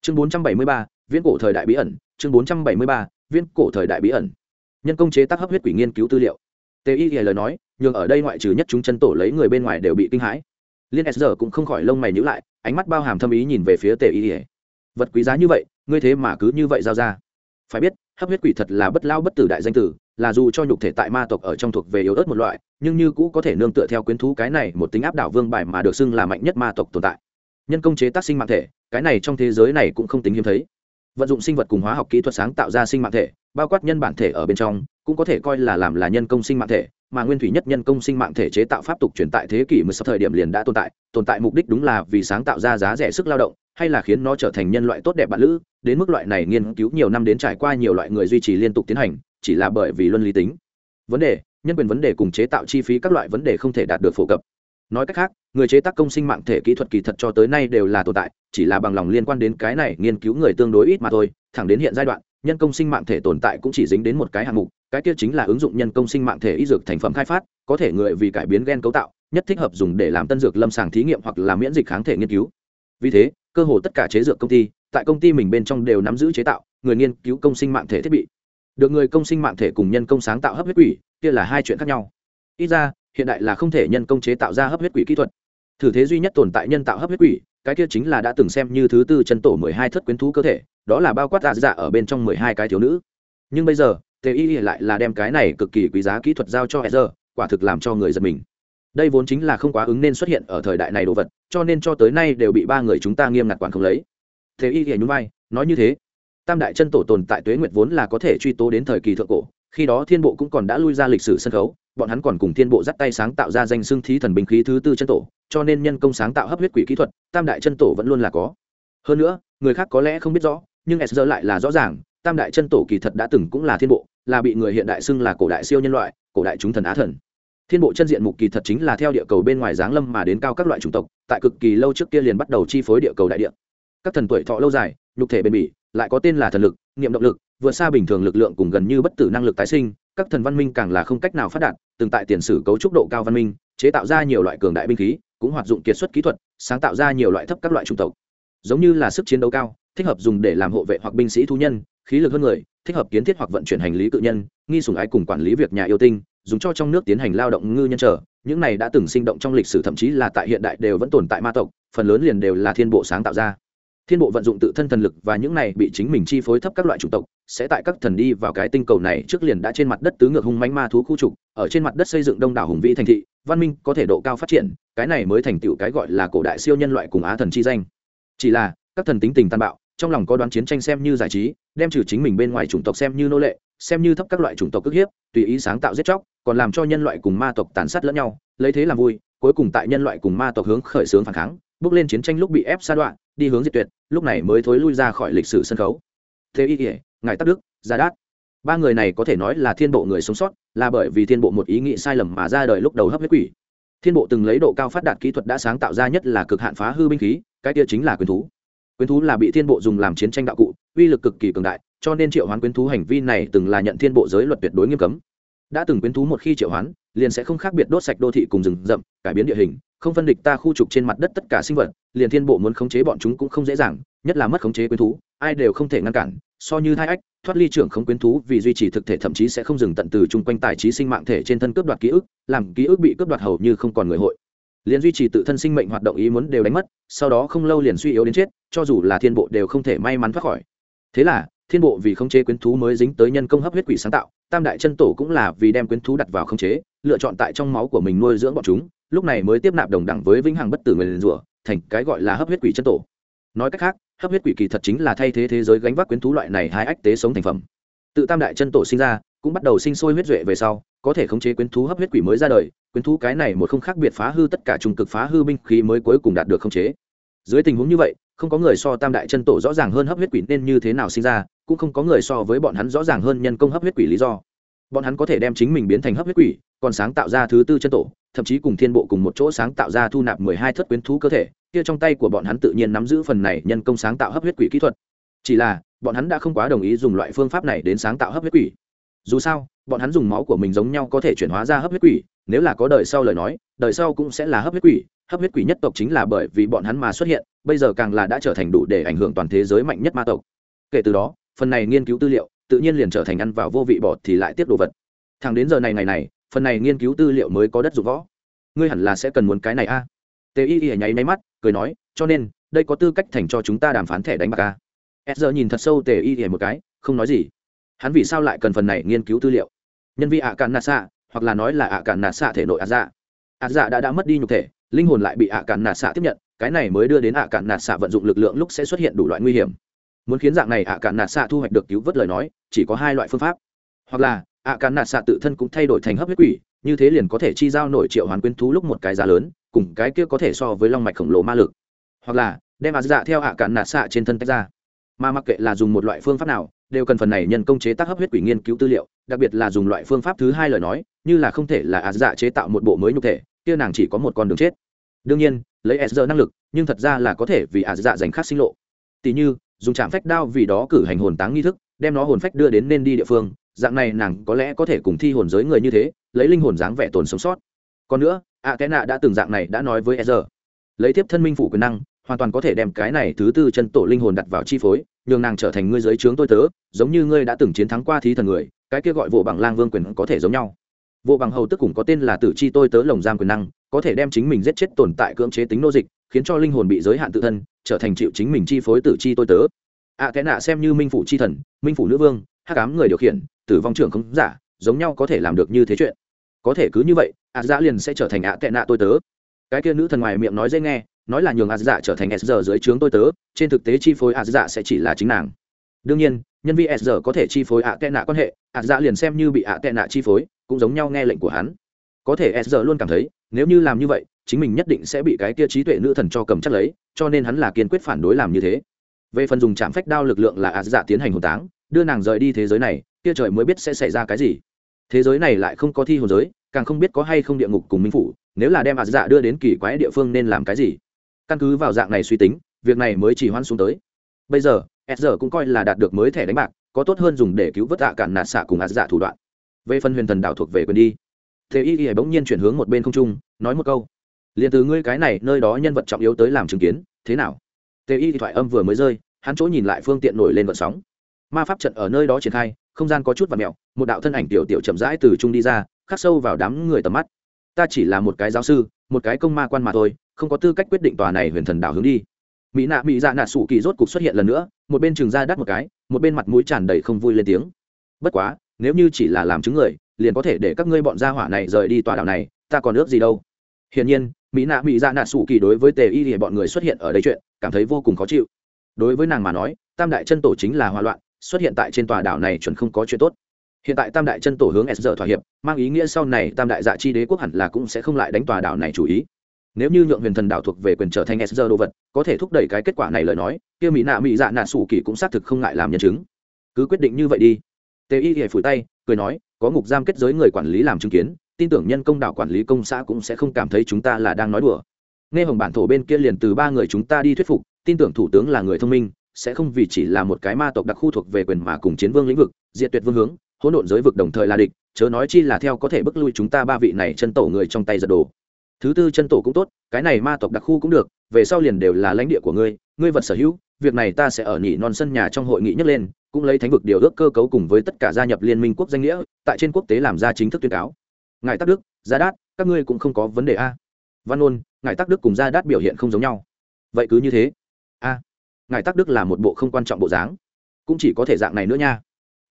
Chương 473, viễn cổ thời đại bí ẩn. Chương 473, viễn cổ thời đại bí ẩn. Nhân công chế tác hấp huyết quỷ nghiên cứu tư liệu. Tê y lời nói nhưng ở đây ngoại trừ nhất chúng chân tổ lấy người bên ngoài đều bị kinh hãi liên s cũng không khỏi lông mày nhữ lại, ánh mắt bao hàm thâm ý nhìn về phía tề y. Vật quý giá như vậy, ngươi thế mà cứ như vậy giao ra. Phải biết, hấp huyết quỷ thật là bất lao bất tử đại danh tử, là dù cho nhục thể tại ma tộc ở trong thuộc về yếu ớt một loại, nhưng như cũ có thể nương tựa theo quyến thú cái này một tính áp đảo vương bài mà được xưng là mạnh nhất ma tộc tồn tại. Nhân công chế tác sinh mạng thể, cái này trong thế giới này cũng không tính hiếm thấy. Vận dụng sinh vật cùng hóa học kỹ thuật sáng tạo ra sinh mạng thể, bao quát nhân bản thể ở bên trong, cũng có thể coi là làm là nhân công sinh mạng thể mà nguyên thủy nhất nhân công sinh mạng thể chế tạo pháp tục truyền tại thế kỷ mới sau thời điểm liền đã tồn tại tồn tại mục đích đúng là vì sáng tạo ra giá rẻ sức lao động, hay là khiến nó trở thành nhân loại tốt đẹp bạn lữ, đến mức loại này nghiên cứu nhiều năm đến trải qua nhiều loại người duy trì liên tục tiến hành, chỉ là bởi vì luân lý tính. Vấn đề, nhân quyền vấn đề cùng chế tạo chi phí các loại vấn đề không thể đạt được phổ cập. Nói cách khác, người chế tác công sinh mạng thể kỹ thuật kỳ thật cho tới nay đều là tồn tại, chỉ là bằng lòng liên quan đến cái này nghiên cứu người tương đối ít mà thôi, thẳng đến hiện giai đoạn, nhân công sinh mạng thể tồn tại cũng chỉ dính đến một cái hạng mục cái kia chính là ứng dụng nhân công sinh mạng thể y dược thành phẩm khai phát, có thể người vì cải biến gen cấu tạo, nhất thích hợp dùng để làm tân dược lâm sàng thí nghiệm hoặc là miễn dịch kháng thể nghiên cứu. Vì thế, cơ hồ tất cả chế dược công ty, tại công ty mình bên trong đều nắm giữ chế tạo, người nghiên cứu công sinh mạng thể thiết bị. Được người công sinh mạng thể cùng nhân công sáng tạo hấp huyết quỷ, kia là hai chuyện khác nhau. Ít ra, hiện đại là không thể nhân công chế tạo ra hấp huyết quỷ kỹ thuật. Thử thế duy nhất tồn tại nhân tạo hấp huyết quỷ, cái kia chính là đã từng xem như thứ tư chân tổ mười hai thất quyến thú cơ thể, đó là bao quát dạ dạ ở bên trong mười hai cái thiếu nữ. Nhưng bây giờ tề y lại là đem cái này cực kỳ quý giá kỹ thuật giao cho e quả thực làm cho người giật mình. Đây vốn chính là không quá ứng nên xuất hiện ở thời đại này đồ vật, cho nên cho tới nay đều bị ba người chúng ta nghiêm ngặt quản không lấy. Thế y nhún vai, nói như thế. Tam đại chân tổ tồn tại tuế nguyệt vốn là có thể truy tố đến thời kỳ thượng cổ, khi đó thiên bộ cũng còn đã lui ra lịch sử sân khấu, bọn hắn còn cùng thiên bộ dắt tay sáng tạo ra danh xưng thí thần binh khí thứ tư chân tổ, cho nên nhân công sáng tạo hấp huyết quỷ kỹ thuật, tam đại chân tổ vẫn luôn là có. Hơn nữa, người khác có lẽ không biết rõ, nhưng s lại là rõ ràng tam đại chân tổ kỳ thật đã từng cũng là thiên bộ, là bị người hiện đại xưng là cổ đại siêu nhân loại, cổ đại chúng thần á thần. Thiên bộ chân diện mục kỳ thật chính là theo địa cầu bên ngoài giáng lâm mà đến cao các loại chủng tộc, tại cực kỳ lâu trước kia liền bắt đầu chi phối địa cầu đại địa. Các thần tuổi thọ lâu dài, nhục thể bền bỉ, lại có tên là thần lực, niệm động lực, vượt xa bình thường lực lượng cùng gần như bất tử năng lực tái sinh, các thần văn minh càng là không cách nào phát đạt, từng tại tiền sử cấu trúc độ cao văn minh, chế tạo ra nhiều loại cường đại binh khí, cũng hoạt dụng kiệt xuất kỹ thuật, sáng tạo ra nhiều loại thấp các loại chủng tộc giống như là sức chiến đấu cao, thích hợp dùng để làm hộ vệ hoặc binh sĩ thú nhân, khí lực hơn người, thích hợp kiến thiết hoặc vận chuyển hành lý cự nhân, nghi sùng ái cùng quản lý việc nhà yêu tinh, dùng cho trong nước tiến hành lao động ngư nhân trở những này đã từng sinh động trong lịch sử, thậm chí là tại hiện đại đều vẫn tồn tại ma tộc, phần lớn liền đều là thiên bộ sáng tạo ra. Thiên bộ vận dụng tự thân thần lực và những này bị chính mình chi phối thấp các loại chủng tộc, sẽ tại các thần đi vào cái tinh cầu này trước liền đã trên mặt đất tứ ngược hung mánh ma thú khu trục, ở trên mặt đất xây dựng đông đảo hùng vĩ thành thị, văn minh có thể độ cao phát triển, cái này mới thành tựu cái gọi là cổ đại siêu nhân loại cùng á thần chi danh chỉ là, các thần tính tình tàn bạo, trong lòng có đoán chiến tranh xem như giải trí, đem trừ chính mình bên ngoài chủng tộc xem như nô lệ, xem như thấp các loại chủng tộc cước hiếp, tùy ý sáng tạo giết chóc, còn làm cho nhân loại cùng ma tộc tàn sát lẫn nhau, lấy thế làm vui, cuối cùng tại nhân loại cùng ma tộc hướng khởi xướng phản kháng, bước lên chiến tranh lúc bị ép sa đoạn đi hướng diệt tuyệt, lúc này mới thối lui ra khỏi lịch sử sân khấu. Thế y kể ngài tắc đức, gia đát. Ba người này có thể nói là thiên bộ người sống sót, là bởi vì thiên bộ một ý nghĩ sai lầm mà ra đời lúc đầu hấp huyết quỷ. Thiên bộ từng lấy độ cao phát đạt kỹ thuật đã sáng tạo ra nhất là cực hạn phá hư binh khí cái kia chính là Quyến thú. Quyến thú là bị thiên bộ dùng làm chiến tranh đạo cụ, uy lực cực kỳ cường đại, cho nên triệu hoán quyến thú hành vi này từng là nhận thiên bộ giới luật tuyệt đối nghiêm cấm. Đã từng quyến thú một khi triệu hoán, liền sẽ không khác biệt đốt sạch đô thị cùng rừng rậm, cải biến địa hình, không phân địch ta khu trục trên mặt đất tất cả sinh vật, liền thiên bộ muốn khống chế bọn chúng cũng không dễ dàng, nhất là mất khống chế quyến thú, ai đều không thể ngăn cản, so như thai ách, thoát ly trưởng không quyến thú vì duy trì thực thể thậm chí sẽ không dừng tận từ chung quanh tài trí sinh mạng thể trên thân cướp đoạt ký ức, làm ký ức bị cướp đoạt hầu như không còn người hội liền duy trì tự thân sinh mệnh hoạt động ý muốn đều đánh mất, sau đó không lâu liền suy yếu đến chết, cho dù là thiên bộ đều không thể may mắn thoát khỏi. Thế là, thiên bộ vì khống chế quyến thú mới dính tới nhân công hấp huyết quỷ sáng tạo, tam đại chân tổ cũng là vì đem quyến thú đặt vào khống chế, lựa chọn tại trong máu của mình nuôi dưỡng bọn chúng, lúc này mới tiếp nạp đồng đẳng với vĩnh hằng bất tử người liền rủa, thành cái gọi là hấp huyết quỷ chân tổ. Nói cách khác, hấp huyết quỷ kỳ thật chính là thay thế thế giới gánh vác quyến thú loại này hai ách tế sống thành phẩm. Tự tam đại chân tổ sinh ra, cũng bắt đầu sinh sôi huyết duệ về sau có thể khống chế quyến thú hấp huyết quỷ mới ra đời, quyến thú cái này một không khác biệt phá hư tất cả trung cực phá hư binh khí mới cuối cùng đạt được khống chế. Dưới tình huống như vậy, không có người so tam đại chân tổ rõ ràng hơn hấp huyết quỷ nên như thế nào sinh ra, cũng không có người so với bọn hắn rõ ràng hơn nhân công hấp huyết quỷ lý do. Bọn hắn có thể đem chính mình biến thành hấp huyết quỷ, còn sáng tạo ra thứ tư chân tổ, thậm chí cùng thiên bộ cùng một chỗ sáng tạo ra thu nạp mười hai thất quyến thú cơ thể, kia trong tay của bọn hắn tự nhiên nắm giữ phần này nhân công sáng tạo hấp huyết quỷ kỹ thuật. Chỉ là, bọn hắn đã không quá đồng ý dùng loại phương pháp này đến sáng tạo hấp huyết quỷ. Dù sao bọn hắn dùng máu của mình giống nhau có thể chuyển hóa ra hấp huyết quỷ, nếu là có đời sau lời nói, đời sau cũng sẽ là hấp huyết quỷ, hấp huyết quỷ nhất tộc chính là bởi vì bọn hắn mà xuất hiện, bây giờ càng là đã trở thành đủ để ảnh hưởng toàn thế giới mạnh nhất ma tộc. Kể từ đó, phần này nghiên cứu tư liệu tự nhiên liền trở thành ăn vào vô vị bọt thì lại tiếp đồ vật. Thằng đến giờ này ngày này, phần này nghiên cứu tư liệu mới có đất dụng võ. Ngươi hẳn là sẽ cần muốn cái này a. À? tề y y nháy máy mắt, cười nói, cho nên, đây có tư cách thành cho chúng ta đàm phán thẻ đánh bạc a. S giờ nhìn thật sâu tề y y một cái, không nói gì. Hắn vì sao lại cần phần này nghiên cứu tư liệu? Nhân vi ạ cạn nạ xạ, hoặc là nói là ạ cạn nạ xạ thể nội ạ dạ. Ạ dạ đã đã mất đi nhục thể, linh hồn lại bị ạ cạn nạ xạ tiếp nhận, cái này mới đưa đến ạ cạn nạ xạ vận dụng lực lượng lúc sẽ xuất hiện đủ loại nguy hiểm. Muốn khiến dạng này ạ cạn nạ xạ thu hoạch được cứu vớt lời nói, chỉ có hai loại phương pháp. Hoặc là, ạ cạn nạ xạ tự thân cũng thay đổi thành hấp huyết quỷ, như thế liền có thể chi giao nổi triệu hoàn quyến thú lúc một cái giá lớn, cùng cái kia có thể so với long mạch khổng lồ ma lực. Hoặc là, đem ạ dạ theo ạ cạn nạ xạ trên thân tách ra. Mà mặc kệ là dùng một loại phương pháp nào đều cần phần này nhân công chế tác hấp huyết quỷ nghiên cứu tư liệu, đặc biệt là dùng loại phương pháp thứ hai lời nói, như là không thể là ạt dạ chế tạo một bộ mới nhục thể, kia nàng chỉ có một con đường chết. Đương nhiên, lấy s dạ năng lực, nhưng thật ra là có thể vì ạt dạ giành khác sinh lộ. Tỉ như, dùng trạm phách đao vì đó cử hành hồn táng nghi thức, đem nó hồn phách đưa đến nên đi địa phương, dạng này nàng có lẽ có thể cùng thi hồn giới người như thế, lấy linh hồn dáng vẻ tồn sống sót. Còn nữa ạ cái nạ đã từng dạng này đã nói với s lấy tiếp thân minh phủ quyền năng hoàn toàn có thể đem cái này thứ tư chân tổ linh hồn đặt vào chi phối nhường nàng trở thành ngươi giới trướng tôi tớ giống như ngươi đã từng chiến thắng qua thí thần người cái kia gọi vụ bằng lang vương quyền có thể giống nhau. Vụ bằng hầu tức cũng có tên là tử chi tôi tớ lồng giam quyền năng có thể đem chính mình giết chết tồn tại cưỡng chế tính nô dịch khiến cho linh hồn bị giới hạn tự thân trở thành chịu chính mình chi phối tử chi tôi tớ. Ạ à, thế nạ xem như minh phủ chi thần minh phủ nữ vương hắc ám người điều khiển tử vong trưởng không giả giống nhau có thể làm được như thế chuyện. Có thể cứ như vậy ạ dã liền sẽ trở thành ạ tệ nạ tôi tớ. Cái kia nữ thần ngoài miệng nói dễ nghe nói là nhường ạ dạ trở thành s giờ dưới trướng tôi tớ, trên thực tế chi phối ạ dạ sẽ chỉ là chính nàng. Đương nhiên, nhân viên s giờ có thể chi phối ạ tệ nạ quan hệ ạ dạ liền xem như bị ạ tệ nạ chi phối, cũng giống nhau nghe lệnh của hắn. Có thể s giờ luôn cảm thấy, nếu như làm như vậy, chính mình nhất định sẽ bị cái kia trí tuệ nữ thần cho cầm chắc lấy, cho nên hắn là kiên quyết phản đối làm như thế. Về phần dùng chạm phách đao lực lượng là ạ dạ tiến hành hồn táng, đưa nàng rời đi thế giới này, kia trời mới biết sẽ xảy ra cái gì. Thế giới này lại không có thi hồn giới, càng không biết có hay không địa ngục cùng minh phủ, nếu là đem ạ dạ đưa đến kỳ quái địa phương nên làm cái gì căn cứ vào dạng này suy tính, việc này mới chỉ hoan xuống tới. Bây giờ, s giờ cũng coi là đạt được mới thẻ đánh bạc, có tốt hơn dùng để cứu vớt ạ cản nạt xạ cùng ạt dạ thủ đoạn. Về phần huyền thần đảo thuộc về quyền đi. Thế y y bỗng nhiên chuyển hướng một bên không trung, nói một câu. Liền từ ngươi cái này, nơi đó nhân vật trọng yếu tới làm chứng kiến, thế nào? Tề y thoại âm vừa mới rơi, hắn chỗ nhìn lại phương tiện nổi lên vận sóng. Ma pháp trận ở nơi đó triển khai, không gian có chút và mẹo, một đạo thân ảnh tiểu tiểu chậm rãi từ trung đi ra, khắc sâu vào đám người tầm mắt. Ta chỉ là một cái giáo sư, một cái công ma quan mà thôi không có tư cách quyết định tòa này huyền thần đảo hướng đi. Mỹ nạ mỹ dạ nạ sủ kỳ rốt cục xuất hiện lần nữa, một bên trường ra đắt một cái, một bên mặt mũi tràn đầy không vui lên tiếng. Bất quá, nếu như chỉ là làm chứng người, liền có thể để các ngươi bọn gia hỏa này rời đi tòa đảo này, ta còn ước gì đâu. Hiển nhiên, mỹ nạ mỹ dạ nạ sủ kỳ đối với tề y thì bọn người xuất hiện ở đây chuyện, cảm thấy vô cùng khó chịu. Đối với nàng mà nói, tam đại chân tổ chính là hoa loạn, xuất hiện tại trên tòa đảo này chuẩn không có chuyện tốt. Hiện tại tam đại chân tổ hướng s giờ thỏa hiệp, mang ý nghĩa sau này tam đại dạ chi đế quốc hẳn là cũng sẽ không lại đánh tòa đảo này chủ ý nếu như nhượng huyền thần đảo thuộc về quyền trở thành sr đồ vật, có thể thúc đẩy cái kết quả này lời nói, kia mỹ nạ mỹ dạ nạ sủ kỳ cũng xác thực không ngại làm nhân chứng. Cứ quyết định như vậy đi. Tề y hề phủi tay, cười nói, có ngục giam kết giới người quản lý làm chứng kiến, tin tưởng nhân công đảo quản lý công xã cũng sẽ không cảm thấy chúng ta là đang nói đùa. Nghe hồng bản thổ bên kia liền từ ba người chúng ta đi thuyết phục, tin tưởng thủ tướng là người thông minh, sẽ không vì chỉ là một cái ma tộc đặc khu thuộc về quyền mà cùng chiến vương lĩnh vực, diệt tuyệt vương hướng, hỗn độn giới vực đồng thời là địch, chớ nói chi là theo có thể bức lui chúng ta ba vị này chân tổ người trong tay giật đồ thứ tư chân tổ cũng tốt, cái này ma tộc đặc khu cũng được, về sau liền đều là lãnh địa của ngươi ngươi vật sở hữu, việc này ta sẽ ở nhị non sân nhà trong hội nghị nhấc lên, cũng lấy thánh vực điều ước cơ cấu cùng với tất cả gia nhập liên minh quốc danh nghĩa, tại trên quốc tế làm ra chính thức tuyên cáo. Ngài tắc đức, gia đát, các ngươi cũng không có vấn đề a. Văn ôn ngài tắc đức cùng gia đát biểu hiện không giống nhau. Vậy cứ như thế. A. Ngài tắc đức là một bộ không quan trọng bộ dáng. Cũng chỉ có thể dạng này nữa nha.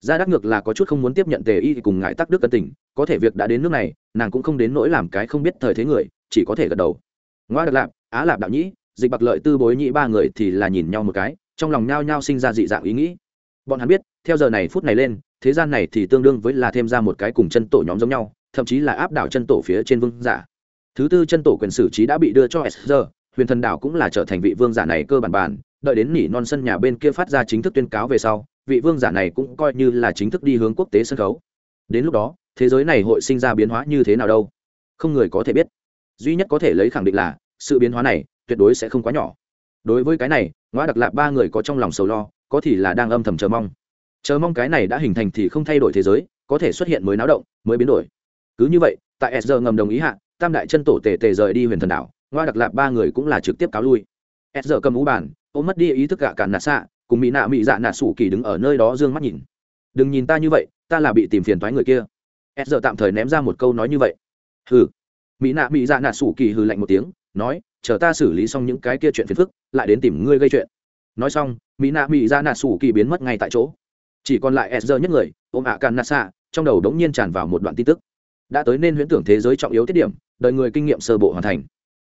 Gia đắc ngược là có chút không muốn tiếp nhận tề y cùng ngài tắc đức cân tình, có thể việc đã đến nước này nàng cũng không đến nỗi làm cái không biết thời thế người, chỉ có thể gật đầu. Ngoa đặc lạp, á lạp đạo nhĩ, dịch bạc lợi tư bối nhĩ ba người thì là nhìn nhau một cái, trong lòng nhao nhao sinh ra dị dạng ý nghĩ. Bọn hắn biết, theo giờ này phút này lên, thế gian này thì tương đương với là thêm ra một cái cùng chân tổ nhóm giống nhau, thậm chí là áp đảo chân tổ phía trên vương giả. Thứ tư chân tổ quyền xử trí đã bị đưa cho s giờ huyền thần đảo cũng là trở thành vị vương giả này cơ bản bản, đợi đến nỉ non sân nhà bên kia phát ra chính thức tuyên cáo về sau, vị vương giả này cũng coi như là chính thức đi hướng quốc tế sân khấu. Đến lúc đó thế giới này hội sinh ra biến hóa như thế nào đâu? Không người có thể biết. Duy nhất có thể lấy khẳng định là, sự biến hóa này tuyệt đối sẽ không quá nhỏ. Đối với cái này ngoa đặc lạp ba người có trong lòng sầu lo, có thì là đang âm thầm chờ mong. Chờ mong cái này đã hình thành thì không thay đổi thế giới, có thể xuất hiện mới náo động, mới biến đổi. Cứ như vậy, tại s giờ ngầm đồng ý hạ, tam đại chân tổ tề tề rời đi huyền thần đảo ngoa đặc lạp ba người cũng là trực tiếp cáo lui. S giờ cầm ú bàn ôm mất đi ý thức gạ cản nạ xạ, cùng mỹ nạ mỹ dạ nạ sủ kỳ đứng ở nơi đó d ư ơ n g mắt nhìn. Đừng nhìn ta như vậy, ta là bị tìm phiền thoái người kia s giờ tạm thời ném ra một câu nói như vậy. Hừ. Mỹ nạ mỹ dạ nạ sủ kỳ hừ lạnh một tiếng, nói, chờ ta xử lý xong những cái kia chuyện phiền phức, lại đến tìm ngươi gây chuyện. Nói xong, mỹ nạ mỹ dạ nạ sủ kỳ biến mất ngay tại chỗ. Chỉ còn lại s giờ nhất người, ôm ạ càn nạ xạ, trong đầu đống nhiên tràn vào một đoạn tin tức. Đã tới nên huyễn tưởng thế giới trọng yếu tiết điểm, đợi người kinh nghiệm sơ bộ hoàn thành.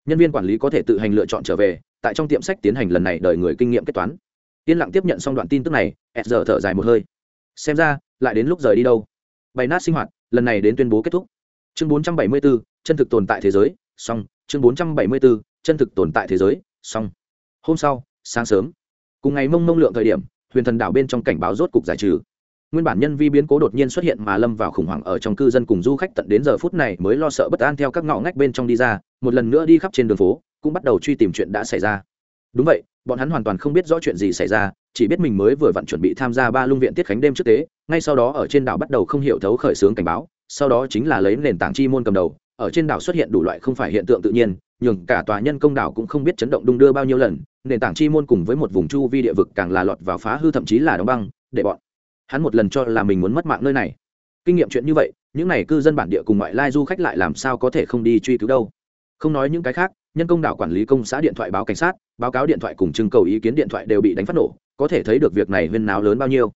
Nhân viên quản lý có thể tự hành lựa chọn trở về, tại trong tiệm sách tiến hành lần này đợi người kinh nghiệm kết toán. Yên lặng tiếp nhận xong đoạn tin tức này s giờ thở dài một hơi. Xem ra, lại đến lúc rời đi đâu? Bày nát sinh hoạt lần này đến tuyên bố kết thúc. Chương 474, chân thực tồn tại thế giới xong. Chương 474, chân thực tồn tại thế giới xong. Hôm sau sáng sớm cùng ngày mông mông lượng thời điểm huyền thần đảo bên trong cảnh báo rốt cục giải trừ. Nguyên bản nhân vi biến cố đột nhiên xuất hiện mà lâm vào khủng hoảng ở trong cư dân cùng du khách tận đến giờ phút này mới lo sợ bất an theo các ngõ ngách bên trong đi ra một lần nữa đi khắp trên đường phố cũng bắt đầu truy tìm chuyện đã xảy ra đúng vậy, bọn hắn hoàn toàn không biết rõ chuyện gì xảy ra, chỉ biết mình mới vừa vặn chuẩn bị tham gia ba lung viện tiết khánh đêm trước tế, ngay sau đó ở trên đảo bắt đầu không hiểu thấu khởi xướng cảnh báo, sau đó chính là lấy nền tảng chi môn cầm đầu, ở trên đảo xuất hiện đủ loại không phải hiện tượng tự nhiên, nhường cả tòa nhân công đảo cũng không biết chấn động đung đưa bao nhiêu lần, nền tảng chi môn cùng với một vùng chu vi địa vực càng là lọt vào phá hư thậm chí là đóng băng, để bọn hắn một lần cho là mình muốn mất mạng nơi này. Kinh nghiệm chuyện như vậy, những n à y cư dân bản địa cùng ngoại lai du khách lại làm sao có thể không đi truy cứu đâu? Không nói những cái khác nhân công đảo quản lý công xã điện thoại báo cảnh sát, báo cáo điện thoại cùng trưng cầu ý kiến điện thoại đều bị đánh phát nổ, có thể thấy được việc này huyên náo lớn bao nhiêu.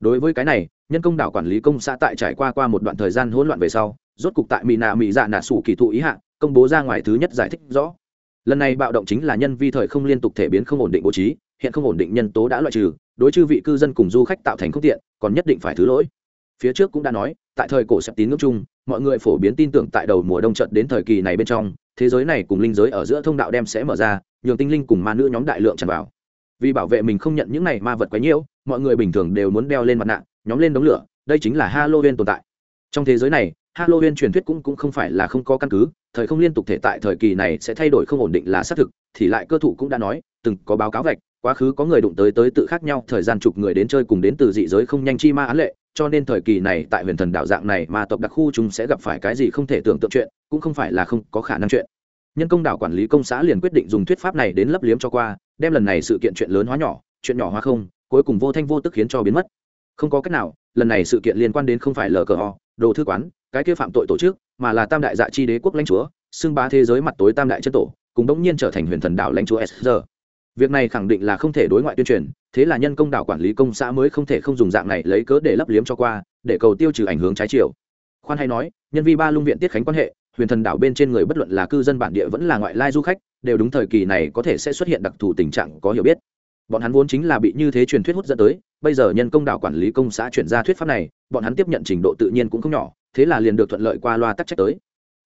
Đối với cái này, nhân công đảo quản lý công xã tại trải qua qua một đoạn thời gian hỗn loạn về sau, rốt cục tại mỹ nạ mỹ dạ nạ sủ kỳ thụ ý hạ, công bố ra ngoài thứ nhất giải thích rõ. Lần này bạo động chính là nhân vi thời không liên tục thể biến không ổn định bố trí, hiện không ổn định nhân tố đã loại trừ, đối chư vị cư dân cùng du khách tạo thành không tiện, còn nhất định phải thứ lỗi. Phía trước cũng đã nói, tại thời cổ xếp tín ngưỡng chung, mọi người phổ biến tin tưởng tại đầu mùa đông trận đến thời kỳ này bên trong thế giới này cùng linh giới ở giữa thông đạo đem sẽ mở ra, nhường tinh linh cùng ma nữ nhóm đại lượng tràn vào. Vì bảo vệ mình không nhận những này ma vật quấy nhiễu, mọi người bình thường đều muốn đeo lên mặt nạ, nhóm lên đống lửa, đây chính là halloween tồn tại. Trong thế giới này, halloween truyền thuyết cũng cũng không phải là không có căn cứ, thời không liên tục thể tại thời kỳ này sẽ thay đổi không ổn định là xác thực, thì lại cơ thủ cũng đã nói, từng có báo cáo vạch, quá khứ có người đụng tới tới tự khác nhau, thời gian chục người đến chơi cùng đến từ dị giới không nhanh chi ma án lệ, cho nên thời kỳ này tại huyền thần đạo dạng này mà tộc đặc khu chúng sẽ gặp phải cái gì không thể tưởng tượng chuyện cũng không phải là không có khả năng chuyện. Nhân công đảo quản lý công xã liền quyết định dùng thuyết pháp này đến lấp liếm cho qua, đem lần này sự kiện chuyện lớn hóa nhỏ, chuyện nhỏ hóa không, cuối cùng vô thanh vô tức khiến cho biến mất. Không có cách nào, lần này sự kiện liên quan đến không phải lờ cờ ho đồ thư quán, cái kia phạm tội tổ chức, mà là tam đại dạ chi đế quốc lãnh chúa, xưng bá thế giới mặt tối tam đại chân tổ, cùng đống nhiên trở thành huyền thần đảo lãnh chúa sr việc này khẳng định là không thể đối ngoại tuyên truyền, thế là nhân công đảo quản lý công xã mới không thể không dùng dạng này lấy cớ để lấp liếm cho qua, để cầu tiêu trừ ảnh hưởng trái chiều. Khoan hay nói, nhân vi ba lung viện tiết khánh quan hệ huyền thần đảo bên trên người bất luận là cư dân bản địa vẫn là ngoại lai du khách, đều đúng thời kỳ này có thể sẽ xuất hiện đặc thù tình trạng có hiểu biết. Bọn hắn vốn chính là bị như thế truyền thuyết hút dẫn tới, bây giờ nhân công đảo quản lý công xã chuyển ra thuyết pháp này, bọn hắn tiếp nhận trình độ tự nhiên cũng không nhỏ, thế là liền được thuận lợi qua loa tắc trách tới.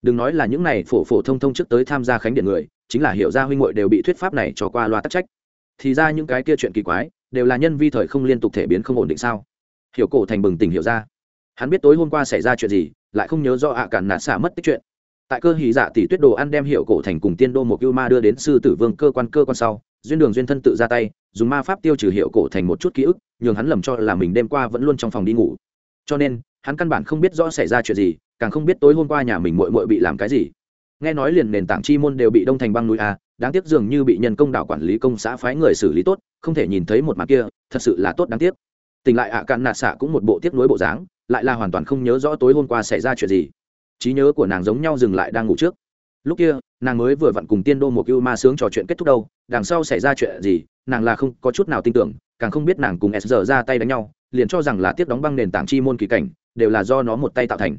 Đừng nói là những này phổ phổ thông thông trước tới tham gia khánh điện người, chính là hiểu ra huynh hội đều bị thuyết pháp này cho qua loa tắc trách. Thì ra những cái kia chuyện kỳ quái, đều là nhân vi thời không liên tục thể biến không ổn định sao? Hiểu cổ thành bừng tỉnh hiểu ra. Hắn biết tối hôm qua xảy ra chuyện gì, lại không nhớ do ạ à cản nạt xả mất tích chuyện tại cơ hì dạ tỷ tuyết đồ ăn đem hiệu cổ thành cùng tiên đô một yêu ma đưa đến sư tử vương cơ quan cơ quan sau, duyên đường duyên thân tự ra tay, dùng ma pháp tiêu trừ hiệu cổ thành một chút ký ức, nhường hắn lầm cho là mình đêm qua vẫn luôn trong phòng đi ngủ. Cho nên, hắn căn bản không biết rõ xảy ra chuyện gì, càng không biết tối hôm qua nhà mình mội mội bị làm cái gì. Nghe nói liền nền tảng chi môn đều bị đông thành băng núi a đáng tiếc dường như bị nhân công đảo quản lý công xã phái người xử lý tốt, không thể nhìn thấy một mặt kia, thật sự là tốt đáng tiếc. Tỉnh lại ạ à cạn nạ xạ cũng một bộ tiếc nuối bộ dáng, lại là hoàn toàn không nhớ rõ tối hôm qua xảy ra chuyện gì trí nhớ của nàng giống nhau dừng lại đang ngủ trước. Lúc kia, nàng mới vừa vặn cùng tiên đô một yêu ma sướng trò chuyện kết thúc đâu, đằng sau xảy ra chuyện gì, nàng là không có chút nào tin tưởng, càng không biết nàng cùng s giờ ra tay đánh nhau, liền cho rằng là tiếp đóng băng nền tảng chi môn kỳ cảnh, đều là do nó một tay tạo thành.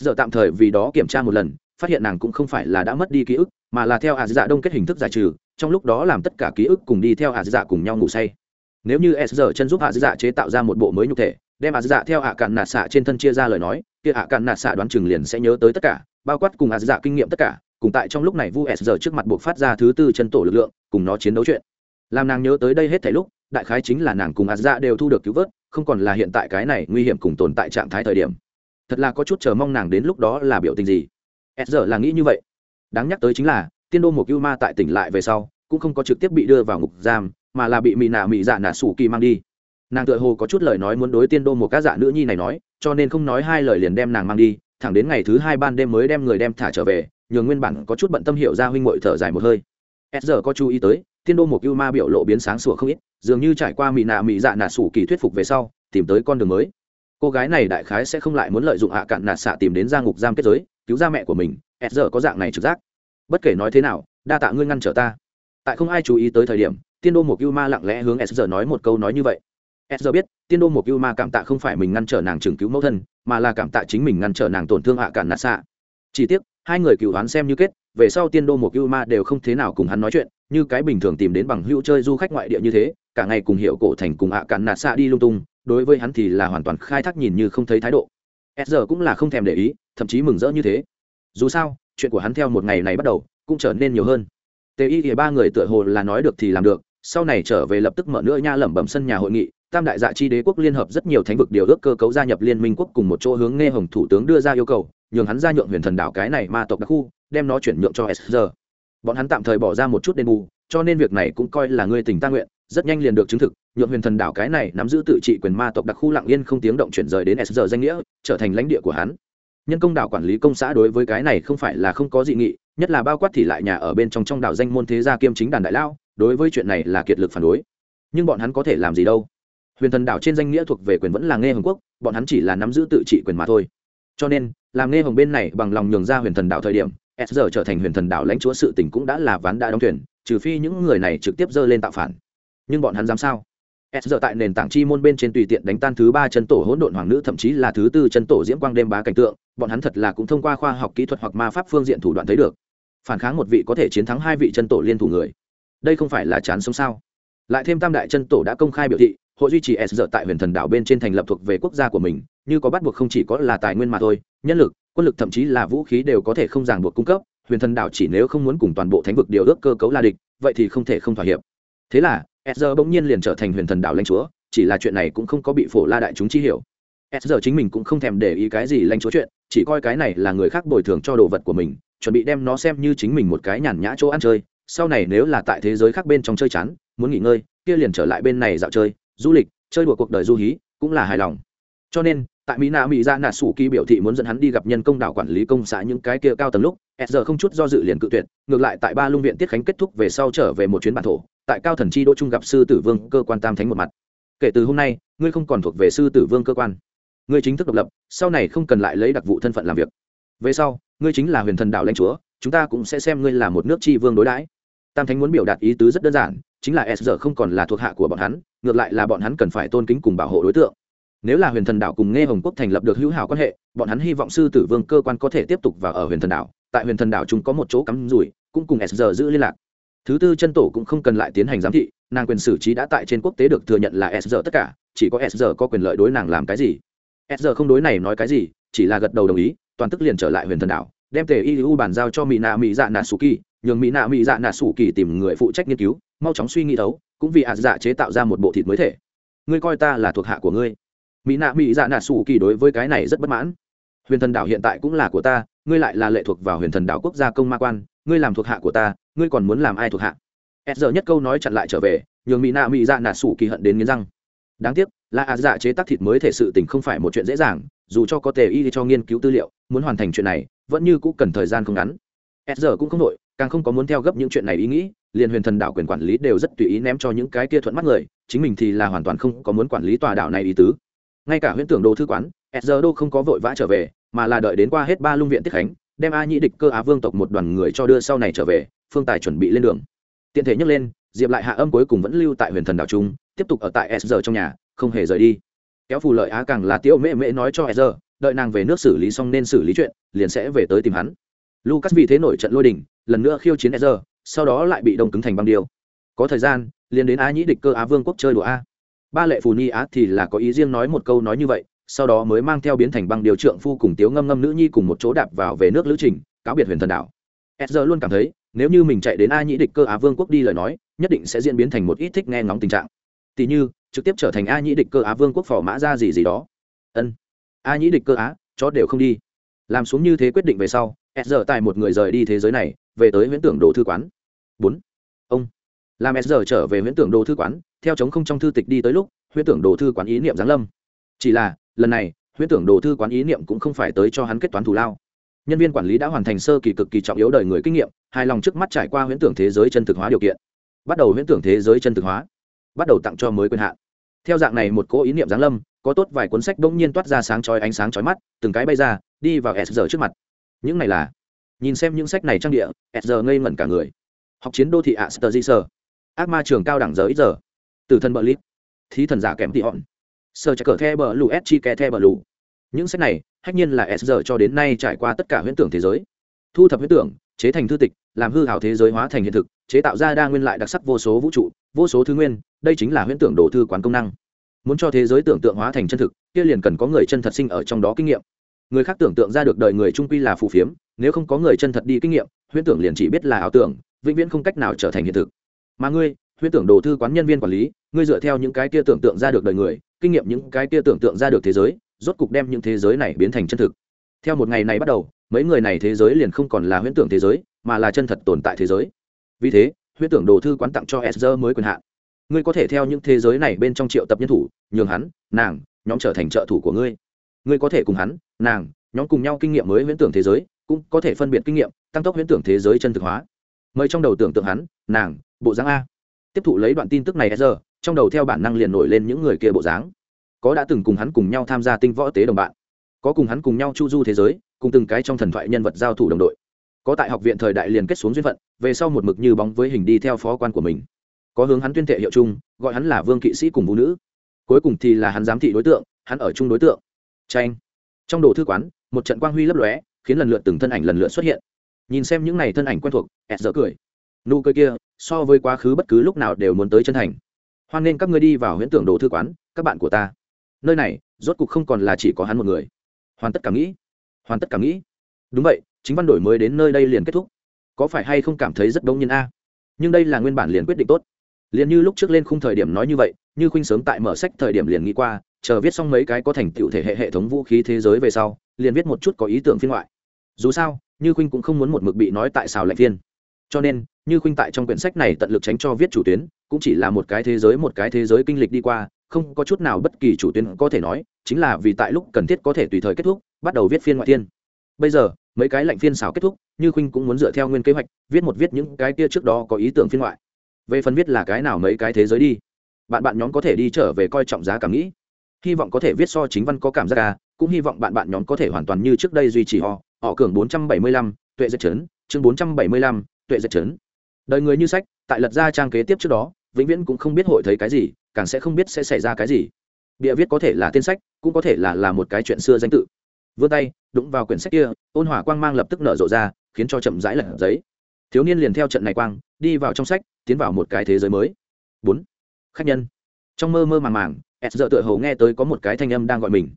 S giờ tạm thời vì đó kiểm tra một lần, phát hiện nàng cũng không phải là đã mất đi ký ức, mà là theo ả dạ đông kết hình thức giải trừ, trong lúc đó làm tất cả ký ức cùng đi theo ả dạ cùng nhau ngủ say. Nếu như s giờ chân giúp ả dạ chế tạo ra một bộ mới nhục thể đem ả dạ theo ạ cạn nạt xạ trên thân chia ra lời nói, kia ạ cạn nạt xạ đoán chừng liền sẽ nhớ tới tất cả, bao quát cùng ả dạ kinh nghiệm tất cả, cùng tại trong lúc này vu s giờ trước mặt buộc phát ra thứ tư chân tổ lực lượng, cùng nó chiến đấu chuyện. Làm nàng nhớ tới đây hết thảy lúc, đại khái chính là nàng cùng ả dạ đều thu được cứu vớt, không còn là hiện tại cái này nguy hiểm cùng tồn tại trạng thái thời điểm. Thật là có chút chờ mong nàng đến lúc đó là biểu tình gì. S giờ là nghĩ như vậy. Đáng nhắc tới chính là, tiên đô một cưu ma tại tỉnh lại về sau, cũng không có trực tiếp bị đưa vào ngục giam, mà là bị mỹ nạ mỹ dạ nạ sủ kỳ mang đi nàng tựa hồ có chút lời nói muốn đối tiên đô một các dạ nữ nhi này nói, cho nên không nói hai lời liền đem nàng mang đi, thẳng đến ngày thứ hai ban đêm mới đem người đem thả trở về, nhường nguyên bản có chút bận tâm hiệu ra huynh ngội thở dài một hơi. S giờ có chú ý tới, tiên đô một cưu ma biểu lộ biến sáng sủa không ít, dường như trải qua mị nạ mị dạ nạ sủ kỳ thuyết phục về sau, tìm tới con đường mới. Cô gái này đại khái sẽ không lại muốn lợi dụng hạ cạn nạt xạ tìm đến ra ngục giam kết giới, cứu ra mẹ của mình s giờ có dạng này trực giác. Bất kể nói thế nào, đa tạ ngươi ngăn trở ta. Tại không ai chú ý tới thời điểm, tiên đô một cưu ma lặng lẽ hướng s giờ nói một câu nói như vậy s giờ biết, tiên đô một cưu ma cảm tạ không phải mình ngăn trở nàng trưởng cứu mẫu thân, mà là cảm tạ chính mình ngăn trở nàng tổn thương hạ cản nạt xạ. Chỉ tiếc, hai người cựu đoán xem như kết, về sau tiên đô một cưu ma đều không thế nào cùng hắn nói chuyện, như cái bình thường tìm đến bằng hữu chơi du khách ngoại địa như thế, cả ngày cùng hiệu cổ thành cùng hạ cản nạt xạ đi lung tung, đối với hắn thì là hoàn toàn khai thác nhìn như không thấy thái độ. S giờ cũng là không thèm để ý, thậm chí mừng rỡ như thế. Dù sao, chuyện của hắn theo một ngày này bắt đầu, cũng trở nên nhiều hơn. Tề y thì ba người tựa hồ là nói được thì làm được, sau này trở về lập tức mở nữa nha lẩm bẩm sân nhà hội nghị tam đại dạ chi đế quốc liên hợp rất nhiều thánh vực điều ước cơ cấu gia nhập liên minh quốc cùng một chỗ hướng nghe hồng thủ tướng đưa ra yêu cầu, nhường hắn ra nhượng huyền thần đảo cái này ma tộc đặc khu, đem nó chuyển nhượng cho s giờ bọn hắn tạm thời bỏ ra một chút đền bù, cho nên việc này cũng coi là ngươi tình ta nguyện, rất nhanh liền được chứng thực, nhượng huyền thần đảo cái này nắm giữ tự trị quyền ma tộc đặc khu lặng yên không tiếng động chuyển rời đến s giờ danh nghĩa, trở thành lãnh địa của hắn. Nhân công đảo quản lý công xã đối với cái này không phải là không có dị nghị, nhất là bao quát thì lại nhà ở bên trong trong đảo danh môn thế gia kiêm chính đàn đại lao, đối với chuyện này là kiệt lực phản đối. Nhưng bọn hắn có thể làm gì đâu? Huyền thần đảo trên danh nghĩa thuộc về quyền vẫn là nghe hồng quốc, bọn hắn chỉ là nắm giữ tự trị quyền mà thôi. Cho nên, làm nghe hồng bên này bằng lòng nhường ra huyền thần đảo thời điểm, s giờ trở thành huyền thần đảo lãnh chúa sự tỉnh cũng đã là ván đã đóng thuyền, trừ phi những người này trực tiếp dơ lên tạo phản. Nhưng bọn hắn dám sao? S giờ tại nền tảng chi môn bên trên tùy tiện đánh tan thứ ba chân tổ hỗn độn hoàng nữ, thậm chí là thứ tư chân tổ diễm quang đêm bá cảnh tượng, bọn hắn thật là cũng thông qua khoa học kỹ thuật hoặc ma pháp phương diện thủ đoạn thấy được. Phản kháng một vị có thể chiến thắng hai vị chân tổ liên thủ người. Đây không phải là chán sống sao? Lại thêm tam đại chân tổ đã công khai biểu thị hội duy trì s giờ tại huyền thần đảo bên trên thành lập thuộc về quốc gia của mình, như có bắt buộc không chỉ có là tài nguyên mà thôi, nhân lực, quân lực thậm chí là vũ khí đều có thể không ràng buộc cung cấp, huyền thần đảo chỉ nếu không muốn cùng toàn bộ thánh vực điều ước cơ cấu la địch, vậy thì không thể không thỏa hiệp. Thế là, s giờ bỗng nhiên liền trở thành huyền thần đảo lãnh chúa, chỉ là chuyện này cũng không có bị phổ la đại chúng chi hiểu. S giờ chính mình cũng không thèm để ý cái gì lãnh chúa chuyện, chỉ coi cái này là người khác bồi thường cho đồ vật của mình, chuẩn bị đem nó xem như chính mình một cái nhàn nhã chỗ ăn chơi, sau này nếu là tại thế giới khác bên trong chơi chán, muốn nghỉ ngơi, kia liền trở lại bên này dạo chơi du lịch, chơi đùa cuộc đời du hí, cũng là hài lòng. Cho nên, tại mỹ nạ mỹ ra nạ sủ kỳ biểu thị muốn dẫn hắn đi gặp nhân công đảo quản lý công xã những cái kia cao tầng lúc, s giờ không chút do dự liền cự tuyệt, ngược lại tại ba lung viện tiết khánh kết thúc về sau trở về một chuyến bản thổ, tại cao thần chi đỗ trung gặp sư tử vương cơ quan tam thánh một mặt. Kể từ hôm nay, ngươi không còn thuộc về sư tử vương cơ quan. Ngươi chính thức độc lập, sau này không cần lại lấy đặc vụ thân phận làm việc. Về sau, ngươi chính là huyền thần đạo lãnh chúa, chúng ta cũng sẽ xem ngươi là một nước tri vương đối đãi. Tam thánh muốn biểu đạt ý tứ rất đơn giản chính là s giờ không còn là thuộc hạ của bọn hắn, ngược lại là bọn hắn cần phải tôn kính cùng bảo hộ đối tượng. Nếu là huyền thần đảo cùng nghe hồng quốc thành lập được hữu hảo quan hệ, bọn hắn hy vọng sư tử vương cơ quan có thể tiếp tục vào ở huyền thần đảo. Tại huyền thần đảo chúng có một chỗ cắm rủi, cũng cùng s giờ giữ liên lạc. Thứ tư chân tổ cũng không cần lại tiến hành giám thị, nàng quyền xử trí đã tại trên quốc tế được thừa nhận là s giờ tất cả, chỉ có s giờ có quyền lợi đối nàng làm cái gì. S giờ không đối này nói cái gì, chỉ là gật đầu đồng ý, toàn tức liền trở lại huyền thần đảo, đem tề iu bàn giao cho mỹ nạ mỹ dạ nạ Suki. kỳ nhường mỹ nạ mỹ dạ nạ Sủ kỳ tìm người phụ trách nghiên cứu, mau chóng suy nghĩ thấu, cũng vì ạt dạ chế tạo ra một bộ thịt mới thể. Ngươi coi ta là thuộc hạ của ngươi. Mỹ nạ mỹ dạ nạ Sủ kỳ đối với cái này rất bất mãn. Huyền thần đảo hiện tại cũng là của ta, ngươi lại là lệ thuộc vào huyền thần đảo quốc gia công ma quan, ngươi làm thuộc hạ của ta, ngươi còn muốn làm ai thuộc hạ? S giờ nhất câu nói chặn lại trở về, nhường mỹ nạ mỹ dạ nạ sủ kỳ hận đến nghiến răng. Đáng tiếc, là ạt dạ chế tác thịt mới thể sự tình không phải một chuyện dễ dàng, dù cho có tề y cho nghiên cứu tư liệu, muốn hoàn thành chuyện này, vẫn như cũng cần thời gian không ngắn s giờ cũng không đội càng không có muốn theo gấp những chuyện này ý nghĩ, liền huyền thần đảo quyền quản lý đều rất tùy ý ném cho những cái kia thuận mắt người, chính mình thì là hoàn toàn không có muốn quản lý tòa đảo này ý tứ. Ngay cả huyễn tưởng đô thư quán s giờ đô không có vội vã trở về, mà là đợi đến qua hết ba lung viện tiết khánh, đem a nhĩ địch cơ á vương tộc một đoàn người cho đưa sau này trở về, phương tài chuẩn bị lên đường. Tiện thể nhắc lên, diệp lại hạ âm cuối cùng vẫn lưu tại huyền thần đảo trung, tiếp tục ở tại s giờ trong nhà, không hề rời đi. Kéo phù lợi á càng là tiêu mễ mễ nói cho s giờ, đợi nàng về nước xử lý xong nên xử lý chuyện, liền sẽ về tới tìm hắn lucas vì thế nổi trận lôi đình lần nữa khiêu chiến Ezra, sau đó lại bị đông cứng thành băng điêu. Có thời gian liền đến á nhĩ địch cơ á vương quốc chơi đùa a. Ba lệ phù ni á thì là có ý riêng nói một câu nói như vậy sau đó mới mang theo biến thành băng điều trượng phu cùng tiếu ngâm ngâm nữ nhi cùng một chỗ đạp vào về nước lữ trình cáo biệt huyền thần đảo. Ezra luôn cảm thấy nếu như mình chạy đến a nhĩ địch cơ á vương quốc đi lời nói nhất định sẽ diễn biến thành một ít thích nghe ngóng tình trạng. Tỉ như trực tiếp trở thành a nhĩ địch cơ á vương quốc phò mã ra gì gì đó. Ân. A nhĩ địch cơ á chó đều không đi. Làm xuống như thế quyết định về sau s giờ tại một người rời đi thế giới này, về tới huyễn tưởng đồ thư quán. Bốn. Ông. Làm s giờ trở về huyễn tưởng đồ thư quán, theo chống không trong thư tịch đi tới lúc, huyễn tưởng đồ thư quán ý niệm giáng lâm. Chỉ là, lần này, huyễn tưởng đồ thư quán ý niệm cũng không phải tới cho hắn kết toán thù lao. Nhân viên quản lý đã hoàn thành sơ kỳ cực kỳ trọng yếu đời người kinh nghiệm, hài lòng trước mắt trải qua huyễn tưởng thế giới chân thực hóa điều kiện. Bắt đầu huyễn tưởng thế giới chân thực hóa. Bắt đầu tặng cho mới quyền hạn. Theo dạng này một cỗ ý niệm giáng lâm, có tốt vài cuốn sách bỗng nhiên toát ra sáng chói ánh sáng chói mắt, từng cái bay ra, đi vào s giờ trước mặt những này là, nhìn xem những sách này trang địa s giờ ngây ngẩn cả người. Học chiến đô thị ạ sơ di sơ ác ma trường cao đẳng giờ ít giờ. Từ thân bờ lít. Thí thần giả kém tị hòn sơ chắc cờ the bờ lù s chi kè the bờ lù. Những sách này, hách nhiên là s giờ cho đến nay trải qua tất cả huyễn tưởng thế giới. Thu thập huyễn tưởng, chế thành thư tịch, làm hư hảo thế giới hóa thành hiện thực, chế tạo ra đa nguyên lại đặc sắc vô số vũ trụ, vô số thứ nguyên, đây chính là huyễn tưởng đồ thư quán công năng. Muốn cho thế giới tưởng tượng hóa thành chân thực, kia liền cần có người chân thật sinh ở trong đó kinh nghiệm người khác tưởng tượng ra được đời người trung quy là phù phiếm, nếu không có người chân thật đi kinh nghiệm, huyễn tưởng liền chỉ biết là ảo tưởng, vĩnh viễn không cách nào trở thành hiện thực. Mà ngươi, huyễn tưởng đồ thư quán nhân viên quản lý, ngươi dựa theo những cái kia tưởng tượng ra được đời người, kinh nghiệm những cái kia tưởng tượng ra được thế giới, rốt cục đem những thế giới này biến thành chân thực. Theo một ngày này bắt đầu, mấy người này thế giới liền không còn là huyễn tưởng thế giới, mà là chân thật tồn tại thế giới. Vì thế, huyễn tưởng đồ thư quán tặng cho sr mới quyền hạn. Ngươi có thể theo những thế giới này bên trong triệu tập nhân thủ, nhường hắn, nàng, nhóm trở thành trợ thủ của ngươi ngươi có thể cùng hắn, nàng, nhóm cùng nhau kinh nghiệm mới huyễn tưởng thế giới, cũng có thể phân biệt kinh nghiệm, tăng tốc huyễn tưởng thế giới chân thực hóa. Mời trong đầu tưởng tượng hắn, nàng, bộ dáng a. Tiếp thụ lấy đoạn tin tức này giờ trong đầu theo bản năng liền nổi lên những người kia bộ dáng. Có đã từng cùng hắn cùng nhau tham gia tinh võ tế đồng bạn. Có cùng hắn cùng nhau chu du thế giới, cùng từng cái trong thần thoại nhân vật giao thủ đồng đội. Có tại học viện thời đại liền kết xuống duyên phận, về sau một mực như bóng với hình đi theo phó quan của mình. Có hướng hắn tuyên thệ hiệu chung, gọi hắn là vương kỵ sĩ cùng vũ nữ. Cuối cùng thì là hắn giám thị đối tượng, hắn ở chung đối tượng tranh trong đồ thư quán, một trận quang huy lấp lóe, khiến lần lượt từng thân ảnh lần lượt xuất hiện. Nhìn xem những n à y thân ảnh quen thuộc, ẹt dở cười. Nụ cười kia, so với quá khứ bất cứ lúc nào đều muốn tới chân thành. Hoan nên các ngươi đi vào huyễn tưởng đồ thư quán, các bạn của ta. Nơi này, rốt cục không còn là chỉ có hắn một người. Hoàn tất cảm nghĩ. Hoàn tất cảm nghĩ. Đúng vậy, chính văn đổi mới đến nơi đây liền kết thúc. Có phải hay không cảm thấy rất đông nhân a? Nhưng đây là nguyên bản liền quyết định tốt. Liền như lúc trước lên khung thời điểm nói như vậy, như khuynh sớm tại mở sách thời điểm liền nghĩ qua chờ viết xong mấy cái có thành tựu thể hệ hệ thống vũ khí thế giới về sau, liền viết một chút có ý tưởng phiên ngoại. Dù sao, như khuynh cũng không muốn một mực bị nói tại xào lạnh phiên. Cho nên, như khuynh tại trong quyển sách này tận lực tránh cho viết chủ tuyến, cũng chỉ là một cái thế giới một cái thế giới kinh lịch đi qua, không có chút nào bất kỳ chủ tuyến có thể nói, chính là vì tại lúc cần thiết có thể tùy thời kết thúc, bắt đầu viết phiên ngoại thiên bây giờ, mấy cái lạnh phiên xào kết thúc, như khuynh cũng muốn dựa theo nguyên kế hoạch, viết một viết những cái kia trước đó có ý tưởng phiên ngoại. Về phần viết là cái nào mấy cái thế giới đi, bạn bạn nhóm có thể đi trở về coi trọng giá cảm nghĩ hy vọng có thể viết so chính văn có cảm giác à cũng hy vọng bạn bạn nhóm có thể hoàn toàn như trước đây duy trì họ. Họ cường 475, tuệ giật chấn chương 475, tuệ giật chấn. Đời người như sách tại lật ra trang kế tiếp trước đó vĩnh viễn cũng không biết hội thấy cái gì càng sẽ không biết sẽ xảy ra cái gì. Bịa viết có thể là tên sách cũng có thể là là một cái chuyện xưa danh tự. Vươn tay đụng vào quyển sách kia ôn hỏa quang mang lập tức nở rộ ra khiến cho chậm rãi lật giấy. Thiếu niên liền theo trận này quang đi vào trong sách tiến vào một cái thế giới mới. Bốn. Khách nhân. Trong mơ mơ màng màng s giờ tựa hồ nghe tới có một cái thanh âm đang gọi mình.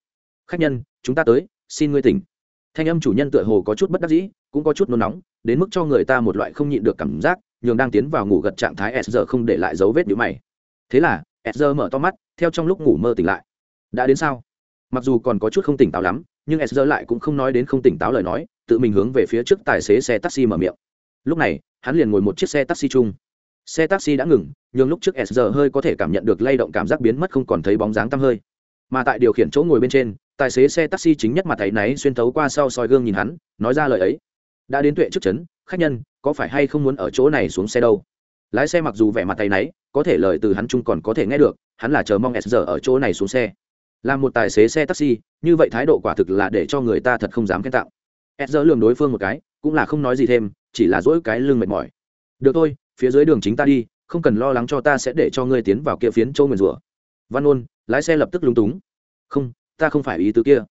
Khách nhân, chúng ta tới, xin ngươi tỉnh. Thanh âm chủ nhân tựa hồ có chút bất đắc dĩ, cũng có chút nôn nóng, đến mức cho người ta một loại không nhịn được cảm giác, nhường đang tiến vào ngủ gật trạng thái s giờ không để lại dấu vết nhữ mày. Thế là, s giờ mở to mắt, theo trong lúc ngủ mơ tỉnh lại. Đã đến sao? Mặc dù còn có chút không tỉnh táo lắm, nhưng s giờ lại cũng không nói đến không tỉnh táo lời nói, tự mình hướng về phía trước tài xế xe taxi mở miệng. Lúc này, hắn liền ngồi một chiếc xe taxi chung xe taxi đã ngừng nhưng lúc trước s giờ hơi có thể cảm nhận được lay động cảm giác biến mất không còn thấy bóng dáng tăm hơi. Mà tại điều khiển chỗ ngồi bên trên, tài xế xe taxi chính nhất mặt thấy náy xuyên thấu qua sau soi gương nhìn hắn, nói ra lời ấy. Đã đến tuệ trước chấn khách nhân, có phải hay không muốn ở chỗ này xuống xe đâu? Lái xe mặc dù vẻ mặt tay náy, có thể lời từ hắn chung còn có thể nghe được, hắn là chờ mong s giờ ở chỗ này xuống xe. Là một tài xế xe taxi, như vậy thái độ quả thực là để cho người ta thật không dám khen tặng s giờ lường đối phương một cái, cũng là không nói gì thêm, chỉ là dỗi cái lưng mệt mỏi. Được thôi phía dưới đường chính ta đi, không cần lo lắng cho ta sẽ để cho ngươi tiến vào kia phiến châu nguyền rủa. Văn ôn lái xe lập tức lúng túng. Không, ta không phải ý tứ kia.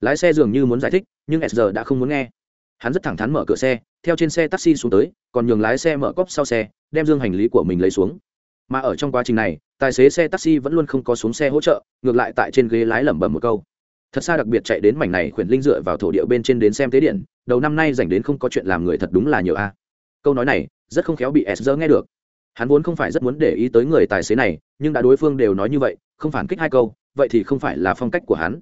Lái xe dường như muốn giải thích, nhưng s đã không muốn nghe. Hắn rất thẳng thắn mở cửa xe, theo trên xe taxi xuống tới, còn nhường lái xe mở cốc sau xe, đem dương hành lý của mình lấy xuống. Mà ở trong quá trình này, tài xế xe taxi vẫn luôn không có xuống xe hỗ trợ, ngược lại tại trên ghế lái lẩm bẩm một câu. Thật xa đặc biệt chạy đến mảnh này khuyển linh dựa vào thổ địa bên trên đến xem tế điện, đầu năm nay dành đến không có chuyện làm người thật đúng là nhiều a câu nói này rất không khéo bị s nghe được. Hắn vốn không phải rất muốn để ý tới người tài xế này, nhưng đã đối phương đều nói như vậy, không phản kích hai câu, vậy thì không phải là phong cách của hắn.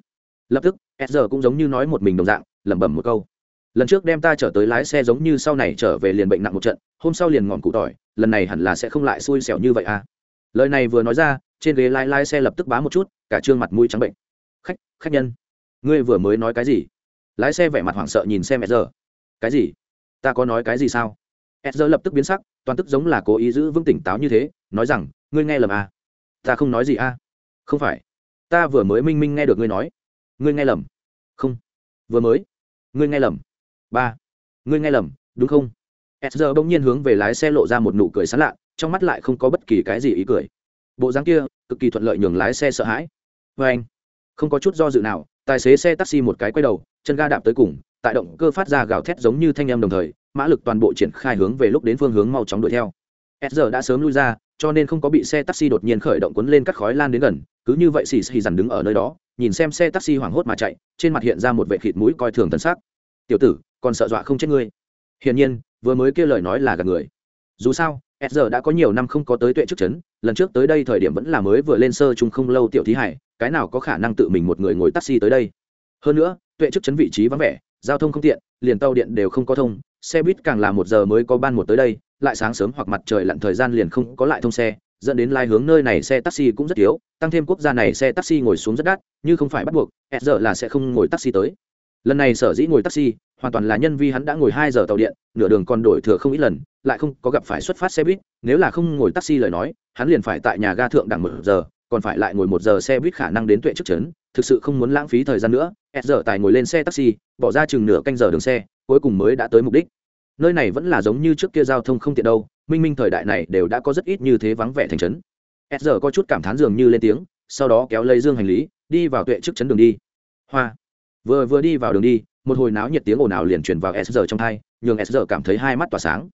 Lập tức s cũng giống như nói một mình đồng dạng, lẩm bẩm một câu. Lần trước đem ta trở tới lái xe giống như sau này trở về liền bệnh nặng một trận, hôm sau liền ngọn cụ tỏi, lần này hẳn là sẽ không lại xui xẻo như vậy à. Lời này vừa nói ra, trên ghế lái lái xe lập tức bá một chút, cả trương mặt mũi trắng bệnh. Khách khách nhân, ngươi vừa mới nói cái gì? Lái xe vẻ mặt hoảng sợ nhìn xem s cái gì? Ta có nói cái gì sao? S lập tức biến sắc, toàn tức giống là cố ý giữ vững tỉnh táo như thế, nói rằng, ngươi nghe lầm à? Ta không nói gì à? Không phải. Ta vừa mới minh minh nghe được ngươi nói. Ngươi nghe lầm. Không. Vừa mới? Ngươi nghe lầm. Ba. Ngươi nghe lầm, đúng không? S bỗng nhiên hướng về lái xe lộ ra một nụ cười sán lạ, trong mắt lại không có bất kỳ cái gì ý cười. Bộ dáng kia, cực kỳ thuận lợi nhường lái xe sợ hãi. Vê anh. Không có chút do dự nào, tài xế xe taxi một cái quay đầu, chân ga đạp tới cùng, tại động cơ phát ra gào thét giống như thanh em đồng thời mã lực toàn bộ triển khai hướng về lúc đến phương hướng mau chóng đuổi theo. S đã sớm lui ra, cho nên không có bị xe taxi đột nhiên khởi động cuốn lên cắt khói lan đến gần, cứ như vậy xì xì dằn đứng ở nơi đó, nhìn xem xe taxi hoảng hốt mà chạy, trên mặt hiện ra một vệ khịt mũi coi thường tân sắc tiểu tử, còn sợ dọa không chết ngươi? Hiển nhiên, vừa mới kêu lời nói là gạt người. Dù sao, s đã có nhiều năm không có tới tuệ trước chấn, lần trước tới đây thời điểm vẫn là mới vừa lên sơ chung không lâu tiểu thí hải, cái nào có khả năng tự mình một người ngồi taxi tới đây? Hơn nữa, tuệ trước chấn vị trí vắng vẻ giao thông không tiện, liền tàu điện đều không có thông, xe buýt càng là một giờ mới có ban một tới đây, lại sáng sớm hoặc mặt trời lặn thời gian liền không có lại thông xe, dẫn đến lai hướng nơi này xe taxi cũng rất thiếu, tăng thêm quốc gia này xe taxi ngồi xuống rất đắt nhưng không phải bắt buộc s giờ là sẽ không ngồi taxi tới. Lần này sở dĩ ngồi taxi, hoàn toàn là nhân vi hắn đã ngồi hai giờ tàu điện, nửa đường còn đổi thừa không ít lần, lại không có gặp phải xuất phát xe buýt, nếu là không ngồi taxi lời nói, hắn liền phải tại nhà ga thượng đẳng một giờ còn phải lại ngồi một giờ xe buýt khả năng đến tuệ trước trấn, thực sự không muốn lãng phí thời gian nữa, s giờ tài ngồi lên xe taxi, bỏ ra chừng nửa canh giờ đường xe, cuối cùng mới đã tới mục đích. Nơi này vẫn là giống như trước kia giao thông không tiện đâu, minh minh thời đại này đều đã có rất ít như thế vắng vẻ thành trấn. S giờ có chút cảm thán dường như lên tiếng, sau đó kéo lấy dương hành lý, đi vào tuệ trước trấn đường đi. Hoa. Vừa vừa đi vào đường đi, một hồi náo nhiệt tiếng ồn ào liền truyền vào s giờ trong thai, nhường s giờ cảm thấy hai mắt tỏa sáng.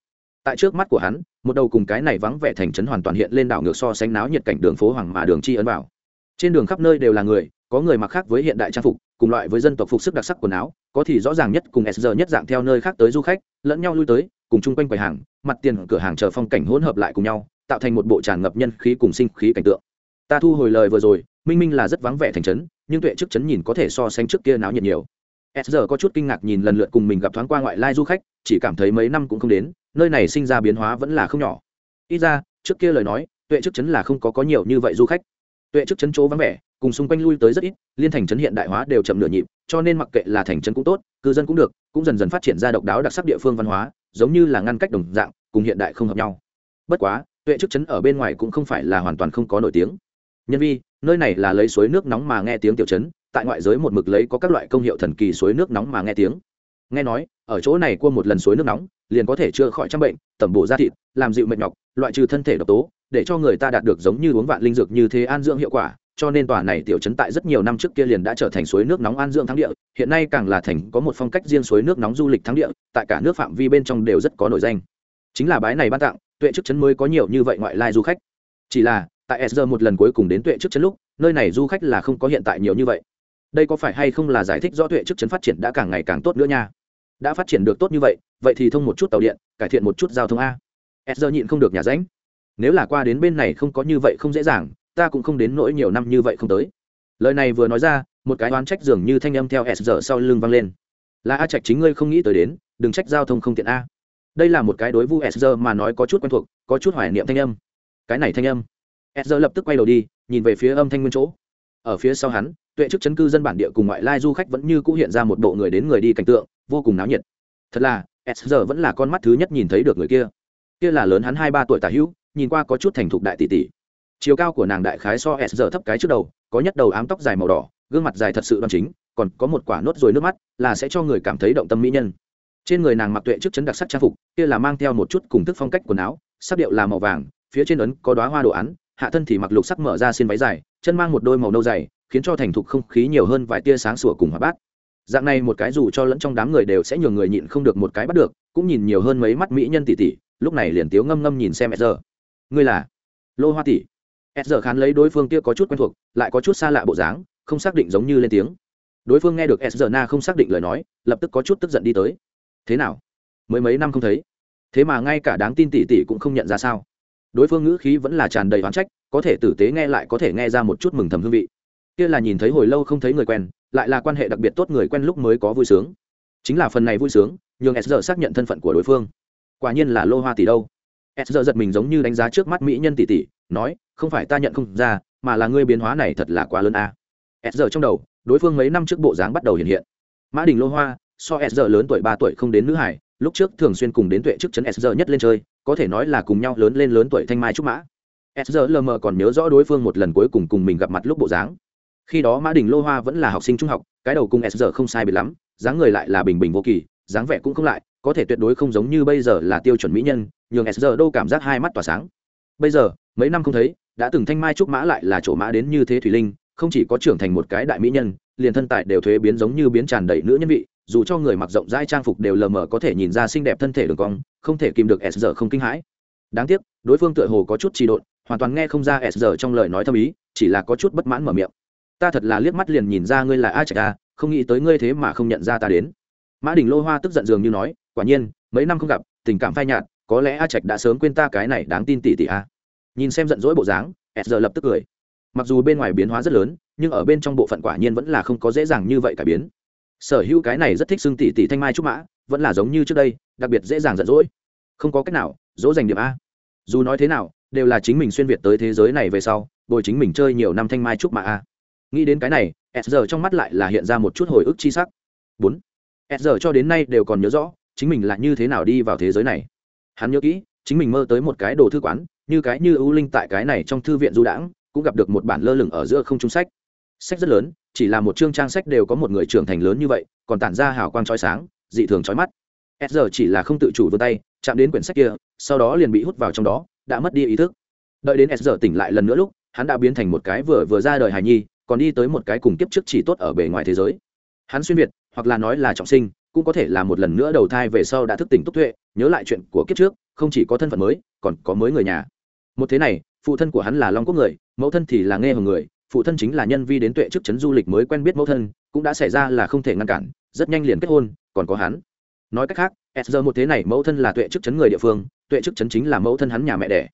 Tại trước mắt của hắn một đầu cùng cái này vắng vẻ thành trấn hoàn toàn hiện lên đảo ngược so sánh náo nhiệt cảnh đường phố hoàng mà đường chi ấn vào. Trên đường khắp nơi đều là người, có người mặc khác với hiện đại trang phục, cùng loại với dân tộc phục sức đặc sắc quần áo, có thì rõ ràng nhất cùng s giờ nhất dạng theo nơi khác tới du khách, lẫn nhau lui tới, cùng chung quanh quầy hàng, mặt tiền cửa hàng chờ phong cảnh hỗn hợp lại cùng nhau, tạo thành một bộ tràn ngập nhân khí cùng sinh khí cảnh tượng. Ta thu hồi lời vừa rồi, minh minh là rất vắng vẻ thành trấn, nhưng tuệ trước trấn nhìn có thể so sánh trước kia náo nhiệt nhiều s giờ có chút kinh ngạc nhìn lần lượt cùng mình gặp thoáng qua ngoại lai du khách, chỉ cảm thấy mấy năm cũng không đến, nơi này sinh ra biến hóa vẫn là không nhỏ. Ít ra, trước kia lời nói, tuệ trước chấn là không có có nhiều như vậy du khách. Tuệ trước chấn chỗ vắng vẻ, cùng xung quanh lui tới rất ít, liên thành trấn hiện đại hóa đều chậm nửa nhịp, cho nên mặc kệ là thành trấn cũng tốt, cư dân cũng được, cũng dần dần phát triển ra độc đáo đặc sắc địa phương văn hóa, giống như là ngăn cách đồng dạng, cùng hiện đại không hợp nhau. Bất quá, tuệ trước chấn ở bên ngoài cũng không phải là hoàn toàn không có nổi tiếng. Nhân vi, nơi này là lấy suối nước nóng mà nghe tiếng tiểu chấn tại ngoại giới một mực lấy có các loại công hiệu thần kỳ suối nước nóng mà nghe tiếng. Nghe nói, ở chỗ này cua một lần suối nước nóng, liền có thể chữa khỏi trăm bệnh, tẩm bổ da thịt, làm dịu mệt nhọc, loại trừ thân thể độc tố, để cho người ta đạt được giống như uống vạn linh dược như thế an dưỡng hiệu quả, cho nên tòa này tiểu trấn tại rất nhiều năm trước kia liền đã trở thành suối nước nóng an dưỡng thắng địa, hiện nay càng là thành có một phong cách riêng suối nước nóng du lịch thắng địa, tại cả nước phạm vi bên trong đều rất có nổi danh. Chính là bái này ban tặng, tuệ trước trấn mới có nhiều như vậy ngoại lai du khách. Chỉ là, tại sr một lần cuối cùng đến tuệ trước trấn lúc, nơi này du khách là không có hiện tại nhiều như vậy đây có phải hay không là giải thích rõ tuệ trước chấn phát triển đã càng ngày càng tốt nữa nha? Đã phát triển được tốt như vậy vậy thì thông một chút tàu điện, cải thiện một chút giao thông a. Sr nhịn không được nhà ránh. Nếu là qua đến bên này không có như vậy không dễ dàng, ta cũng không đến nỗi nhiều năm như vậy không tới. Lời này vừa nói ra, một cái oán trách dường như thanh âm theo s sau lưng vang lên. Là a trạch chính ngươi không nghĩ tới đến, đừng trách giao thông không tiện a. Đây là một cái đối vu s mà nói có chút quen thuộc, có chút hoài niệm thanh âm. Cái này thanh âm. S lập tức quay đầu đi, nhìn về phía âm thanh nguyên chỗ. Ở phía sau hắn tuệ chức chấn cư dân bản địa cùng ngoại lai du khách vẫn như cũ hiện ra một bộ người đến người đi cảnh tượng, vô cùng náo nhiệt. Thật là, s giờ vẫn là con mắt thứ nhất nhìn thấy được người kia. Kia là lớn hắn hai ba tuổi tả hữu, nhìn qua có chút thành thục đại tỷ tỷ. Chiều cao của nàng đại khái so s giờ thấp cái trước đầu, có nhất đầu ám tóc dài màu đỏ, gương mặt dài thật sự đoan chính, còn có một quả nốt ruồi nước mắt, là sẽ cho người cảm thấy động tâm mỹ nhân. Trên người nàng mặc tuệ trước chấn đặc sắc trang phục, kia là mang theo một chút cùng thức phong cách quần áo, sắc điệu là màu vàng, phía trên ấn có đoá hoa đồ án, hạ thân thì mặc lục sắc mở ra xin váy dài, chân mang một đôi màu nâu dày khiến cho thành thục không khí nhiều hơn vài tia sáng sủa cùng hóa bát. Dạng này một cái dù cho lẫn trong đám người đều sẽ nhường người nhịn không được một cái bắt được, cũng nhìn nhiều hơn mấy mắt mỹ nhân tỷ tỷ, lúc này liền tiếu ngâm ngâm nhìn xem sr ngươi là? Lô hoa tỷ. S khán lấy đối phương kia có chút quen thuộc, lại có chút xa lạ bộ dáng, không xác định giống như lên tiếng. Đối phương nghe được s na không xác định lời nói, lập tức có chút tức giận đi tới. Thế nào? Mới mấy năm không thấy. Thế mà ngay cả đáng tin tỷ tỷ cũng không nhận ra sao. Đối phương ngữ khí vẫn là tràn đầy oán trách, có thể tử tế nghe lại có thể nghe ra một chút mừng thầm hương vị kia là nhìn thấy hồi lâu không thấy người quen, lại là quan hệ đặc biệt tốt người quen lúc mới có vui sướng. Chính là phần này vui sướng, nhường s giờ xác nhận thân phận của đối phương. Quả nhiên là lô hoa tỷ đâu. S giờ giật mình giống như đánh giá trước mắt mỹ nhân tỷ tỷ, nói, không phải ta nhận không ra, mà là ngươi biến hóa này thật là quá lớn a. S giờ trong đầu, đối phương mấy năm trước bộ dáng bắt đầu hiện hiện. Mã đình lô hoa, so s giờ lớn tuổi ba tuổi không đến nữ hải, lúc trước thường xuyên cùng đến tuệ trước chấn s giờ nhất lên chơi, có thể nói là cùng nhau lớn lên lớn tuổi thanh mai trúc mã. S giờ lờ mờ còn nhớ rõ đối phương một lần cuối cùng cùng mình gặp mặt lúc bộ dáng khi đó mã đình lô hoa vẫn là học sinh trung học, cái đầu cùng s giờ không sai biệt lắm, dáng người lại là bình bình vô kỳ, dáng vẻ cũng không lại, có thể tuyệt đối không giống như bây giờ là tiêu chuẩn mỹ nhân, nhường s giờ đâu cảm giác hai mắt tỏa sáng. Bây giờ, mấy năm không thấy, đã từng thanh mai trúc mã lại là chỗ mã đến như thế thủy linh, không chỉ có trưởng thành một cái đại mỹ nhân, liền thân tại đều thuế biến giống như biến tràn đầy nữ nhân vị, dù cho người mặc rộng rãi trang phục đều lờ mờ có thể nhìn ra xinh đẹp thân thể đường cong, không thể kìm được s giờ không kinh hãi. Đáng tiếc, đối phương tựa hồ có chút trì độn, hoàn toàn nghe không ra s giờ trong lời nói thâm ý, chỉ là có chút bất mãn mở miệng ta thật là liếc mắt liền nhìn ra ngươi là a trạch a, không nghĩ tới ngươi thế mà không nhận ra ta đến. Mã đình lô hoa tức giận dường như nói, quả nhiên, mấy năm không gặp, tình cảm phai nhạt, có lẽ a trạch đã sớm quên ta cái này đáng tin tỷ tỷ a. Nhìn xem giận dỗi bộ dáng, s giờ lập tức cười. Mặc dù bên ngoài biến hóa rất lớn, nhưng ở bên trong bộ phận quả nhiên vẫn là không có dễ dàng như vậy cải biến. Sở hữu cái này rất thích xưng tỷ tỷ thanh mai trúc mã, vẫn là giống như trước đây, đặc biệt dễ dàng giận dỗi. Không có cách nào, dỗ dành điểm a. Dù nói thế nào, đều là chính mình xuyên việt tới thế giới này về sau, bồi chính mình chơi nhiều năm thanh mai trúc mã a nghĩ đến cái này, s giờ trong mắt lại là hiện ra một chút hồi ức chi sắc. Bốn. S giờ cho đến nay đều còn nhớ rõ, chính mình là như thế nào đi vào thế giới này. Hắn nhớ kỹ, chính mình mơ tới một cái đồ thư quán, như cái như ưu linh tại cái này trong thư viện du đãng, cũng gặp được một bản lơ lửng ở giữa không trung sách. Sách rất lớn, chỉ là một chương trang sách đều có một người trưởng thành lớn như vậy, còn tản ra hào quang trói sáng, dị thường trói mắt. S giờ chỉ là không tự chủ vươn tay, chạm đến quyển sách kia, sau đó liền bị hút vào trong đó, đã mất đi ý thức. Đợi đến s giờ tỉnh lại lần nữa lúc, hắn đã biến thành một cái vừa vừa ra đời hài nhi còn đi tới một cái cùng kiếp trước chỉ tốt ở bề ngoài thế giới. Hắn xuyên việt, hoặc là nói là trọng sinh, cũng có thể là một lần nữa đầu thai về sau đã thức tỉnh túc tuệ, nhớ lại chuyện của kiếp trước, không chỉ có thân phận mới, còn có mới người nhà. Một thế này, phụ thân của hắn là long quốc người, mẫu thân thì là nghe hồng người, phụ thân chính là nhân vi đến tuệ trước chấn du lịch mới quen biết mẫu thân, cũng đã xảy ra là không thể ngăn cản, rất nhanh liền kết hôn, còn có hắn. Nói cách khác, s giờ một thế này mẫu thân là tuệ chức chấn người địa phương, tuệ chức chấn chính là mẫu thân hắn nhà mẹ đẻ.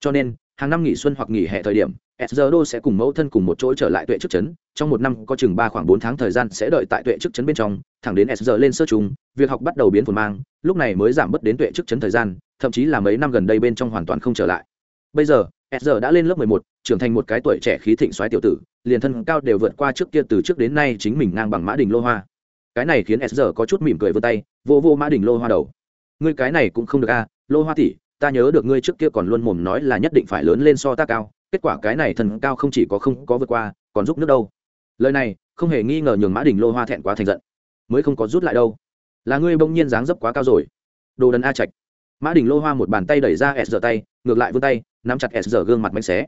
Cho nên, hàng năm nghỉ xuân hoặc nghỉ hè thời điểm s sẽ cùng mẫu thân cùng một chỗ trở lại tuệ trước chấn. Trong một năm có chừng ba khoảng bốn tháng thời gian sẽ đợi tại tuệ trước chấn bên trong, thẳng đến s lên sơ trùng việc học bắt đầu biến phồn mang, lúc này mới giảm bớt đến tuệ trước chấn thời gian, thậm chí là mấy năm gần đây bên trong hoàn toàn không trở lại. Bây giờ, s đã lên lớp mười một, trưởng thành một cái tuổi trẻ khí thịnh xoáy tiểu tử, liền thân cao đều vượt qua trước kia từ trước đến nay chính mình ngang bằng mã đình lô hoa. Cái này khiến s có chút mỉm cười vươn tay, vô vô mã đình lô hoa đầu. Ngươi cái này cũng không được a, lô hoa tỷ, ta nhớ được ngươi trước kia còn luôn mồm nói là nhất định phải lớn lên so ta cao kết quả cái này thần cao không chỉ có không có vượt qua, còn giúp nước đâu. Lời này, không hề nghi ngờ nhường mã đình lô hoa thẹn quá thành giận. Mới không có rút lại đâu. Là ngươi bỗng nhiên dáng dấp quá cao rồi. Đồ đần a trạch. Mã đình lô hoa một bàn tay đẩy ra s giờ tay, ngược lại vươn tay, nắm chặt s giờ gương mặt bánh xé.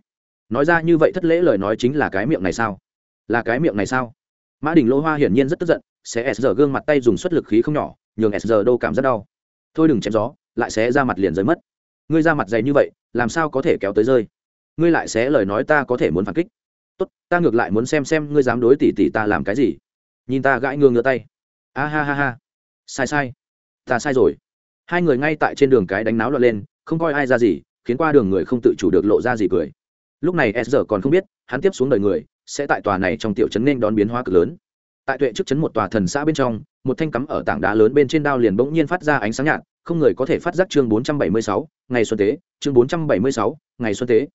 Nói ra như vậy thất lễ lời nói chính là cái miệng này sao? Là cái miệng này sao? Mã đình lô hoa hiển nhiên rất tức giận sẽ s giờ gương mặt tay dùng suất lực khí không nhỏ, nhường s giờ đâu cảm rất đau. Thôi đừng chém gió, lại sẽ ra mặt liền rơi mất. Ngươi ra mặt dày như vậy, làm sao có thể kéo tới rơi? Ngươi lại xé lời nói ta có thể muốn phản kích. Tốt ta ngược lại muốn xem xem ngươi dám đối tỷ tỷ ta làm cái gì. Nhìn ta gãi ngương ngửa tay. A ha ha ha. Sai sai. Ta sai rồi. Hai người ngay tại trên đường cái đánh náo loạn lên không coi ai ra gì khiến qua đường người không tự chủ được lộ ra gì cười. Lúc này s giờ còn không biết hắn tiếp xuống đời người sẽ tại tòa này trong tiểu trấn nên đón biến hóa cực lớn. Tại tuệ trước trấn một tòa thần xã bên trong một thanh cắm ở tảng đá lớn bên trên đao liền bỗng nhiên phát ra ánh sáng nhạt không người có thể phát giác chương 476, ngày xuân tế chương 476, ngày xuân tế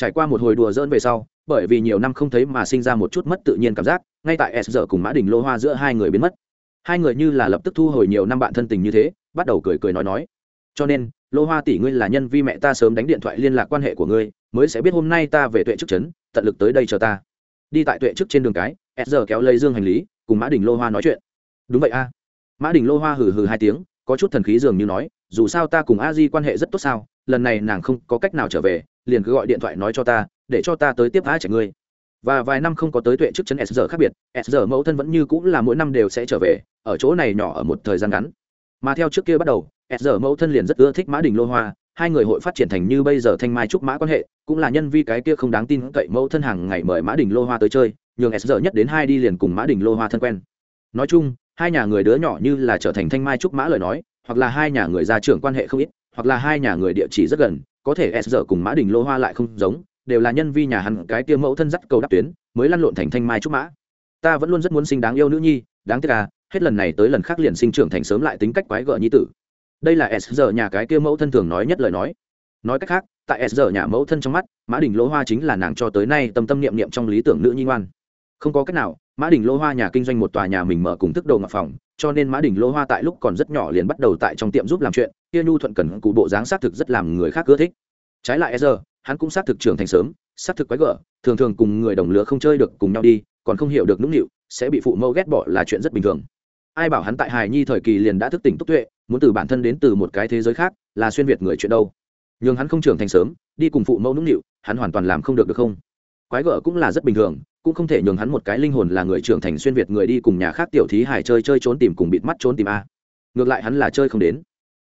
trải qua một hồi đùa dỡn về sau, bởi vì nhiều năm không thấy mà sinh ra một chút mất tự nhiên cảm giác, ngay tại s giờ cùng mã đình lô hoa giữa hai người biến mất. Hai người như là lập tức thu hồi nhiều năm bạn thân tình như thế, bắt đầu cười cười nói nói. Cho nên, lô hoa tỷ ngươi là nhân vi mẹ ta sớm đánh điện thoại liên lạc quan hệ của ngươi, mới sẽ biết hôm nay ta về tuệ chức trấn, tận lực tới đây chờ ta. Đi tại tuệ chức trên đường cái, s giờ kéo lấy dương hành lý, cùng mã đình lô hoa nói chuyện. Đúng vậy a. Mã đình lô hoa hừ hừ hai tiếng, có chút thần khí dường như nói, dù sao ta cùng a di quan hệ rất tốt sao, lần này nàng không có cách nào trở về liền cứ gọi điện thoại nói cho ta, để cho ta tới tiếp á trẻ ngươi. Và vài năm không có tới tuệ trước chân s giờ khác biệt, s giờ mẫu thân vẫn như cũng là mỗi năm đều sẽ trở về, ở chỗ này nhỏ ở một thời gian ngắn. Mà theo trước kia bắt đầu, s giờ mẫu thân liền rất ưa thích mã đình lô hoa, hai người hội phát triển thành như bây giờ thanh mai trúc mã quan hệ, cũng là nhân vi cái kia không đáng tin cậy mẫu thân hàng ngày mời mã đình lô hoa tới chơi, nhường s giờ nhất đến hai đi liền cùng mã đình lô hoa thân quen. Nói chung, hai nhà người đứa nhỏ như là trở thành thanh mai trúc mã lời nói, hoặc là hai nhà người gia trưởng quan hệ không ít, hoặc là hai nhà người địa chỉ rất gần có thể s giờ cùng mã đình lô hoa lại không giống, đều là nhân vi nhà hắn cái kia mẫu thân dắt cầu đắp tuyến, mới lăn lộn thành thanh mai trúc mã. Ta vẫn luôn rất muốn sinh đáng yêu nữ nhi, đáng tiếc à hết lần này tới lần khác liền sinh trưởng thành sớm lại tính cách quái gợ nhi tử. Đây là s giờ nhà cái kia mẫu thân thường nói nhất lời nói. Nói cách khác, tại s giờ nhà mẫu thân trong mắt, mã đình lỗ hoa chính là nàng cho tới nay tâm tâm niệm niệm trong lý tưởng nữ nhi ngoan. Không có cách nào, mã đình lỗ hoa nhà kinh doanh một tòa nhà mình mở cùng thức đồ ngọc phòng, cho nên mã đình lỗ hoa tại lúc còn rất nhỏ liền bắt đầu tại trong tiệm giúp làm chuyện kia nhu thuận cần cụ bộ dáng xác thực rất làm người khác ưa thích. Trái lại s hắn cũng xác thực trưởng thành sớm, xác thực quái gở, thường thường cùng người đồng lứa không chơi được cùng nhau đi, còn không hiểu được nũng nịu, sẽ bị phụ mẫu ghét bỏ là chuyện rất bình thường. Ai bảo hắn tại hài nhi thời kỳ liền đã thức tỉnh túc tuệ, muốn từ bản thân đến từ một cái thế giới khác, là xuyên việt người chuyện đâu. Nhưng hắn không trưởng thành sớm, đi cùng phụ mẫu nũng nịu, hắn hoàn toàn làm không được được không? Quái gở cũng là rất bình thường, cũng không thể nhường hắn một cái linh hồn là người trưởng thành xuyên việt người đi cùng nhà khác tiểu thí hài chơi chơi trốn tìm cùng bịt mắt trốn tìm a. Ngược lại hắn là chơi không đến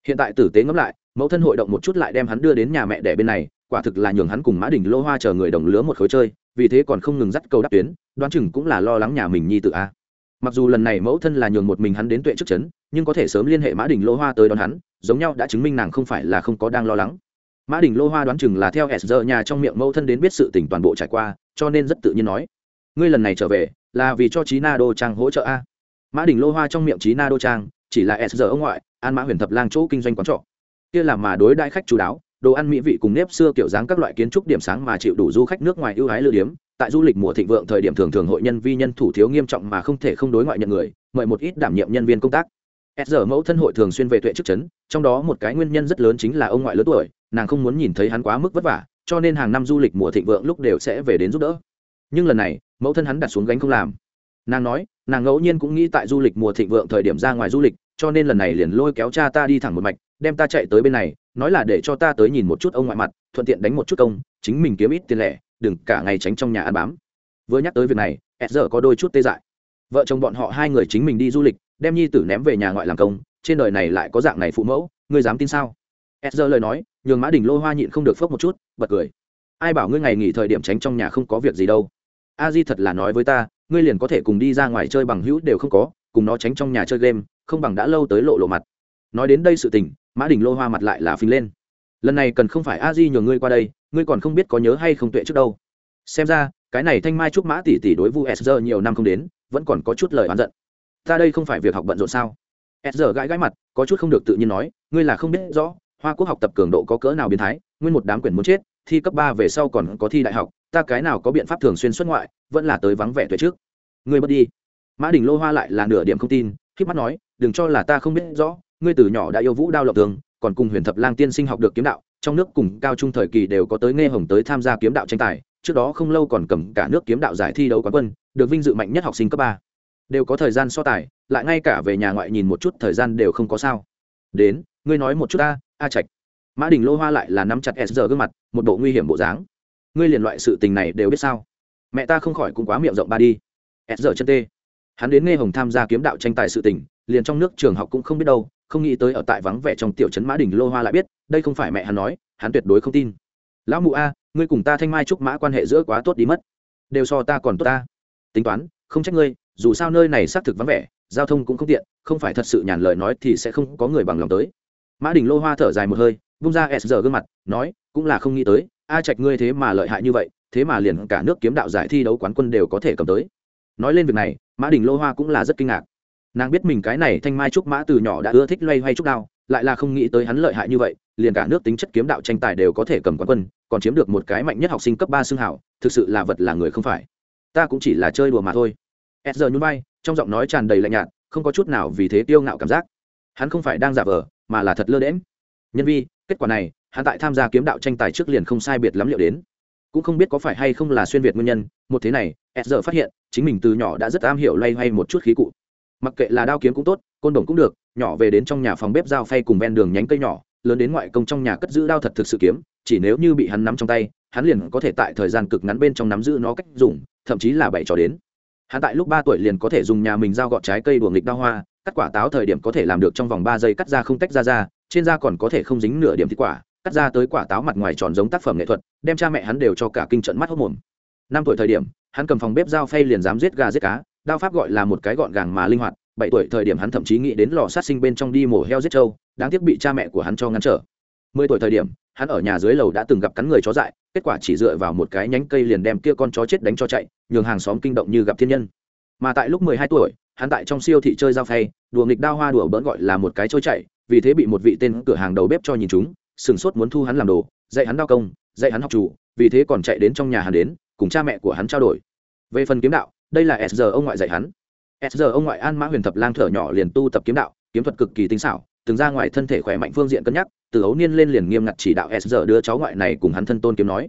hiện tại tử tế ngẫm lại, mẫu thân hội động một chút lại đem hắn đưa đến nhà mẹ đẻ bên này, quả thực là nhường hắn cùng mã đình lô hoa chờ người đồng lứa một khối chơi, vì thế còn không ngừng dắt câu đáp tuyến, đoán chừng cũng là lo lắng nhà mình nhi tự a. À. Mặc dù lần này mẫu thân là nhường một mình hắn đến tuệ trước chấn, nhưng có thể sớm liên hệ mã đình lô hoa tới đón hắn, giống nhau đã chứng minh nàng không phải là không có đang lo lắng. Mã đình lô hoa đoán chừng là theo s giờ nhà trong miệng mẫu thân đến biết sự tình toàn bộ trải qua, cho nên rất tự nhiên nói, ngươi lần này trở về, là vì cho trí na đô trang hỗ trợ a. Mã đình lô hoa trong miệng trí na đô trang, chỉ là s giờ ông ngoại an mã huyền thập lang chỗ kinh doanh quán trọ. Kia là mà đối đãi khách chú đáo, đồ ăn mỹ vị cùng nếp xưa kiểu dáng các loại kiến trúc điểm sáng mà chịu đủ du khách nước ngoài ưu ái lưu điếm. Tại du lịch mùa thịnh vượng thời điểm thường thường hội nhân vi nhân thủ thiếu nghiêm trọng mà không thể không đối ngoại nhận người, mời một ít đảm nhiệm nhân viên công tác. S giờ mẫu thân hội thường xuyên về tuệ chức chấn, trong đó một cái nguyên nhân rất lớn chính là ông ngoại lớn tuổi, nàng không muốn nhìn thấy hắn quá mức vất vả, cho nên hàng năm du lịch mùa thịnh vượng lúc đều sẽ về đến giúp đỡ. Nhưng lần này, mẫu thân hắn đặt xuống gánh không làm. Nàng nói, nàng ngẫu nhiên cũng nghĩ tại du lịch mùa thịnh vượng thời điểm ra ngoài du lịch cho nên lần này liền lôi kéo cha ta đi thẳng một mạch, đem ta chạy tới bên này, nói là để cho ta tới nhìn một chút ông ngoại mặt, thuận tiện đánh một chút công, chính mình kiếm ít tiền lẻ, đừng cả ngày tránh trong nhà ăn bám. Vừa nhắc tới việc này s giờ có đôi chút tê dại. Vợ chồng bọn họ hai người chính mình đi du lịch, đem nhi tử ném về nhà ngoại làm công, trên đời này lại có dạng này phụ mẫu, ngươi dám tin sao? S giờ lời nói, nhường mã đình lôi hoa nhịn không được phớt một chút, bật cười. Ai bảo ngươi ngày nghỉ thời điểm tránh trong nhà không có việc gì đâu. A di thật là nói với ta, ngươi liền có thể cùng đi ra ngoài chơi bằng hữu đều không có, cùng nó tránh trong nhà chơi game không bằng đã lâu tới lộ lộ mặt. Nói đến đây sự tình, mã đình lô hoa mặt lại là phình lên. Lần này cần không phải a di nhường ngươi qua đây, ngươi còn không biết có nhớ hay không tuệ trước đâu. Xem ra, cái này thanh mai trúc mã tỷ tỷ đối vu s giờ nhiều năm không đến, vẫn còn có chút lời oán giận. Ta đây không phải việc học bận rộn sao? S giờ gãi gãi mặt, có chút không được tự nhiên nói, ngươi là không biết rõ, hoa quốc học tập cường độ có cỡ nào biến thái, nguyên một đám quyển muốn chết, thi cấp ba về sau còn có thi đại học, ta cái nào có biện pháp thường xuyên xuất ngoại, vẫn là tới vắng vẻ tuệ trước. Ngươi mất đi. Mã đình lô hoa lại là nửa điểm không tin khi mắt nói, đừng cho là ta không biết rõ, ngươi từ nhỏ đã yêu vũ đao Lộc tường, còn cùng huyền thập lang tiên sinh học được kiếm đạo, trong nước cùng cao trung thời kỳ đều có tới nghe hồng tới tham gia kiếm đạo tranh tài, trước đó không lâu còn cầm cả nước kiếm đạo giải thi đấu quán quân, được vinh dự mạnh nhất học sinh cấp ba. Đều có thời gian so tài, lại ngay cả về nhà ngoại nhìn một chút thời gian đều không có sao. Đến, ngươi nói một chút ta, a trạch. Mã đình lô hoa lại là nắm chặt s giờ gương mặt, một bộ nguy hiểm bộ dáng. Ngươi liền loại sự tình này đều biết sao? Mẹ ta không khỏi cũng quá miệng rộng ba đi. S giờ chân tê hắn đến nghe hồng tham gia kiếm đạo tranh tài sự tình, liền trong nước trường học cũng không biết đâu, không nghĩ tới ở tại vắng vẻ trong tiểu trấn mã đình lô hoa lại biết, đây không phải mẹ hắn nói, hắn tuyệt đối không tin. Lão mụ a, ngươi cùng ta thanh mai trúc mã quan hệ giữa quá tốt đi mất. Đều so ta còn tốt ta. Tính toán, không trách ngươi, dù sao nơi này xác thực vắng vẻ, giao thông cũng không tiện, không phải thật sự nhàn lời nói thì sẽ không có người bằng lòng tới. Mã đình lô hoa thở dài một hơi, vung ra s giờ gương mặt, nói, cũng là không nghĩ tới, a trạch ngươi thế mà lợi hại như vậy, thế mà liền cả nước kiếm đạo giải thi đấu quán quân đều có thể cầm tới nói lên việc này, mã đình lô hoa cũng là rất kinh ngạc. Nàng biết mình cái này thanh mai trúc mã từ nhỏ đã ưa thích loay hoay trúc đao, lại là không nghĩ tới hắn lợi hại như vậy, liền cả nước tính chất kiếm đạo tranh tài đều có thể cầm quán quân, còn chiếm được một cái mạnh nhất học sinh cấp ba xương hảo, thực sự là vật là người không phải. Ta cũng chỉ là chơi đùa mà thôi. S giờ nhún bay trong giọng nói tràn đầy lạnh nhạt, không có chút nào vì thế tiêu ngạo cảm giác. Hắn không phải đang giả vờ, mà là thật lơ đễm nhân vi, kết quả này, hắn tại tham gia kiếm đạo tranh tài trước liền không sai biệt lắm liệu đến. Cũng không biết có phải hay không là xuyên việt nguyên nhân, một thế này s giờ phát hiện, chính mình từ nhỏ đã rất am hiểu loay hoay một chút khí cụ. Mặc kệ là đao kiếm cũng tốt, côn đồng cũng được, nhỏ về đến trong nhà phòng bếp dao phay cùng ven đường nhánh cây nhỏ, lớn đến ngoại công trong nhà cất giữ đao thật thực sự kiếm, chỉ nếu như bị hắn nắm trong tay, hắn liền có thể tại thời gian cực ngắn bên trong nắm giữ nó cách dùng, thậm chí là bảy trò đến. Hắn tại lúc ba tuổi liền có thể dùng nhà mình dao gọt trái cây đùa nghịch đao hoa, cắt quả táo thời điểm có thể làm được trong vòng ba giây cắt ra không tách ra ra, trên da còn có thể không dính nửa điểm thịt quả, cắt ra tới quả táo mặt ngoài tròn giống tác phẩm nghệ thuật, đem cha mẹ hắn đều cho cả kinh trận mắt hốc mồm. Năm tuổi thời điểm hắn cầm phòng bếp dao phay liền dám giết gà giết cá, đao pháp gọi là một cái gọn gàng mà linh hoạt, bảy tuổi thời điểm hắn thậm chí nghĩ đến lò sát sinh bên trong đi mổ heo giết trâu, đáng tiếc bị cha mẹ của hắn cho ngăn trở. Mười tuổi thời điểm, hắn ở nhà dưới lầu đã từng gặp cắn người chó dại, kết quả chỉ dựa vào một cái nhánh cây liền đem kia con chó chết đánh cho chạy, nhường hàng xóm kinh động như gặp thiên nhân. Mà tại lúc mười hai tuổi, hắn tại trong siêu thị chơi dao phay, đùa nghịch đao hoa đùa bỡn gọi là một cái trôi chạy, vì thế bị một vị tên cửa hàng đầu bếp cho nhìn chúng, sừng sốt muốn thu hắn làm đồ, dạy hắn đao công, dạy hắn học chủ, vì thế còn chạy đến trong nhà hắn đến cùng cha mẹ của hắn trao đổi. Về phần kiếm đạo, đây là s giờ ông ngoại dạy hắn. S giờ ông ngoại an mã huyền thập lang thở nhỏ liền tu tập kiếm đạo, kiếm thuật cực kỳ tinh xảo, từng ra ngoài thân thể khỏe mạnh phương diện cân nhắc, từ ấu niên lên liền nghiêm ngặt chỉ đạo s giờ cháu ngoại này cùng hắn thân tôn kiếm nói.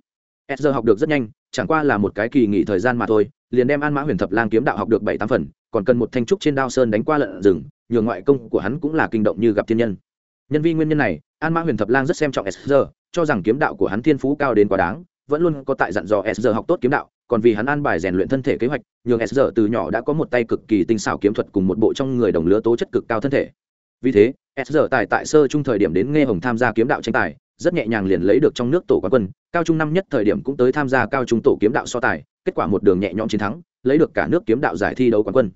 S giờ học được rất nhanh, chẳng qua là một cái kỳ nghỉ thời gian mà thôi, liền đem an mã huyền thập lang kiếm đạo học được bảy tám phần, còn cần một thanh trúc trên đao sơn đánh qua lợn rừng, nhường ngoại công của hắn cũng là kinh động như gặp thiên nhân. Nhân viên nguyên nhân này, an mã huyền thập lang rất xem trọng s giờ cho rằng kiếm đạo của hắn thiên phú cao đến quá đáng vẫn luôn có tại dặn dò SR học tốt kiếm đạo, còn vì hắn an bài rèn luyện thân thể kế hoạch nhường SR từ nhỏ đã có một tay cực kỳ tinh xảo kiếm thuật cùng một bộ trong người đồng lứa tố chất cực cao thân thể. Vì thế SR tài tại tại sơ trung thời điểm đến nghe hồng tham gia kiếm đạo tranh tài, rất nhẹ nhàng liền lấy được trong nước tổ quán quân, cao trung năm nhất thời điểm cũng tới tham gia cao trung tổ kiếm đạo so tài, kết quả một đường nhẹ nhõm chiến thắng, lấy được cả nước kiếm đạo giải thi đấu quán quân.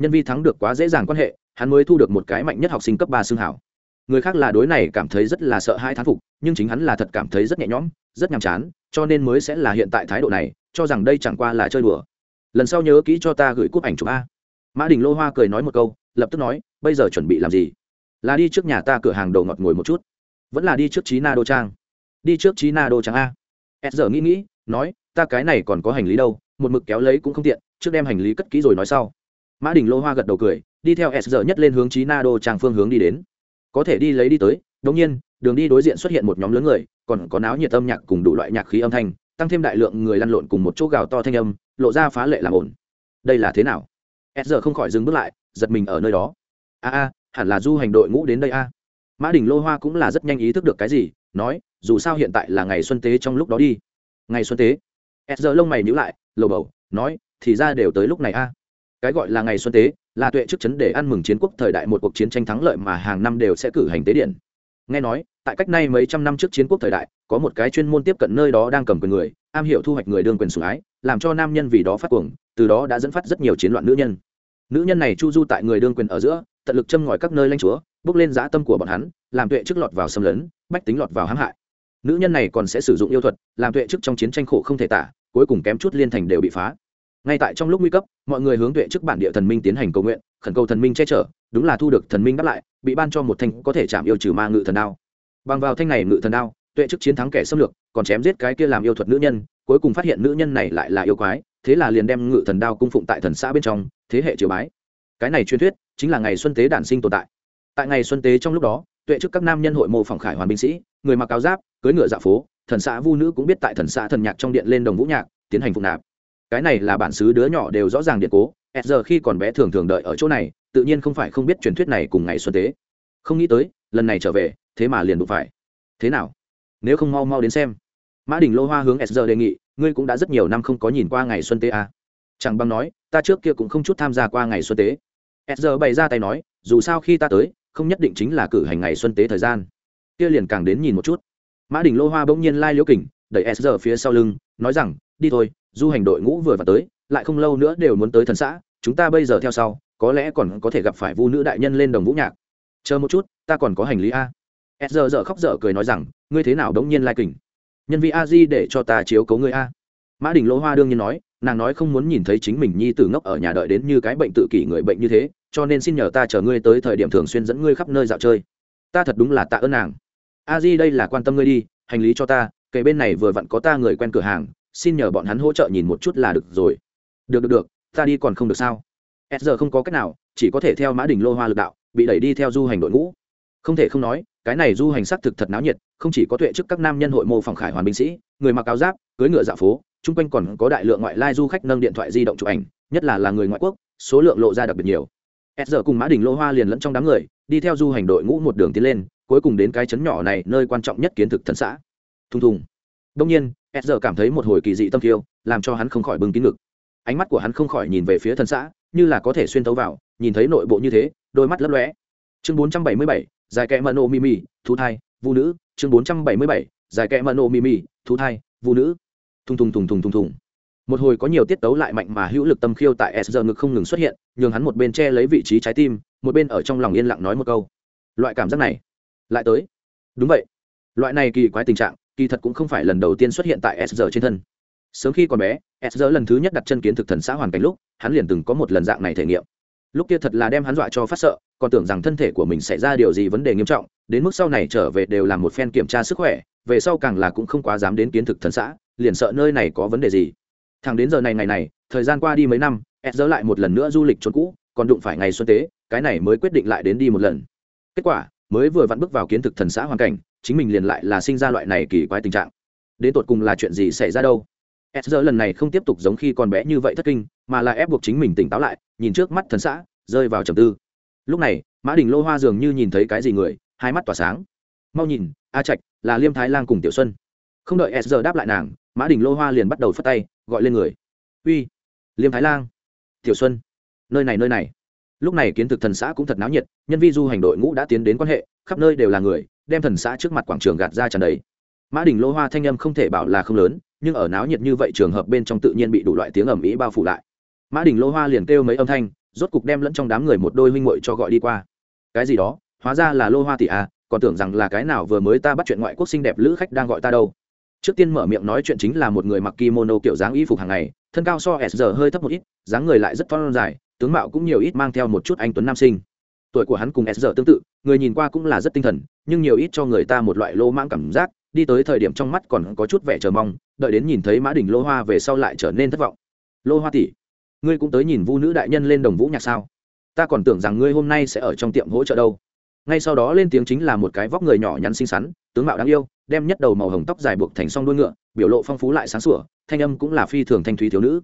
Nhân vi thắng được quá dễ dàng quan hệ, hắn mới thu được một cái mạnh nhất học sinh cấp ba xương hảo. Người khác là đối này cảm thấy rất là sợ hai thán phục, nhưng chính hắn là thật cảm thấy rất nhẹ nhõm rất nhàm chán, cho nên mới sẽ là hiện tại thái độ này, cho rằng đây chẳng qua là chơi đùa. Lần sau nhớ kỹ cho ta gửi cúp ảnh chụp a. Mã đình lô hoa cười nói một câu, lập tức nói, bây giờ chuẩn bị làm gì? Là đi trước nhà ta cửa hàng đầu ngọt ngồi một chút. Vẫn là đi trước trí na đô trang. Đi trước trí na đô trang a. S giờ nghĩ nghĩ, nói, ta cái này còn có hành lý đâu, một mực kéo lấy cũng không tiện, trước đem hành lý cất kỹ rồi nói sau. Mã đình lô hoa gật đầu cười, đi theo s giờ nhất lên hướng trí na đô trang phương hướng đi đến. Có thể đi lấy đi tới đ ỗ n g nhiên, đường đi đối diện xuất hiện một nhóm lớn người còn có náo nhiệt âm nhạc cùng đủ loại nhạc khí âm thanh, tăng thêm đại lượng người lăn lộn cùng một chỗ gào to thanh âm, lộ ra phá lệ làm ổn. Đây là thế nào? S giờ không khỏi dừng bước lại, giật mình ở nơi đó. A a, hẳn là du hành đội ngũ đến đây a. Mã đình lô hoa cũng là rất nhanh ý thức được cái gì, nói, dù sao hiện tại là ngày xuân tế trong lúc đó đi. Ngày xuân tế? S giờ lông mày nhữ lại, lầu bầu, nói, thì ra đều tới lúc này a. Cái gọi là ngày xuân tế, là tuệ chức chấn để ăn mừng chiến quốc thời đại một cuộc chiến tranh thắng lợi mà hàng năm đều sẽ cử hành tế điện. Nghe nói tại cách nay mấy trăm năm trước chiến quốc thời đại, có một cái chuyên môn tiếp cận nơi đó đang cầm quyền người, am hiểu thu hoạch người đương quyền sủng ái, làm cho nam nhân vì đó phát cuồng, từ đó đã dẫn phát rất nhiều chiến loạn nữ nhân. Nữ nhân này chu du tại người đương quyền ở giữa, tận lực châm ngòi các nơi lanh chúa, bước lên dã tâm của bọn hắn, làm tuệ chức lọt vào xâm lấn, bách tính lọt vào hãm hại. Nữ nhân này còn sẽ sử dụng yêu thuật, làm tuệ chức trong chiến tranh khổ không thể tả, cuối cùng kém chút liên thành đều bị phá. Ngay tại trong lúc nguy cấp, mọi người hướng tuệ trước bản địa thần minh tiến hành cầu nguyện, khẩn cầu thần minh che chở, đúng là thu được thần minh đáp lại, bị ban cho một thanh có thể chạm yêu trừ ma ngự thần đao bằng vào thanh này ngự thần đao, tuệ chức chiến thắng kẻ xâm lược, còn chém giết cái kia làm yêu thuật nữ nhân, cuối cùng phát hiện nữ nhân này lại là yêu quái, thế là liền đem ngự thần đao cung phụng tại thần xã bên trong, thế hệ triều bái. Cái này truyền thuyết chính là ngày xuân tế đản sinh tồn tại. Tại ngày xuân tế trong lúc đó, tuệ chức các nam nhân hội mô phỏng khải hoàn binh sĩ, người mặc áo giáp cưới ngựa dạ phố, thần xã vu nữ cũng biết tại thần xã thần nhạc trong điện lên đồng vũ nhạc, tiến hành phục nạp. Cái này là bản xứ đứa nhỏ đều rõ ràng điện cố s giờ khi còn bé thường thường đợi ở chỗ này, tự nhiên không phải không biết truyền thuyết này cùng ngày xuân tế. Không nghĩ tới, lần này trở về thế mà liền đụng phải. Thế nào? Nếu không mau mau đến xem. Mã đình lô hoa hướng s giờ đề nghị, ngươi cũng đã rất nhiều năm không có nhìn qua ngày xuân tế à. chẳng bằng nói, ta trước kia cũng không chút tham gia qua ngày xuân tế. S giờ bày ra tay nói, dù sao khi ta tới, không nhất định chính là cử hành ngày xuân tế thời gian. Kia liền càng đến nhìn một chút. Mã đình lô hoa bỗng nhiên lai liễu kình, đẩy s giờ phía sau lưng, nói rằng, đi thôi, du hành đội ngũ vừa và tới, lại không lâu nữa đều muốn tới thần xã, chúng ta bây giờ theo sau, có lẽ còn có thể gặp phải vu nữ đại nhân lên đồng vũ nhạc. Chờ một chút, ta còn có hành lý a s giờ dở khóc dở cười nói rằng, ngươi thế nào đống nhiên lai kình? Nhân vi a di để cho ta chiếu cấu ngươi a. Mã đình lỗ hoa đương nhiên nói, nàng nói không muốn nhìn thấy chính mình nhi tử ngốc ở nhà đợi đến như cái bệnh tự kỷ người bệnh như thế, cho nên xin nhờ ta chờ ngươi tới thời điểm thường xuyên dẫn ngươi khắp nơi dạo chơi. Ta thật đúng là tạ ơn nàng. A di đây là quan tâm ngươi đi, hành lý cho ta, kể bên này vừa vặn có ta người quen cửa hàng, xin nhờ bọn hắn hỗ trợ nhìn một chút là được rồi. Được được được, ta đi còn không được sao? S giờ không có cách nào, chỉ có thể theo mã đình lô hoa lực đạo, bị đẩy đi theo du hành đội ngũ. Không thể không nói cái này du hành s thực thật náo nhiệt không chỉ có tuệ trước các nam nhân hội mô phòng khải hoàn binh sĩ người mặc áo giáp cưỡi ngựa dạo phố chung quanh còn có đại lượng ngoại lai du khách nâng điện thoại di động chụp ảnh nhất là là người ngoại quốc số lượng lộ ra đặc biệt nhiều. S giờ cùng mã đình lô hoa liền lẫn trong đám người đi theo du hành đội ngũ một đường tiến lên cuối cùng đến cái trấn nhỏ này nơi quan trọng nhất kiến thực thần xã. Thùng thùng. Đông nhiên s giờ cảm thấy một hồi kỳ dị tâm thiêu làm cho hắn không khỏi bưng kín ngực. Ánh mắt của hắn không khỏi nhìn về phía thần xã như là có thể xuyên thấu vào nhìn thấy nội bộ như thế đôi mắt lấp lóe. Chương 477, Giải kẽ Mano mimi thú thai vũ nữ, chương bốn trăm bảy mươi bảy dài kẽ mận mimi thú thai vũ nữ. Thùng thùng thùng thùng thùng thùng. Một hồi có nhiều tiết tấu lại mạnh mà hữu lực tâm khiêu tại s giờ ngực không ngừng xuất hiện, nhường hắn một bên che lấy vị trí trái tim, một bên ở trong lòng yên lặng nói một câu. Loại cảm giác này, lại tới. Đúng vậy. Loại này kỳ quái tình trạng, kỳ thật cũng không phải lần đầu tiên xuất hiện tại s giờ trên thân. Sớm khi còn bé, s giờ lần thứ nhất đặt chân kiến thực thần xã hoàn cảnh lúc, hắn liền từng có một lần dạng này thể nghiệm lúc kia thật là đem hắn dọa cho phát sợ, còn tưởng rằng thân thể của mình xảy ra điều gì vấn đề nghiêm trọng, đến mức sau này trở về đều làm một phen kiểm tra sức khỏe, về sau càng là cũng không quá dám đến kiến thực thần xã, liền sợ nơi này có vấn đề gì. Thằng đến giờ này ngày này, thời gian qua đi mấy năm s lại một lần nữa du lịch trốn cũ, còn đụng phải ngày xuân tế, cái này mới quyết định lại đến đi một lần. Kết quả, mới vừa vặn bước vào kiến thực thần xã hoàn cảnh, chính mình liền lại là sinh ra loại này kỳ quái tình trạng. Đến tột cùng là chuyện gì xảy ra đâu? S lần này không tiếp tục giống khi còn bé như vậy thất kinh, mà là ép buộc chính mình tỉnh táo lại, nhìn trước mắt thần xã, rơi vào trầm tư. Lúc này, mã đình lô hoa dường như nhìn thấy cái gì người, hai mắt tỏa sáng. Mau nhìn, a trạch, là liêm thái lan cùng tiểu xuân. Không đợi s đáp lại nàng, mã đình lô hoa liền bắt đầu phất tay, gọi lên người. Uy, liêm thái lan tiểu xuân, nơi này nơi này. Lúc này kiến thực thần xã cũng thật náo nhiệt, nhân vi du hành đội ngũ đã tiến đến quan hệ, khắp nơi đều là người, đem thần xã trước mặt quảng trường gạt ra tràn đầy. Mã đình lô hoa thanh âm không thể bảo là không lớn nhưng ở náo nhiệt như vậy trường hợp bên trong tự nhiên bị đủ loại tiếng ầm ĩ bao phủ lại. Mã đình lô hoa liền kêu mấy âm thanh, rốt cục đem lẫn trong đám người một đôi huynh muội cho gọi đi qua. Cái gì đó? Hóa ra là lô hoa tỷ à còn tưởng rằng là cái nào vừa mới ta bắt chuyện ngoại quốc xinh đẹp lữ khách đang gọi ta đâu. Trước tiên mở miệng nói chuyện chính là một người mặc kimono kiểu dáng y phục hàng ngày, thân cao so s giờ hơi thấp một ít, dáng người lại rất thon dài, tướng mạo cũng nhiều ít mang theo một chút anh tuấn nam sinh. Tuổi của hắn cùng s giờ tương tự, người nhìn qua cũng là rất tinh thần, nhưng nhiều ít cho người ta một loại lô mãng cảm giác đi tới thời điểm trong mắt còn có chút vẻ chờ mong, đợi đến nhìn thấy mã đỉnh lô hoa về sau lại trở nên thất vọng. Lô hoa tỷ, ngươi cũng tới nhìn vu nữ đại nhân lên đồng vũ nhạc sao? Ta còn tưởng rằng ngươi hôm nay sẽ ở trong tiệm hỗ trợ đâu. Ngay sau đó lên tiếng chính là một cái vóc người nhỏ nhắn xinh xắn, tướng mạo đáng yêu, đem nhất đầu màu hồng tóc dài buộc thành song đuôi ngựa, biểu lộ phong phú lại sáng sủa, thanh âm cũng là phi thường thanh thúy thiếu nữ.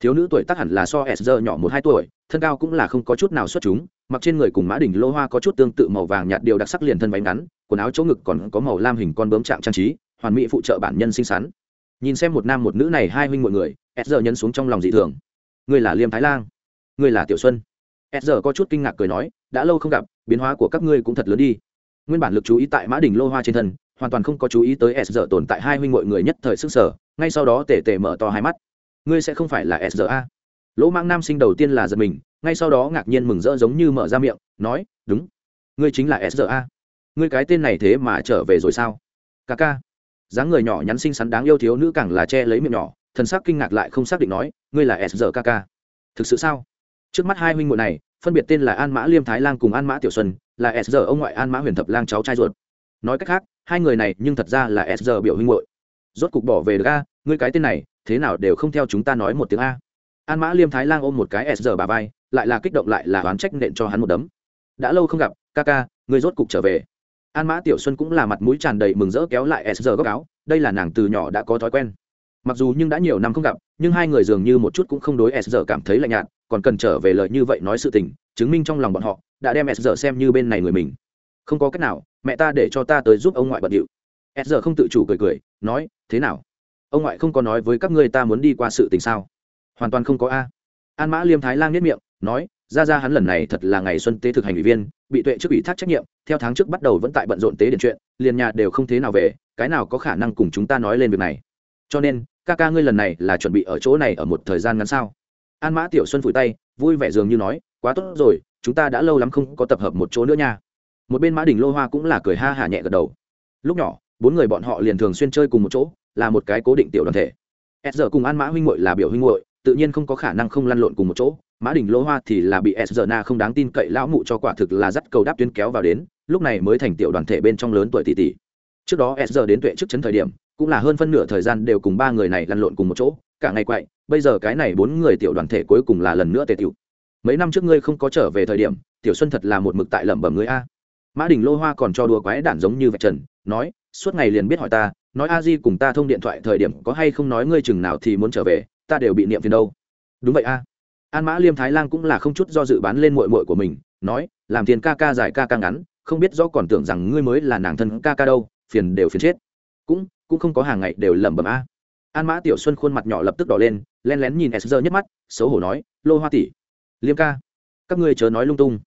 Thiếu nữ tuổi tác hẳn là so s nhỏ một hai tuổi, thân cao cũng là không có chút nào xuất chúng mặc trên người cùng mã đỉnh lô hoa có chút tương tự màu vàng nhạt điều đặc sắc liền thân váy ngắn, quần áo chỗ ngực còn có màu lam hình con bướm trạng trang trí, hoàn mỹ phụ trợ bản nhân xinh xắn. Nhìn xem một nam một nữ này hai huynh mọi người, s giờ nhấn xuống trong lòng dị thường. Người là liêm thái lan người là tiểu xuân. S giờ có chút kinh ngạc cười nói, đã lâu không gặp, biến hóa của các ngươi cũng thật lớn đi. Nguyên bản lực chú ý tại mã đỉnh lô hoa trên thân, hoàn toàn không có chú ý tới s giờ tồn tại hai huynh mọi người nhất thời sức sở ngay sau đó tể tể mở to hai mắt. Ngươi sẽ không phải là s giờ a. Lỗ mang nam sinh đầu tiên là giật mình ngay sau đó ngạc nhiên mừng rỡ giống như mở ra miệng, nói, đúng, ngươi chính là s a. Ngươi cái tên này thế mà trở về rồi sao? Ca ca. Dáng người nhỏ nhắn xinh xắn đáng yêu thiếu nữ càng là che lấy miệng nhỏ, thần sắc kinh ngạc lại không xác định nói, ngươi là s giờ thực sự sao? Trước mắt hai huynh muội này, phân biệt tên là an mã liêm thái lang cùng an mã tiểu xuân, là s ông ngoại an mã huyền thập lang cháu trai ruột. Nói cách khác, hai người này nhưng thật ra là s biểu huynh muội. Rốt cục bỏ về được a, ngươi cái tên này, thế nào đều không theo chúng ta nói một tiếng a an mã liêm thái lang ôm một cái s giờ bà vai, lại là kích động lại là oán trách nện cho hắn một đấm. Đã lâu không gặp, ca ca, người rốt cục trở về. An mã tiểu xuân cũng là mặt mũi tràn đầy mừng rỡ kéo lại s giờ góc áo, đây là nàng từ nhỏ đã có thói quen. Mặc dù nhưng đã nhiều năm không gặp, nhưng hai người dường như một chút cũng không đối s giờ cảm thấy lạnh nhạt, còn cần trở về lời như vậy nói sự tình, chứng minh trong lòng bọn họ, đã đem s giờ xem như bên này người mình. Không có cách nào, mẹ ta để cho ta tới giúp ông ngoại bận điệu. S giờ không tự chủ cười cười, nói, thế nào? Ông ngoại không có nói với các ngươi ta muốn đi qua sự tình sao? Hoàn toàn không có a. An mã liêm thái lang nhất miệng, nói, ra ra hắn lần này thật là ngày xuân tế thực hành ủy viên, bị tuệ trước ủy thác trách nhiệm, theo tháng trước bắt đầu vẫn tại bận rộn tế điện chuyện, liền nhà đều không thế nào về, cái nào có khả năng cùng chúng ta nói lên việc này? Cho nên, ca ca ngươi lần này là chuẩn bị ở chỗ này ở một thời gian ngắn sao? An mã tiểu xuân phủi tay, vui vẻ dường như nói, quá tốt rồi, chúng ta đã lâu lắm không có tập hợp một chỗ nữa nha. Một bên mã đình lô hoa cũng là cười ha hả nhẹ gật đầu. Lúc nhỏ, bốn người bọn họ liền thường xuyên chơi cùng một chỗ, là một cái cố định tiểu đoàn thể. S giờ cùng an mã huynh hội là biểu huynh hội tự nhiên không có khả năng không lăn lộn cùng một chỗ. Mã đình lỗ hoa thì là bị s giờ na không đáng tin cậy, lão mụ cho quả thực là dắt cầu đáp tuyến kéo vào đến, lúc này mới thành tiểu đoàn thể bên trong lớn tuổi tỷ tỷ. Trước đó s giờ đến tuệ trước chấn thời điểm, cũng là hơn phân nửa thời gian đều cùng ba người này lăn lộn cùng một chỗ, cả ngày quậy, bây giờ cái này bốn người tiểu đoàn thể cuối cùng là lần nữa tề tiểu. Mấy năm trước ngươi không có trở về thời điểm, tiểu xuân thật là một mực tại lẩm bẩm ngươi a. Mã đình lô hoa còn cho đùa quái đản giống như vạch trần, nói, suốt ngày liền biết hỏi ta, nói a di cùng ta thông điện thoại thời điểm có hay không nói ngươi chừng nào thì muốn trở về ta đều bị niệm phiền đâu. Đúng vậy a. An mã liêm thái lan cũng là không chút do dự bán lên mội mội của mình, nói, làm tiền ca ca dài ca ca ngắn, không biết do còn tưởng rằng ngươi mới là nàng thân ca ca đâu, phiền đều phiền chết. Cũng cũng không có hàng ngày đều lẩm bẩm a. An mã tiểu xuân khuôn mặt nhỏ lập tức đỏ lên, len lén nhìn s nhấc mắt, xấu hổ nói, lô hoa tỷ, liêm ca, các ngươi chớ nói lung tung.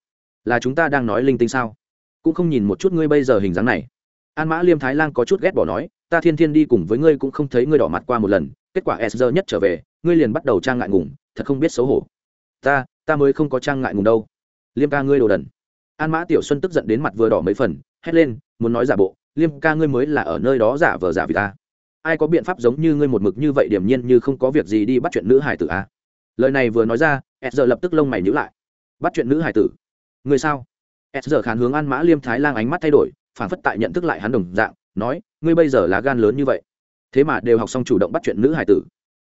Là chúng ta đang nói linh tinh sao? Cũng không nhìn một chút ngươi bây giờ hình dáng này. An mã liêm thái lan có chút ghét bỏ nói, ta thiên thiên đi cùng với ngươi cũng không thấy ngươi đỏ mặt qua một lần kết quả s nhất trở về, ngươi liền bắt đầu trang ngại ngùng, thật không biết xấu hổ. Ta ta mới không có trang ngại ngùng đâu. Liêm ca ngươi đồ đần. An mã tiểu xuân tức giận đến mặt vừa đỏ mấy phần, hét lên, muốn nói giả bộ, liêm ca ngươi mới là ở nơi đó giả vờ giả vì ta. Ai có biện pháp giống như ngươi một mực như vậy điểm nhiên như không có việc gì đi bắt chuyện nữ hải tử à? lời này vừa nói ra s giờ lập tức lông mày nhữ lại. Bắt chuyện nữ hải tử? Người sao? S giờ khán hướng an mã liêm thái lang ánh mắt thay đổi, phản phất tại nhận thức lại hắn đồng dạng, nói, ngươi bây giờ là gan lớn như vậy thế mà đều học xong chủ động bắt chuyện nữ hải tử.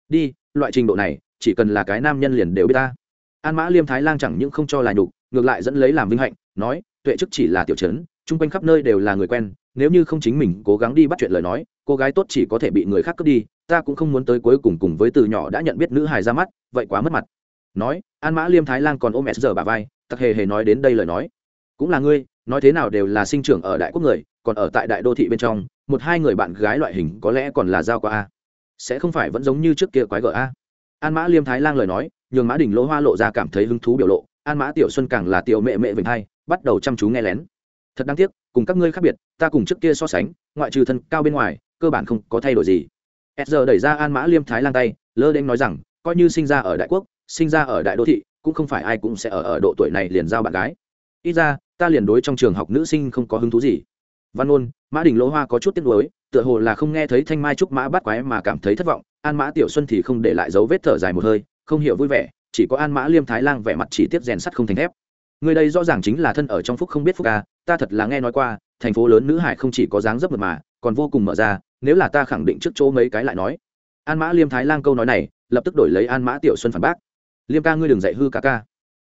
Đi, loại trình độ này, chỉ cần là cái nam nhân liền đều biết ta. An mã liêm thái lang chẳng những không cho là nhục, ngược lại dẫn lấy làm vinh hạnh, nói, tuệ chức chỉ là tiểu chấn chung quanh khắp nơi đều là người quen, nếu như không chính mình cố gắng đi bắt chuyện lời nói, cô gái tốt chỉ có thể bị người khác cướp đi, ta cũng không muốn tới cuối cùng cùng với từ nhỏ đã nhận biết nữ hài ra mắt, vậy quá mất mặt. Nói, an mã liêm thái lan còn ôm s giờ bà vai, tặc hề hề nói đến đây lời nói. Cũng là ngươi, nói thế nào đều là sinh trưởng ở đại quốc người còn ở tại đại đô thị bên trong, một hai người bạn gái loại hình có lẽ còn là giao qua a. Sẽ không phải vẫn giống như trước kia quái gở a. An mã liêm thái lang lời nói, nhường mã đình lỗ hoa lộ ra cảm thấy hứng thú biểu lộ, an mã tiểu xuân càng là tiểu mẹ mẹ vịnh hai, bắt đầu chăm chú nghe lén. Thật đáng tiếc, cùng các ngươi khác biệt, ta cùng trước kia so sánh, ngoại trừ thân cao bên ngoài, cơ bản không có thay đổi gì. S giờ đẩy ra an mã liêm thái lang tay, lơ đễnh nói rằng, coi như sinh ra ở đại quốc, sinh ra ở đại đô thị, cũng không phải ai cũng sẽ ở ở độ tuổi này liền giao bạn gái. Ít ra, ta liền đối trong trường học nữ sinh không có hứng thú gì văn ôn mã đình lỗ hoa có chút tiếc nuối, tựa hồ là không nghe thấy thanh mai trúc mã bắt quái mà cảm thấy thất vọng, an mã tiểu xuân thì không để lại dấu vết thở dài một hơi, không hiểu vui vẻ, chỉ có an mã liêm thái lang vẻ mặt chỉ tiếp rèn sắt không thành thép. Người đây rõ ràng chính là thân ở trong phúc không biết phúc ca, ta thật là nghe nói qua, thành phố lớn nữ hải không chỉ có dáng dấp mật mà, còn vô cùng mở ra, nếu là ta khẳng định trước chỗ mấy cái lại nói. An mã liêm thái lang câu nói này, lập tức đổi lấy an mã tiểu xuân phản bác. Liêm ca ngươi đừng dạy hư ca ca.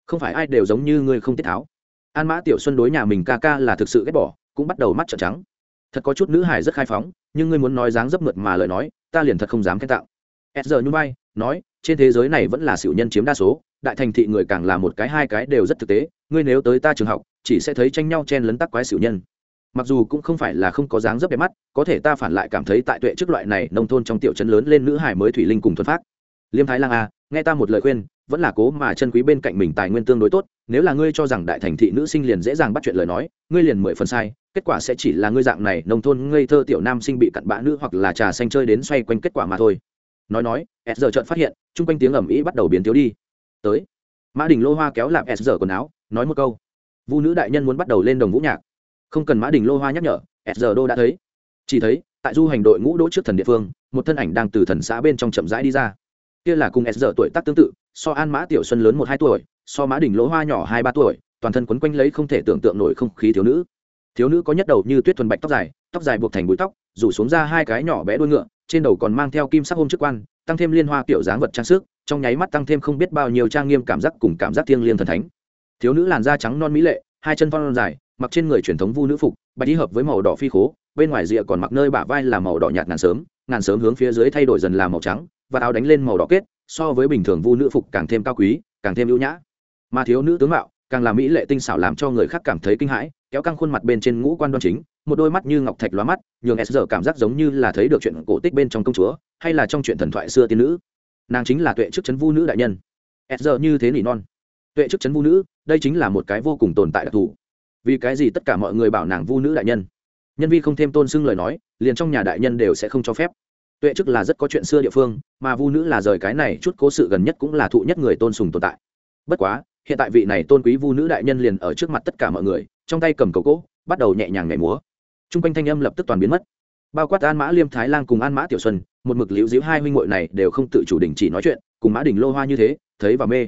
Không phải ai đều giống như ngươi không tiết tháo. An mã tiểu xuân đối nhà mình ca ca là thực sự ghét bỏ cũng bắt đầu mắt trợn trắng. Thật có chút nữ hải rất khai phóng, nhưng ngươi muốn nói dáng dấp mượt mà lời nói, ta liền thật không dám khen tạo s giờ như bay nói, trên thế giới này vẫn là xỉu nhân chiếm đa số, đại thành thị người càng là một cái hai cái đều rất thực tế, ngươi nếu tới ta trường học, chỉ sẽ thấy tranh nhau chen lấn tắc quái xỉu nhân. Mặc dù cũng không phải là không có dáng dấp đẹp mắt, có thể ta phản lại cảm thấy tại tuệ trước loại này nông thôn trong tiểu trấn lớn lên nữ hải mới thủy linh cùng thuần phát liêm thái lang a nghe ta một lời khuyên, vẫn là cố mà chân quý bên cạnh mình tài nguyên tương đối tốt, nếu là ngươi cho rằng đại thành thị nữ sinh liền dễ dàng bắt chuyện lời nói, ngươi liền mười phần sai kết quả sẽ chỉ là ngươi dạng này, nông thôn ngây thơ tiểu nam sinh bị cặn bã nữ hoặc là trà xanh chơi đến xoay quanh kết quả mà thôi. Nói nói, s giờ trợn phát hiện, chung quanh tiếng ầm ĩ bắt đầu biến thiếu đi. Tới, mã đình lô hoa kéo làm s giờ quần áo, nói một câu. Vu nữ đại nhân muốn bắt đầu lên đồng vũ nhạc. Không cần mã đình lô hoa nhắc nhở, s giờ đô đã thấy. Chỉ thấy, tại du hành đội ngũ đỗ trước thần địa phương, một thân ảnh đang từ thần xã bên trong chậm rãi đi ra. Kia là cùng s giờ tuổi tác tương tự, so an mã tiểu xuân lớn một hai tuổi, so mã đình lỗ hoa nhỏ hai ba tuổi, toàn thân quấn quanh lấy không thể tưởng tượng nổi không khí thiếu nữ thiếu nữ có nhất đầu như tuyết thuần bạch tóc dài tóc dài buộc thành bụi tóc, rủ xuống ra hai cái nhỏ bé đuôi ngựa, trên đầu còn mang theo kim sắc hôm chức quan, tăng thêm liên hoa kiểu dáng vật trang sức, trong nháy mắt tăng thêm không biết bao nhiêu trang nghiêm cảm giác cùng cảm giác thiêng liêng thần thánh. Thiếu nữ làn da trắng non mỹ lệ, hai chân phong dài, mặc trên người truyền thống vu nữ phục, bạch đi hợp với màu đỏ phi khố, bên ngoài rìa còn mặc nơi bả vai là màu đỏ nhạt ngàn sớm ngàn sớm hướng phía dưới thay đổi dần là màu trắng, và áo đánh lên màu đỏ kết, so với bình thường vu nữ phục càng thêm cao quý, càng thêm ưu nhã. Mà thiếu nữ tướng mạo, càng là mỹ lệ tinh xảo làm cho người khác cảm thấy kinh hãi kéo căng khuôn mặt bên trên ngũ quan đoan chính, một đôi mắt như ngọc thạch lóa mắt, nhường s giờ cảm giác giống như là thấy được chuyện cổ tích bên trong công chúa, hay là trong chuyện thần thoại xưa tiên nữ. Nàng chính là tuệ chức chấn vu nữ đại nhân. S giờ như thế nỉ non. Tuệ chức chấn vu nữ, đây chính là một cái vô cùng tồn tại đặc thù. Vì cái gì tất cả mọi người bảo nàng vu nữ đại nhân? Nhân vi không thêm tôn xưng lời nói, liền trong nhà đại nhân đều sẽ không cho phép. Tuệ chức là rất có chuyện xưa địa phương, mà vu nữ là rời cái này chút cố sự gần nhất cũng là thụ nhất người tôn sùng tồn tại. Bất quá hiện tại vị này tôn quý vu nữ đại nhân liền ở trước mặt tất cả mọi người, trong tay cầm cầu cỗ bắt đầu nhẹ nhàng nhảy múa. T r u n g quanh thanh âm lập tức toàn biến mất. Bao quát an mã liêm, thái lan cùng an mã tiểu xuân, một mực liễu diễu hai huynh hội này đều không tự chủ đình chỉ nói chuyện, cùng mã đình lô hoa như thế, thấy và mê.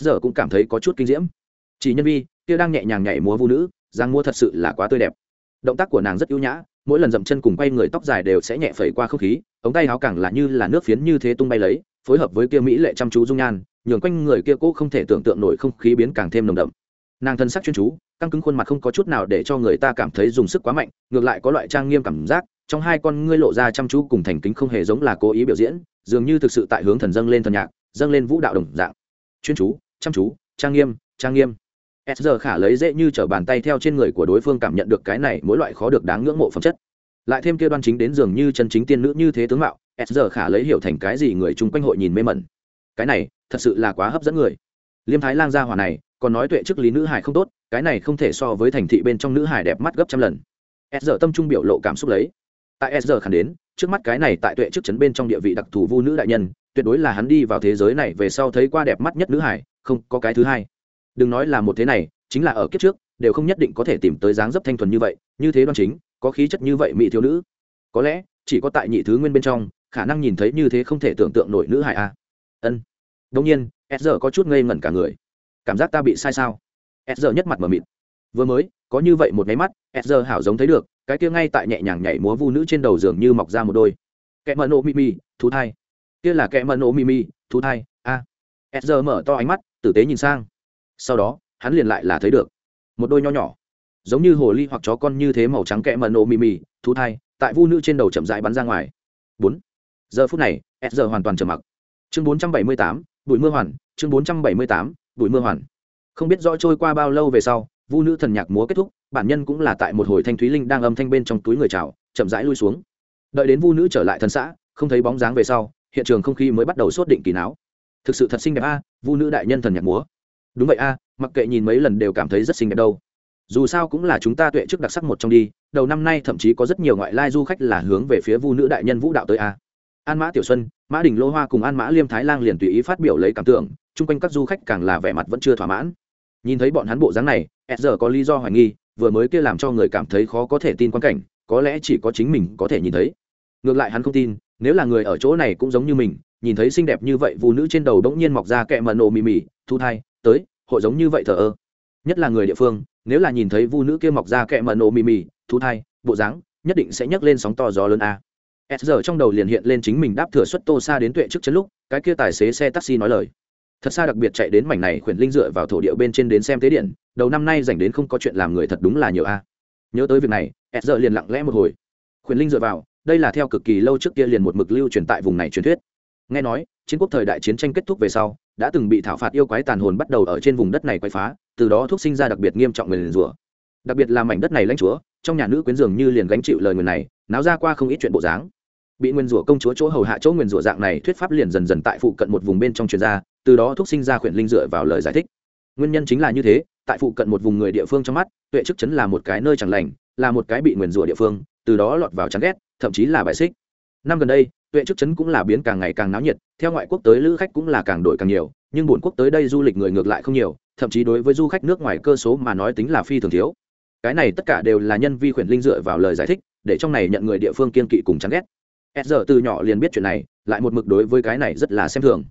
S giờ cũng cảm thấy có chút kinh diễm. Chỉ nhân vi, kia đang nhẹ nhàng nhảy múa vu nữ giang mua thật sự là quá tươi đẹp. Động tác của nàng rất ưu nhã, mỗi lần dậm chân cùng quay người tóc dài đều sẽ nhẹ phẩy qua không khí, ống tay áo càng là như là nước phiến như thế tung bay lấy, phối hợp với kia mỹ lệ chăm chú dung nhan nhường quanh người kia cố không thể tưởng tượng nổi không khí biến càng thêm nồng đậm. Nàng thân sắc chuyên chú, căng cứng khuôn mặt không có chút nào để cho người ta cảm thấy dùng sức quá mạnh, ngược lại có loại trang nghiêm cảm giác, trong hai con ngươi lộ ra chăm chú cùng thành kính không hề giống là cố ý biểu diễn, dường như thực sự tại hướng thần dâng lên thần nhạc, dâng lên vũ đạo đồng dạng. Chuyên chú, chăm chú, trang nghiêm trang nghiêm. S giờ khả lấy dễ như t bàn tay theo trên người của đối phương cảm nhận được cái này mỗi loại khó được đáng ngưỡng mộ phẩm chất. Lại thêm kia đoan chính đến dường như chân chính tiên nữ như thế tướng mạo, s giờ khả lấy hiểu thành cái gì người chung quanh hội nhìn mê mẩn cái này thật sự là quá hấp dẫn người. Liêm thái lang gia hỏa này, còn nói tuệ chức lý nữ hải không tốt, cái này không thể so với thành thị bên trong nữ hải đẹp mắt gấp trăm lần. S giờ tâm trung biểu lộ cảm xúc lấy. Tại s giờ khẳng đến, trước mắt cái này tại tuệ chức chấn bên trong địa vị đặc thù vu nữ đại nhân, tuyệt đối là hắn đi vào thế giới này về sau thấy qua đẹp mắt nhất nữ hải không có cái thứ hai. Đừng nói là một thế này, chính là ở kiếp trước, đều không nhất định có thể tìm tới dáng dấp thanh thuần như vậy, như thế đoan chính, có khí chất như vậy mỹ thiếu nữ. Có lẽ, chỉ có tại nhị thứ nguyên bên trong, khả năng nhìn thấy như thế không thể tưởng tượng nổi nữ hải a ân. Đông nhiên s giờ có chút ngây ngẩn cả người. Cảm giác ta bị sai sao? S giờ nhất mặt mờ mịt. Vừa mới, có như vậy một máy mắt s giờ hảo giống thấy được, cái kia ngay tại nhẹ nhàng nhảy múa vu nữ trên đầu giường như mọc ra một đôi. Kẻ mờ nổ mimi thú thai. Kia là kẻ mờ nổ mimi thú thai, a. S giờ mở to ánh mắt, tử tế nhìn sang. Sau đó, hắn liền lại là thấy được một đôi nho nhỏ. Giống như hồ ly hoặc chó con như thế màu trắng kẽ mờ nổ mì mì thú thai, tại vu nữ trên đầu chậm rãi bắn ra ngoài. Bốn. Giờ phút này s giờ hoàn toàn trầm mặc chương bốn trăm bảy mươi tám, bụi mưa hoàn, chương bốn trăm bảy mươi tám, bụi mưa hoàn. Không biết rõ trôi qua bao lâu về sau, vu nữ thần nhạc múa kết thúc, bản nhân cũng là tại một hồi thanh thúy linh đang âm thanh bên trong túi người chào, chậm rãi lui xuống. Đợi đến vu nữ trở lại thân xã, không thấy bóng dáng về sau, hiện trường không khí mới bắt đầu sốt định kỳ não thực sự thật xinh đẹp a, vu nữ đại nhân thần nhạc múa. Đúng vậy a, mặc kệ nhìn mấy lần đều cảm thấy rất xinh đẹp đâu. Dù sao cũng là chúng ta tuệ trước đặc sắc một trong đi, đầu năm nay thậm chí có rất nhiều ngoại lai du khách là hướng về phía vu nữ đại nhân vũ đạo tới a. An mã tiểu xuân mã đình lô hoa cùng an mã liêm thái lang liền tùy ý phát biểu lấy cảm tưởng, chung quanh các du khách càng là vẻ mặt vẫn chưa thỏa mãn. Nhìn thấy bọn hắn bộ dáng này, s giờ có lý do hoài nghi, vừa mới kia làm cho người cảm thấy khó có thể tin quan cảnh, có lẽ chỉ có chính mình có thể nhìn thấy. Ngược lại hắn không tin, nếu là người ở chỗ này cũng giống như mình, nhìn thấy xinh đẹp như vậy, phụ nữ trên đầu đ ỗ n g nhiên mọc ra kẹ mận nổ mì mì thu thai, tới, hội giống như vậy thờ ơ. Nhất là người địa phương, nếu là nhìn thấy vu nữ kia mọc ra kẹ mận nổ mì mì thu thai, bộ dáng, nhất định sẽ nhấc lên sóng to gió lớn a s giờ trong đầu liền hiện lên chính mình đáp thừa xuất tô xa đến tuệ trước chân lúc, cái kia tài xế xe taxi nói lời. Thật xa đặc biệt chạy đến mảnh này khuyển linh dựa vào thổ địa bên trên đến xem tế điện, đầu năm nay dành đến không có chuyện làm người thật đúng là nhiều a. Nhớ tới việc này, s giờ liền lặng lẽ một hồi. Khuyển linh dựa vào, đây là theo cực kỳ lâu trước kia liền một mực lưu truyền tại vùng này truyền thuyết. Nghe nói, chiến quốc thời đại chiến tranh kết thúc về sau, đã từng bị thảo phạt yêu quái tàn hồn bắt đầu ở trên vùng đất này quay phá, từ đó thuốc sinh ra đặc biệt nghiêm trọng người liền rủa. Đặc biệt là mảnh đất này lãnh chúa, trong nhà nữ quyến dường như liền gánh chịu lời người này náo ra qua không ít chuyện bộ dáng. Bị nguyên rủa công chúa chỗ hầu hạ chỗ nguyên rủa dạng này, thuyết pháp liền dần dần tại phụ cận một vùng bên trong truyền ra, từ đó thúc sinh ra khuyển linh dựa vào lời giải thích. Nguyên nhân chính là như thế, tại phụ cận một vùng người địa phương trong mắt, tuệ chức chấn là một cái nơi chẳng lành, là một cái bị nguyền rủa địa phương, từ đó lọt vào chán ghét, thậm chí là bài xích. Năm gần đây, tuệ chức chấn cũng là biến càng ngày càng náo nhiệt, theo ngoại quốc tới lữ khách cũng là càng đổi càng nhiều, nhưng bổn quốc tới đây du lịch người ngược lại không nhiều, thậm chí đối với du khách nước ngoài cơ số mà nói tính là phi thường thiếu. Cái này tất cả đều là nhân vi khuyển linh dựa vào lời giải thích để trong này nhận người địa phương kiên kỵ cùng chán ghét. S giờ từ nhỏ liền biết chuyện này, lại một mực đối với cái này rất là xem thường.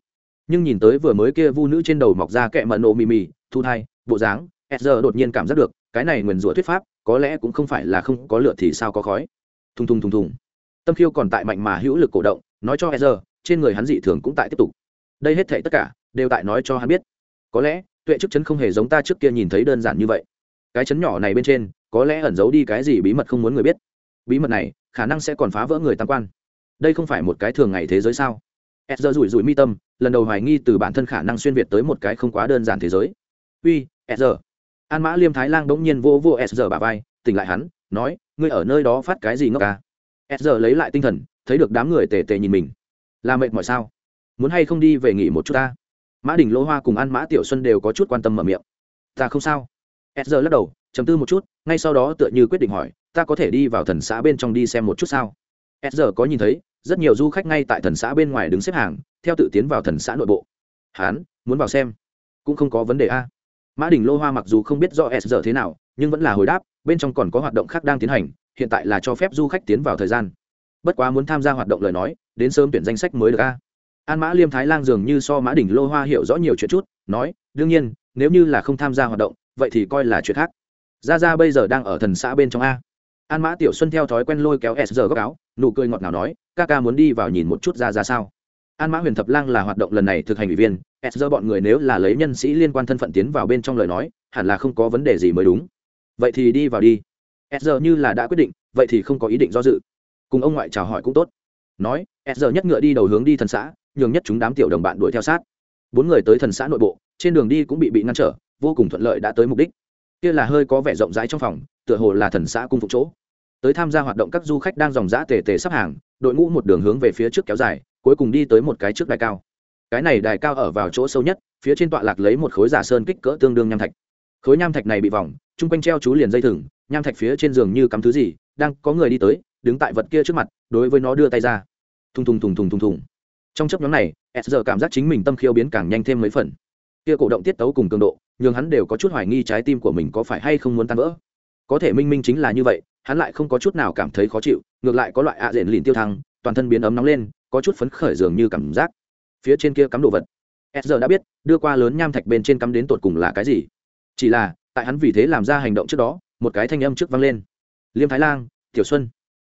Nhưng nhìn tới vừa mới kia vu nữ trên đầu mọc ra kẹ mận nổ mì mì thu thai, bộ dáng s giờ đột nhiên cảm giác được, cái này nguyền rủa thuyết pháp, có lẽ cũng không phải là không có lửa thì sao có khói. Thùng thùng thùng thùng. Tâm khiêu còn tại mạnh mà hữu lực cổ động, nói cho s giờ, trên người hắn dị thường cũng tại tiếp tục. Đây hết thể tất cả, đều tại nói cho hắn biết. Có lẽ, tuệ chức chấn không hề giống ta trước kia nhìn thấy đơn giản như vậy. Cái chấn nhỏ này bên trên, có lẽ ẩn giấu đi cái gì bí mật không muốn người biết bí mật này khả năng sẽ còn phá vỡ người tam quan. Đây không phải một cái thường ngày thế giới sao? S rủi rủi mi tâm, lần đầu hoài nghi từ bản thân khả năng xuyên việt tới một cái không quá đơn giản thế giới. Uy s an mã liêm thái lang bỗng nhiên vô vô s giờ bà vai, tỉnh lại hắn, nói, ngươi ở nơi đó phát cái gì ngốc à? ca s lấy lại tinh thần, thấy được đám người tề tề nhìn mình. Là mệt mỏi sao? Muốn hay không đi về nghỉ một chút ta? Mã đình lỗ hoa cùng an mã tiểu xuân đều có chút quan tâm mở miệng. Ta không sao. S lắc đầu chấm tư một chút, ngay sau đó tựa như quyết định hỏi ta có thể đi vào thần xã bên trong đi xem một chút sao? S giờ có nhìn thấy, rất nhiều du khách ngay tại thần xã bên ngoài đứng xếp hàng, theo tự tiến vào thần xã nội bộ. Hán muốn vào xem. Cũng không có vấn đề a. Mã đình lô hoa mặc dù không biết do s giờ thế nào, nhưng vẫn là hồi đáp, bên trong còn có hoạt động khác đang tiến hành, hiện tại là cho phép du khách tiến vào thời gian. Bất quá muốn tham gia hoạt động lời nói, đến sớm tuyển danh sách mới được a. An mã liêm thái lang dường như so mã đình lô hoa hiểu rõ nhiều chuyện chút, nói, đương nhiên, nếu như là không tham gia hoạt động, vậy thì coi là chuyện khác. Ra ra bây giờ đang ở thần xã bên trong a an mã tiểu xuân theo thói quen lôi kéo s giờ góc áo, nụ cười ngọt ngào nói, ca ca muốn đi vào nhìn một chút ra ra sao? An mã huyền thập lang là hoạt động lần này thực hành ủy viên, s giờ bọn người nếu là lấy nhân sĩ liên quan thân phận tiến vào bên trong lời nói, hẳn là không có vấn đề gì mới đúng. Vậy thì đi vào đi. S giờ như là đã quyết định, vậy thì không có ý định do dự. Cùng ông ngoại chào hỏi cũng tốt. Nói, s giờ nhất ngựa đi đầu hướng đi thần xã, nhường nhất chúng đám tiểu đồng bạn đuổi theo sát. Bốn người tới thần xã nội bộ, trên đường đi cũng bị bị ngăn trở, vô cùng thuận lợi đã tới mục đích. Kia là hơi có vẻ rộng rãi trong phòng, tựa hồ là thần xã cung phục chỗ tới tham gia hoạt động các du khách đang dòng dã tề tề sắp hàng, đội ngũ một đường hướng về phía trước kéo dài, cuối cùng đi tới một cái trước đài cao. Cái này đài cao ở vào chỗ sâu nhất, phía trên tọa lạc lấy một khối giả sơn kích cỡ tương đương nham thạch. Khối nham thạch này bị vòng, chung quanh treo chú liền dây thừng, nham thạch phía trên giường như cắm thứ gì, đang có người đi tới, đứng tại vật kia trước mặt, đối với nó đưa tay ra. Thùng thùng thùng thùng thùng thùng. Trong chấp nhóm này, s giờ cảm giác chính mình tâm khiêu biến càng nhanh thêm mấy phần. Kia cổ động tiết tấu cùng cường độ nhưng hắn đều có chút hoài nghi trái tim của mình có phải hay không muốn tan vỡ. Có thể minh minh chính là như vậy hắn lại không có chút nào cảm thấy khó chịu, ngược lại có loại ạ à rền lìn tiêu thăng, toàn thân biến ấm nóng lên, có chút phấn khởi dường như cảm giác. Phía trên kia cắm đồ vật. S giờ đã biết, đưa qua lớn nham thạch bên trên cắm đến tột cùng là cái gì. Chỉ là, tại hắn vì thế làm ra hành động trước đó, một cái thanh âm trước vang lên. Liêm thái lang, tiểu xuân.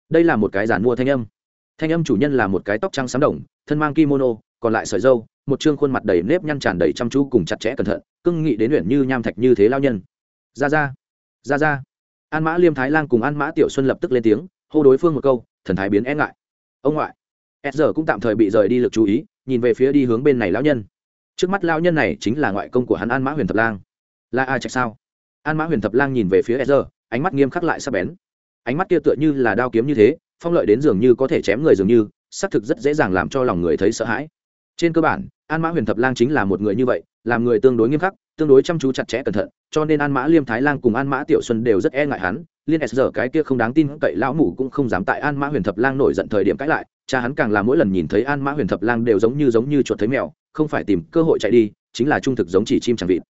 Đây là một cái giản mua thanh âm. Thanh âm chủ nhân là một cái tóc trắng sáng đồng, thân mang kimono, còn lại sợi dâu một chương khuôn mặt đầy nếp nhăn tràn đầy chăm chú cùng chặt chẽ cẩn thận, cưng nghị đến luyện như nham thạch như thế lao nhân. Ra ra. Ra ra an mã liêm thái lan cùng an mã tiểu xuân lập tức lên tiếng, hô đối phương một câu, thần thái biến e ngại. Ông ngoại. S giờ cũng tạm thời bị rời đi lực chú ý, nhìn về phía đi hướng bên này lão nhân. Trước mắt lão nhân này chính là ngoại công của hắn an mã huyền thập lang. Là ai chạy sao? An mã huyền thập lang nhìn về phía s giờ, ánh mắt nghiêm khắc lại sắp bén. Ánh mắt kia tựa như là đao kiếm như thế, phong lợi đến dường như có thể chém người dường như, xác thực rất dễ dàng làm cho lòng người thấy sợ hãi. Trên cơ bản, an mã huyền thập lang chính là một người như vậy, làm người tương đối nghiêm khắc tương đối chăm chú chặt chẽ cẩn thận, cho nên an mã liêm thái lang cùng an mã tiểu xuân đều rất e ngại hắn. Liên s giờ cái kia không đáng tin cậy lão mủ cũng không dám tại an mã huyền thập lang nổi giận thời điểm cãi lại. Cha hắn càng là mỗi lần nhìn thấy an mã huyền thập lang đều giống như giống như chuột thấy mèo, không phải tìm cơ hội chạy đi, chính là trung thực giống chỉ chim chẳng vịt.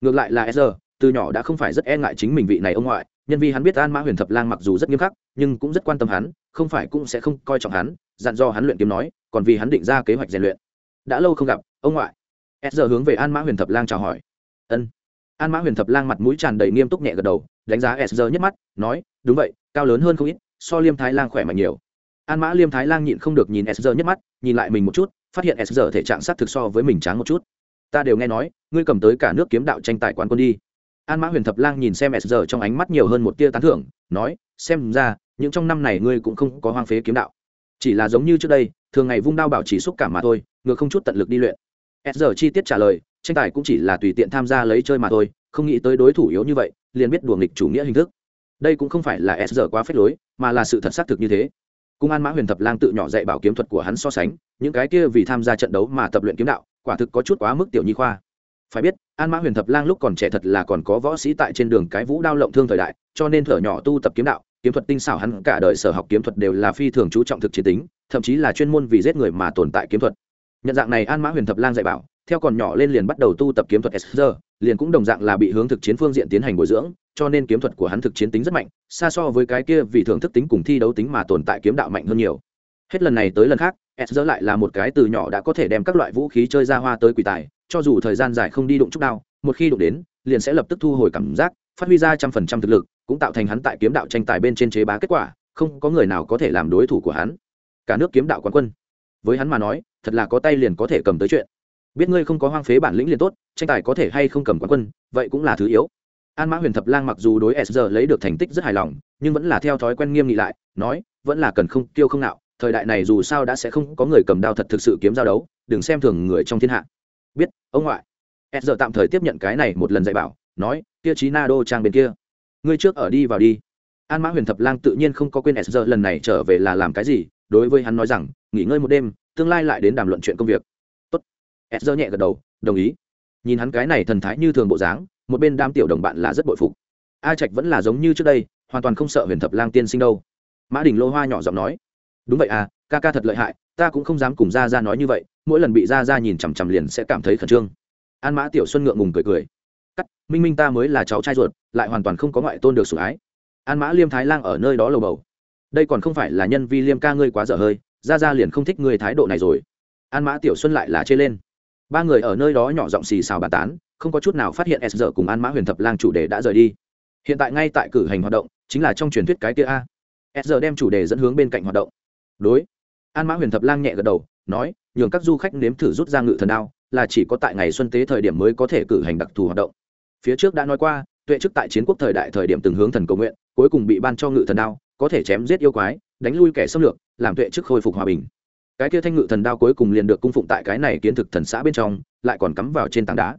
Ngược lại là s giờ từ nhỏ đã không phải rất e ngại chính mình vị này ông ngoại, nhân vì hắn biết an mã huyền thập lang mặc dù rất nghiêm khắc, nhưng cũng rất quan tâm hắn, không phải cũng sẽ không coi trọng hắn, dặn do hắn luyện kiếm nói, còn vì hắn định ra kế hoạch rèn luyện. Đã lâu không gặp, ông ngoại. S giờ hướng về an mã huyền thập lang chào hỏi ân. An mã huyền thập lang mặt mũi tràn đầy nghiêm túc nhẹ gật đầu, đánh giá s giờ nhất mắt, nói, đúng vậy, cao lớn hơn không ít, so liêm thái lang khỏe mạnh nhiều. An mã liêm thái lang nhịn không được nhìn s giờ nhất mắt, nhìn lại mình một chút, phát hiện s giờ thể trạng s á t thực so với mình tráng một chút. Ta đều nghe nói, ngươi cầm tới cả nước kiếm đạo tranh tài quán quân đi. An mã huyền thập lang nhìn xem s giờ trong ánh mắt nhiều hơn một tia tán thưởng, nói, xem ra, những trong năm này ngươi cũng không có hoang phế kiếm đạo. Chỉ là giống như trước đây, thường ngày vung đao bảo chỉ xúc cảm mà thôi, ngược không chút tận lực đi luyện. S giờ chi tiết trả lời tranh tài cũng chỉ là tùy tiện tham gia lấy chơi mà thôi, không nghĩ tới đối thủ yếu như vậy, liền biết đùa nghịch chủ nghĩa hình thức. Đây cũng không phải là s giờ quá phết lối, mà là sự thật xác thực như thế. Cung an mã huyền thập lang tự nhỏ dạy bảo kiếm thuật của hắn so sánh, những cái kia vì tham gia trận đấu mà tập luyện kiếm đạo, quả thực có chút quá mức tiểu nhi khoa. Phải biết, an mã huyền thập lang lúc còn trẻ thật là còn có võ sĩ tại trên đường cái vũ đao lộng thương thời đại, cho nên thở nhỏ tu tập kiếm đạo, kiếm thuật tinh xảo hắn cả đời sở học kiếm thuật đều là phi thường chú trọng thực chiến tính, thậm chí là chuyên môn vì giết người mà tồn tại kiếm thuật nhận dạng này an mã huyền thập lang dạy bảo, theo còn nhỏ lên liền bắt đầu tu tập kiếm thuật s liền cũng đồng dạng là bị hướng thực chiến phương diện tiến hành bồi dưỡng, cho nên kiếm thuật của hắn thực chiến tính rất mạnh, xa so với cái kia vì thưởng thức tính cùng thi đấu tính mà tồn tại kiếm đạo mạnh hơn nhiều. Hết lần này tới lần khác s lại là một cái từ nhỏ đã có thể đem các loại vũ khí chơi ra hoa tới quỷ tài, cho dù thời gian dài không đi đụng chút đao, một khi đụng đến, liền sẽ lập tức thu hồi cảm giác, phát huy ra trăm phần trăm thực lực, cũng tạo thành hắn tại kiếm đạo tranh tài bên trên chế bá kết quả, không có người nào có thể làm đối thủ của hắn. Cả nước kiếm đạo quán quân với hắn mà nói, thật là có tay liền có thể cầm tới chuyện. Biết ngươi không có hoang phế bản lĩnh liền tốt, tranh tài có thể hay không cầm quán quân, vậy cũng là thứ yếu. An mã huyền thập lang mặc dù đối s lấy được thành tích rất hài lòng, nhưng vẫn là theo thói quen nghiêm nghị lại, nói, vẫn là cần không tiêu không nạo, thời đại này dù sao đã sẽ không có người cầm đao thật thực sự kiếm giao đấu, đừng xem thường người trong thiên hạ. Biết, ông ngoại. S tạm thời tiếp nhận cái này một lần dạy bảo, nói tiêu chí na đô trang bên kia. Ngươi trước ở đi vào đi. An mã huyền thập lang tự nhiên không có quên s lần này trở về là làm cái gì, đối với hắn nói rằng nghỉ ngơi một đêm, tương lai lại đến đàm luận chuyện công việc. Tốt. S nhẹ gật đầu, đồng ý. Nhìn hắn cái này thần thái như thường bộ dáng, một bên đám tiểu đồng bạn là rất bội phục. A trạch vẫn là giống như trước đây, hoàn toàn không sợ huyền thập lang tiên sinh đâu. Mã đình lô hoa nhỏ giọng nói. Đúng vậy à ca ca thật lợi hại, ta cũng không dám cùng ra ra nói như vậy, mỗi lần bị ra ra nhìn chằm chằm liền sẽ cảm thấy khẩn trương. An mã tiểu xuân ngượng ngùng cười cười. Cắt, minh minh ta mới là cháu trai ruột, lại hoàn toàn không có ngoại tôn được sủng ái. An mã liêm thái lang ở nơi đó lầu bầu. Đây còn không phải là nhân vi liêm ca ngươi quá dở hơi ra ra liền không thích người thái độ này rồi. An mã tiểu xuân lại là chê lên. Ba người ở nơi đó nhỏ giọng xì xào bàn tán, không có chút nào phát hiện s giờ cùng an mã huyền thập lang chủ đề đã rời đi. Hiện tại ngay tại cử hành hoạt động, chính là trong truyền thuyết cái kia a. S giờ đem chủ đề dẫn hướng bên cạnh hoạt động. Đối. An mã huyền thập lang nhẹ gật đầu, nói, nhường các du khách nếm thử rút ra ngự thần đao, là chỉ có tại ngày xuân tế thời điểm mới có thể cử hành đặc thù hoạt động. Phía trước đã nói qua, tuệ chức tại chiến quốc thời đại thời điểm từng hướng thần cầu nguyện, cuối cùng bị ban cho ngự thần đao, có thể chém giết yêu quái đánh lui kẻ xâm lược, làm tuệ chức khôi phục hòa bình. Cái kia thanh ngự thần đao cuối cùng liền được cung phụng tại cái này kiến thực thần xã bên trong, lại còn cắm vào trên tảng đá.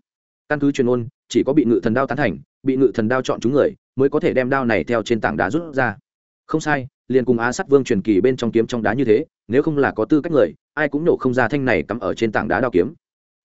Căn cứ truyền ôn chỉ có bị ngự thần đao tán thành, bị ngự thần đao chọn chúng người, mới có thể đem đao này theo trên tảng đá rút ra. Không sai, liền cùng á sát vương truyền kỳ bên trong kiếm trong đá như thế, nếu không là có tư cách người, ai cũng nổ không ra thanh này cắm ở trên tảng đá đao kiếm.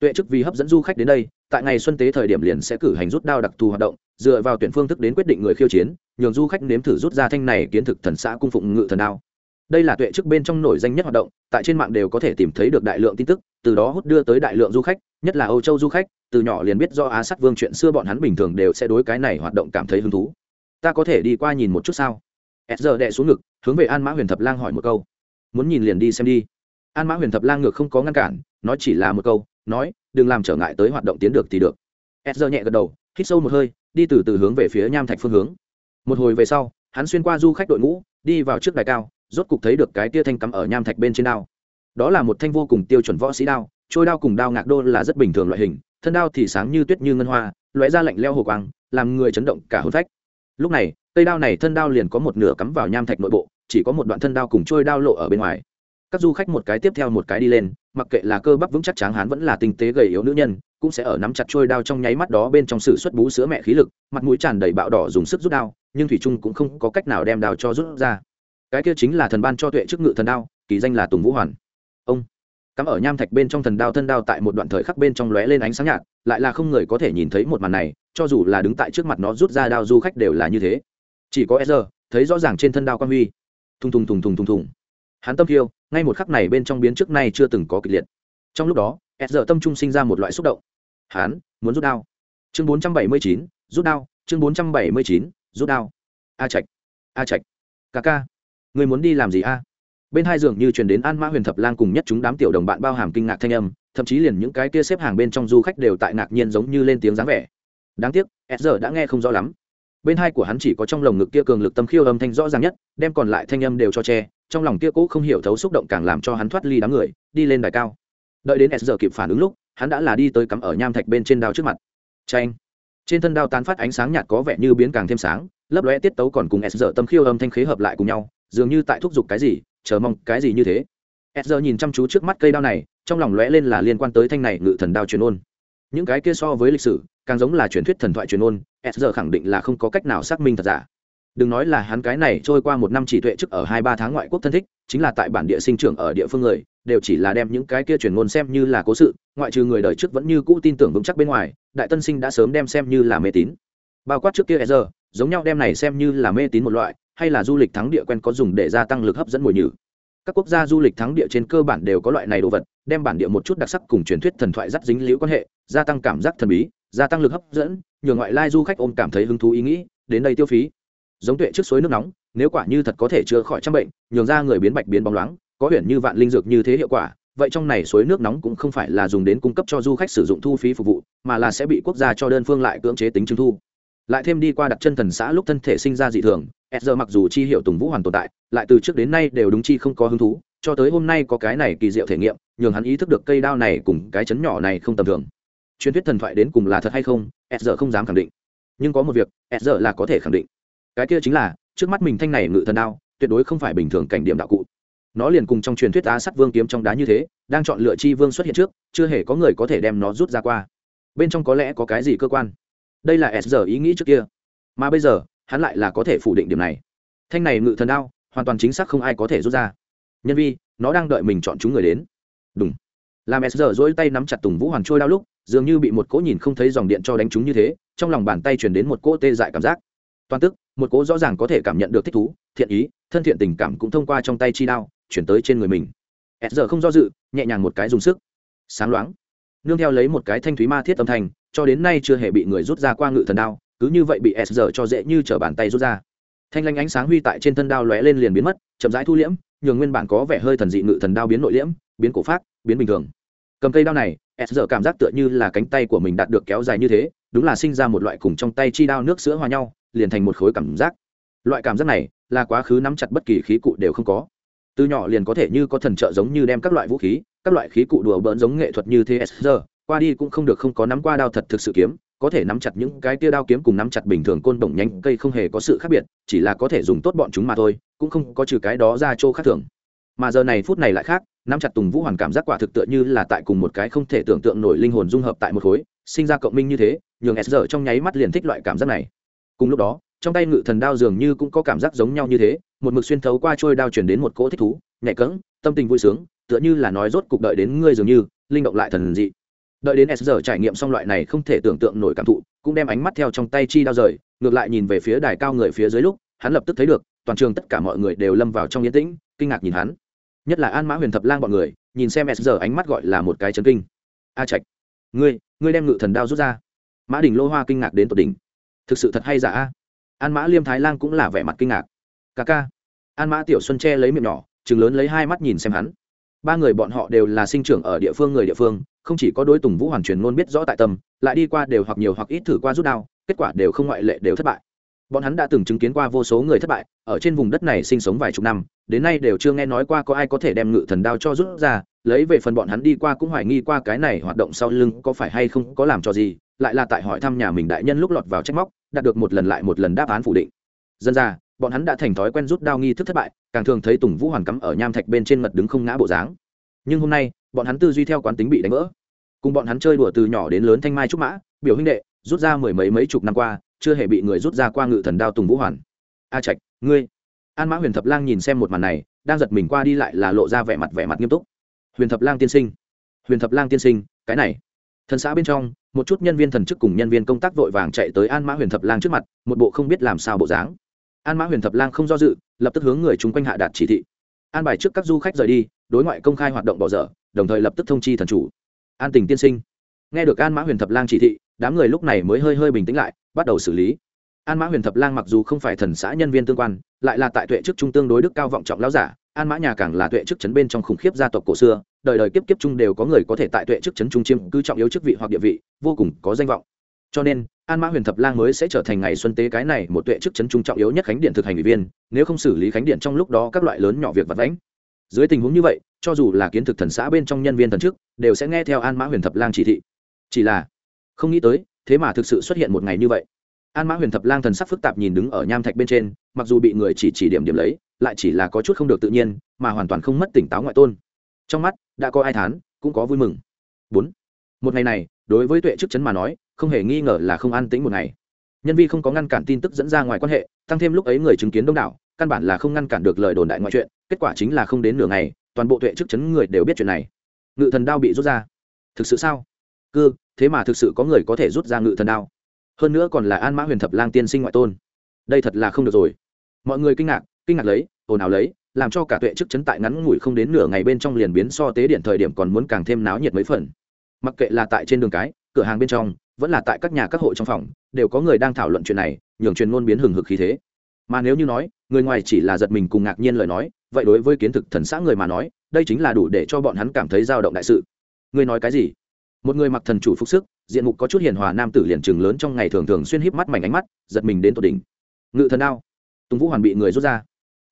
Tuệ chức vì hấp dẫn du khách đến đây, tại ngày xuân tế thời điểm liền sẽ cử hành rút đao đặc thù hoạt động, dựa vào tuyển phương thức đến quyết định người khiêu chiến, nhường du khách nếm thử rút ra thanh này kiến thực thần xã cung phụng ngự thần đao đây là tuệ chức bên trong nổi danh nhất hoạt động, tại trên mạng đều có thể tìm thấy được đại lượng tin tức, từ đó hút đưa tới đại lượng du khách, nhất là âu châu du khách, từ nhỏ liền biết do á sát vương chuyện xưa bọn hắn bình thường đều sẽ đối cái này hoạt động cảm thấy hứng thú. Ta có thể đi qua nhìn một chút sao? S giờ đệ xuống ngực, hướng về an mã huyền thập lang hỏi một câu. Muốn nhìn liền đi xem đi. An mã huyền thập lang ngược không có ngăn cản nó chỉ là một câu, nói, đừng làm trở ngại tới hoạt động tiến được thì được. S giờ nhẹ gật đầu, hít sâu một hơi, đi từ từ hướng về phía nham thạch phương hướng. Một hồi về sau, hắn xuyên qua du khách đội ngũ, đi vào trước đài cao rốt cục thấy được cái tia thanh cắm ở nham thạch bên trên đao. Đó là một thanh vô cùng tiêu chuẩn võ sĩ đao, trôi đao cùng đao ngạc đô là rất bình thường loại hình, thân đao thì sáng như tuyết như ngân hoa, lóe ra lạnh leo hồ quang, làm người chấn động cả hồn phách. Lúc này, cây đao này thân đao liền có một nửa cắm vào nham thạch nội bộ, chỉ có một đoạn thân đao cùng trôi đao lộ ở bên ngoài. Các du khách một cái tiếp theo một cái đi lên, mặc kệ là cơ bắp vững chắc tráng hán vẫn là tinh tế gầy yếu nữ nhân, cũng sẽ ở nắm chặt trôi đao trong nháy mắt đó bên trong sự xuất bú sữa mẹ khí lực, mặt mũi tràn đầy bạo đỏ dùng sức rút đao, nhưng thủy trung cũng không có cách nào đem đao cho rút ra cái kia chính là thần ban cho tuệ trước ngự thần đao, kỳ danh là tùng vũ hoàn. Ông cắm ở nham thạch bên trong thần đao, thân đao tại một đoạn thời khắc bên trong lóe lên ánh sáng nhạt, lại là không người có thể nhìn thấy một màn này, cho dù là đứng tại trước mặt nó rút ra đao du khách đều là như thế. Chỉ có e thấy rõ ràng trên thân đao quan huy. Thùng thùng thùng thùng thùng thùng. Hắn tâm khiêu ngay một khắc này bên trong biến trước nay chưa từng có kịch liệt. Trong lúc đó e tâm trung sinh ra một loại xúc động. Hắn muốn rút đao. Chương bốn trăm bảy mươi chín, rút đao. Chương bốn trăm bảy mươi chín, rút đao. A trạch a trạch. Ca ca. Ngươi muốn đi làm gì a? Bên hai giường như truyền đến an mã huyền thập lang cùng nhất chúng đám tiểu đồng bạn bao hàm kinh ngạc thanh âm, thậm chí liền những cái kia xếp hàng bên trong du khách đều tại ngạc nhiên giống như lên tiếng dáng vẻ. Đáng tiếc s giờ đã nghe không rõ lắm. Bên hai của hắn chỉ có trong lồng ngực kia cường lực tâm khiêu âm thanh rõ ràng nhất, đem còn lại thanh âm đều cho che, trong lòng kia cũ không hiểu thấu xúc động càng làm cho hắn thoát ly đám người, đi lên đài cao. Đợi đến s giờ kịp phản ứng lúc, hắn đã là đi tới cắm ở nham thạch bên trên đao trước mặt. Tranh trên thân đao tán phát ánh sáng nhạt có vẻ như biến càng thêm sáng, lấp lóe tiết tấu còn cùng s giờ tâm khiêu âm thanh khế hợp lại cùng nhau dường như tại thúc giục cái gì, chờ mong cái gì như thế. S giờ nhìn chăm chú trước mắt cây đao này, trong lòng lóe lên là liên quan tới thanh này ngự thần đao truyền ôn. Những cái kia so với lịch sử, càng giống là truyền thuyết thần thoại truyền ôn s giờ khẳng định là không có cách nào xác minh thật giả. Đừng nói là hắn cái này trôi qua một năm chỉ tuệ trước ở hai ba tháng ngoại quốc thân thích, chính là tại bản địa sinh trưởng ở địa phương người, đều chỉ là đem những cái kia truyền ngôn xem như là cố sự, ngoại trừ người đời trước vẫn như cũ tin tưởng vững chắc bên ngoài, đại tân sinh đã sớm đem xem như là mê tín. Bao quát trước kia e giờ, giống nhau đem này xem như là mê tín một loại hay là du lịch thắng địa quen có dùng để gia tăng lực hấp dẫn mùi nhử. Các quốc gia du lịch thắng địa trên cơ bản đều có loại này đồ vật, đem bản địa một chút đặc sắc cùng truyền thuyết thần thoại dắt dính liễu quan hệ, gia tăng cảm giác thần bí, gia tăng lực hấp dẫn, nhường ngoại lai du khách ôm cảm thấy hứng thú ý nghĩ, đến đây tiêu phí. Giống tuệ trước suối nước nóng, nếu quả như thật có thể chữa khỏi trăm bệnh, nhường ra người biến bạch biến bóng loáng, có huyền như vạn linh dược như thế hiệu quả, vậy trong này suối nước nóng cũng không phải là dùng đến cung cấp cho du khách sử dụng thu phí phục vụ, mà là sẽ bị quốc gia cho đơn phương lại cưỡng chế tính chứng thu. Lại thêm đi qua đặt chân thần xã lúc thân thể sinh ra dị thường s giờ mặc dù chi hiệu tùng vũ hoàn tồn tại, lại từ trước đến nay đều đúng chi không có hứng thú, cho tới hôm nay có cái này kỳ diệu thể nghiệm, nhường hắn ý thức được cây đao này cùng cái chấn nhỏ này không tầm thường. Truyền thuyết thần thoại đến cùng là thật hay không s giờ không dám khẳng định. Nhưng có một việc s giờ là có thể khẳng định. Cái kia chính là, trước mắt mình thanh này ngự thần đao, tuyệt đối không phải bình thường cảnh điểm đạo cụ. Nó liền cùng trong truyền thuyết á sắt vương kiếm trong đá như thế, đang chọn lựa chi vương xuất hiện trước, chưa hề có người có thể đem nó rút ra qua. Bên trong có lẽ có cái gì cơ quan? Đây là s giờ ý nghĩ trước kia. Mà bây giờ hắn lại là có thể phủ định điểm này. Thanh này ngự thần đao, hoàn toàn chính xác không ai có thể rút ra. Nhân vi, nó đang đợi mình chọn chúng người đến. Đúng làm s giờ dỗi tay nắm chặt tùng vũ hoàn trôi đao lúc, dường như bị một cỗ nhìn không thấy dòng điện cho đánh chúng như thế, trong lòng bàn tay chuyển đến một cỗ tê dại cảm giác. Toàn tức, một cỗ rõ ràng có thể cảm nhận được thích thú, thiện ý, thân thiện tình cảm cũng thông qua trong tay chi đao, chuyển tới trên người mình. S giờ không do dự, nhẹ nhàng một cái dùng sức. Sáng loáng. Nương theo lấy một cái thanh thúy ma thiết âm thanh, cho đến nay chưa hề bị người rút ra qua ngự thần đao cứ như vậy bị s giờ cho dễ như t bàn tay rút ra. Thanh lanh ánh sáng huy tại trên thân đao lóe lên liền biến mất, chậm rãi thu liễm, nhường nguyên bản có vẻ hơi thần dị ngự thần đao biến nội liễm, biến cổ phát biến bình thường. Cầm cây đao này, s giờ cảm giác tựa như là cánh tay của mình đạt được kéo dài như thế, đúng là sinh ra một loại cùng trong tay chi đao nước sữa hòa nhau, liền thành một khối cảm giác. Loại cảm giác này là quá khứ nắm chặt bất kỳ khí cụ đều không có. Từ nhỏ liền có thể như có thần trợ giống như đem các loại vũ khí, các loại khí cụ đùa bỡn giống nghệ thuật như thế s giờ, qua đi cũng không được không có nắm qua đao thật thực sự kiếm có thể nắm chặt những cái tia đao kiếm cùng nắm chặt bình thường côn bổng nhanh cây không hề có sự khác biệt, chỉ là có thể dùng tốt bọn chúng mà thôi, cũng không có trừ cái đó ra chỗ khác thường. Mà giờ này phút này lại khác, nắm chặt tùng vũ hoàn cảm giác quả thực tựa như là tại cùng một cái không thể tưởng tượng nổi linh hồn dung hợp tại một khối, sinh ra cộng minh như thế, nhường s giờ trong nháy mắt liền thích loại cảm giác này. Cùng lúc đó, trong tay ngự thần đao dường như cũng có cảm giác giống nhau như thế, một mực xuyên thấu qua trôi đao chuyển đến một cỗ thích thú, nhẹ cỡng tâm tình vui sướng, tựa như là nói rốt cục đợi đến ngươi dường như, linh động lại thần dị đợi đến s giờ trải nghiệm xong loại này không thể tưởng tượng nổi cảm thụ, cũng đem ánh mắt theo trong tay chi đao rời, ngược lại nhìn về phía đài cao người phía dưới lúc, hắn lập tức thấy được, toàn trường tất cả mọi người đều lâm vào trong yên tĩnh, kinh ngạc nhìn hắn. Nhất là an mã huyền thập lang bọn người, nhìn xem s giờ ánh mắt gọi là một cái chấn kinh. A trạch, ngươi ngươi đem ngự thần đao rút ra. Mã đình lô hoa kinh ngạc đến tột đỉnh. Thực sự thật hay giả? A an mã liêm thái lan cũng là vẻ mặt kinh ngạc. Ca ca. An mã tiểu xuân che lấy miệng nhỏ chừng lớn lấy hai mắt nhìn xem hắn. Ba người bọn họ đều là sinh trưởng ở địa phương người địa phương không chỉ có đối tùng vũ hoàn truyền ngôn biết rõ tại tâm, lại đi qua đều hoặc nhiều hoặc ít thử qua rút đao, kết quả đều không ngoại lệ đều thất bại. Bọn hắn đã từng chứng kiến qua vô số người thất bại, ở trên vùng đất này sinh sống vài chục năm, đến nay đều chưa nghe nói qua có ai có thể đem ngự thần đao cho rút ra, lấy về phần bọn hắn đi qua cũng hoài nghi qua cái này hoạt động sau lưng có phải hay không có làm cho gì, lại là tại hỏi thăm nhà mình đại nhân lúc lọt vào trách móc, đạt được một lần lại một lần đáp án phủ định. Dân ra, bọn hắn đã thành thói quen rút đao nghi thức thất bại, càng thường thấy tùng vũ hoàn cắm ở nham thạch bên trên mật đứng không ngã bộ dáng. Nhưng hôm nay bọn hắn tư duy theo quán tính bị đánh vỡ. Cùng bọn hắn chơi đùa từ nhỏ đến lớn thanh mai trúc mã, biểu huynh đệ, rút ra mười mấy mấy chục năm qua, chưa hề bị người rút ra qua ngự thần đao tùng vũ hoàn. A trạch, ngươi. An mã huyền thập lang nhìn xem một màn này, đang giật mình qua đi lại là lộ ra vẻ mặt vẻ mặt nghiêm túc. Huyền thập lang tiên sinh. Huyền thập lang tiên sinh, cái này. Thần xã bên trong, một chút nhân viên thần chức cùng nhân viên công tác vội vàng chạy tới an mã huyền thập lang trước mặt, một bộ không biết làm sao bộ dáng. An mã huyền thập lang không do dự, lập tức hướng người chung quanh hạ đạt chỉ thị. An bài trước các du khách rời đi, đối ngoại công khai hoạt động bỏ dở đồng thời lập tức thông chi thần chủ. An tình tiên sinh, nghe được an mã huyền thập lang chỉ thị, đám người lúc này mới hơi hơi bình tĩnh lại, bắt đầu xử lý. An mã huyền thập lang mặc dù không phải thần xã nhân viên tương quan, lại là tại tuệ chức trung tương đối đức cao vọng trọng lão giả, an mã nhà càng là tuệ chức chấn bên trong khủng khiếp gia tộc cổ xưa, đời đời kiếp kiếp chung đều có người có thể tại tuệ chức chấn trung chiêm cứ trọng yếu chức vị hoặc địa vị, vô cùng có danh vọng. Cho nên, an mã huyền thập lang mới sẽ trở thành ngày xuân tế cái này một tuệ chức chấn trung trọng yếu nhất khánh điện thực hành ủy viên, nếu không xử lý khánh điện trong lúc đó các loại lớn nhỏ việc vật vãnh dưới tình huống như vậy, cho dù là kiến thực thần xã bên trong nhân viên thần chức, đều sẽ nghe theo an mã huyền thập lang chỉ thị. Chỉ là, không nghĩ tới, thế mà thực sự xuất hiện một ngày như vậy. An mã huyền thập lang thần sắc phức tạp nhìn đứng ở nham thạch bên trên, mặc dù bị người chỉ chỉ điểm điểm lấy, lại chỉ là có chút không được tự nhiên, mà hoàn toàn không mất tỉnh táo ngoại tôn. Trong mắt, đã có ai thán, cũng có vui mừng. Bốn. Một ngày này, đối với tuệ chức chấn mà nói, không hề nghi ngờ là không an tĩnh một ngày. Nhân vi không có ngăn cản tin tức dẫn ra ngoài quan hệ, tăng thêm lúc ấy người chứng kiến đông đảo căn bản là không ngăn cản được lời đồn đại ngoại chuyện, kết quả chính là không đến nửa ngày, toàn bộ tuệ chức chấn người đều biết chuyện này. Ngự thần đao bị rút ra. Thực sự sao? Cư, thế mà thực sự có người có thể rút ra ngự thần đao. Hơn nữa còn là an mã huyền thập lang tiên sinh ngoại tôn. Đây thật là không được rồi. Mọi người kinh ngạc kinh ngạc lấy, ồn ào lấy, làm cho cả tuệ chức chấn tại ngắn ngủi không đến nửa ngày bên trong liền biến so tế điện thời điểm còn muốn càng thêm náo nhiệt mấy phần. Mặc kệ là tại trên đường cái, cửa hàng bên trong, vẫn là tại các nhà các hộ trong phòng, đều có người đang thảo luận chuyện này, nhường truyền ngôn biến hừng hực khí thế. Mà nếu như nói người ngoài chỉ là giật mình cùng ngạc nhiên lời nói, vậy đối với kiến thực thần xã người mà nói, đây chính là đủ để cho bọn hắn cảm thấy dao động đại sự. Ngươi nói cái gì? Một người mặc thần chủ phục sức, diện mục có chút hiền hòa nam tử liền trường lớn trong ngày thường thường xuyên híp mắt mảnh ánh mắt, giật mình đến tột đỉnh. Ngự thần đao. Tùng vũ hoàn bị người rút ra.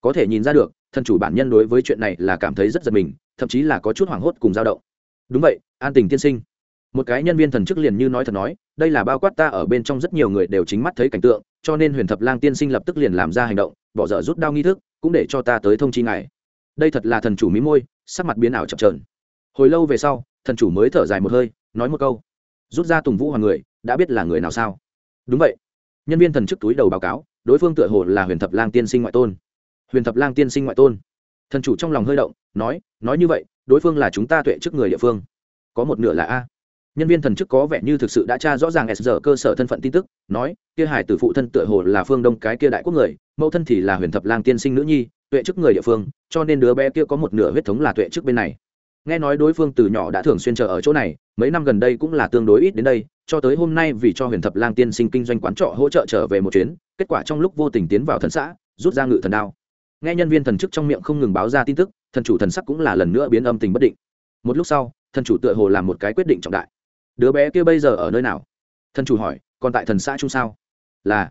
Có thể nhìn ra được, thần chủ bản nhân đối với chuyện này là cảm thấy rất giật mình, thậm chí là có chút hoảng hốt cùng dao động. Đúng vậy, an tình tiên sinh. Một cái nhân viên thần chức liền như nói thật nói, đây là bao quát ta ở bên trong rất nhiều người đều chính mắt thấy cảnh tượng, cho nên huyền thập lang tiên sinh lập tức liền làm ra hành động bỏ dở rút đao nghi thức, cũng để cho ta tới thông chi ngài. Đây thật là thần chủ mí môi, sắc mặt biến ảo chập trờn hồi lâu về sau, thần chủ mới thở dài một hơi, nói một câu. Rút ra tùng vũ hoàng người, đã biết là người nào sao? Đúng vậy. Nhân viên thần chức túi đầu báo cáo, đối phương tựa hồ là huyền thập lang tiên sinh ngoại tôn. Huyền thập lang tiên sinh ngoại tôn. Thần chủ trong lòng hơi động, nói nói như vậy, đối phương là chúng ta tuệ trước người địa phương. Có một nửa là a nhân viên thần chức có vẻ như thực sự đã tra rõ ràng s giờ cơ sở thân phận tin tức, nói, kia hải tử phụ thân tựa hồ là phương đông cái kia đại quốc người, mẫu thân thì là huyền thập lang tiên sinh nữ nhi, tuệ chức người địa phương, cho nên đứa bé kia có một nửa huyết thống là tuệ chức bên này. Nghe nói đối phương từ nhỏ đã thường xuyên chờ ở chỗ này, mấy năm gần đây cũng là tương đối ít đến đây, cho tới hôm nay vì cho huyền thập lang tiên sinh kinh doanh quán trọ hỗ trợ trở về một chuyến, kết quả trong lúc vô tình tiến vào thần xã, rút ra ngự thần đao. Nghe nhân viên thần chức trong miệng không ngừng báo ra tin tức, thần chủ thần sắc cũng là lần nữa biến âm tình bất định. Một lúc sau, thần chủ tựa hồ làm một cái quyết định trọng đại đứa bé kia bây giờ ở nơi nào? Thần chủ hỏi, còn tại thần xã trung sao? Là.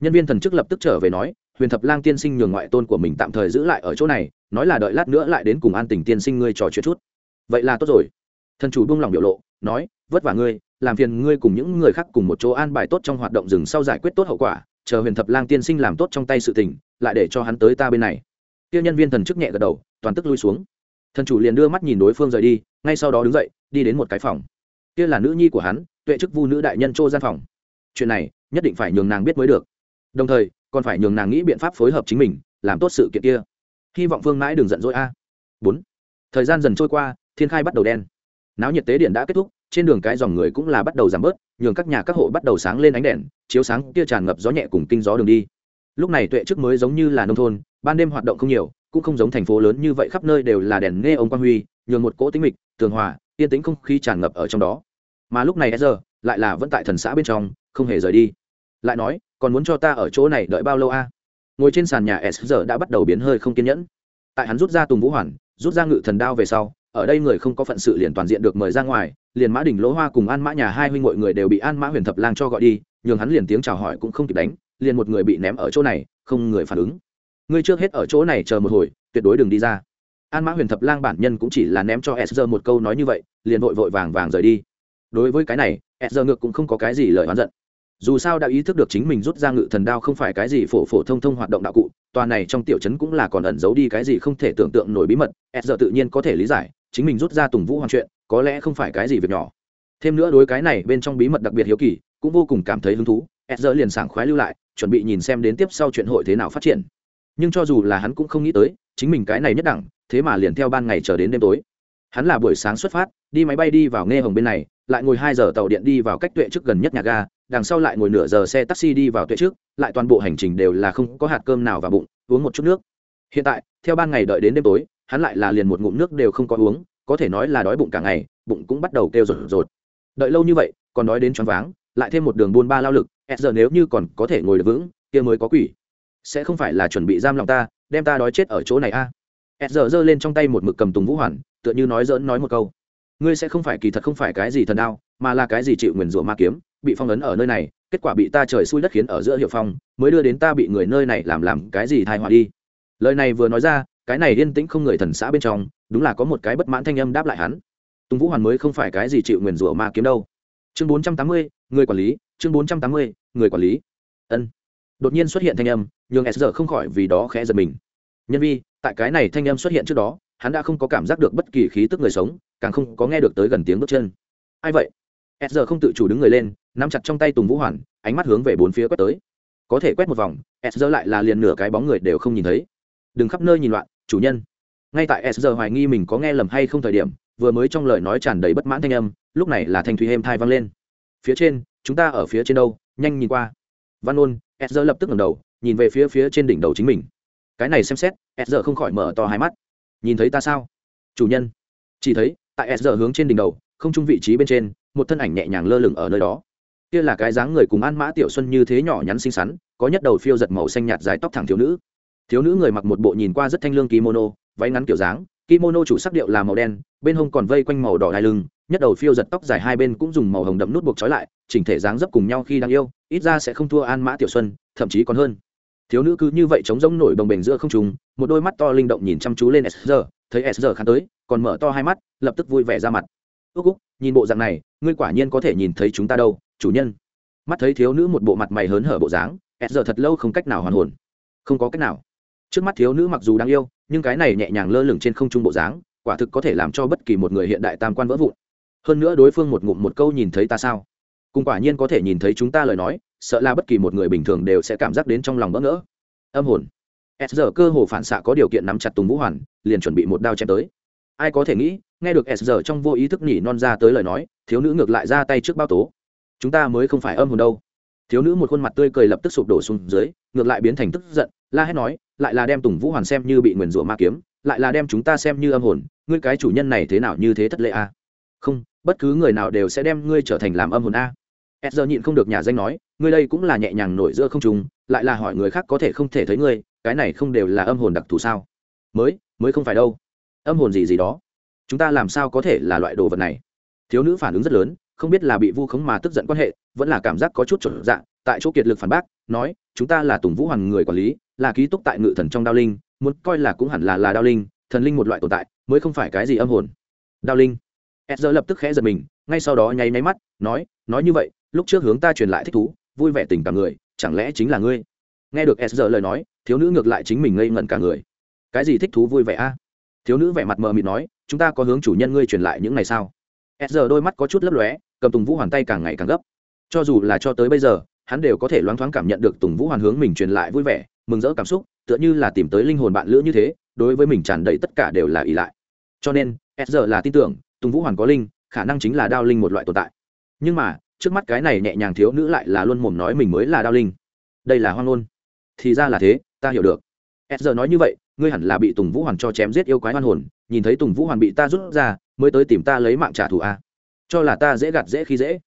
Nhân viên thần chức lập tức trở về nói, huyền thập lang tiên sinh nhường ngoại tôn của mình tạm thời giữ lại ở chỗ này, nói là đợi lát nữa lại đến cùng an tình tiên sinh ngươi trò chuyện chút. Vậy là tốt rồi. Thần chủ buông lòng biểu lộ, nói, vất vả ngươi, làm phiền ngươi cùng những người khác cùng một chỗ an bài tốt trong hoạt động rừng sau giải quyết tốt hậu quả, chờ huyền thập lang tiên sinh làm tốt trong tay sự tình, lại để cho hắn tới ta bên này. Tiêu nhân viên thần chức nhẹ gật đầu, toàn tức lui xuống. Thần chủ liền đưa mắt nhìn đối phương rời đi, ngay sau đó đứng dậy, đi đến một cái phòng kia là nữ nhi của hắn, tuệ chức vu nữ đại nhân chô gian phòng. Chuyện này, nhất định phải nhường nàng biết mới được. Đồng thời, còn phải nhường nàng nghĩ biện pháp phối hợp chính mình, làm tốt sự kiện kia. Hy vọng phương mãi đừng giận dỗi a. Bốn. Thời gian dần trôi qua, thiên khai bắt đầu đen. Náo nhiệt tế điện đã kết thúc, trên đường cái dòng người cũng là bắt đầu giảm bớt, nhường các nhà các hộ bắt đầu sáng lên ánh đèn, chiếu sáng kia tràn ngập gió nhẹ cùng kinh gió đường đi. Lúc này tuệ chức mới giống như là nông thôn, ban đêm hoạt động không nhiều, cũng không giống thành phố lớn như vậy khắp nơi đều là đèn nghe ông quang huy, nhường một cỗ tính mịch, tường hòa yên tĩnh không khí tràn ngập ở trong đó. Mà lúc này giờ lại là vẫn tại thần xã bên trong, không hề rời đi. Lại nói, còn muốn cho ta ở chỗ này đợi bao lâu a? Ngồi trên sàn nhà s giờ đã bắt đầu biến hơi không kiên nhẫn. Tại hắn rút ra tùng vũ hoàn, rút ra ngự thần đao về sau, ở đây người không có phận sự liền toàn diện được mời ra ngoài, liền mã đỉnh lỗ hoa cùng an mã nhà hai huynh mọi người đều bị an mã huyền thập lang cho gọi đi, nhường hắn liền tiếng chào hỏi cũng không kịp đánh, liền một người bị ném ở chỗ này, không người phản ứng. Ngươi trước hết ở chỗ này chờ một hồi, tuyệt đối đừng đi ra an mã huyền thập lang bản nhân cũng chỉ là ném cho s một câu nói như vậy, liền vội vội vàng vàng rời đi. Đối với cái này s ngược cũng không có cái gì lời oán giận. Dù sao đã ý thức được chính mình rút ra ngự thần đao không phải cái gì phổ phổ thông thông hoạt động đạo cụ, tòa này trong tiểu trấn cũng là còn ẩn giấu đi cái gì không thể tưởng tượng nổi bí mật s giờ tự nhiên có thể lý giải, chính mình rút ra tùng vũ hoàn chuyện, có lẽ không phải cái gì việc nhỏ. Thêm nữa đối cái này, bên trong bí mật đặc biệt hiếu kỳ, cũng vô cùng cảm thấy hứng thú s giờ liền sảng khoái lưu lại, chuẩn bị nhìn xem đến tiếp sau chuyện hội thế nào phát triển. Nhưng cho dù là hắn cũng không nghĩ tới, chính mình cái này nhất đẳng thế mà liền theo ban ngày chờ đến đêm tối. Hắn là buổi sáng xuất phát, đi máy bay đi vào nghe hồng bên này, lại ngồi hai giờ tàu điện đi vào cách tuệ trước gần nhất nhà ga, đằng sau lại ngồi nửa giờ xe taxi đi vào tuệ trước, lại toàn bộ hành trình đều là không có hạt cơm nào vào bụng, uống một chút nước. Hiện tại, theo ban ngày đợi đến đêm tối, hắn lại là liền một ngụm nước đều không có uống, có thể nói là đói bụng cả ngày, bụng cũng bắt đầu kêu rột rột. Đợi lâu như vậy, còn đói đến choáng váng, lại thêm một đường buôn ba lao lực ẹt giờ nếu như còn có thể ngồi được vững, kia mới có quỷ. Sẽ không phải là chuẩn bị giam lòng ta, đem ta đói chết ở chỗ này a. à? S giờ giơ lên trong tay một mực cầm tùng vũ hoàn, tựa như nói dỡn nói một câu. Ngươi sẽ không phải kỳ thật không phải cái gì thần đao, mà là cái gì chịu nguyền rủa ma kiếm, bị phong ấn ở nơi này, kết quả bị ta trời xui đất khiến ở giữa hiệu phong, mới đưa đến ta bị người nơi này làm làm cái gì thai họa đi. Lời này vừa nói ra, cái này yên tĩnh không người thần xã bên trong, đúng là có một cái bất mãn thanh âm đáp lại hắn. Tùng vũ hoàn mới không phải cái gì chịu nguyền rủa ma kiếm đâu. Chương bốn trăm tám mươi, người quản lý, chương bốn trăm tám mươi, người quản lý. Ân. Đột nhiên xuất hiện thanh âm nhường s giờ không khỏi vì đó khẽ giật mình. Nhân vi tại cái này thanh âm xuất hiện trước đó, hắn đã không có cảm giác được bất kỳ khí tức người sống, càng không có nghe được tới gần tiếng bước chân. Ai vậy? S giờ không tự chủ đứng người lên, nắm chặt trong tay tùng vũ hoàn, ánh mắt hướng về bốn phía quét tới. Có thể quét một vòng s giờ lại là liền nửa cái bóng người đều không nhìn thấy. Đừng khắp nơi nhìn loạn, chủ nhân. Ngay tại s giờ hoài nghi mình có nghe lầm hay không thời điểm, vừa mới trong lời nói tràn đầy bất mãn thanh âm, lúc này là thanh thủy êm thai vang lên. Phía trên, chúng ta ở phía trên đâu? Nhanh nhìn qua. Văn ôn s giờ lập tức ngẩng đầu, nhìn về phía phía trên đỉnh đầu chính mình cái này xem xét, s giờ không khỏi mở to hai mắt. Nhìn thấy ta sao? Chủ nhân. Chỉ thấy, tại s giờ hướng trên đỉnh đầu, không chung vị trí bên trên, một thân ảnh nhẹ nhàng lơ lửng ở nơi đó. Kia là cái dáng người cùng an mã tiểu xuân như thế nhỏ nhắn xinh xắn, có nhất đầu phiêu giật màu xanh nhạt dài tóc thẳng thiếu nữ. Thiếu nữ người mặc một bộ nhìn qua rất thanh lương kimono, váy ngắn kiểu dáng, kimono chủ sắc điệu là màu đen, bên hông còn vây quanh màu đỏ đai lưng, nhất đầu phiêu giật tóc dài hai bên cũng dùng màu hồng đậm nút buộc trói lại, chỉnh thể dáng dấp cùng nhau khi đang yêu, ít ra sẽ không thua an mã tiểu xuân, thậm chí còn hơn thiếu nữ cứ như vậy chống rỗng nổi bồng bềnh giữa không trùng một đôi mắt to linh động nhìn chăm chú lên sr thấy sr khán tới, còn mở to hai mắt, lập tức vui vẻ ra mặt. Ước úc, nhìn bộ dạng này, ngươi quả nhiên có thể nhìn thấy chúng ta đâu, chủ nhân. Mắt thấy thiếu nữ một bộ mặt mày hớn hở bộ dáng sr thật lâu không cách nào hoàn hồn. Không có cách nào. Trước mắt thiếu nữ mặc dù đáng yêu, nhưng cái này nhẹ nhàng lơ lửng trên không trung bộ dáng, quả thực có thể làm cho bất kỳ một người hiện đại tam quan vỡ vụn. Hơn nữa đối phương một ngụm một câu nhìn thấy ta sao? Cùng quả nhiên có thể nhìn thấy chúng ta lời nói sợ là bất kỳ một người bình thường đều sẽ cảm giác đến trong lòng bỡ ngỡ. Âm hồn. S giờ cơ hồ phản xạ có điều kiện nắm chặt tùng vũ hoàn, liền chuẩn bị một đao chém tới. Ai có thể nghĩ, nghe được s giờ trong vô ý thức nhỉ non ra tới lời nói, thiếu nữ ngược lại ra tay trước bao tố. Chúng ta mới không phải âm hồn đâu. Thiếu nữ một khuôn mặt tươi cười lập tức sụp đổ xuống dưới, ngược lại biến thành tức giận, la hét nói, lại là đem tùng vũ hoàn xem như bị nguyền rủa ma kiếm, lại là đem chúng ta xem như âm hồn, ngươi cái chủ nhân này thế nào như thế thất lệ a? Không, bất cứ người nào đều sẽ đem ngươi trở thành làm âm hồn a s giờ nhịn không được nhà danh nói, ngươi đây cũng là nhẹ nhàng nổi giữa không trùng lại là hỏi người khác có thể không thể thấy ngươi, cái này không đều là âm hồn đặc thù sao? Mới mới không phải đâu. Âm hồn gì gì đó? Chúng ta làm sao có thể là loại đồ vật này? Thiếu nữ phản ứng rất lớn, không biết là bị vu khống mà tức giận quan hệ, vẫn là cảm giác có chút chuẩn dạng tại chỗ kiệt lực phản bác, nói, chúng ta là tùng vũ hoàng người quản lý, là ký túc tại ngự thần trong đao linh, muốn coi là cũng hẳn là là đao linh, thần linh một loại tồn tại, mới không phải cái gì âm hồn. Đao linh? E giờ lập tức khẽ giật mình, ngay sau đó nháy nháy mắt, nói nói như vậy lúc trước hướng ta truyền lại thích thú, vui vẻ tình cả người, chẳng lẽ chính là ngươi? Nghe được s giờ lời nói, thiếu nữ ngược lại chính mình ngây ngẩn cả người. Cái gì thích thú vui vẻ a? Thiếu nữ vẻ mặt mờ mịt nói, chúng ta có hướng chủ nhân ngươi truyền lại những ngày sao? S giờ đôi mắt có chút lấp lóe, cầm tùng vũ hoàn tay càng ngày càng gấp. Cho dù là cho tới bây giờ, hắn đều có thể loáng thoáng cảm nhận được tùng vũ hoàn hướng mình truyền lại vui vẻ, mừng rỡ cảm xúc, tựa như là tìm tới linh hồn bạn lữ như thế, đối với mình tràn đầy tất cả đều là ỷ lại. Cho nên, s giờ là tin tưởng, tùng vũ hoàn có linh, khả năng chính là đao linh một loại tồn tại. Nhưng mà trước mắt cái này nhẹ nhàng thiếu nữ lại là luôn mồm nói mình mới là đao linh. Đây là hoang ngôn. Thì ra là thế, ta hiểu được. S giờ nói như vậy, ngươi hẳn là bị tùng vũ hoàn cho chém giết yêu quái hoan hồn, nhìn thấy tùng vũ hoàn bị ta rút ra, mới tới tìm ta lấy mạng trả thù a cho là ta dễ gạt dễ khi dễ.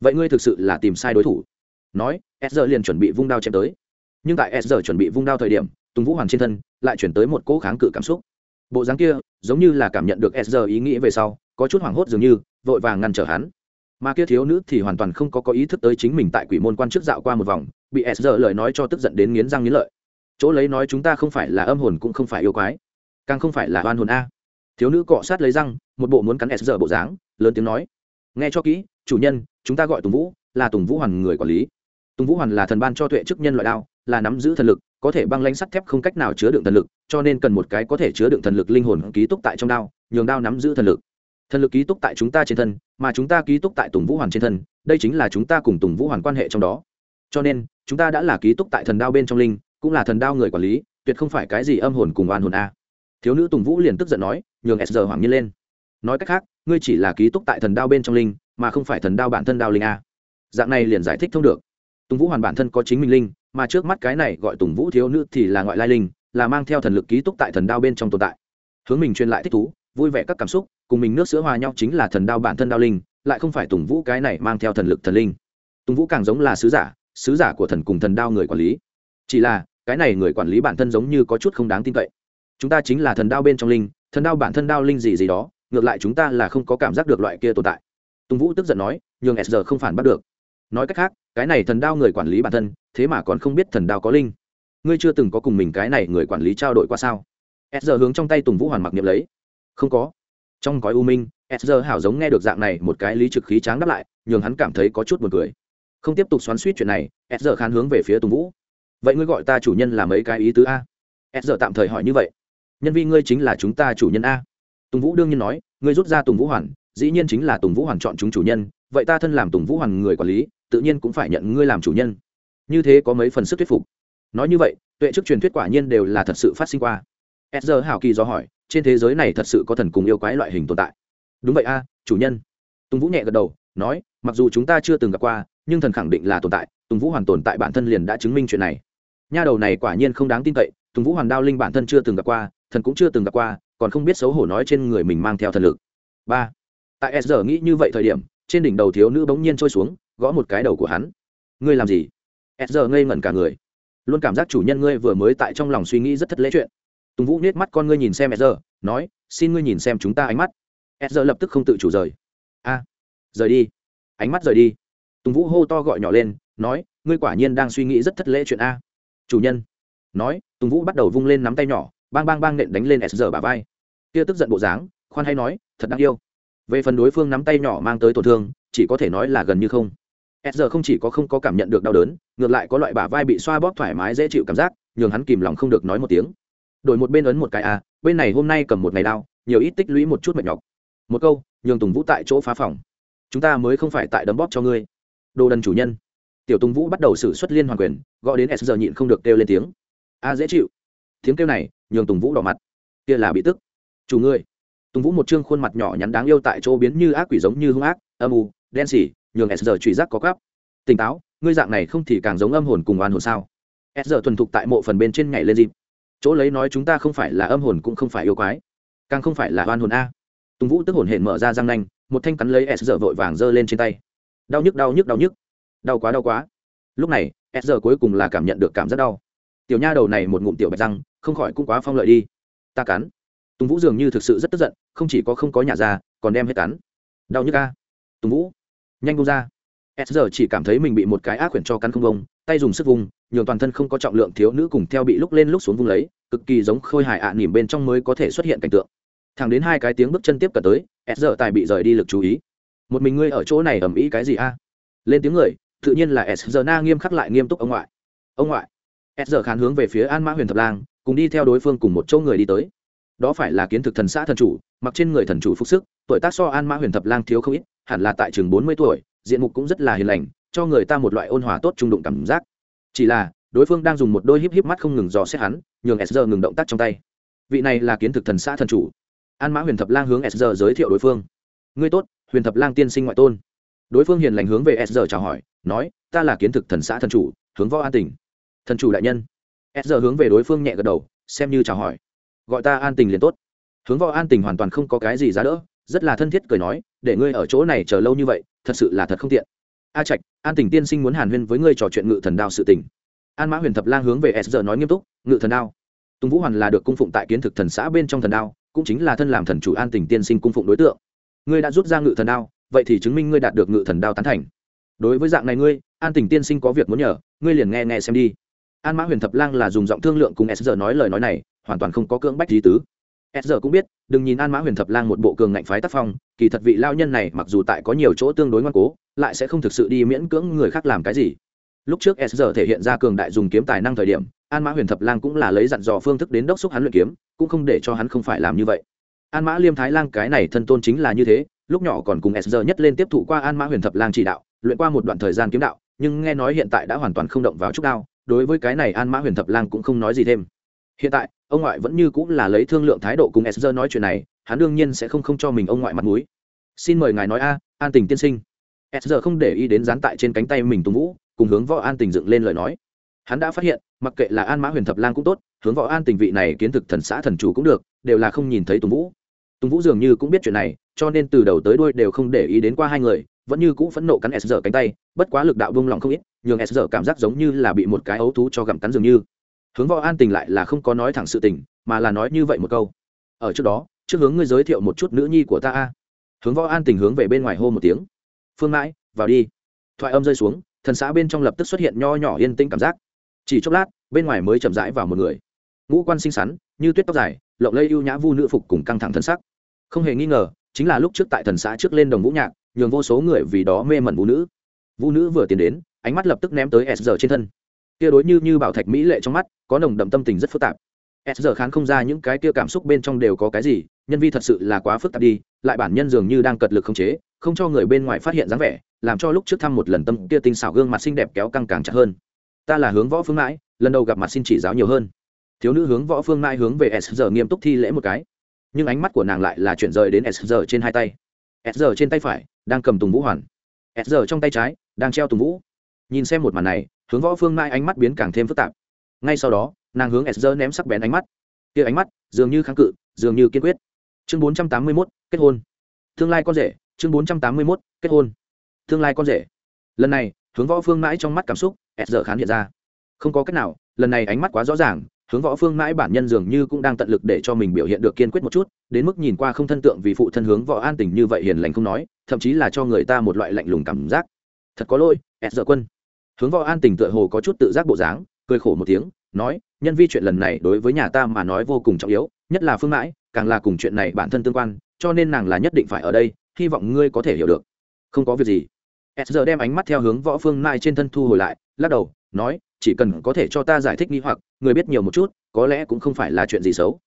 Vậy ngươi thực sự là tìm sai đối thủ. Nói s giờ liền chuẩn bị vung đao chém tới. Nhưng tại s giờ chuẩn bị vung đao thời điểm, tùng vũ hoàn trên thân lại chuyển tới một cỗ kháng cự cảm xúc. Bộ dáng kia giống như là cảm nhận được s giờ ý nghĩ về sau, có chút hoảng hốt dường như, vội vàng ngăn trở hắn mà kia thiếu nữ thì hoàn toàn không có có ý thức tới chính mình tại quỷ môn quan trước dạo qua một vòng, bị s giờ lời nói cho tức giận đến nghiến răng nghiến lợi. Chỗ lấy nói chúng ta không phải là âm hồn cũng không phải yêu quái, càng không phải là oan hồn a. Thiếu nữ cọ sát lấy răng, một bộ muốn cắn s giờ bộ dáng, lớn tiếng nói. Nghe cho kỹ, chủ nhân, chúng ta gọi tùng vũ, là tùng vũ hoàn người quản lý. Tùng vũ hoàn là thần ban cho tuệ chức nhân loại đao, là nắm giữ thần lực, có thể băng lanh sắt thép không cách nào chứa đựng thần lực, cho nên cần một cái có thể chứa đựng thần lực linh hồn ký túc tại trong đao, nhường đao nắm giữ thần lực thần lực ký túc tại chúng ta trên thân, mà chúng ta ký túc tại tùng vũ hoàn trên thân, đây chính là chúng ta cùng tùng vũ hoàn quan hệ trong đó. Cho nên, chúng ta đã là ký túc tại thần đao bên trong linh, cũng là thần đao người quản lý, tuyệt không phải cái gì âm hồn cùng oan hồn a. Thiếu nữ tùng vũ liền tức giận nói, nhường s giờ hoàng nhiên lên. Nói cách khác, ngươi chỉ là ký túc tại thần đao bên trong linh, mà không phải thần đao bản thân đao linh a. Dạng này liền giải thích thông được. Tùng vũ hoàn bản thân có chính mình linh, mà trước mắt cái này gọi tùng vũ thiếu nữ thì là ngoại lai linh, là mang theo thần lực ký túc tại thần đao bên trong tồn tại. Hướng mình truyền lại thích thú vui vẻ các cảm xúc, cùng mình nước sữa hòa nhau chính là thần đao bản thân đao linh, lại không phải tùng vũ cái này mang theo thần lực thần linh. Tùng vũ càng giống là sứ giả sứ giả của thần cùng thần đao người quản lý. Chỉ là, cái này người quản lý bản thân giống như có chút không đáng tin cậy. Chúng ta chính là thần đao bên trong linh, thần đao bản thân đao linh gì gì đó, ngược lại chúng ta là không có cảm giác được loại kia tồn tại. Tùng vũ tức giận nói, nhường s giờ không phản bắt được. Nói cách khác, cái này thần đao người quản lý bản thân, thế mà còn không biết thần đao có linh. Ngươi chưa từng có cùng mình cái này người quản lý trao đổi qua sao? S giờ hướng trong tay tùng vũ hoàn mặc niệm lấy không có. Trong gói u minh s giờ hảo giống nghe được dạng này một cái lý trực khí tráng đáp lại, nhường hắn cảm thấy có chút buồn cười. Không tiếp tục xoắn suýt chuyện này s giờ khán hướng về phía tùng vũ. Vậy ngươi gọi ta chủ nhân là mấy cái ý tứ a? S giờ tạm thời hỏi như vậy. Nhân viên ngươi chính là chúng ta chủ nhân a. Tùng vũ đương nhiên nói, ngươi rút ra tùng vũ hoàn, dĩ nhiên chính là tùng vũ hoàn chọn chúng chủ nhân, vậy ta thân làm tùng vũ hoàn người quản lý, tự nhiên cũng phải nhận ngươi làm chủ nhân. Như thế có mấy phần sức thuyết phục. Nói như vậy, tuệ chức truyền thuyết quả nhiên đều là thật sự phát sinh qua s giờ hảo kỳ do hỏi, trên thế giới này thật sự có thần cùng yêu quái loại hình tồn tại. Đúng vậy a, chủ nhân. Tùng vũ nhẹ gật đầu, nói, mặc dù chúng ta chưa từng gặp qua, nhưng thần khẳng định là tồn tại, tùng vũ hoàn tồn tại bản thân liền đã chứng minh chuyện này. Nha đầu này quả nhiên không đáng tin cậy, tùng vũ hoàn đao linh bản thân chưa từng gặp qua, thần cũng chưa từng gặp qua, còn không biết xấu hổ nói trên người mình mang theo thần lực. Ba. Tại s giờ nghĩ như vậy thời điểm, trên đỉnh đầu thiếu nữ bỗng nhiên trôi xuống, gõ một cái đầu của hắn. Ngươi làm gì? S giờ ngây ngẩn cả người. Luôn cảm giác chủ nhân ngươi vừa mới tại trong lòng suy nghĩ rất thất lễ chuyện tùng vũ nết mắt con ngươi nhìn xem Ezra, nói xin ngươi nhìn xem chúng ta ánh mắt. Ezra lập tức không tự chủ rời. A rời đi. Ánh mắt rời đi. Tùng vũ hô to gọi nhỏ lên nói ngươi quả nhiên đang suy nghĩ rất thất lễ chuyện a. Chủ nhân. Nói tùng vũ bắt đầu vung lên nắm tay nhỏ bang bang bang nện đánh lên s giờ bà vai. Kia tức giận bộ dáng khoan hay nói thật đáng yêu. Về phần đối phương nắm tay nhỏ mang tới tổn thương chỉ có thể nói là gần như không. S giờ không chỉ có không có cảm nhận được đau đớn ngược lại có loại bả vai bị xoa bóp thoải mái dễ chịu cảm giác nhường hắn kìm lòng không được nói một tiếng đổi một bên ấn một cái a bên này hôm nay cầm một ngày đao, nhiều ít tích lũy một chút mệt nhọc. Một câu, nhường tùng vũ tại chỗ phá phòng. Chúng ta mới không phải tại đấm bóp cho ngươi. Đồ đần chủ nhân. Tiểu tùng vũ bắt đầu xử xuất liên hoàn quyền gọi đến s giờ nhịn không được kêu lên tiếng. A, dễ chịu. Tiếng kêu này, nhường tùng vũ đỏ mặt. Kia là bị tức. Chủ ngươi. Tùng vũ một chương khuôn mặt nhỏ nhắn đáng yêu tại chỗ biến như ác quỷ giống như hung ác, âm u, đen xỉ, nhường s giờ truy giác có gắp tỉnh táo, ngươi dạng này không thì càng giống âm hồn cùng oan hồn sao? S giờ thuần thục tại mộ phần bên trên nhảy lên dịp chỗ lấy nói chúng ta không phải là âm hồn cũng không phải yêu quái, càng không phải là oan hồn a. Tùng vũ tức hồn hển mở ra răng nanh, một thanh cắn lấy s giờ vội vàng giơ lên trên tay. Đau nhức đau nhức đau nhức. Đau quá đau quá. Lúc này, s giờ cuối cùng là cảm nhận được cảm giác đau. Tiểu nha đầu này một ngụm tiểu bạch răng, không khỏi cũng quá phong lợi đi. Ta cắn. Tùng vũ dường như thực sự rất tức giận, không chỉ có không có nhà ra, còn đem hết cắn. Đau nhức a. Tùng vũ, nhanh bông ra. S giờ chỉ cảm thấy mình bị một cái ác quyển cho cắn không bông tay dùng sức vùng nhường toàn thân không có trọng lượng thiếu nữ cùng theo bị lúc lên lúc xuống vùng lấy, cực kỳ giống khôi hài ạ à nỉm bên trong mới có thể xuất hiện cảnh tượng. Thẳng đến hai cái tiếng bước chân tiếp cận tới, s giờ tài bị rời đi lực chú ý. Một mình ngươi ở chỗ này ầm ĩ cái gì a? Lên tiếng người, tự nhiên là s giờ na nghiêm khắc lại nghiêm túc ông ngoại. Ông ngoại. S giờ khán hướng về phía an mã huyền thập lang, cùng đi theo đối phương cùng một chỗ người đi tới. Đó phải là kiến thực thần xã thần chủ, mặc trên người thần chủ phúc sức, tuổi tác so an mã huyền thập lang thiếu không ít, hẳn là tại chừng bốn mươi tuổi, diện mục cũng rất là hiền lành cho người ta một loại ôn hòa tốt trung đụng cảm giác. Chỉ là, đối phương đang dùng một đôi híp híp mắt không ngừng dò xét hắn, nhường sr ngừng động tác trong tay. Vị này là kiến thực thần xã thần chủ. An mã huyền thập lang hướng sr giới thiệu đối phương. Ngươi tốt, huyền thập lang tiên sinh ngoại tôn. Đối phương hiền lành hướng về sr chào hỏi, nói, ta là kiến thực thần xã thần chủ, hướng võ an tỉnh. Thần chủ đại nhân. Sr hướng về đối phương nhẹ gật đầu, xem như chào hỏi. Gọi ta an tình liền tốt. Hướng võ an tình hoàn toàn không có cái gì giá đỡ, rất là thân thiết cười nói, để ngươi ở chỗ này chờ lâu như vậy, thật sự là thật không tiện a trạch, an tỉnh tiên sinh muốn hàn huyên với ngươi trò chuyện ngự thần đao sự tình. An mã huyền thập lang hướng về s giờ nói nghiêm túc, ngự thần đao. Tùng vũ hoàn là được cung phụng tại kiến thực thần xã bên trong thần đao, cũng chính là thân làm thần chủ an tỉnh tiên sinh cung phụng đối tượng. Ngươi đã rút ra ngự thần đao, vậy thì chứng minh ngươi đạt được ngự thần đao tán thành. Đối với dạng này ngươi, an tỉnh tiên sinh có việc muốn nhờ, ngươi liền nghe nghe xem đi. An mã huyền thập lang là dùng giọng thương lượng cùng s giờ nói lời nói này, hoàn toàn không có cưỡng bách lý tứ. S giờ cũng biết, đừng nhìn an mã huyền thập lang một bộ cường ngạnh phái tác phong, kỳ thật vị lao nhân này mặc dù tại có nhiều chỗ tương đối ngoan cố lại sẽ không thực sự đi miễn cưỡng người khác làm cái gì. Lúc trước s giờ thể hiện ra cường đại dùng kiếm tài năng thời điểm, an mã huyền thập lang cũng là lấy dặn dò phương thức đến đốc xúc hắn luyện kiếm, cũng không để cho hắn không phải làm như vậy. An mã liêm thái lang cái này thân tôn chính là như thế, lúc nhỏ còn cùng s giờ nhất lên tiếp thụ qua an mã huyền thập lang chỉ đạo, luyện qua một đoạn thời gian kiếm đạo, nhưng nghe nói hiện tại đã hoàn toàn không động vào chút đao, đối với cái này an mã huyền thập lang cũng không nói gì thêm. Hiện tại, ông ngoại vẫn như cũng là lấy thương lượng thái độ cùng s nói chuyện này, hắn đương nhiên sẽ không không cho mình ông ngoại mặt mũi. Xin mời ngài nói a, an tình tiên sinh s không để ý đến dán tại trên cánh tay mình tùng vũ, cùng hướng võ an tình dựng lên lời nói. Hắn đã phát hiện, mặc kệ là an mã huyền thập lang cũng tốt, hướng võ an tình vị này kiến thực thần xã thần chủ cũng được, đều là không nhìn thấy tùng vũ. Tùng vũ dường như cũng biết chuyện này, cho nên từ đầu tới đuôi đều không để ý đến qua hai người, vẫn như cũ phẫn nộ cắn s cánh tay, bất quá lực đạo vung lòng không ít, nhường s cảm giác giống như là bị một cái ấu thú cho gặm cắn dường như. Hướng võ an tình lại là không có nói thẳng sự tình, mà là nói như vậy một câu. Ở trước đó, trước hướng ngươi giới thiệu một chút nữ nhi của ta a. Hướng võ an tình hướng về bên ngoài hô một tiếng phương mãi, vào đi. Thoại âm rơi xuống, thần xã bên trong lập tức xuất hiện nho nhỏ yên tĩnh cảm giác. Chỉ chốc lát, bên ngoài mới chậm rãi vào một người. Ngũ quan xinh xắn, như tuyết tóc dài, lộng lây ưu nhã vu nữ phục cùng căng thẳng thân sắc. Không hề nghi ngờ, chính là lúc trước tại thần xã trước lên đồng vũ nhạc, nhường vô số người vì đó mê mẩn vũ nữ. Vũ nữ vừa tiến đến, ánh mắt lập tức ném tới s giờ trên thân. Kia đối như như bảo thạch mỹ lệ trong mắt, có nồng đậm tâm tình rất phức tạp. S giờ khán không ra những cái kia cảm xúc bên trong đều có cái gì, nhân vi thật sự là quá phức tạp đi, lại bản nhân dường như đang cật lực không chế không cho người bên ngoài phát hiện dáng vẻ, làm cho lúc trước thăm một lần tâm kia tinh xảo gương mặt xinh đẹp kéo căng càng chặt hơn. Ta là hướng võ phương mãi, lần đầu gặp mặt xin chỉ giáo nhiều hơn. Thiếu nữ hướng võ phương mãi hướng về s giờ nghiêm túc thi lễ một cái. Nhưng ánh mắt của nàng lại là chuyển rời đến s giờ trên hai tay. S giờ trên tay phải, đang cầm tùng vũ hoàn. S giờ trong tay trái, đang treo tùng vũ. Nhìn xem một màn này, hướng võ phương mãi ánh mắt biến càng thêm phức tạp. Ngay sau đó, nàng hướng s giờ ném sắc bén ánh mắt. Kia ánh mắt, dường như kháng cự, dường như kiên quyết. Chương bốn trăm tám mươi mốt, kết hôn. Tương lai con rể chương bốn trăm tám mươi mốt, kết hôn. Tương lai con rể. Lần này, hướng võ phương mãi trong mắt cảm xúc s giờ khán hiện ra. Không có cách nào, lần này ánh mắt quá rõ ràng, hướng võ phương mãi bản nhân dường như cũng đang tận lực để cho mình biểu hiện được kiên quyết một chút, đến mức nhìn qua không thân tượng vì phụ thân hướng võ an tình như vậy hiền lành không nói, thậm chí là cho người ta một loại lạnh lùng cảm giác. Thật có lỗi s giờ quân. Hướng võ an tình tựa hồ có chút tự giác bộ dáng, cười khổ một tiếng, nói, nhân vi chuyện lần này đối với nhà ta mà nói vô cùng trọng yếu, nhất là phương mãi, càng là cùng chuyện này bản thân tương quan, cho nên nàng là nhất định phải ở đây hy vọng ngươi có thể hiểu được. Không có việc gì. S giờ đem ánh mắt theo hướng võ phương mai trên thân thu hồi lại, lắc đầu, nói, chỉ cần có thể cho ta giải thích nghi hoặc, người biết nhiều một chút, có lẽ cũng không phải là chuyện gì xấu.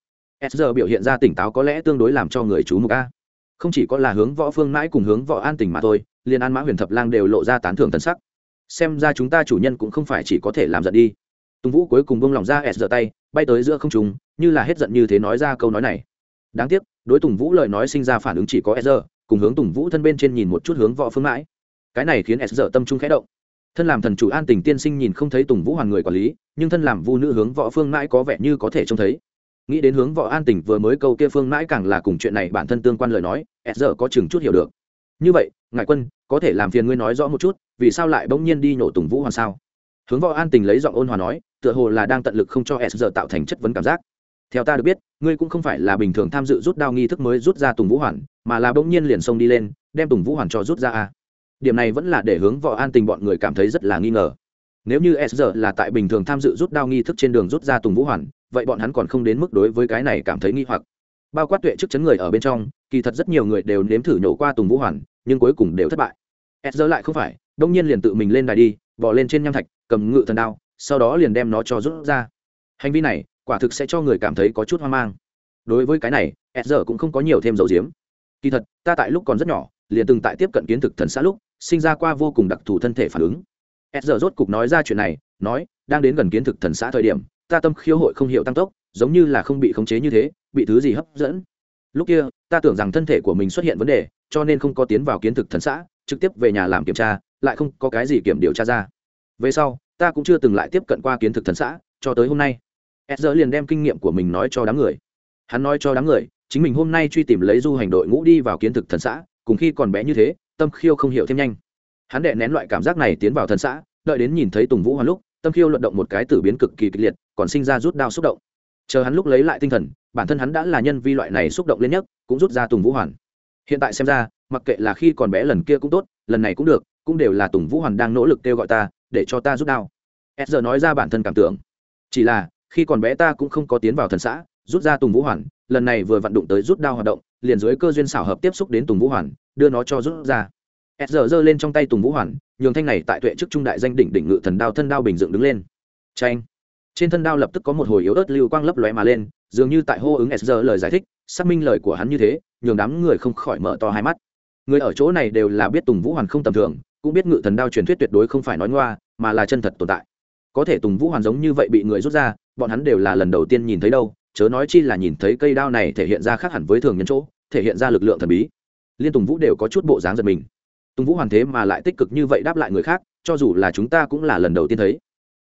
S giờ biểu hiện ra tỉnh táo có lẽ tương đối làm cho người chú mục a. Không chỉ có là hướng võ phương mãi cùng hướng võ an tình mà thôi, liền an mã huyền thập lang đều lộ ra tán thưởng tân sắc. Xem ra chúng ta chủ nhân cũng không phải chỉ có thể làm giận đi. Tùng vũ cuối cùng bông lòng ra s giờ tay, bay tới giữa không trùng như là hết giận như thế nói ra câu nói này. Đáng tiếc, đối tùng vũ lời nói sinh ra phản ứng chỉ có s giờ cùng hướng tùng vũ thân bên trên nhìn một chút hướng võ phương mãi. Cái này khiến s giờ tâm trung khẽ động. Thân làm thần chủ an tình tiên sinh nhìn không thấy tùng vũ hoàn người quản lý, nhưng thân làm vu nữ hướng võ phương mãi có vẻ như có thể trông thấy. Nghĩ đến hướng võ an tình vừa mới câu kia phương mãi càng là cùng chuyện này bản thân tương quan lời nói, s giờ có chừng chút hiểu được. Như vậy ngài quân, có thể làm phiền ngươi nói rõ một chút, vì sao lại bỗng nhiên đi nhổ tùng vũ hoàn sao? Hướng võ an tình lấy giọng ôn hòa nói, tựa hồ là đang tận lực không cho s giờ tạo thành chất vấn cảm giác theo ta được biết, ngươi cũng không phải là bình thường tham dự rút đao nghi thức mới rút ra tùng vũ hoàn, mà là bỗng nhiên liền xông đi lên, đem tùng vũ hoàn cho rút ra a điểm này vẫn là để hướng võ an tình bọn người cảm thấy rất là nghi ngờ. Nếu như s giờ là tại bình thường tham dự rút đao nghi thức trên đường rút ra tùng vũ hoàn, vậy bọn hắn còn không đến mức đối với cái này cảm thấy nghi hoặc. Bao quát tuệ chức chấn người ở bên trong, kỳ thật rất nhiều người đều nếm thử nhổ qua tùng vũ hoàn, nhưng cuối cùng đều thất bại. S giờ lại không phải đông nhiên liền tự mình lên đài đi bỏ lên trên nham thạch, cầm ngự thần đao, sau đó liền đem nó cho rút ra. Hành vi này quả thực sẽ cho người cảm thấy có chút hoang mang. Đối với cái này s giờ cũng không có nhiều thêm dấu diếm. Kỳ thật, ta tại lúc còn rất nhỏ, liền từng tại tiếp cận kiến thực thần xã lúc, sinh ra qua vô cùng đặc thù thân thể phản ứng. S giờ rốt cục nói ra chuyện này, nói, đang đến gần kiến thực thần xã thời điểm, ta tâm khiêu hội không hiểu tăng tốc, giống như là không bị khống chế như thế, bị thứ gì hấp dẫn. Lúc kia, ta tưởng rằng thân thể của mình xuất hiện vấn đề, cho nên không có tiến vào kiến thực thần xã, trực tiếp về nhà làm kiểm tra, lại không có cái gì kiểm điều tra ra. Về sau, ta cũng chưa từng lại tiếp cận qua kiến thực thần xã, cho tới hôm nay s giờ liền đem kinh nghiệm của mình nói cho đám người. Hắn nói cho đám người, chính mình hôm nay truy tìm lấy du hành đội ngũ đi vào kiến thực thần xã, cùng khi còn bé như thế, tâm khiêu không hiểu thêm nhanh. Hắn đệ nén loại cảm giác này tiến vào thần xã, đợi đến nhìn thấy tùng vũ hoàn lúc, tâm khiêu luận động một cái tử biến cực kỳ kịch liệt, còn sinh ra rút đao xúc động. Chờ hắn lúc lấy lại tinh thần, bản thân hắn đã là nhân vi loại này xúc động lên nhất, cũng rút ra tùng vũ hoàn. Hiện tại xem ra, mặc kệ là khi còn bé lần kia cũng tốt, lần này cũng được, cũng đều là tùng vũ hoàn đang nỗ lực kêu gọi ta, để cho ta rút đao. S giờ nói ra bản thân cảm tưởng. Chỉ là khi còn bé ta cũng không có tiến vào thần xã, rút ra tùng vũ hoàn, lần này vừa vận động tới rút đao hoạt động, liền dưới cơ duyên xảo hợp tiếp xúc đến tùng vũ hoàn, đưa nó cho rút ra. S giờ giơ lên trong tay tùng vũ hoàn, nhường thanh này tại tuệ chức trung đại danh đỉnh đỉnh ngự thần đao thân đao bình dựng đứng lên. Tranh trên thân đao lập tức có một hồi yếu ớt lưu quang lấp lóe mà lên, dường như tại hô ứng s giờ lời giải thích, xác minh lời của hắn như thế, nhường đám người không khỏi mở to hai mắt. Người ở chỗ này đều là biết tùng vũ hoàn không tầm thường, cũng biết ngự thần đao truyền thuyết tuyệt đối không phải nói ngoa, mà là chân thật tồn tại. Có thể tùng vũ hoàn giống như vậy bị người rút ra bọn hắn đều là lần đầu tiên nhìn thấy đâu, chớ nói chi là nhìn thấy cây đao này thể hiện ra khác hẳn với thường nhân chỗ, thể hiện ra lực lượng thần bí. Liên tùng vũ đều có chút bộ dáng giật mình. Tùng vũ hoàn thế mà lại tích cực như vậy đáp lại người khác, cho dù là chúng ta cũng là lần đầu tiên thấy.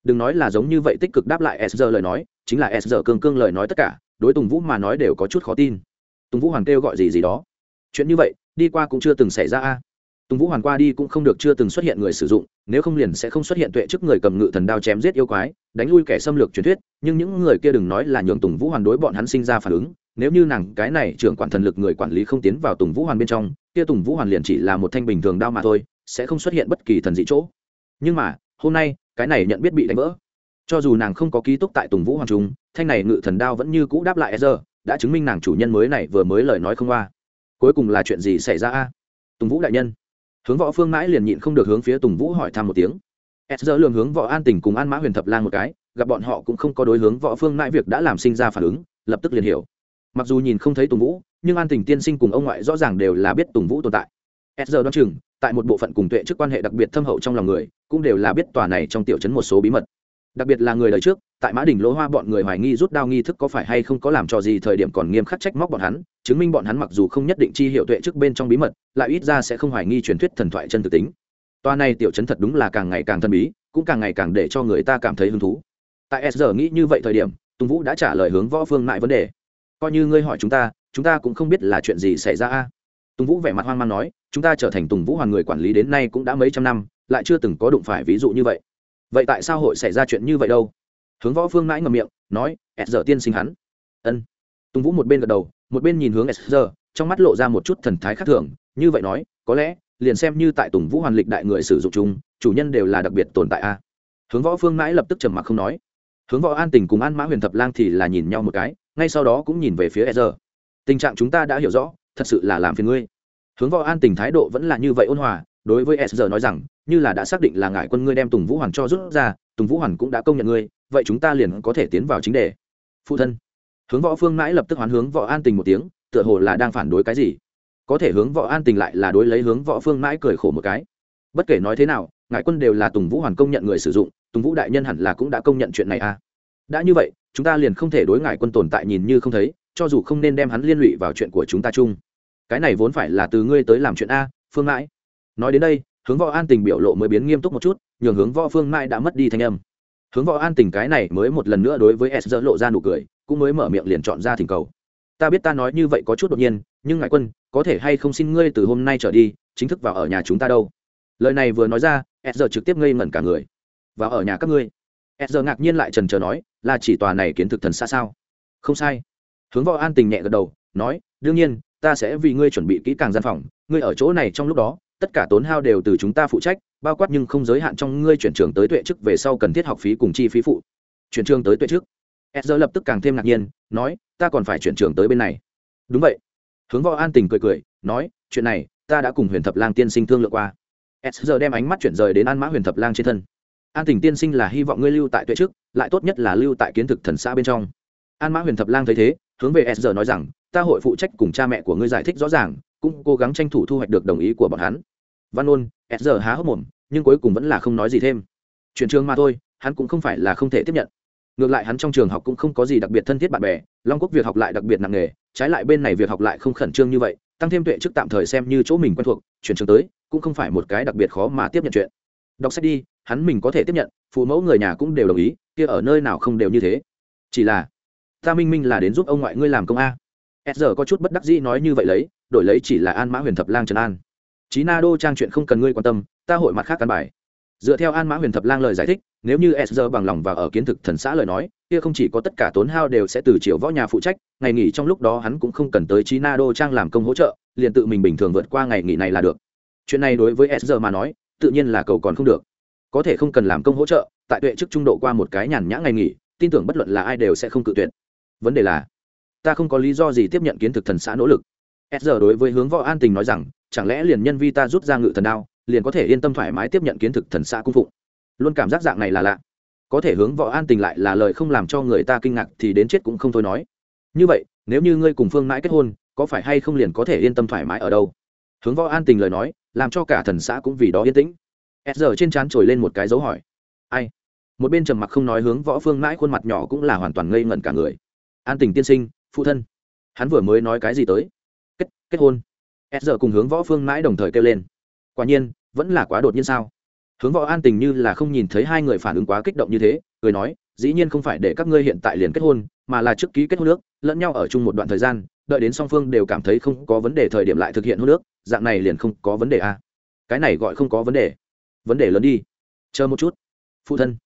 Đừng nói là giống như vậy tích cực đáp lại s giờ lời nói, chính là s giờ cương cương lời nói tất cả, đối tùng vũ mà nói đều có chút khó tin. Tùng vũ hoàn kêu gọi gì gì đó. Chuyện như vậy, đi qua cũng chưa từng xảy ra a tùng vũ hoàn qua đi cũng không được chưa từng xuất hiện người sử dụng, nếu không liền sẽ không xuất hiện tuệ chức người cầm ngự thần đao chém giết yêu quái, đánh lui kẻ xâm lược truyền thuyết, nhưng những người kia đừng nói là nhường tùng vũ hoàn đối bọn hắn sinh ra phản ứng, nếu như nàng cái này trưởng quản thần lực người quản lý không tiến vào tùng vũ hoàn bên trong, kia tùng vũ hoàn liền chỉ là một thanh bình thường đao mà thôi, sẽ không xuất hiện bất kỳ thần dị chỗ. Nhưng mà, hôm nay, cái này nhận biết bị đánh vỡ. Cho dù nàng không có ký túc tại tùng vũ hoàng trung thanh này ngự thần đao vẫn như cũ đáp lại e giờ đã chứng minh nàng chủ nhân mới này vừa mới lời nói không qua. Cuối cùng là chuyện gì xảy ra a? Tùng vũ đại nhân hướng võ phương mãi liền nhịn không được hướng phía tùng vũ hỏi thăm một tiếng. S giờ lường hướng võ an tình cùng an mã huyền thập lang một cái, gặp bọn họ cũng không có đối hướng võ phương mãi việc đã làm sinh ra phản ứng, lập tức liền hiểu. Mặc dù nhìn không thấy tùng vũ, nhưng an tình tiên sinh cùng ông ngoại rõ ràng đều là biết tùng vũ tồn tại. S giờ đoán chừng, tại một bộ phận cùng tuệ trước quan hệ đặc biệt thâm hậu trong lòng người, cũng đều là biết tòa này trong tiểu chấn một số bí mật đặc biệt là người đời trước, tại mã đỉnh lỗ hoa bọn người hoài nghi rút đao nghi thức có phải hay không có làm cho gì thời điểm còn nghiêm khắc trách móc bọn hắn, chứng minh bọn hắn mặc dù không nhất định chi hiệu tuệ trước bên trong bí mật, lại ít ra sẽ không hoài nghi truyền thuyết thần thoại chân thực tính. Toa này tiểu chấn thật đúng là càng ngày càng thân bí, cũng càng ngày càng để cho người ta cảm thấy hứng thú. Tại s giờ nghĩ như vậy thời điểm, tùng vũ đã trả lời hướng võ phương mại vấn đề. Coi như ngươi hỏi chúng ta chúng ta cũng không biết là chuyện gì xảy ra a. Tùng vũ vẻ mặt hoang mang nói, chúng ta trở thành tùng vũ hoàn người quản lý đến nay cũng đã mấy trăm năm, lại chưa từng có đụng phải ví dụ như vậy vậy tại sao hội xảy ra chuyện như vậy đâu? Hướng võ phương mãi ngầm miệng, nói s giờ tiên sinh hắn. Ân. Tùng vũ một bên gật đầu, một bên nhìn hướng s giờ, trong mắt lộ ra một chút thần thái khác thường, như vậy nói, có lẽ, liền xem như tại tùng vũ hoàn lịch đại người sử dụng chung chủ nhân đều là đặc biệt tồn tại a. Hướng võ phương mãi lập tức trầm mặc không nói. Hướng võ an tình cùng an mã huyền thập lang thì là nhìn nhau một cái, ngay sau đó cũng nhìn về phía s giờ. Tình trạng chúng ta đã hiểu rõ, thật sự là làm phiền ngươi. Hướng võ an tình thái độ vẫn là như vậy ôn hòa, đối với s giờ nói rằng như là đã xác định là ngại quân ngươi đem tùng vũ hoàn cho rút ra, tùng vũ hoàn cũng đã công nhận ngươi, vậy chúng ta liền có thể tiến vào chính đề. Phụ thân. Hướng võ phương mãi lập tức hoán hướng võ an tình một tiếng, tựa hồ là đang phản đối cái gì. Có thể hướng võ an tình lại là đối lấy hướng võ phương mãi cười khổ một cái. Bất kể nói thế nào ngại quân đều là tùng vũ hoàn công nhận người sử dụng, tùng vũ đại nhân hẳn là cũng đã công nhận chuyện này à? Đã như vậy, chúng ta liền không thể đối ngại quân tồn tại nhìn như không thấy, cho dù không nên đem hắn liên lụy vào chuyện của chúng ta chung. Cái này vốn phải là từ ngươi tới làm chuyện a, phương mãi. Nói đến đây hướng võ an tình biểu lộ mới biến nghiêm túc một chút, nhường hướng võ phương mai đã mất đi thanh âm. Hướng võ an tình cái này mới một lần nữa đối với s dỡ lộ ra nụ cười, cũng mới mở miệng liền chọn ra thỉnh cầu. Ta biết ta nói như vậy có chút đột nhiên, nhưng ngại quân, có thể hay không xin ngươi từ hôm nay trở đi, chính thức vào ở nhà chúng ta đâu? Lời này vừa nói ra, s giờ trực tiếp ngây ngẩn cả người. Vào ở nhà các ngươi. S giờ ngạc nhiên lại trần trờ nói, là chỉ tòa này kiến thực thần xa sao? Không sai. Hướng võ an tình nhẹ gật đầu, nói, đương nhiên, ta sẽ vì ngươi chuẩn bị kỹ càng gian phòng, ngươi ở chỗ này trong lúc đó tất cả tốn hao đều từ chúng ta phụ trách, bao quát nhưng không giới hạn trong ngươi chuyển trường tới tuệ chức về sau cần thiết học phí cùng chi phí phụ. Chuyển trường tới tuệ chức. Edger lập tức càng thêm ngạc nhiên, nói, ta còn phải chuyển trường tới bên này. Đúng vậy. Hướng võ an tình cười cười, nói, chuyện này, ta đã cùng huyền thập lang tiên sinh thương lượng qua. Edger đem ánh mắt chuyển rời đến an mã huyền thập lang trên thân. An tình tiên sinh là hy vọng ngươi lưu tại tuệ chức, lại tốt nhất là lưu tại kiến thực thần xã bên trong. An mã huyền thập lang thấy thế, hướng về edger nói rằng, ta hội phụ trách cùng cha mẹ của ngươi giải thích rõ ràng, cũng cố gắng tranh thủ thu hoạch được đồng ý của bọn hắn văn ôn s giờ há hốc mồm, nhưng cuối cùng vẫn là không nói gì thêm. Chuyển trường mà thôi, hắn cũng không phải là không thể tiếp nhận. Ngược lại hắn trong trường học cũng không có gì đặc biệt thân thiết bạn bè, long quốc việc học lại đặc biệt nặng nề, trái lại bên này việc học lại không khẩn trương như vậy, tăng thêm tuệ trước tạm thời xem như chỗ mình quen thuộc, chuyển trường tới, cũng không phải một cái đặc biệt khó mà tiếp nhận chuyện. Đọc sách đi, hắn mình có thể tiếp nhận, phụ mẫu người nhà cũng đều đồng ý, kia ở nơi nào không đều như thế. Chỉ là, ta minh minh là đến giúp ông ngoại ngươi làm công a. S giờ có chút bất đắc dĩ nói như vậy lấy, đổi lấy chỉ là an mã huyền thập lang trần an chí na đô trang chuyện không cần ngươi quan tâm, ta hội mặt khác căn bài. Dựa theo an mã huyền thập lang lời giải thích, nếu như s giờ bằng lòng và ở kiến thực thần xã lời nói, kia không chỉ có tất cả tốn hao đều sẽ từ triệu võ nhà phụ trách, ngày nghỉ trong lúc đó hắn cũng không cần tới Chí na đô trang làm công hỗ trợ, liền tự mình bình thường vượt qua ngày nghỉ này là được. Chuyện này đối với s giờ mà nói, tự nhiên là cầu còn không được. Có thể không cần làm công hỗ trợ, tại tuệ chức trung độ qua một cái nhàn nhã ngày nghỉ, tin tưởng bất luận là ai đều sẽ không cự tuyệt. Vấn đề là, ta không có lý do gì tiếp nhận kiến thực thần xã nỗ lực. S giờ đối với hướng võ an tình nói rằng chẳng lẽ liền nhân vi ta rút ra ngự thần đao, liền có thể yên tâm thoải mái tiếp nhận kiến thực thần xã cung phụng? Luôn cảm giác dạng này là lạ. Có thể hướng võ an tình lại là lời không làm cho người ta kinh ngạc thì đến chết cũng không thôi nói. Như vậy, nếu như ngươi cùng phương mãi kết hôn, có phải hay không liền có thể yên tâm thoải mái ở đâu? Hướng võ an tình lời nói, làm cho cả thần xã cũng vì đó yên tĩnh. S giờ trên trán trồi lên một cái dấu hỏi. Ai? Một bên trầm mặc không nói hướng võ phương mãi khuôn mặt nhỏ cũng là hoàn toàn ngây ngẩn cả người. An tình tiên sinh, phụ thân. Hắn vừa mới nói cái gì tới? Kết kết hôn s giờ cùng hướng võ phương mãi đồng thời kêu lên. Quả nhiên, vẫn là quá đột nhiên sao? Hướng võ an tình như là không nhìn thấy hai người phản ứng quá kích động như thế người nói, dĩ nhiên không phải để các ngươi hiện tại liền kết hôn, mà là trước ký kết hôn nước lẫn nhau ở chung một đoạn thời gian, đợi đến song phương đều cảm thấy không có vấn đề thời điểm lại thực hiện hôn nước dạng này liền không có vấn đề a à. cái này gọi không có vấn đề. Vấn đề lớn đi. Chờ một chút. Phụ thân.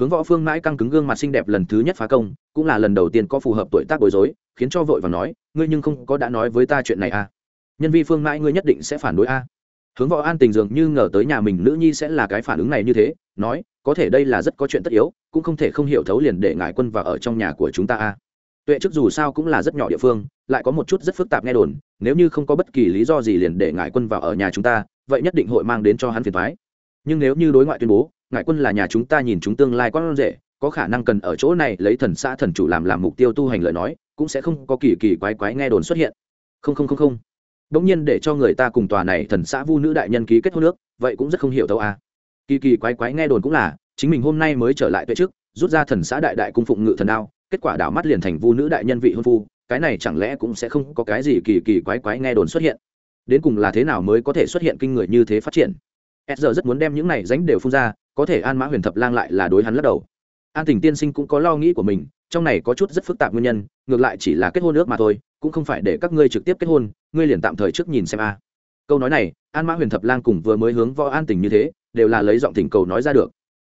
Hướng võ phương mãi căng cứng gương mặt xinh đẹp lần thứ nhất phá công, cũng là lần đầu tiên có phù hợp tuổi tác bối rối, khiến cho vội và nói, ngươi nhưng không có đã nói với ta chuyện này à? Nhân vi phương mãi ngươi nhất định sẽ phản đối a. Hướng võ an tình dường như ngờ tới nhà mình nữ nhi sẽ là cái phản ứng này như thế, nói, có thể đây là rất có chuyện tất yếu, cũng không thể không hiểu thấu liền để ngài quân vào ở trong nhà của chúng ta a. Tuệ chức dù sao cũng là rất nhỏ địa phương, lại có một chút rất phức tạp nghe đồn, nếu như không có bất kỳ lý do gì liền để ngài quân vào ở nhà chúng ta, vậy nhất định hội mang đến cho hắn phiền thoái nhưng nếu như đối ngoại tuyên bố, ngài quân là nhà chúng ta nhìn chúng tương lai con rể có khả năng cần ở chỗ này lấy thần xã thần chủ làm làm mục tiêu tu hành lời nói, cũng sẽ không có kỳ kỳ quái quái nghe đồn xuất hiện. Không không không không bỗng nhiên để cho người ta cùng tòa này thần xã vu nữ đại nhân ký kết hôn nước vậy cũng rất không hiểu đâu à. Kỳ kỳ quái quái nghe đồn cũng là, chính mình hôm nay mới trở lại tuệ trước, rút ra thần xã đại đại cung phụng ngự thần đao, kết quả đảo mắt liền thành vu nữ đại nhân vị hôn phu, cái này chẳng lẽ cũng sẽ không có cái gì kỳ kỳ quái quái nghe đồn xuất hiện. Đến cùng là thế nào mới có thể xuất hiện kinh người như thế phát triển? S giờ rất muốn đem những này dánh đều phun ra, có thể an mã huyền thập lang lại là đối hắn lắc đầu. An tình tiên sinh cũng có lo nghĩ của mình, trong này có chút rất phức tạp nguyên nhân, ngược lại chỉ là kết hôn nước mà thôi cũng không phải để các ngươi trực tiếp kết hôn, ngươi liền tạm thời trước nhìn xem a. Câu nói này, an mã huyền thập lang cùng vừa mới hướng võ an tình như thế, đều là lấy giọng tình cầu nói ra được.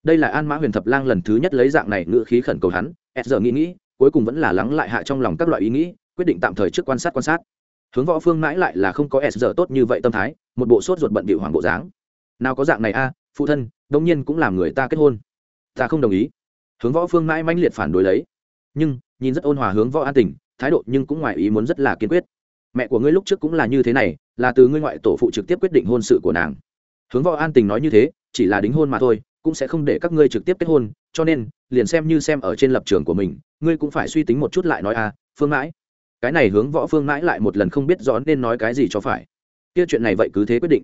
Đây là an mã huyền thập lang lần thứ nhất lấy dạng này ngữ khí khẩn cầu hắn, s giờ nghĩ nghĩ, cuối cùng vẫn là lắng lại hạ trong lòng các loại ý nghĩ, quyết định tạm thời trước quan sát quan sát. Hướng võ phương mãi lại là không có s giờ tốt như vậy tâm thái, một bộ sốt ruột bận bị hoàng bộ dáng. Nào có dạng này a, phụ thân, đông nhiên cũng làm người ta kết hôn. Ta không đồng ý. Hướng võ phương mãi mãnh liệt phản đối lấy. Nhưng, nhìn rất ôn hòa hướng võ an tình thái độ nhưng cũng ngoài ý muốn rất là kiên quyết. Mẹ của ngươi lúc trước cũng là như thế này, là từ ngươi ngoại tổ phụ trực tiếp quyết định hôn sự của nàng. Hướng võ an tình nói như thế, chỉ là đính hôn mà thôi, cũng sẽ không để các ngươi trực tiếp kết hôn, cho nên, liền xem như xem ở trên lập trường của mình, ngươi cũng phải suy tính một chút lại nói à phương mãi. Cái này hướng võ phương mãi lại một lần không biết rõ nên nói cái gì cho phải. Kia chuyện này vậy cứ thế quyết định.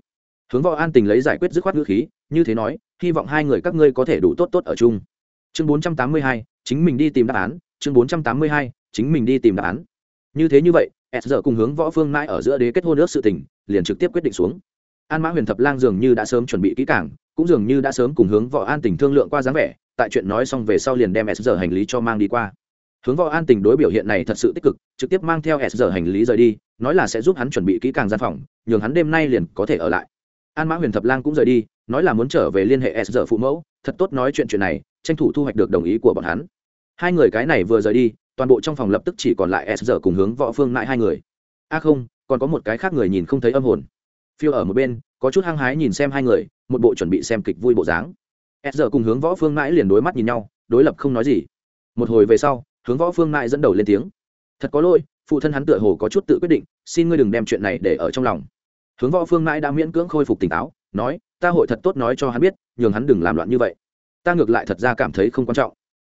Hướng võ an tình lấy giải quyết dứt khoát ngữ khí, như thế nói, hy vọng hai người các ngươi có thể đủ tốt tốt ở chung. Chương bốn trăm tám mươi hai, chính mình đi tìm đáp án, chương bốn trăm tám mươi hai chính mình đi tìm đáp án. Như thế như vậy, s giờ cùng hướng võ phương mãi ở giữa đế kết hôn ước sự tình, liền trực tiếp quyết định xuống. An mã huyền thập lang dường như đã sớm chuẩn bị kỹ cảng cũng dường như đã sớm cùng hướng võ an tình thương lượng qua dáng vẻ, tại chuyện nói xong về sau liền đem s giờ hành lý cho mang đi qua. Hướng võ an tình đối biểu hiện này thật sự tích cực, trực tiếp mang theo s giờ hành lý rời đi, nói là sẽ giúp hắn chuẩn bị kỹ càng gian phòng, nhường hắn đêm nay liền có thể ở lại. An mã huyền thập lang cũng rời đi, nói là muốn trở về liên hệ s giờ phụ mẫu, thật tốt nói chuyện chuyện này, tranh thủ thu hoạch được đồng ý của bọn hắn. Hai người cái này vừa rời đi toàn bộ trong phòng lập tức chỉ còn lại s giờ cùng hướng võ phương lại hai người. A à không, còn có một cái khác người nhìn không thấy âm hồn. Phiêu ở một bên, có chút hăng hái nhìn xem hai người, một bộ chuẩn bị xem kịch vui bộ dáng. S giờ cùng hướng võ phương mãi liền đối mắt nhìn nhau, đối lập không nói gì. Một hồi về sau, hướng võ phương mãi dẫn đầu lên tiếng. Thật có lỗi, phụ thân hắn tựa hồ có chút tự quyết định, xin ngươi đừng đem chuyện này để ở trong lòng. Hướng võ phương mãi đã miễn cưỡng khôi phục tỉnh táo, nói, ta hội thật tốt nói cho hắn biết, nhường hắn đừng làm loạn như vậy. Ta ngược lại thật ra cảm thấy không quan trọng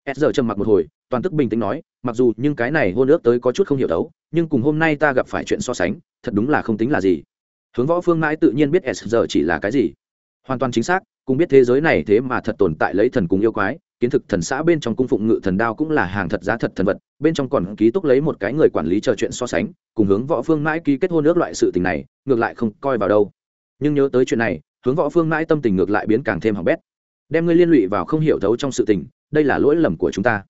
s giờ trầm mặc một hồi, toàn tức bình tĩnh nói, mặc dù nhưng cái này hôn ước tới có chút không hiểu đấu nhưng cùng hôm nay ta gặp phải chuyện so sánh, thật đúng là không tính là gì. Hướng võ phương mãi tự nhiên biết s giờ chỉ là cái gì. Hoàn toàn chính xác cùng biết thế giới này thế mà thật tồn tại lấy thần cùng yêu quái, kiến thực thần xã bên trong cung phụng ngự thần đao cũng là hàng thật giá thật thần vật, bên trong còn ký túc lấy một cái người quản lý trò chuyện so sánh, cùng hướng võ phương mãi ký kết hôn ước loại sự tình này, ngược lại không coi vào đâu. Nhưng nhớ tới chuyện này, hướng võ phương mãi tâm tình ngược lại biến càng thêm hỏng bét. Đem ngươi liên lụy vào không hiểu thấu trong sự tình đây là lỗi lầm của chúng ta.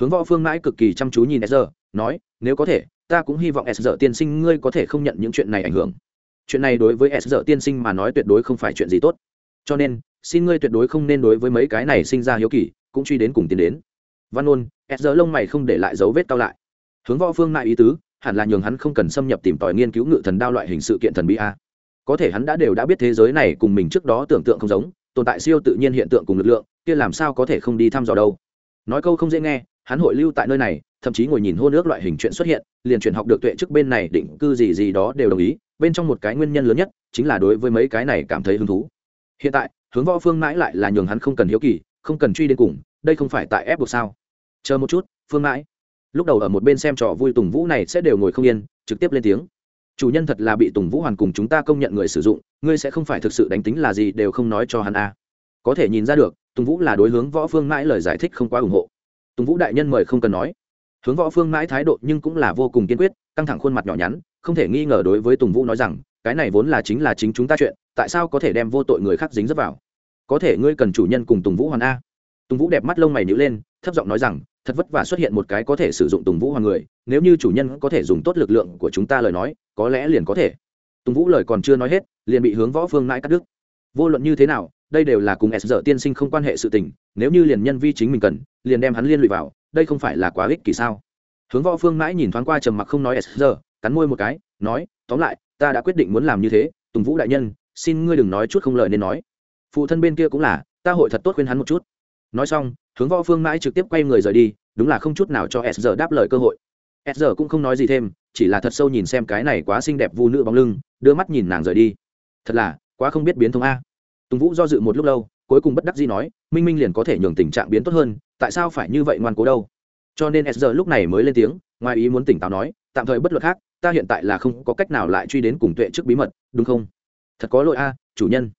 Hướng võ phương mãi cực kỳ chăm chú nhìn sr nói, nếu có thể, ta cũng hy vọng sr tiên sinh ngươi có thể không nhận những chuyện này ảnh hưởng. Chuyện này đối với sr tiên sinh mà nói tuyệt đối không phải chuyện gì tốt. Cho nên, xin ngươi tuyệt đối không nên đối với mấy cái này sinh ra hiếu kỳ, cũng truy đến cùng tiến đến. Văn ôn sr lông mày không để lại dấu vết cao lại. Hướng võ phương mãi ý tứ, hẳn là nhường hắn không cần xâm nhập tìm tòi nghiên cứu ngự thần đao loại hình sự kiện thần bí a. Có thể hắn đã đều đã biết thế giới này cùng mình trước đó tưởng tượng không giống tồn tại siêu tự nhiên hiện tượng cùng lực lượng, kia làm sao có thể không đi thăm dò đâu? Nói câu không dễ nghe, hắn hội lưu tại nơi này, thậm chí ngồi nhìn hô nước loại hình chuyện xuất hiện, liền chuyển học được tuệ trước bên này định cư gì gì đó đều đồng ý, bên trong một cái nguyên nhân lớn nhất chính là đối với mấy cái này cảm thấy hứng thú. Hiện tại, hướng võ phương mãi lại là nhường hắn không cần hiếu kỳ, không cần truy đến cùng, đây không phải tại ép buộc sao? Chờ một chút, phương mãi. Lúc đầu ở một bên xem trò vui tùng vũ này sẽ đều ngồi không yên, trực tiếp lên tiếng chủ nhân thật là bị tùng vũ hoàn cùng chúng ta công nhận người sử dụng, ngươi sẽ không phải thực sự đánh tính là gì đều không nói cho hắn a à. có thể nhìn ra được, tùng vũ là đối hướng võ phương mãi lời giải thích không quá ủng hộ. Tùng vũ đại nhân mời không cần nói. Hướng võ phương mãi thái độ nhưng cũng là vô cùng kiên quyết, căng thẳng khuôn mặt nhỏ nhắn, không thể nghi ngờ đối với tùng vũ nói rằng, cái này vốn là chính là chính chúng ta chuyện, tại sao có thể đem vô tội người khác dính dấp vào? Có thể ngươi cần chủ nhân cùng tùng vũ hoàn a. Tùng vũ đẹp mắt lông mày nhữ lên, thấp giọng nói rằng, thật vất vả xuất hiện một cái có thể sử dụng tùng vũ hoàn người, nếu như chủ nhân có thể dùng tốt lực lượng của chúng ta lời nói có lẽ liền có thể. Tùng vũ lời còn chưa nói hết, liền bị hướng võ phương mãi cắt đứt. Vô luận như thế nào, đây đều là cùng s giờ tiên sinh không quan hệ sự tình, nếu như liền nhân vi chính mình cần, liền đem hắn liên lụy vào, đây không phải là quá ích kỷ sao? Hướng võ phương mãi nhìn thoáng qua trầm mặc không nói s giờ cắn môi một cái, nói, tóm lại, ta đã quyết định muốn làm như thế, tùng vũ đại nhân, xin ngươi đừng nói chút không lời nên nói. Phụ thân bên kia cũng là, ta hội thật tốt khuyên hắn một chút. Nói xong, hướng võ phương mãi trực tiếp quay người rời đi, đúng là không chút nào cho s giờ đáp lời cơ hội. S giờ cũng không nói gì thêm chỉ là thật sâu nhìn xem cái này quá xinh đẹp vu nữ bóng lưng, đưa mắt nhìn nàng rời đi. Thật là, quá không biết biến thông a. Tùng vũ do dự một lúc lâu, cuối cùng bất đắc dĩ nói, minh minh liền có thể nhường tình trạng biến tốt hơn, tại sao phải như vậy ngoan cố đâu? Cho nên s lúc này mới lên tiếng, ngoài ý muốn tỉnh táo nói, tạm thời bất luật khác, ta hiện tại là không có cách nào lại truy đến cùng tuệ trước bí mật, đúng không? Thật có lỗi a, chủ nhân.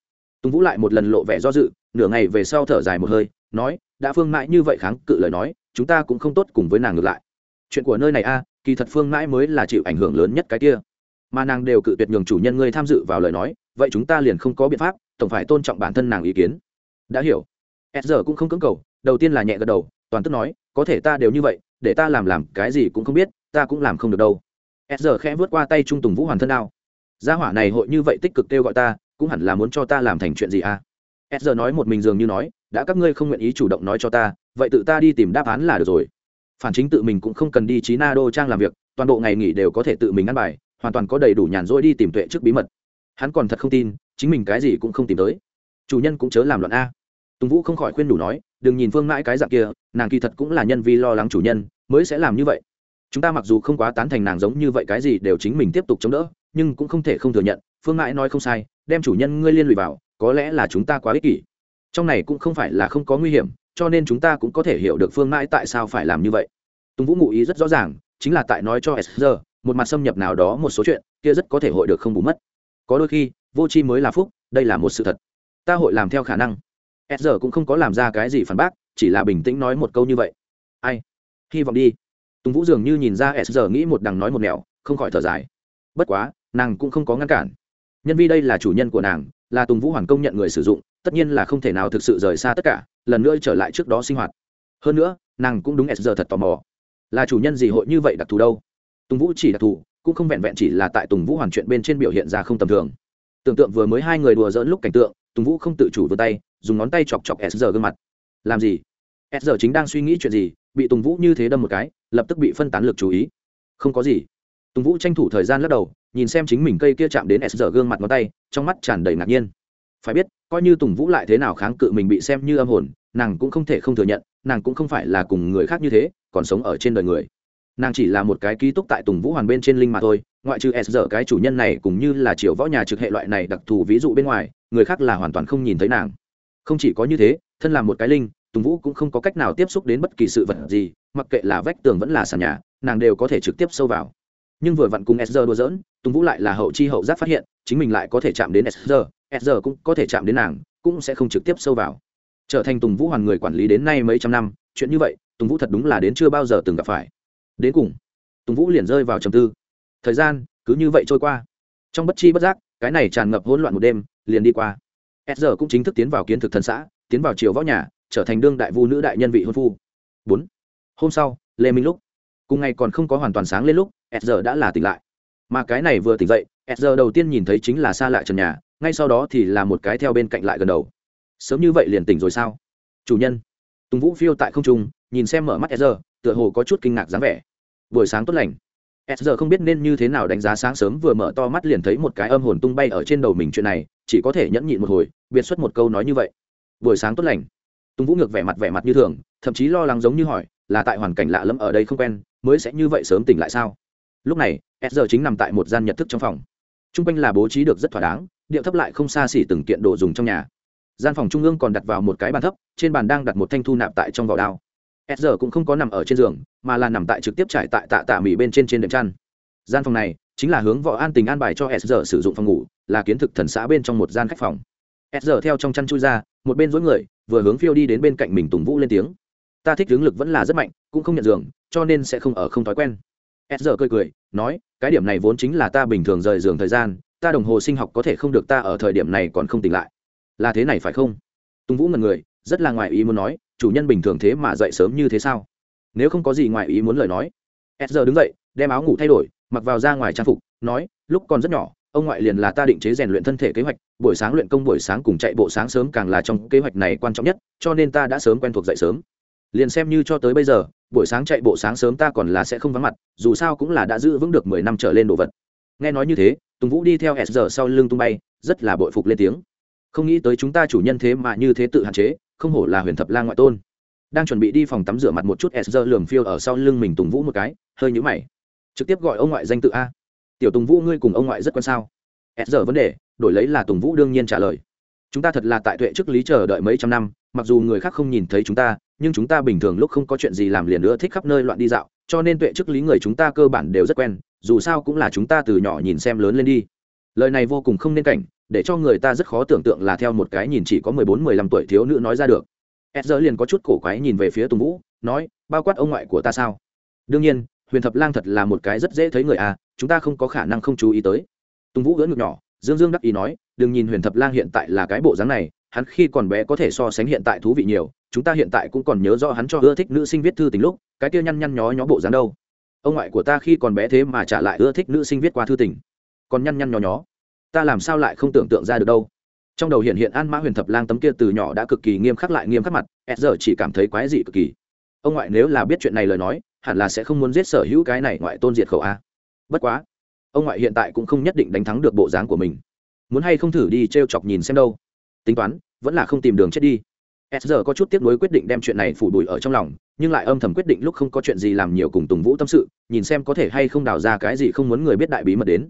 Tùng vũ lại một lần lộ vẻ do dự, nửa ngày về sau thở dài một hơi, nói, đã phương mãi như vậy kháng cự lời nói, chúng ta cũng không tốt cùng với nàng ngược lại. Chuyện của nơi này a kỳ thật phương mãi mới là chịu ảnh hưởng lớn nhất cái kia. Mà nàng đều cự tuyệt nhường chủ nhân ngươi tham dự vào lời nói, vậy chúng ta liền không có biện pháp, tổng phải tôn trọng bản thân nàng ý kiến. Đã hiểu. S giờ cũng không cưỡng cầu, đầu tiên là nhẹ gật đầu, toàn tức nói, có thể ta đều như vậy, để ta làm làm cái gì cũng không biết, ta cũng làm không được đâu. S giờ khẽ vớt qua tay trung tùng vũ hoàn thân đao. Gia hỏa này hội như vậy tích cực kêu gọi ta, cũng hẳn là muốn cho ta làm thành chuyện gì à? S giờ nói một mình dường như nói, đã các ngươi không nguyện ý chủ động nói cho ta, vậy tự ta đi tìm đáp án là được rồi phản chính tự mình cũng không cần đi trí na đô trang làm việc, toàn bộ ngày nghỉ đều có thể tự mình ăn bài, hoàn toàn có đầy đủ nhàn rỗi đi tìm tuệ trước bí mật. Hắn còn thật không tin, chính mình cái gì cũng không tìm tới. Chủ nhân cũng chớ làm loạn a. Tùng vũ không khỏi khuyên đủ nói, đừng nhìn phương mãi cái dạng kia, nàng kỳ thật cũng là nhân vi lo lắng chủ nhân, mới sẽ làm như vậy. Chúng ta mặc dù không quá tán thành nàng giống như vậy cái gì đều chính mình tiếp tục chống đỡ, nhưng cũng không thể không thừa nhận, phương mãi nói không sai, đem chủ nhân ngươi liên lụy vào, có lẽ là chúng ta quá ích kỷ. Trong này cũng không phải là không có nguy hiểm cho nên chúng ta cũng có thể hiểu được phương mãi tại sao phải làm như vậy. Tùng vũ ngụ ý rất rõ ràng, chính là tại nói cho sr một mặt xâm nhập nào đó một số chuyện, kia rất có thể hội được không bù mất. Có đôi khi, vô tri mới là phúc, đây là một sự thật. Ta hội làm theo khả năng. Sr cũng không có làm ra cái gì phản bác, chỉ là bình tĩnh nói một câu như vậy. Ai? Hy vọng đi. Tùng vũ dường như nhìn ra sr nghĩ một đằng nói một nẻo, không khỏi thở dài. Bất quá, nàng cũng không có ngăn cản. Nhân vi đây là chủ nhân của nàng, là tùng vũ hoàn công nhận người sử dụng tất nhiên là không thể nào thực sự rời xa tất cả, lần nữa trở lại trước đó sinh hoạt. Hơn nữa, nàng cũng đúng s giờ thật tò mò. Là chủ nhân gì hội như vậy đặc thù đâu? Tùng vũ chỉ đặc thù, cũng không vẹn vẹn chỉ là tại tùng vũ hoàn chuyện bên trên biểu hiện ra không tầm thường. Tưởng tượng vừa mới hai người đùa dỡn lúc cảnh tượng, tùng vũ không tự chủ vươn tay, dùng ngón tay chọc chọc s giờ gương mặt. Làm gì? S giờ chính đang suy nghĩ chuyện gì, bị tùng vũ như thế đâm một cái, lập tức bị phân tán lực chú ý. Không có gì. Tùng vũ tranh thủ thời gian lắc đầu, nhìn xem chính mình cây kia chạm đến s giờ gương mặt ngón tay, trong mắt tràn đầy ngạc nhiên phải biết, coi như tùng vũ lại thế nào kháng cự mình bị xem như âm hồn, nàng cũng không thể không thừa nhận, nàng cũng không phải là cùng người khác như thế, còn sống ở trên đời người. Nàng chỉ là một cái ký túc tại tùng vũ hoàn bên trên linh mà thôi, ngoại trừ s giờ cái chủ nhân này cũng như là triệu võ nhà trực hệ loại này đặc thù ví dụ bên ngoài, người khác là hoàn toàn không nhìn thấy nàng. Không chỉ có như thế, thân là một cái linh, tùng vũ cũng không có cách nào tiếp xúc đến bất kỳ sự vật gì, mặc kệ là vách tường vẫn là sàn nhà, nàng đều có thể trực tiếp sâu vào nhưng vừa vặn cùng Ezra đùa dỡn tùng vũ lại là hậu chi hậu giác phát hiện chính mình lại có thể chạm đến Ezra, Ezra cũng có thể chạm đến nàng cũng sẽ không trực tiếp sâu vào. Trở thành tùng vũ hoàn người quản lý đến nay mấy trăm năm chuyện như vậy tùng vũ thật đúng là đến chưa bao giờ từng gặp phải. Đến cùng tùng vũ liền rơi vào trầm tư. Thời gian cứ như vậy trôi qua. Trong bất chi bất giác cái này tràn ngập hỗn loạn một đêm liền đi qua. Ezra cũng chính thức tiến vào kiến thực thần xã tiến vào triều võ nhà trở thành đương đại vu nữ đại nhân vị hôn phu. Bốn. Hôm sau lê minh lúc cùng ngày còn không có hoàn toàn sáng lên lúc s giờ đã là tỉnh lại. Mà cái này vừa tỉnh dậy s giờ đầu tiên nhìn thấy chính là xa lại trần nhà, ngay sau đó thì là một cái theo bên cạnh lại gần đầu. Sớm như vậy liền tỉnh rồi sao? Chủ nhân, tùng vũ phiêu tại không trung, nhìn xem mở mắt e giờ tựa hồ có chút kinh ngạc dáng vẻ. Buổi sáng tốt lành. S giờ không biết nên như thế nào đánh giá sáng sớm vừa mở to mắt liền thấy một cái âm hồn tung bay ở trên đầu mình chuyện này, chỉ có thể nhẫn nhịn một hồi, biệt xuất một câu nói như vậy. Buổi sáng tốt lành. Tùng vũ ngược vẻ mặt vẻ mặt như thường, thậm chí lo lắng giống như hỏi là tại hoàn cảnh lạ lẫm ở đây không quen, mới sẽ như vậy sớm tỉnh lại sao? Lúc này s giờ chính nằm tại một gian nhật thức trong phòng. T r u n g quanh là bố trí được rất thỏa đáng, điệu thấp lại không xa xỉ từng kiện đồ dùng trong nhà. Gian phòng trung ương còn đặt vào một cái bàn thấp, trên bàn đang đặt một thanh thu nạp tại trong vỏ đao. S giờ cũng không có nằm ở trên giường, mà là nằm tại trực tiếp trải tại tạ tạ mỹ bên trên trên đệm chăn. Gian phòng này chính là hướng võ an tình an bài cho s giờ sử dụng phòng ngủ, là kiến thực thần xã bên trong một gian khách phòng. S giờ theo trong chăn chui ra, một bên dối người, vừa hướng phiêu đi đến bên cạnh mình tùng vũ lên tiếng ta thích hướng lực vẫn là rất mạnh, cũng không nhận giường, cho nên sẽ không ở không thói quen. S giờ cười cười, nói, cái điểm này vốn chính là ta bình thường rời giường thời gian, ta đồng hồ sinh học có thể không được ta ở thời điểm này còn không tỉnh lại. Là thế này phải không? Tùng vũ ngần người, rất là ngoài ý muốn nói, chủ nhân bình thường thế mà dậy sớm như thế sao? Nếu không có gì ngoài ý muốn lời nói. S giờ đứng dậy, đem áo ngủ thay đổi, mặc vào ra ngoài trang phục, nói, lúc còn rất nhỏ, ông ngoại liền là ta định chế rèn luyện thân thể kế hoạch, buổi sáng luyện công buổi sáng cùng chạy bộ sáng sớm càng là trong kế hoạch này quan trọng nhất, cho nên ta đã sớm quen thuộc dậy sớm liền xem như cho tới bây giờ, buổi sáng chạy bộ sáng sớm ta còn là sẽ không vắng mặt, dù sao cũng là đã giữ vững được mười năm trở lên đồ vật. Nghe nói như thế, tùng vũ đi theo s giờ sau lưng tung bay, rất là bội phục lên tiếng. Không nghĩ tới chúng ta chủ nhân thế mà như thế tự hạn chế, không hổ là huyền thập la ngoại tôn. Đang chuẩn bị đi phòng tắm rửa mặt một chút, s giờ lườm phiêu ở sau lưng mình tùng vũ một cái, hơi nhũ mày. Trực tiếp gọi ông ngoại danh tự a. Tiểu tùng vũ ngươi cùng ông ngoại rất quan sao? S giờ vấn đề, đổi lấy là tùng vũ đương nhiên trả lời. Chúng ta thật là tại tuệ chức lý chờ đợi mấy trăm năm mặc dù người khác không nhìn thấy chúng ta, nhưng chúng ta bình thường lúc không có chuyện gì làm liền nữa thích khắp nơi loạn đi dạo, cho nên tuệ chức lý người chúng ta cơ bản đều rất quen, dù sao cũng là chúng ta từ nhỏ nhìn xem lớn lên đi. Lời này vô cùng không nên cảnh, để cho người ta rất khó tưởng tượng là theo một cái nhìn chỉ có mười bốn, mười lăm tuổi thiếu nữ nói ra được. Ed giờ liền có chút cổ quái nhìn về phía tùng vũ, nói, bao quát ông ngoại của ta sao? Đương nhiên, huyền thập lang thật là một cái rất dễ thấy người à chúng ta không có khả năng không chú ý tới. Tùng vũ gỡ ngực nhỏ, dương dương đắc ý nói, đừng nhìn huyền thập lang hiện tại là cái bộ dáng này hắn khi còn bé có thể so sánh hiện tại thú vị nhiều, chúng ta hiện tại cũng còn nhớ rõ hắn cho ưa thích nữ sinh viết thư tình lúc, cái kia nhăn nhăn nhó nhó bộ dáng đâu. Ông ngoại của ta khi còn bé thế mà trả lại ưa thích nữ sinh viết qua thư tình. Còn nhăn nhăn nhó nhó. Ta làm sao lại không tưởng tượng ra được đâu. Trong đầu hiện hiện an mã huyền thập lang tấm kia từ nhỏ đã cực kỳ nghiêm khắc lại nghiêm khắc mặt s giờ chỉ cảm thấy quái dị cực kỳ. Ông ngoại nếu là biết chuyện này lời nói, hẳn là sẽ không muốn giết sở hữu cái này ngoại tôn diệt khẩu a. Bất quá, ông ngoại hiện tại cũng không nhất định đánh thắng được bộ dáng của mình. Muốn hay không thử đi t r e o chọc nhìn xem đâu. Tính toán vẫn là không tìm đường chết đi. S giờ có chút tiếc nuối quyết định đem chuyện này phủ đuổi ở trong lòng, nhưng lại âm thầm quyết định lúc không có chuyện gì làm nhiều cùng tùng vũ tâm sự, nhìn xem có thể hay không đào ra cái gì không muốn người biết đại bí mật đến.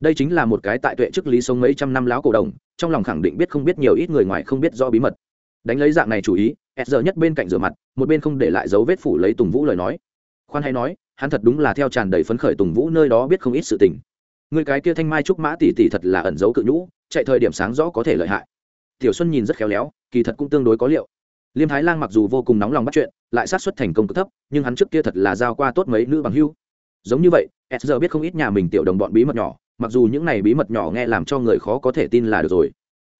Đây chính là một cái tại tuệ chức lý sống mấy trăm năm láo cổ đồng, trong lòng khẳng định biết không biết nhiều ít người ngoài không biết do bí mật. Đánh lấy dạng này chủ ý, s giờ nhất bên cạnh rửa mặt, một bên không để lại dấu vết phủ lấy tùng vũ lời nói. Khoan hay nói, hắn thật đúng là theo tràn đầy phấn khởi tùng vũ nơi đó biết không ít sự tình. Người cái kia thanh mai trúc mã tỷ tỷ thật là ẩn giấu cự nhũ, chạy thời điểm sáng rõ có thể lợi hại tiểu xuân nhìn rất khéo léo, kỳ thật cũng tương đối có liệu. Liêm thái lan mặc dù vô cùng nóng lòng bắt chuyện, lại sát xuất thành công cực thấp, nhưng hắn trước kia thật là giao qua tốt mấy nữ bằng hưu. Giống như vậy, s giờ biết không ít nhà mình tiểu đồng bọn bí mật nhỏ, mặc dù những này bí mật nhỏ nghe làm cho người khó có thể tin là được rồi.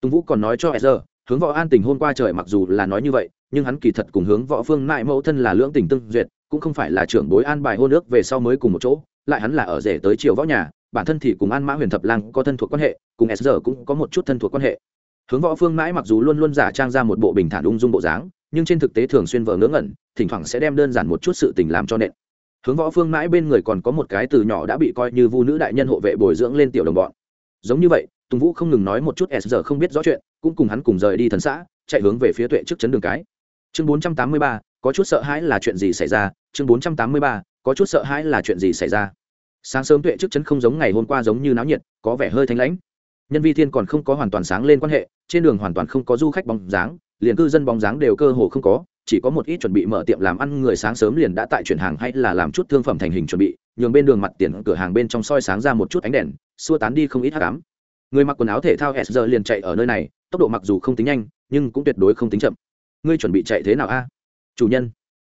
Tùng vũ còn nói cho s giờ, hướng võ an tình hôn qua trời mặc dù là nói như vậy, nhưng hắn kỳ thật cùng hướng võ phương mại mẫu thân là lưỡng tình tương duyệt, cũng không phải là trưởng bối an bài hôn ước về sau mới cùng một chỗ, lại hắn là ở rể tới triều võ nhà, bản thân thì cùng an mã huyền thập lang có thân thuộc quan hệ, cùng s giờ cũng có một chút thân thuộc quan hệ hướng võ phương mãi mặc dù luôn luôn giả trang ra một bộ bình thản ung dung bộ dáng, nhưng trên thực tế thường xuyên vờ ngớ ngẩn, thỉnh thoảng sẽ đem đơn giản một chút sự tình làm cho nện. Hướng võ phương mãi bên người còn có một cái từ nhỏ đã bị coi như vu nữ đại nhân hộ vệ bồi dưỡng lên tiểu đồng bọn. Giống như vậy, tùng vũ không ngừng nói một chút s giờ không biết rõ chuyện, cũng cùng hắn cùng rời đi thần xã, chạy hướng về phía tuệ trước chấn đường cái. Chương bốn trăm tám mươi ba, có chút sợ hãi là chuyện gì xảy ra? Chương bốn trăm tám mươi ba, có chút sợ hãi là chuyện gì xảy ra? Sáng sớm tuệ trước chấn không giống ngày hôm qua giống như náo nhiệt, có vẻ hơi thanh lãnh nhân vi thiên còn không có hoàn toàn sáng lên quan hệ, trên đường hoàn toàn không có du khách bóng dáng, liền cư dân bóng dáng đều cơ hồ không có, chỉ có một ít chuẩn bị mở tiệm làm ăn người sáng sớm liền đã tại chuyển hàng hay là làm chút thương phẩm thành hình chuẩn bị, nhường bên đường mặt tiền cửa hàng bên trong soi sáng ra một chút ánh đèn, xua tán đi không ít hát cám người mặc quần áo thể thao s giờ liền chạy ở nơi này, tốc độ mặc dù không tính nhanh, nhưng cũng tuyệt đối không tính chậm. Ngươi chuẩn bị chạy thế nào a? Chủ nhân.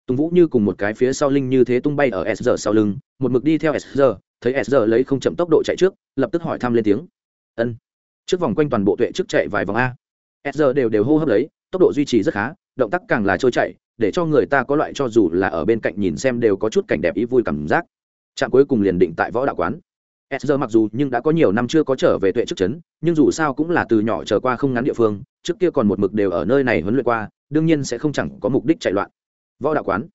Tùng vũ như cùng một cái phía sau linh như thế tung bay ở s giờ sau lưng, một mực đi theo s giờ thấy s giờ lấy không chậm tốc độ chạy trước, lập tức hỏi thăm lên tiếng ân. Trước vòng quanh toàn bộ tuệ trước chạy vài vòng a. S đều đều hô hấp lấy, tốc độ duy trì rất khá, động tác càng là trôi chạy để cho người ta có loại cho dù là ở bên cạnh nhìn xem đều có chút cảnh đẹp ý vui cảm giác. Trạm cuối cùng liền định tại võ đạo quán. S mặc dù nhưng đã có nhiều năm chưa có trở về tuệ trước chấn, nhưng dù sao cũng là từ nhỏ trở qua không ngắn địa phương, trước kia còn một mực đều ở nơi này huấn luyện qua, đương nhiên sẽ không chẳng có mục đích chạy loạn. Võ đạo quán.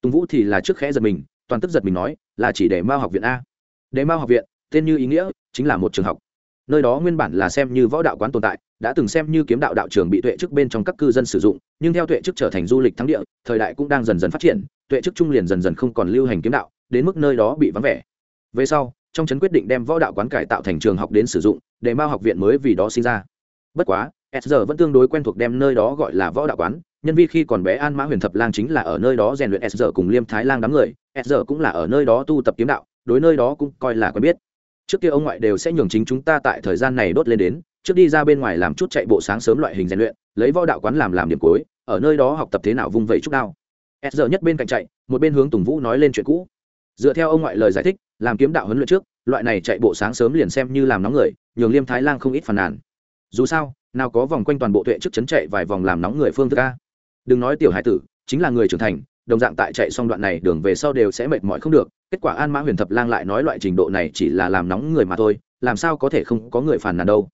Tùng vũ thì là trước khẽ giật mình, toàn tức giật mình nói, là chỉ để mao học viện a. Để mao học viện, tên như ý nghĩa, chính là một trường học nơi đó nguyên bản là xem như võ đạo quán tồn tại, đã từng xem như kiếm đạo đạo trường bị tuệ chức bên trong các cư dân sử dụng, nhưng theo tuệ chức trở thành du lịch thắng địa, thời đại cũng đang dần dần phát triển, tuệ chức trung liền dần dần không còn lưu hành kiếm đạo, đến mức nơi đó bị vắng vẻ. Về sau, trong trấn quyết định đem võ đạo quán cải tạo thành trường học đến sử dụng, để mao học viện mới vì đó sinh ra. Bất quá, s giờ vẫn tương đối quen thuộc đem nơi đó gọi là võ đạo quán, nhân vi khi còn bé an mã huyền thập lang chính là ở nơi đó rèn luyện s giờ cùng liêm thái lang đám người, s giờ cũng là ở nơi đó tu tập kiếm đạo, đối nơi đó cũng coi là quen biết trước kia ông ngoại đều sẽ nhường chính chúng ta tại thời gian này đốt lên đến, trước đi ra bên ngoài làm chút chạy bộ sáng sớm loại hình rèn luyện, lấy võ đạo quán làm làm điểm cuối, ở nơi đó học tập thế nào vung vẩy chút đao. S giờ nhất bên cạnh chạy, một bên hướng tùng vũ nói lên chuyện cũ. Dựa theo ông ngoại lời giải thích, làm kiếm đạo huấn luyện trước, loại này chạy bộ sáng sớm liền xem như làm nóng người, nhường liêm thái lang không ít phàn nàn. Dù sao, nào có vòng quanh toàn bộ tuệ trước chấn chạy vài vòng làm nóng người phương thức a. Đừng nói tiểu hải tử, chính là người trưởng thành, đồng dạng tại chạy xong đoạn này đường về sau đều sẽ mệt mỏi không được kết quả an mã huyền thập lang lại nói loại trình độ này chỉ là làm nóng người mà thôi, làm sao có thể không có người phàn nàn đâu.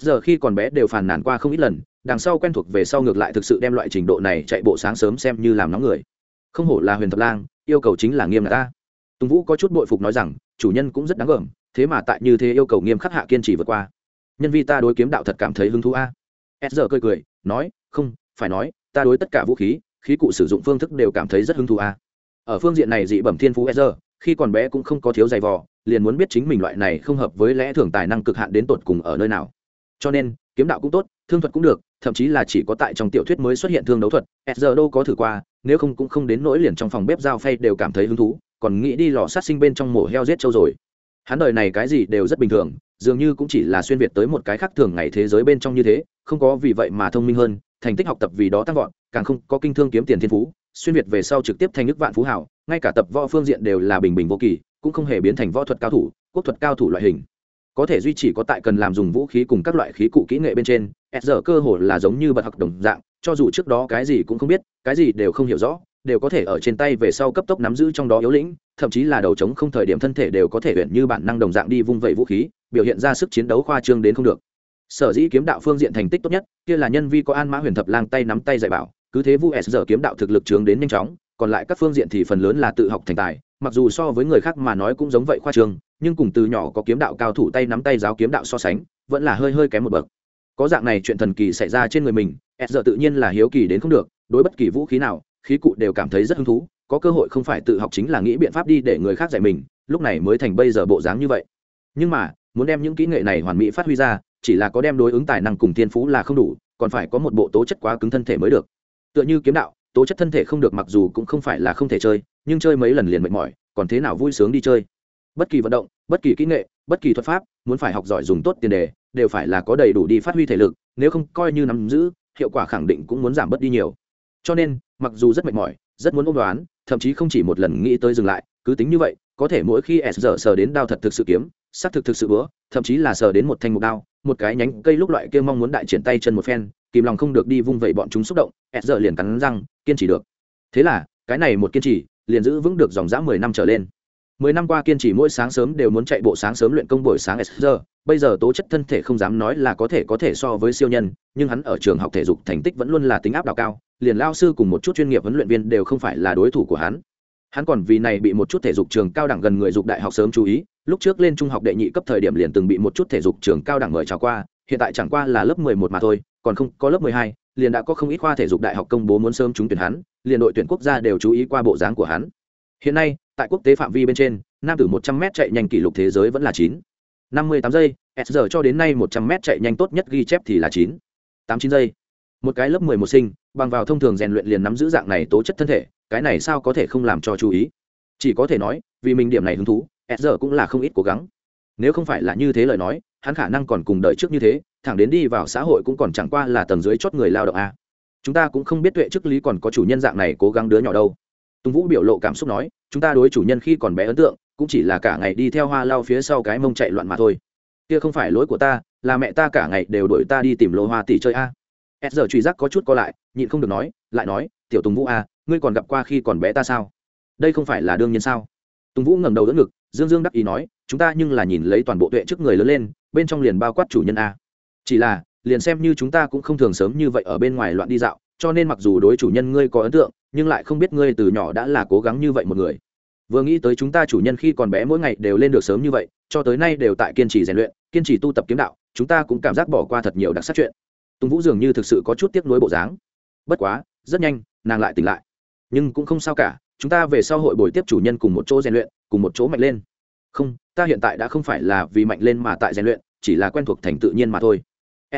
S giờ khi còn bé đều phàn nàn qua không ít lần, đằng sau quen thuộc về sau ngược lại thực sự đem loại trình độ này chạy bộ sáng sớm xem như làm nóng người. Không hổ là huyền thập lang, yêu cầu chính là nghiêm ngặt ta. Tùng vũ có chút bội phục nói rằng, chủ nhân cũng rất đáng gờm, thế mà tại như thế yêu cầu nghiêm khắc hạ kiên trì vượt qua. Nhân vi ta đối kiếm đạo thật cảm thấy hứng thú a. S giờ cười cười, nói, không, phải nói, ta đối tất cả vũ khí khí cụ sử dụng phương thức đều cảm thấy rất hứng thú a. Ở phương diện này dị bẩm thiên phú s giờ khi còn bé cũng không có thiếu giày vò, liền muốn biết chính mình loại này không hợp với lẽ thường tài năng cực hạn đến tột cùng ở nơi nào. Cho nên, kiếm đạo cũng tốt, thương thuật cũng được, thậm chí là chỉ có tại trong tiểu thuyết mới xuất hiện thương đấu thuật s giờ đâu có thử qua, nếu không cũng không đến nỗi liền trong phòng bếp dao phay đều cảm thấy hứng thú, còn nghĩ đi lò sát sinh bên trong mổ heo giết trâu rồi. Hắn đời này cái gì đều rất bình thường, dường như cũng chỉ là xuyên việt tới một cái khác thường ngày thế giới bên trong như thế, không có vì vậy mà thông minh hơn, thành tích học tập vì đó tăng vọt, càng không có kinh thương kiếm tiền thiên phú xuyên việt về sau trực tiếp thành nước vạn phú hảo, ngay cả tập võ phương diện đều là bình bình vô kỳ, cũng không hề biến thành võ thuật cao thủ, quốc thuật cao thủ loại hình. Có thể duy trì có tại cần làm dùng vũ khí cùng các loại khí cụ kỹ nghệ bên trên, s giờ cơ hồ là giống như bật học đồng dạng, cho dù trước đó cái gì cũng không biết, cái gì đều không hiểu rõ, đều có thể ở trên tay về sau cấp tốc nắm giữ trong đó yếu lĩnh, thậm chí là đầu trống không thời điểm thân thể đều có thể huyện như bản năng đồng dạng đi vung vẩy vũ khí, biểu hiện ra sức chiến đấu khoa trương đến không được. Sở dĩ kiếm đạo phương diện thành tích tốt nhất, kia là nhân vi có an mã huyền thập lang tay nắm tay dạy bảo cứ thế vu s giờ kiếm đạo thực lực trướng đến nhanh chóng, còn lại các phương diện thì phần lớn là tự học thành tài, mặc dù so với người khác mà nói cũng giống vậy khoa trương nhưng cùng từ nhỏ có kiếm đạo cao thủ tay nắm tay giáo kiếm đạo so sánh, vẫn là hơi hơi kém một bậc. Có dạng này chuyện thần kỳ xảy ra trên người mình, s giờ tự nhiên là hiếu kỳ đến không được, đối bất kỳ vũ khí nào, khí cụ đều cảm thấy rất hứng thú, có cơ hội không phải tự học chính là nghĩ biện pháp đi để người khác dạy mình, lúc này mới thành bây giờ bộ dáng như vậy. Nhưng mà, muốn đem những kỹ nghệ này hoàn mỹ phát huy ra, chỉ là có đem đối ứng tài năng cùng thiên phú là không đủ, còn phải có một bộ tố chất quá cứng thân thể mới được tựa như kiếm đạo, tố chất thân thể không được mặc dù cũng không phải là không thể chơi, nhưng chơi mấy lần liền mệt mỏi, còn thế nào vui sướng đi chơi. Bất kỳ vận động, bất kỳ kỹ nghệ, bất kỳ thuật pháp, muốn phải học giỏi dùng tốt tiền đề, đều phải là có đầy đủ đi phát huy thể lực, nếu không coi như nắm giữ, hiệu quả khẳng định cũng muốn giảm bớt đi nhiều. Cho nên, mặc dù rất mệt mỏi, rất muốn ôm đoán, thậm chí không chỉ một lần nghĩ tới dừng lại, cứ tính như vậy, có thể mỗi khi s giờ sờ đến đao thật thực sự kiếm xác thực thực sự bữa, thậm chí là sờ đến một thanh mục đao, một cái nhánh cây lúc loại kia mong muốn đại triển tay chân một phen, kìm lòng không được đi vung vẩy bọn chúng xúc động, ẹt giờ liền cắn răng, kiên trì được. Thế là, cái này một kiên trì, liền giữ vững được dòng dã mười năm trở lên. Mười năm qua kiên trì mỗi sáng sớm đều muốn chạy bộ sáng sớm luyện công buổi sáng s giờ, bây giờ tố chất thân thể không dám nói là có thể có thể so với siêu nhân, nhưng hắn ở trường học thể dục thành tích vẫn luôn là tính áp đào cao, liền lao sư cùng một chút chuyên nghiệp huấn luyện viên đều không phải là đối thủ của hắn hắn còn vì này bị một chút thể dục trường cao đẳng gần người dục đại học sớm chú ý, lúc trước lên trung học đệ nhị cấp thời điểm liền từng bị một chút thể dục trường cao đẳng mời trào qua, hiện tại chẳng qua là lớp mười một mà thôi, còn không, có lớp mười hai, liền đã có không ít khoa thể dục đại học công bố muốn sớm trúng tuyển hắn, liền đội tuyển quốc gia đều chú ý qua bộ dáng của hắn. Hiện nay, tại quốc tế phạm vi bên trên, nam tử một trăm m chạy nhanh kỷ lục thế giới vẫn là chín. Năm mươi tám giây, s giờ cho đến nay một trăm m chạy nhanh tốt nhất ghi chép thì là chín. Tám chín giây. Một cái lớp mười một sinh, bằng vào thông thường rèn luyện liền nắm giữ dạng này tố chất thân thể cái này sao có thể không làm cho chú ý? Chỉ có thể nói, vì mình điểm này hứng thú s giờ cũng là không ít cố gắng. Nếu không phải là như thế lời nói, hắn khả năng còn cùng đợi trước như thế, thẳng đến đi vào xã hội cũng còn chẳng qua là tầng dưới chót người lao động a. Chúng ta cũng không biết tuệ chức lý còn có chủ nhân dạng này cố gắng đứa nhỏ đâu. Tùng vũ biểu lộ cảm xúc nói, chúng ta đối chủ nhân khi còn bé ấn tượng, cũng chỉ là cả ngày đi theo hoa lao phía sau cái mông chạy loạn mà thôi. Kia không phải lỗi của ta, là mẹ ta cả ngày đều đuổi ta đi tìm lô hoa tỷ chơi a. S giờ truy giác có chút co lại, nhịn không được nói, lại nói, tiểu tùng vũ a ngươi còn gặp qua khi còn bé ta sao? Đây không phải là đương nhiên sao? Tùng vũ ngẩng đầu đỡ ngực, dương dương đắc ý nói, chúng ta nhưng là nhìn lấy toàn bộ tuệ trước người lớn lên, bên trong liền bao quát chủ nhân a. Chỉ là, liền xem như chúng ta cũng không thường sớm như vậy ở bên ngoài loạn đi dạo, cho nên mặc dù đối chủ nhân ngươi có ấn tượng, nhưng lại không biết ngươi từ nhỏ đã là cố gắng như vậy một người. Vừa nghĩ tới chúng ta chủ nhân khi còn bé mỗi ngày đều lên được sớm như vậy, cho tới nay đều tại kiên trì rèn luyện, kiên trì tu tập kiếm đạo, chúng ta cũng cảm giác bỏ qua thật nhiều đặc sắc chuyện. Tùng vũ dường như thực sự có chút tiếc nuối bộ dáng. Bất quá, rất nhanh, nàng lại tỉnh lại nhưng cũng không sao cả, chúng ta về sau hội bồi tiếp chủ nhân cùng một chỗ rèn luyện, cùng một chỗ mạnh lên. Không, ta hiện tại đã không phải là vì mạnh lên mà tại rèn luyện, chỉ là quen thuộc thành tự nhiên mà thôi.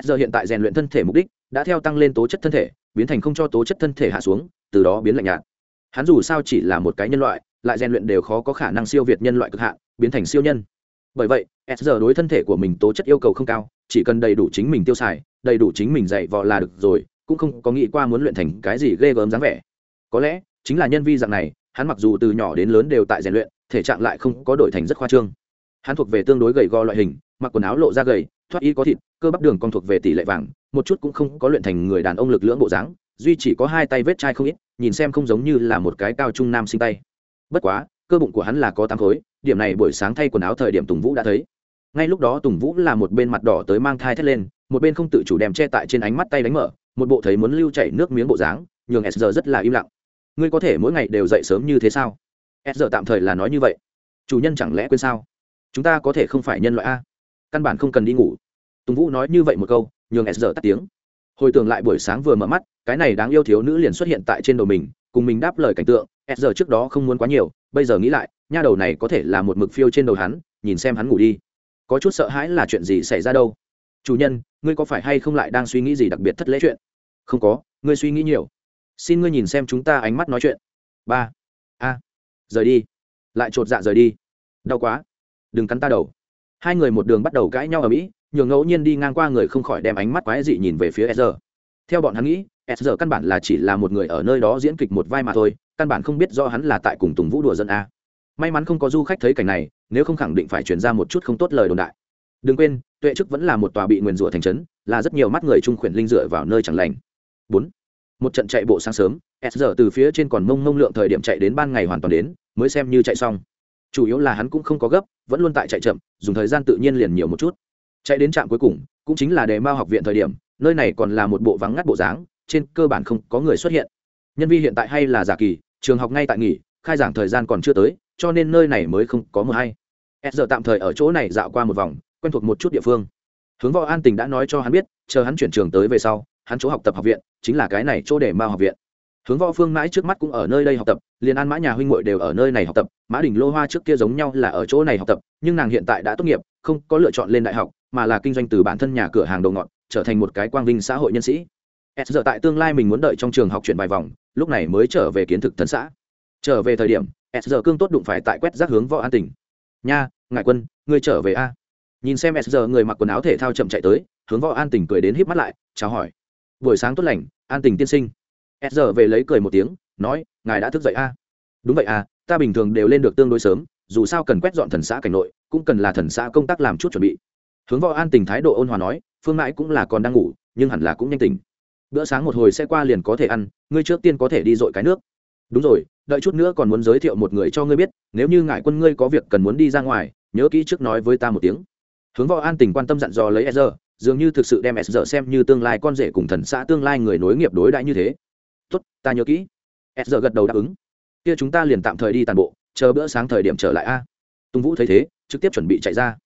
S giờ hiện tại rèn luyện thân thể mục đích đã theo tăng lên tố chất thân thể, biến thành không cho tố chất thân thể hạ xuống, từ đó biến lạnh nhạt. Hắn dù sao chỉ là một cái nhân loại, lại rèn luyện đều khó có khả năng siêu việt nhân loại cực hạn, biến thành siêu nhân. Bởi vậy s giờ đối thân thể của mình tố chất yêu cầu không cao, chỉ cần đầy đủ chính mình tiêu xài, đầy đủ chính mình dạy vò là được rồi, cũng không có nghĩ qua muốn luyện thành cái gì ghê gớm dáng vẻ có lẽ, chính là nhân vi dạng này, hắn mặc dù từ nhỏ đến lớn đều tại rèn luyện, thể trạng lại không có đổi thành rất khoa trương. Hắn thuộc về tương đối gầy go loại hình, mặc quần áo lộ ra gầy, thoát y có thịt, cơ bắp đường còn thuộc về tỷ lệ vàng, một chút cũng không có luyện thành người đàn ông lực lưỡng bộ dáng, duy chỉ có hai tay vết chai không ít, nhìn xem không giống như là một cái cao trung nam sinh tay. Bất quá, cơ bụng của hắn là có tám khối, điểm này buổi sáng thay quần áo thời điểm tùng vũ đã thấy. Ngay lúc đó tùng vũ là một bên mặt đỏ tới mang thai thét lên, một bên không tự chủ đem che tại trên ánh mắt tay đánh mở, một bộ thấy muốn lưu chảy nước miếng bộ dáng, nhường s giờ rất là im lặng ngươi có thể mỗi ngày đều dậy sớm như thế sao? S giờ tạm thời là nói như vậy. Chủ nhân chẳng lẽ quên sao? Chúng ta có thể không phải nhân loại a? Căn bản không cần đi ngủ. Tùng vũ nói như vậy một câu, nhường s giờ tắt tiếng. Hồi tưởng lại buổi sáng vừa mở mắt, cái này đáng yêu thiếu nữ liền xuất hiện tại trên đầu mình, cùng mình đáp lời cảnh tượng s giờ trước đó không muốn quá nhiều, bây giờ nghĩ lại, nha đầu này có thể là một mực phiêu trên đầu hắn, nhìn xem hắn ngủ đi. Có chút sợ hãi là chuyện gì xảy ra đâu? Chủ nhân, ngươi có phải hay không lại đang suy nghĩ gì đặc biệt thất lễ chuyện? Không có, ngươi suy nghĩ nhiều xin ngươi nhìn xem chúng ta ánh mắt nói chuyện. Ba. A. Rời đi. Lại chột dạ rời đi. Đau quá. Đừng cắn ta đầu. Hai người một đường bắt đầu cãi nhau ở mỹ, nhường ngẫu nhiên đi ngang qua người không khỏi đem ánh mắt quái dị nhìn về phía s theo bọn hắn nghĩ s căn bản là chỉ là một người ở nơi đó diễn kịch một vai mà thôi, căn bản không biết do hắn là tại cùng tùng vũ đùa dân a. May mắn không có du khách thấy cảnh này, nếu không khẳng định phải chuyển ra một chút không tốt lời đồn đại. Đừng quên, tuệ chức vẫn là một tòa bị nguyền rủa thành trấn, là rất nhiều mắt người trung khuyển linh dựa vào nơi chẳng lành. Bốn một trận chạy bộ sáng sớm, s giờ từ phía trên còn mông mông lượng thời điểm chạy đến ban ngày hoàn toàn đến, mới xem như chạy xong. Chủ yếu là hắn cũng không có gấp, vẫn luôn tại chạy chậm, dùng thời gian tự nhiên liền nhiều một chút. Chạy đến trạm cuối cùng, cũng chính là đề mao học viện thời điểm, nơi này còn là một bộ vắng ngắt bộ dáng, trên cơ bản không có người xuất hiện. Nhân viên hiện tại hay là giả kỳ, trường học ngay tại nghỉ, khai giảng thời gian còn chưa tới, cho nên nơi này mới không có mờ hay. S giờ tạm thời ở chỗ này dạo qua một vòng, quen thuộc một chút địa phương. Hướng võ an tình đã nói cho hắn biết, chờ hắn chuyển trường tới về sau hắn chỗ học tập học viện, chính là cái này chỗ để mao học viện. Hướng võ phương mãi trước mắt cũng ở nơi đây học tập, liền an mã nhà huynh muội đều ở nơi này học tập, mã đình lô hoa trước kia giống nhau là ở chỗ này học tập, nhưng nàng hiện tại đã tốt nghiệp, không có lựa chọn lên đại học, mà là kinh doanh từ bản thân nhà cửa hàng đầu ngọn trở thành một cái quang vinh xã hội nhân sĩ. S giờ tại tương lai mình muốn đợi trong trường học chuyển vài vòng, lúc này mới trở về kiến thực thân xã. Trở về thời điểm, s giờ cương tốt đụng phải tại quét rác hướng võ an tỉnh. Nha ngại quân, ngươi trở về a. Nhìn xem s giờ người mặc quần áo thể thao chậm chạy tới, hướng võ an tỉnh cười đến híp mắt lại, chào hỏi buổi sáng tốt lành, an tình tiên sinh. S giờ về lấy cười một tiếng, nói, ngài đã thức dậy a? Đúng vậy à ta bình thường đều lên được tương đối sớm, dù sao cần quét dọn thần xã cảnh nội, cũng cần là thần xã công tác làm chút chuẩn bị. Hướng võ an tình thái độ ôn hòa nói, phương mãi cũng là còn đang ngủ, nhưng hẳn là cũng nhanh tỉnh. Bữa sáng một hồi sẽ qua liền có thể ăn, ngươi trước tiên có thể đi dội cái nước. Đúng rồi, đợi chút nữa còn muốn giới thiệu một người cho ngươi biết, nếu như ngại quân ngươi có việc cần muốn đi ra ngoài, nhớ kỹ trước nói với ta một tiếng. Hướng võ an tình quan tâm dặn dò lấy e z r dường như thực sự đem s giờ xem như tương lai con rể cùng thần xã tương lai người nối nghiệp đối đãi như thế. Tốt, ta nhớ kỹ. S giờ gật đầu đáp ứng. Kia chúng ta liền tạm thời đi tàn bộ, chờ bữa sáng thời điểm trở lại a. Tùng vũ thấy thế, trực tiếp chuẩn bị chạy ra.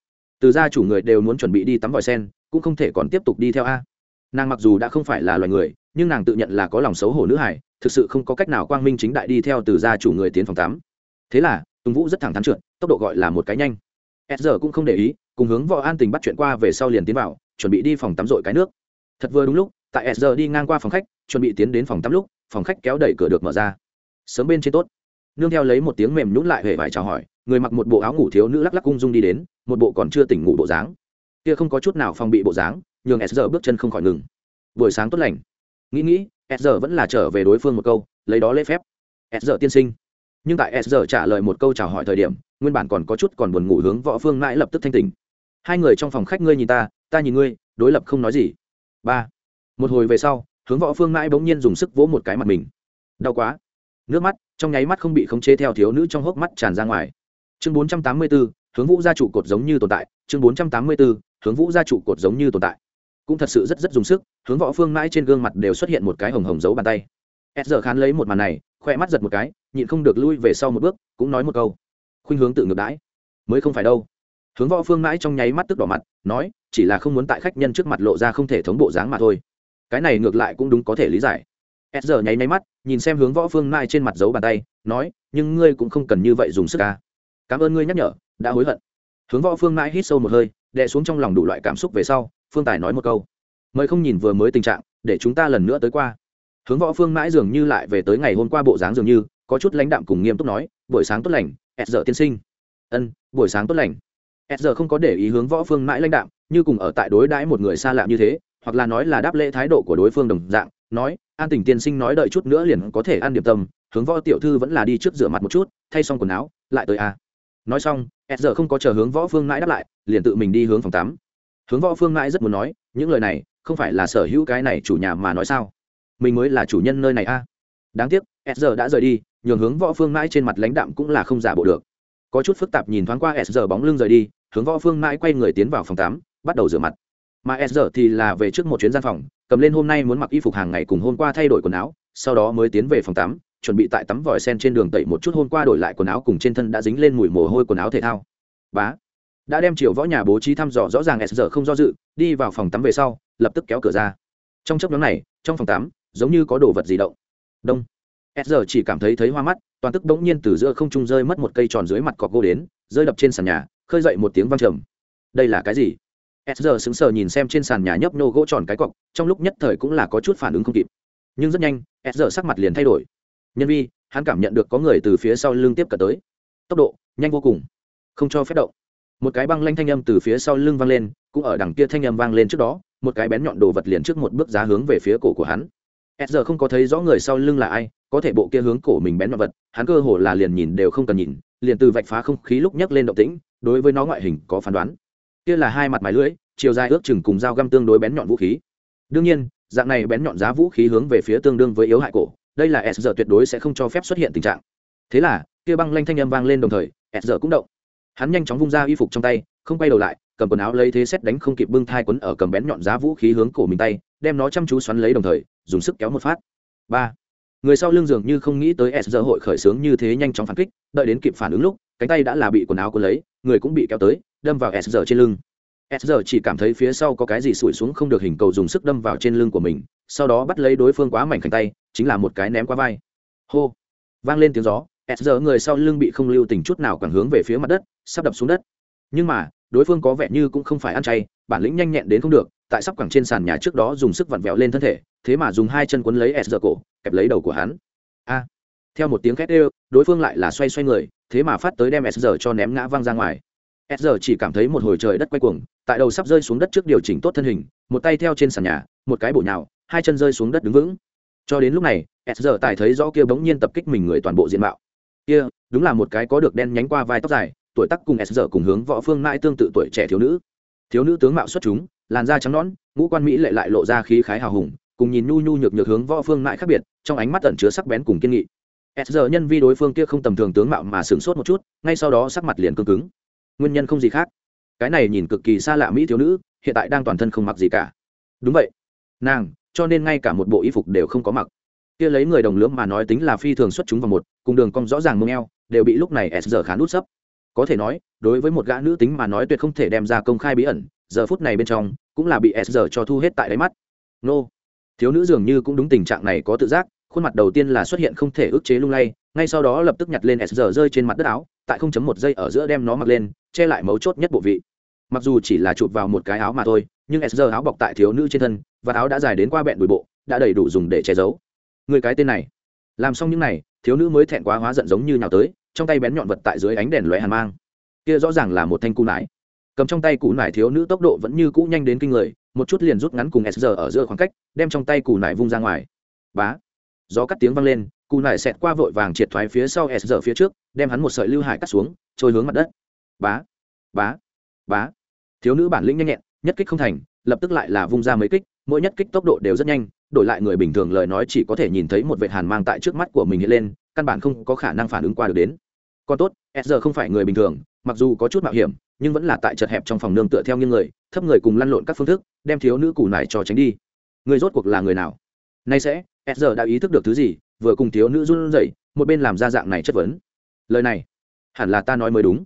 Từ ra chủ người đều muốn chuẩn bị đi tắm vòi sen, cũng không thể còn tiếp tục đi theo a. Nàng mặc dù đã không phải là loài người, nhưng nàng tự nhận là có lòng xấu hổ nữ hải thực sự không có cách nào quang minh chính đại đi theo từ gia chủ người tiến phòng tắm. Thế là, tùng vũ rất thẳng thắn trượt, tốc độ gọi là một cái nhanh. S giờ cũng không để ý, cùng hướng võ an tình bắt chuyện qua về sau liền tiến vào chuẩn bị đi phòng tắm rội cái nước. Thật vừa đúng lúc, tại s giờ đi ngang qua phòng khách, chuẩn bị tiến đến phòng tắm lúc, phòng khách kéo đẩy cửa được mở ra. Sớm bên trên tốt. Nương theo lấy một tiếng mềm nhún lại hề vải chào hỏi, người mặc một bộ áo ngủ thiếu nữ lắc lắc cung dung đi đến, một bộ còn chưa tỉnh ngủ bộ dáng. Kia không có chút nào phòng bị bộ dáng, nhường s giờ bước chân không khỏi ngừng. Buổi sáng tốt lành. Nghĩ nghĩ, s giờ vẫn là trở về đối phương một câu, lấy đó lễ phép. S giờ tiên sinh. Nhưng tại s giờ trả lời một câu chào hỏi thời điểm, nguyên bản còn có chút còn buồn ngủ hướng võ phương mãi lập tức thanh tỉnh. Hai người trong phòng khách ngươi nhìn ta ta nhìn ngươi đối lập không nói gì. Ba. Một hồi về sau hướng võ phương mãi bỗng nhiên dùng sức vỗ một cái mặt mình. Đau quá. Nước mắt trong nháy mắt không bị khống chế theo thiếu nữ trong hốc mắt tràn ra ngoài. Chương bốn trăm tám mươi 484, hướng vũ gia trụ cột giống như tồn tại. Chương bốn trăm tám mươi 484, hướng vũ gia trụ cột giống như tồn tại. Cũng thật sự rất rất dùng sức hướng võ phương mãi trên gương mặt đều xuất hiện một cái hồng hồng dấu bàn tay. S giờ khán lấy một màn này khoe mắt giật một cái nhịn không được lui về sau một bước cũng nói một câu. Khuynh hướng tự ngược đãi. Mới không phải đâu hướng võ phương mãi trong nháy mắt tức đỏ mặt, nói, chỉ là không muốn tại khách nhân trước mặt lộ ra không thể thống bộ dáng mà thôi. Cái này ngược lại cũng đúng có thể lý giải. S giờ nháy nháy mắt, nhìn xem hướng võ phương mãi trên mặt dấu bàn tay, nói, nhưng ngươi cũng không cần như vậy dùng sức ca cảm ơn ngươi nhắc nhở, đã hối hận. Hướng võ phương mãi hít sâu một hơi, đè xuống trong lòng đủ loại cảm xúc về sau, phương tài nói một câu. Mời không nhìn vừa mới tình trạng, để chúng ta lần nữa tới qua. Hướng võ phương mãi dường như lại về tới ngày hôm qua bộ dáng dường như, có chút lãnh đạm cùng nghiêm túc nói, buổi sáng tốt lành s giờ tiên sinh. Ân, buổi sáng tốt lành s giờ không có để ý hướng võ phương mãi lãnh đạm, như cùng ở tại đối đãi một người xa lạ như thế, hoặc là nói là đáp lễ thái độ của đối phương đồng dạng, nói, an tình tiên sinh nói đợi chút nữa liền có thể ăn điểm tâm, hướng võ tiểu thư vẫn là đi trước rửa mặt một chút, thay xong quần áo, lại tới a nói xong s giờ không có chờ hướng võ phương mãi đáp lại, liền tự mình đi hướng phòng tắm. Hướng võ phương mãi rất muốn nói, những lời này, không phải là sở hữu cái này chủ nhà mà nói sao? Mình mới là chủ nhân nơi này a. Đáng tiếc s giờ đã rời đi, nhường hướng võ phương mãi trên mặt lãnh đạm cũng là không giả bộ được. Có chút phức tạp nhìn thoáng qua s giờ bóng lưng rời đi hướng võ phương mãi quay người tiến vào phòng tắm bắt đầu rửa mặt. Mà s giờ thì là về trước một chuyến gian phòng, cầm lên hôm nay muốn mặc y phục hàng ngày cùng hôm qua thay đổi quần áo, sau đó mới tiến về phòng tắm chuẩn bị tại tắm vòi sen trên đường tẩy một chút hôm qua đổi lại quần áo cùng trên thân đã dính lên mùi mồ hôi quần áo thể thao. Bá, đã đem triệu võ nhà bố trí thăm dò rõ ràng s giờ không do dự, đi vào phòng tắm về sau, lập tức kéo cửa ra. Trong chấp nhóm này, trong phòng tắm giống như có đồ vật gì động. Đông. S giờ chỉ cảm thấy thấy hoa mắt, toàn tức bỗng nhiên từ giữa không trung rơi mất một cây tròn dưới mặt cọc gỗ đến, rơi đập trên sàn nhà khơi dậy một tiếng văng trầm. Đây là cái gì? S giờ sững sờ nhìn xem trên sàn nhà nhấp nô gỗ tròn cái cọc, trong lúc nhất thời cũng là có chút phản ứng không kịp. Nhưng rất nhanh, s giờ sắc mặt liền thay đổi. Nhân vi, hắn cảm nhận được có người từ phía sau lưng tiếp cận tới. Tốc độ, nhanh vô cùng. Không cho phép động. Một cái băng lanh thanh âm từ phía sau lưng vang lên, cũng ở đằng kia thanh âm vang lên trước đó, một cái bén nhọn đồ vật liền trước một bước giá hướng về phía cổ của hắn. S giờ không có thấy rõ người sau lưng là ai, có thể bộ kia hướng cổ mình bén nhọn vật, hắn cơ hồ là liền nhìn đều không cần nhìn, liền từ vạch phá không khí lúc nhấc lên động tĩnh đối với nó ngoại hình có phán đoán. Kia là hai mặt mái lưỡi, chiều dài ước chừng cùng dao găm tương đối bén nhọn vũ khí. Đương nhiên, dạng này bén nhọn giá vũ khí hướng về phía tương đương với yếu hại cổ, đây là s giờ tuyệt đối sẽ không cho phép xuất hiện tình trạng. Thế là, kia băng lanh thanh âm vang lên đồng thời, s giờ cũng động. Hắn nhanh chóng vung ra y phục trong tay, không quay đầu lại, cầm quần áo lấy thế xét đánh không kịp bưng thai quấn ở cầm bén nhọn giá vũ khí hướng cổ mình tay, đem nó chăm chú xoắn lấy đồng thời, dùng sức kéo một phát. Ba. Người sau lưng dường như không nghĩ tới s giờ hội khởi xướng như thế nhanh chóng phản kích, đợi đến kịp phản ứng lúc, cánh tay đã là bị quần áo cuốn lấy người cũng bị kéo tới, đâm vào s giờ trên lưng. S giờ chỉ cảm thấy phía sau có cái gì sủi xuống không được hình cầu dùng sức đâm vào trên lưng của mình, sau đó bắt lấy đối phương quá mảnh khảnh tay, chính là một cái ném qua vai. Hô! Vang lên tiếng gió, s giờ người sau lưng bị không lưu tình chút nào càng hướng về phía mặt đất, sắp đập xuống đất. Nhưng mà, đối phương có vẻ như cũng không phải ăn chay, bản lĩnh nhanh nhẹn đến không được, tại sắp quẳng trên sàn nhà trước đó dùng sức vặn vẹo lên thân thể, thế mà dùng hai chân quấn lấy s giờ cổ, kẹp lấy đầu của hắn. A! Theo một tiếng két ê đối phương lại là xoay xoay người, thế mà phát tới đem s giờ cho ném ngã văng ra ngoài. S giờ chỉ cảm thấy một hồi trời đất quay cuồng, tại đầu sắp rơi xuống đất trước điều chỉnh tốt thân hình, một tay theo trên sàn nhà, một cái bổ nhào, hai chân rơi xuống đất đứng vững. Cho đến lúc này, s giờ tài thấy rõ kia bỗng nhiên tập kích mình người toàn bộ diện mạo. Kia, đúng là một cái có được đen nhánh qua vai tóc dài, tuổi tác cùng s giờ cùng hướng võ phương mãi tương tự tuổi trẻ thiếu nữ. Thiếu nữ tướng mạo xuất chúng, làn da trắng nõn, ngũ quan mỹ lệ lại lộ ra khí khái hào hùng, cùng nhìn nhu nhu nhược nhược hướng võ phương mãi khác biệt, trong ánh mắt tẩn chứa sắc bén cùng kiên nghị s giờ nhân vi đối phương kia không tầm thường tướng mạo mà sửng sốt một chút, ngay sau đó sắc mặt liền cương cứng. Nguyên nhân không gì khác. Cái này nhìn cực kỳ xa lạ mỹ thiếu nữ, hiện tại đang toàn thân không mặc gì cả. Đúng vậy. Nàng, cho nên ngay cả một bộ y phục đều không có mặc. Kia lấy người đồng lưỡng mà nói tính là phi thường xuất chúng vào một, cùng đường cong rõ ràng mông eo, đều bị lúc này s giờ khá nút sấp. Có thể nói, đối với một gã nữ tính mà nói tuyệt không thể đem ra công khai bí ẩn, giờ phút này bên trong, cũng là bị s giờ cho thu hết tại đáy mắt. Nô. Thiếu nữ dường như cũng đúng tình trạng này có tự giác khuôn mặt đầu tiên là xuất hiện không thể ức chế lung lay, ngay sau đó lập tức nhặt lên s giờ rơi trên mặt đất áo, tại không chấm một giây ở giữa đem nó mặc lên, che lại mấu chốt nhất bộ vị. Mặc dù chỉ là chụp vào một cái áo mà thôi, nhưng s giờ áo bọc tại thiếu nữ trên thân và áo đã dài đến qua bẹn bụi bộ, đã đầy đủ dùng để che giấu. Người cái tên này. Làm xong những này, thiếu nữ mới thẹn quá hóa giận giống như nào tới, trong tay bén nhọn vật tại dưới ánh đèn lóe hàn mang. Kia rõ ràng là một thanh cụ nải. Cầm trong tay củ nải thiếu nữ tốc độ vẫn như cũ nhanh đến kinh người, một chút liền rút ngắn cùng s giờ ở giữa khoảng cách, đem trong tay củ nải vung ra ngoài. Bá gió cắt tiếng vang lên cù nải xẹt qua vội vàng triệt thoái phía sau s giờ phía trước, đem hắn một sợi lưu hải cắt xuống, trôi hướng mặt đất. Bá bá bá. Thiếu nữ bản lĩnh nhanh nhẹn, nhất kích không thành, lập tức lại là vung ra mấy kích, mỗi nhất kích tốc độ đều rất nhanh, đổi lại người bình thường lời nói chỉ có thể nhìn thấy một vệt hàn mang tại trước mắt của mình hiện lên, căn bản không có khả năng phản ứng qua được đến. Còn tốt, s giờ không phải người bình thường, mặc dù có chút mạo hiểm, nhưng vẫn là tại chật hẹp trong phòng nương tựa theo nghiêng người, thấp người cùng lăn lộn các phương thức, đem thiếu nữ cù nải cho tránh đi. Người rốt cuộc là người nào? Nay sẽ s giờ đã ý thức được thứ gì, vừa cùng thiếu nữ run rẩy, một bên làm ra dạng này chất vấn. Lời này, hẳn là ta nói mới đúng.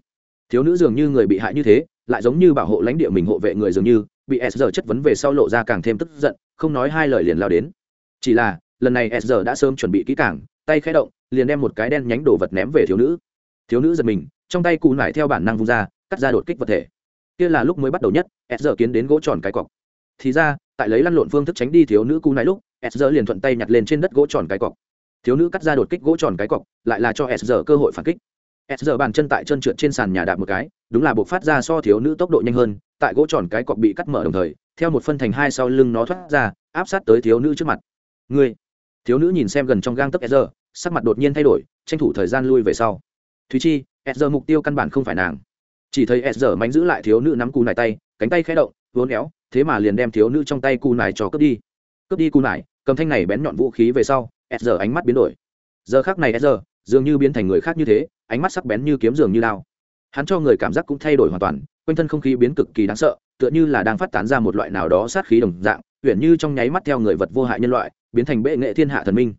Thiếu nữ dường như người bị hại như thế, lại giống như bảo hộ lãnh địa mình hộ vệ người dường như, bị s giờ chất vấn về sau lộ ra càng thêm tức giận, không nói hai lời liền lao đến. Chỉ là, lần này s giờ đã sớm chuẩn bị kỹ càng, tay khẽ động, liền đem một cái đen nhánh đồ vật ném về thiếu nữ. Thiếu nữ giật mình, trong tay cụ nải theo bản năng vung ra, cắt ra đột kích vật thể. Kia là lúc mới bắt đầu nhất s giờ kiến đến gỗ tròn cái cọc. Thì ra, tại lấy lăn lộn phương thức tránh đi thiếu nữ cụ nải lúc s giờ liền thuận tay nhặt lên trên đất gỗ tròn cái cọc. Thiếu nữ cắt ra đột kích gỗ tròn cái cọc, lại là cho s giờ cơ hội phản kích. S giờ bàn chân tại chân trượt trên sàn nhà đạp một cái, đúng là buộc phát ra so thiếu nữ tốc độ nhanh hơn, tại gỗ tròn cái cọc bị cắt mở đồng thời, theo một phân thành hai sau lưng nó thoát ra, áp sát tới thiếu nữ trước mặt. Ngươi? Thiếu nữ nhìn xem gần trong gang tấc s giờ, sắc mặt đột nhiên thay đổi, tranh thủ thời gian lui về sau. Thúy chi, s giờ mục tiêu căn bản không phải nàng. Chỉ thấy s giờ mánh giữ lại thiếu nữ nắm cù nải tay, cánh tay khẽ động vốn éo, thế mà liền đem thiếu nữ trong tay cù nải cho cướp đi cướp đi cù nải cầm thanh này bén nhọn vũ khí về sau, s giờ ánh mắt biến đổi. Giờ khác này s giờ dường như biến thành người khác như thế, ánh mắt sắc bén như kiếm dường như lao hắn cho người cảm giác cũng thay đổi hoàn toàn, quanh thân không khí biến cực kỳ đáng sợ, tựa như là đang phát tán ra một loại nào đó sát khí đồng dạng uyển như trong nháy mắt theo người vật vô hại nhân loại, biến thành bệ nghệ thiên hạ thần minh.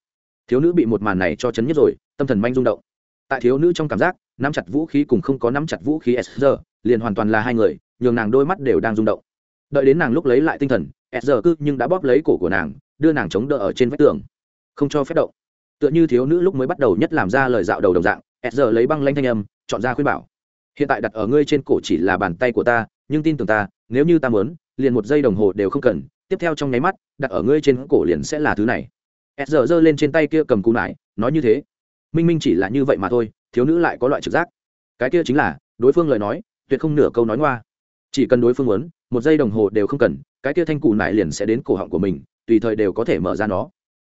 Thiếu nữ bị một màn này cho chấn nhất rồi, tâm thần manh rung động. Tại thiếu nữ trong cảm giác, nắm chặt vũ khí cùng không có nắm chặt vũ khí s giờ liền hoàn toàn là hai người, nhường nàng đôi mắt đều đang rung động. Đợi đến nàng lúc lấy lại tinh thần s giờ cứ nhưng đã bóp lấy cổ của nàng, đưa nàng chống đỡ ở trên vách tường. Không cho phép động. Tựa như thiếu nữ lúc mới bắt đầu nhất làm ra lời dạo đầu đồng dạng s giờ lấy băng lanh thanh âm, chọn ra khuyên bảo. Hiện tại đặt ở ngươi trên cổ chỉ là bàn tay của ta, nhưng tin tưởng ta, nếu như ta muốn, liền một giây đồng hồ đều không cần. Tiếp theo trong nháy mắt, đặt ở ngươi trên cổ liền sẽ là thứ này. S giờ giơ lên trên tay kia cầm cú nải, nói như thế. Minh minh chỉ là như vậy mà thôi, thiếu nữ lại có loại trực giác. Cái kia chính là, đối phương lời nói, tuyệt không nửa câu nói ngoa. Chỉ cần đối phương muốn, một giây đồng hồ đều không cần cái kia thanh cụ nải liền sẽ đến cổ họng của mình, tùy thời đều có thể mở ra nó.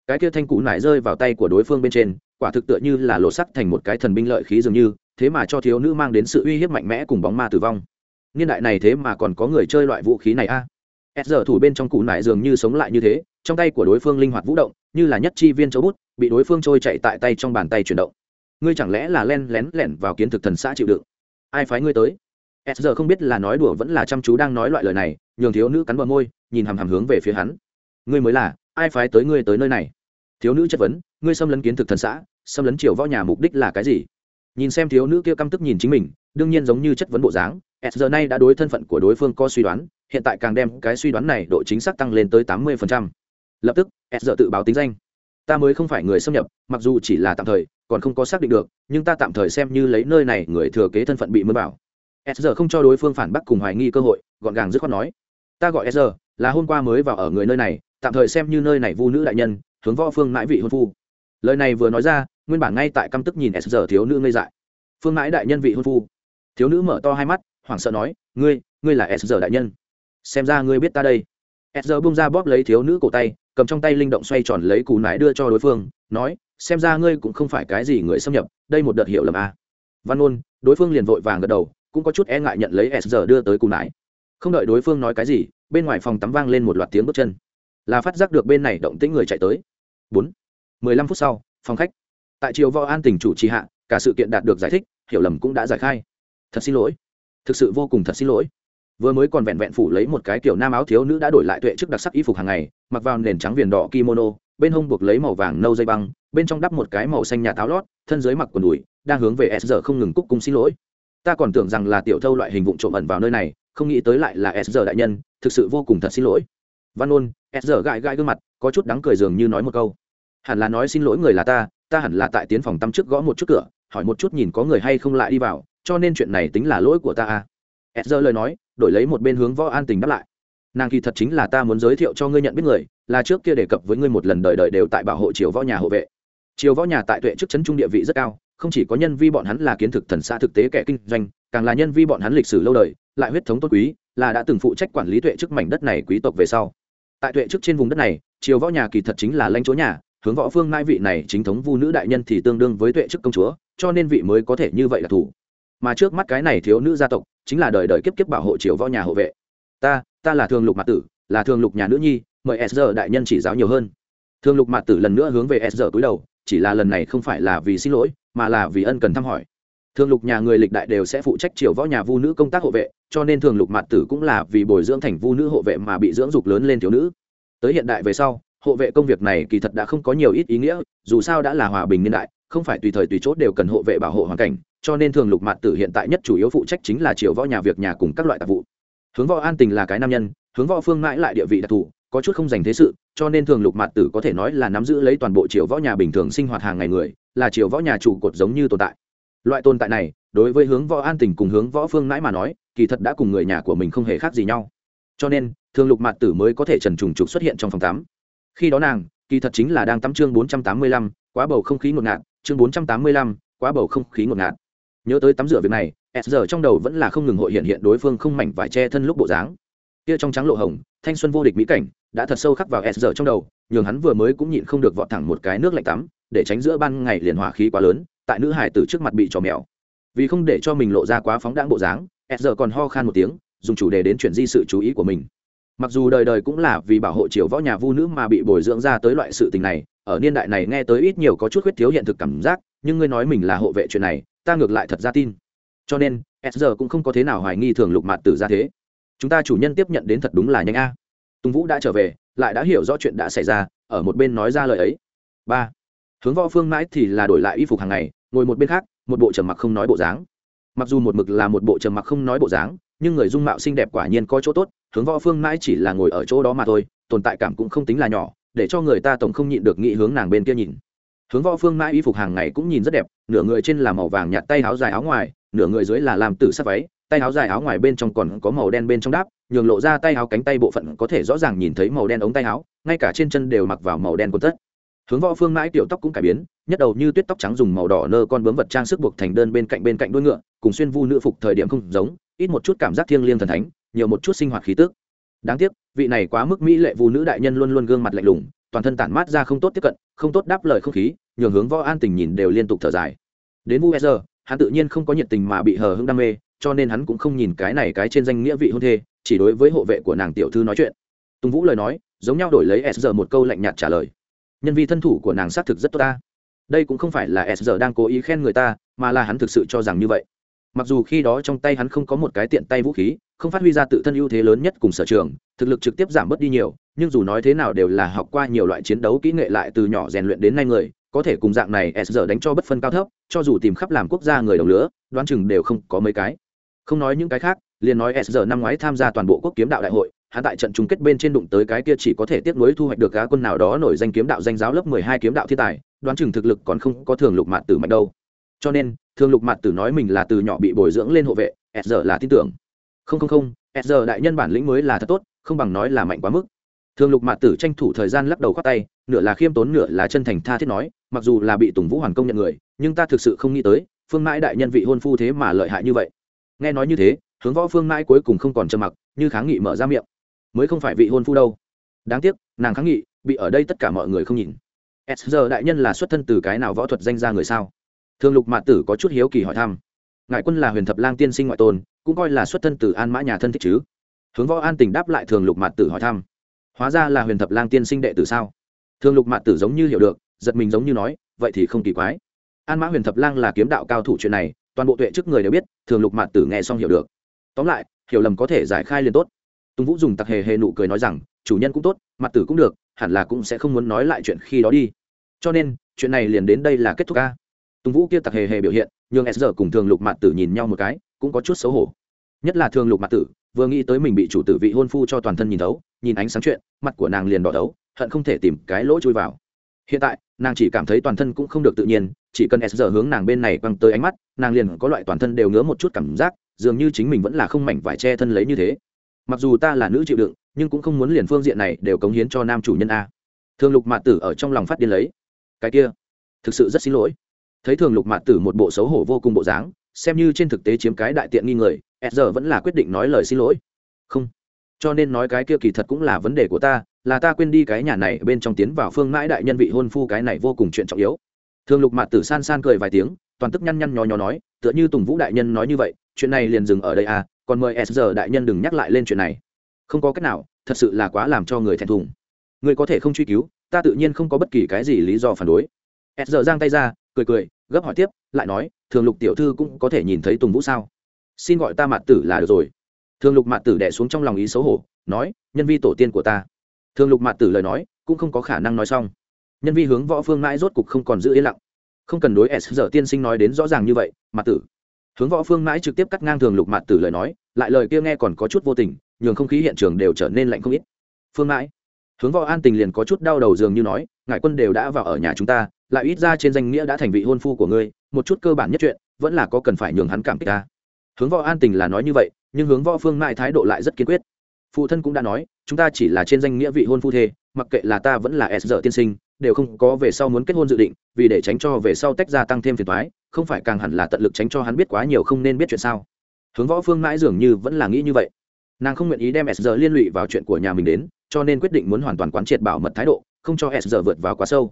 Cái kia thanh cụ nải rơi vào tay của đối phương bên trên, quả thực tựa như là lộ sắc thành một cái thần binh lợi khí dường như, thế mà cho thiếu nữ mang đến sự uy hiếp mạnh mẽ cùng bóng ma tử vong. Niên đại này thế mà còn có người chơi loại vũ khí này a. À? s giờ thủ bên trong cụ nải dường như sống lại như thế, trong tay của đối phương linh hoạt vũ động, như là nhất chi viên châu bút, bị đối phương trôi chạy tại tay trong bàn tay chuyển động. Ngươi chẳng lẽ là len lén lẻn vào kiến thực thần xã chịu đựng? Ai phái ngươi tới? S giờ không biết là nói đùa vẫn là chăm chú đang nói loại lời này nhường thiếu nữ cắn bờ môi, nhìn hằm hằm hướng về phía hắn. Ngươi mới là, ai phái tới ngươi tới nơi này? Thiếu nữ chất vấn, ngươi xâm lấn kiến thực thần xã, xâm lấn triều võ nhà mục đích là cái gì? Nhìn xem thiếu nữ kia căm tức nhìn chính mình, đương nhiên giống như chất vấn bộ dáng, s giờ nay đã đối thân phận của đối phương có suy đoán, hiện tại càng đem cái suy đoán này độ chính xác tăng lên tới tám mươi lập tức, s giờ tự báo tính danh. Ta mới không phải người xâm nhập, mặc dù chỉ là tạm thời, còn không có xác định được, nhưng ta tạm thời xem như lấy nơi này người thừa kế thân phận bị mơ bảo. S giờ không cho đối phương phản bác cùng hoài nghi cơ hội, gọn gàng dứt khoát nói ta gọi s là hôm qua mới vào ở người nơi này, tạm thời xem như nơi này vu nữ đại nhân, hướng võ phương mãi vị hôn phu. Lời này vừa nói ra, nguyên bản ngay tại căm tức nhìn s thiếu nữ ngây dại. Phương mãi đại nhân vị hôn phu. Thiếu nữ mở to hai mắt, hoảng sợ nói, ngươi ngươi là s đại nhân. Xem ra ngươi biết ta đây. S bung ra bóp lấy thiếu nữ cổ tay, cầm trong tay linh động xoay tròn lấy cù nải đưa cho đối phương, nói, xem ra ngươi cũng không phải cái gì người xâm nhập, đây một đợt hiểu lầm a à. văn ôn đối phương liền vội vàng gật đầu, cũng có chút e ngại nhận lấy s giờ đưa tới cù nải không đợi đối phương nói cái gì, bên ngoài phòng tắm vang lên một loạt tiếng bước chân. Là phát giác được bên này động tĩnh người chạy tới. Bốn. Mười lăm phút sau, phòng khách. Tại triều võ an tỉnh chủ trì hạ, cả sự kiện đạt được giải thích, hiểu lầm cũng đã giải khai. Thật xin lỗi. Thực sự vô cùng thật xin lỗi. Vừa mới còn vẹn vẹn phủ lấy một cái kiểu nam áo thiếu nữ đã đổi lại tuệ trước đặc sắc y phục hàng ngày, mặc vào nền trắng viền đỏ kimono, bên hông buộc lấy màu vàng nâu dây băng, bên trong đắp một cái màu xanh nhà táo lót, thân dưới mặc quần đùi, đang hướng về s giờ không ngừng cúc cung xin lỗi. Ta còn tưởng rằng là tiểu thâu loại hình vụ trộm ẩn vào nơi này không nghĩ tới lại là s giờ đại nhân, thực sự vô cùng thật xin lỗi. Văn ôn, s giờ gãi gãi gương mặt, có chút đắng cười dường như nói một câu. Hẳn là nói xin lỗi người là ta ta hẳn là tại tiến phòng tắm trước gõ một chút cửa, hỏi một chút nhìn có người hay không lại đi vào, cho nên chuyện này tính là lỗi của ta à. S giờ lời nói, đổi lấy một bên hướng võ an tình đáp lại. Nàng kỳ thật chính là ta muốn giới thiệu cho ngươi nhận biết người, là trước kia đề cập với ngươi một lần đời đời đều tại bảo hộ triều võ nhà hộ vệ. Triều võ nhà tại tuệ chức chấn trung địa vị rất cao, không chỉ có nhân vi bọn hắn là kiến thực thần xã thực tế kẻ kinh doanh, càng là nhân vi bọn hắn lịch sử lâu đời lại huyết thống tốt quý, là đã từng phụ trách quản lý tuệ chức mảnh đất này quý tộc về sau. Tại tuệ chức trên vùng đất này, triều võ nhà kỳ thật chính là lãnh chúa nhà, hướng võ phương mai vị này chính thống vu nữ đại nhân thì tương đương với tuệ chức công chúa, cho nên vị mới có thể như vậy là thủ. Mà trước mắt cái này thiếu nữ gia tộc, chính là đời đời kiếp kiếp bảo hộ triều võ nhà hộ vệ. Ta ta là thường lục mạc tử, là thường lục nhà nữ nhi, mời s giờ đại nhân chỉ giáo nhiều hơn. Thường lục mạc tử lần nữa hướng về s giờ cúi đầu, chỉ là lần này không phải là vì xin lỗi, mà là vì ân cần thăm hỏi thường lục nhà người lịch đại đều sẽ phụ trách triều võ nhà vu nữ công tác hộ vệ, cho nên thường lục mạt tử cũng là vì bồi dưỡng thành vu nữ hộ vệ mà bị dưỡng dục lớn lên thiếu nữ. Tới hiện đại về sau, hộ vệ công việc này kỳ thật đã không có nhiều ít ý nghĩa, dù sao đã là hòa bình niên đại, không phải tùy thời tùy chốt đều cần hộ vệ bảo hộ hoàn cảnh, cho nên thường lục mạt tử hiện tại nhất chủ yếu phụ trách chính là triều võ nhà việc nhà cùng các loại tạp vụ. Hướng võ an tình là cái nam nhân, hướng võ phương mãi lại địa vị đặc thù, có chút không dành thế sự, cho nên thường lục mạt tử có thể nói là nắm giữ lấy toàn bộ triều võ nhà bình thường sinh hoạt hàng ngày người, là triều võ nhà trụ cột giống như tồn tại loại tồn tại này, đối với hướng võ an tình cùng hướng võ phương mãi mà nói, kỳ thật đã cùng người nhà của mình không hề khác gì nhau. Cho nên thường lục mạt tử mới có thể trần trùng trục xuất hiện trong phòng tắm. Khi đó nàng, kỳ thật chính là đang tắm chương bốn trăm tám mươi lăm, quá bầu không khí ngột ngạt, chương bốn trăm tám mươi lăm, quá bầu không khí ngột ngạt. Nhớ tới tắm rửa việc này, s giờ trong đầu vẫn là không ngừng hội hiện hiện đối phương không mảnh vải che thân lúc bộ dáng. Kia trong trắng lộ hồng, thanh xuân vô địch mỹ cảnh, đã thật sâu khắc vào s giờ trong đầu, nhường hắn vừa mới cũng nhịn không được vọt thẳng một cái nước lạnh tắm để tránh giữa ban ngày liền hỏa khí quá lớn, tại nữ hải tử trước mặt bị trò mèo. Vì không để cho mình lộ ra quá phóng đãng bộ dáng s giờ còn ho khan một tiếng, dùng chủ đề đến chuyển di sự chú ý của mình. Mặc dù đời đời cũng là vì bảo hộ triều võ nhà vu nữ mà bị bồi dưỡng ra tới loại sự tình này, ở niên đại này nghe tới ít nhiều có chút khuyết thiếu hiện thực cảm giác, nhưng ngươi nói mình là hộ vệ chuyện này, ta ngược lại thật ra tin. Cho nên s giờ cũng không có thế nào hoài nghi thường lục mạt tử ra thế. Chúng ta chủ nhân tiếp nhận đến thật đúng là nhanh a. Tùng vũ đã trở về, lại đã hiểu rõ chuyện đã xảy ra, ở một bên nói ra lời ấy. Ba hướng võ phương mãi thì là đổi lại y phục hàng ngày, ngồi một bên khác, một bộ trầm mặc không nói bộ dáng. Mặc dù một mực là một bộ trầm mặc không nói bộ dáng, nhưng người dung mạo xinh đẹp quả nhiên có chỗ tốt, hướng võ phương mãi chỉ là ngồi ở chỗ đó mà thôi, tồn tại cảm cũng không tính là nhỏ, để cho người ta tổng không nhịn được nghĩ hướng nàng bên kia nhìn. Hướng võ phương mãi y phục hàng ngày cũng nhìn rất đẹp, nửa người trên là màu vàng nhạt tay áo dài áo ngoài, nửa người dưới là làm tử sắc váy, tay áo dài áo ngoài bên trong còn có màu đen bên trong đáp, nhường lộ ra tay áo cánh tay bộ phận có thể rõ ràng nhìn thấy màu đen ống tay áo, ngay cả trên chân đều mặc vào màu đen quần tất hướng võ phương mãi tiểu tóc cũng cải biến, nhất đầu như tuyết tóc trắng dùng màu đỏ nơ con bướm vật trang sức buộc thành đơn bên cạnh bên cạnh đuôi ngựa, cùng xuyên vu nữ phục thời điểm không giống, ít một chút cảm giác thiêng liêng thần thánh, nhiều một chút sinh hoạt khí tức. Đáng tiếc, vị này quá mức mỹ lệ vu nữ đại nhân luôn luôn gương mặt lạnh lùng, toàn thân tản mát ra không tốt tiếp cận, không tốt đáp lời không khí, nhường hướng võ an tình nhìn đều liên tục thở dài. Đến vu giờ hắn tự nhiên không có nhiệt tình mà bị hờ hững đam mê, cho nên hắn cũng không nhìn cái này cái trên danh nghĩa vị hôn thê, chỉ đối với hộ vệ của nàng tiểu thư nói chuyện. Tùng vũ lời nói, giống nhau đổi lấy s giờ một câu lạnh nhạt trả lời nhân vi thân thủ của nàng xác thực rất tốt ta. Đây cũng không phải là s giờ đang cố ý khen người ta, mà là hắn thực sự cho rằng như vậy. Mặc dù khi đó trong tay hắn không có một cái tiện tay vũ khí, không phát huy ra tự thân ưu thế lớn nhất cùng sở trường, thực lực trực tiếp giảm bớt đi nhiều, nhưng dù nói thế nào đều là học qua nhiều loại chiến đấu kỹ nghệ lại từ nhỏ rèn luyện đến nay người, có thể cùng dạng này s giờ đánh cho bất phân cao thấp, cho dù tìm khắp làm quốc gia người đồng lứa, đoán chừng đều không có mấy cái. Không nói những cái khác, liền nói s giờ năm ngoái tham gia toàn bộ quốc kiếm đạo đại hội hắn tại trận chung kết bên trên đụng tới cái kia chỉ có thể tiếp nối thu hoạch được cá quân nào đó nổi danh kiếm đạo danh giáo lớp mười hai kiếm đạo thiên tài, đoán chừng thực lực còn không có thường lục mạn tử mạnh đâu. Cho nên, thường lục mạn tử nói mình là từ nhỏ bị bồi dưỡng lên hộ vệ s giờ là tin tưởng. Không không không s giờ đại nhân bản lĩnh mới là thật tốt, không bằng nói là mạnh quá mức. Thường lục mạn tử tranh thủ thời gian lắc đầu khoát tay, nửa là khiêm tốn nửa là chân thành tha thiết nói, mặc dù là bị tùng vũ hoàn công nhận người, nhưng ta thực sự không nghĩ tới, phương mãi đại nhân vị hôn phu thế mà lợi hại như vậy. Nghe nói như thế, hướng võ phương mãi cuối cùng không còn trầm mặc, như kháng nghị mở ra miệng mới không phải vị hôn phu đâu. Đáng tiếc, nàng kháng nghị, bị ở đây tất cả mọi người không nhìn. S giờ đại nhân là xuất thân từ cái nào võ thuật danh ra người sao? Thường lục mạn tử có chút hiếu kỳ hỏi thăm. Ngại quân là huyền thập lang tiên sinh ngoại tôn, cũng coi là xuất thân từ an mã nhà thân thích chứ? Hướng võ an tình đáp lại thường lục mạn tử hỏi thăm. Hóa ra là huyền thập lang tiên sinh đệ tử sao? Thường lục mạn tử giống như hiểu được, giật mình giống như nói, vậy thì không kỳ quái. An mã huyền thập lang là kiếm đạo cao thủ chuyện này, toàn bộ tuệ trước người đều biết, thường lục mạn tử nghe xong hiểu được. Tóm lại, hiểu lầm có thể giải khai liền tốt tùng vũ dùng tặc hề hề nụ cười nói rằng, chủ nhân cũng tốt, mặt tử cũng được, hẳn là cũng sẽ không muốn nói lại chuyện khi đó đi. Cho nên, chuyện này liền đến đây là kết thúc ca. Tùng vũ kia tặc hề hề biểu hiện, nhường s giờ cùng thường lục mặt tử nhìn nhau một cái, cũng có chút xấu hổ. Nhất là thường lục mặt tử, vừa nghĩ tới mình bị chủ tử vị hôn phu cho toàn thân nhìn thấu, nhìn ánh sáng chuyện, mặt của nàng liền đỏ thấu, hận không thể tìm cái lỗ chui vào. Hiện tại, nàng chỉ cảm thấy toàn thân cũng không được tự nhiên, chỉ cần s giờ hướng nàng bên này quăng tới ánh mắt, nàng liền có loại toàn thân đều ngứa một chút cảm giác, dường như chính mình vẫn là không mảnh vải che thân lấy như thế mặc dù ta là nữ chịu đựng, nhưng cũng không muốn liền phương diện này đều cống hiến cho nam chủ nhân a. Thường lục mạt tử ở trong lòng phát điên lấy. Cái kia, thực sự rất xin lỗi. Thấy thường lục mạt tử một bộ xấu hổ vô cùng bộ dáng, xem như trên thực tế chiếm cái đại tiện nghi người, s giờ vẫn là quyết định nói lời xin lỗi. Không. Cho nên nói cái kia kỳ thật cũng là vấn đề của ta, là ta quên đi cái nhà này bên trong tiến vào phương mãi đại nhân vị hôn phu cái này vô cùng chuyện trọng yếu. Thường lục mạt tử san san cười vài tiếng, toàn tức nhăn nhăn nhó nhó nói, tựa như tùng vũ đại nhân nói như vậy, chuyện này liền dừng ở đây à còn mời s giờ đại nhân đừng nhắc lại lên chuyện này. Không có cách nào, thật sự là quá làm cho người thẹn thùng. Người có thể không truy cứu, ta tự nhiên không có bất kỳ cái gì lý do phản đối. S giờ giang tay ra, cười cười, gấp hỏi tiếp, lại nói, thường lục tiểu thư cũng có thể nhìn thấy tùng vũ sao? Xin gọi ta mạt tử là được rồi. Thường lục mạt tử đẻ xuống trong lòng ý xấu hổ, nói, nhân vi tổ tiên của ta. Thường lục mạt tử lời nói, cũng không có khả năng nói xong. Nhân vi hướng võ phương mãi rốt cục không còn giữ yên lặng. Không cần đối s giờ tiên sinh nói đến rõ ràng như vậy, mạt tử. Hướng võ phương mãi trực tiếp cắt ngang thường lục mạt tử lời nói lại lời kia nghe còn có chút vô tình, nhường không khí hiện trường đều trở nên lạnh không ít. Phương mãi, hướng võ an tình liền có chút đau đầu dường như nói ngại quân đều đã vào ở nhà chúng ta, lại ít ra trên danh nghĩa đã thành vị hôn phu của ngươi, một chút cơ bản nhất chuyện, vẫn là có cần phải nhường hắn cảm kích ta. Hướng võ an tình là nói như vậy, nhưng hướng võ phương mãi thái độ lại rất kiên quyết. Phụ thân cũng đã nói, chúng ta chỉ là trên danh nghĩa vị hôn phu thê, mặc kệ là ta vẫn là s giờ tiên sinh, đều không có về sau muốn kết hôn dự định, vì để tránh cho về sau tách ra tăng thêm phiền toái, không phải càng hẳn là tận lực tránh cho hắn biết quá nhiều không nên biết chuyện sao hướng võ phương mãi dường như vẫn là nghĩ như vậy. Nàng không nguyện ý đem s giờ liên lụy vào chuyện của nhà mình đến, cho nên quyết định muốn hoàn toàn quán triệt bảo mật thái độ, không cho s giờ vượt vào quá sâu.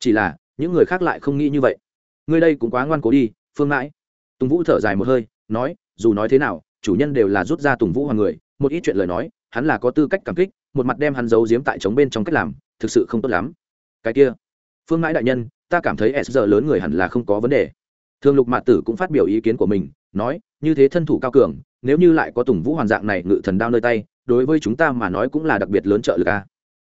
Chỉ là, những người khác lại không nghĩ như vậy. Ngươi đây cũng quá ngoan cố đi, phương mãi. Tùng vũ thở dài một hơi, nói, dù nói thế nào, chủ nhân đều là rút ra tùng vũ hoàng người, một ít chuyện lời nói, hắn là có tư cách cảm kích, một mặt đem hắn giấu giếm tại trống bên trong cách làm, thực sự không tốt lắm. Cái kia, phương mãi đại nhân, ta cảm thấy s giờ lớn người hẳn là không có vấn đề. Thường lục mạt tử cũng phát biểu ý kiến của mình, nói như thế thân thủ cao cường, nếu như lại có tùng vũ hoàn dạng này ngự thần đao nơi tay, đối với chúng ta mà nói cũng là đặc biệt lớn trợ lực a.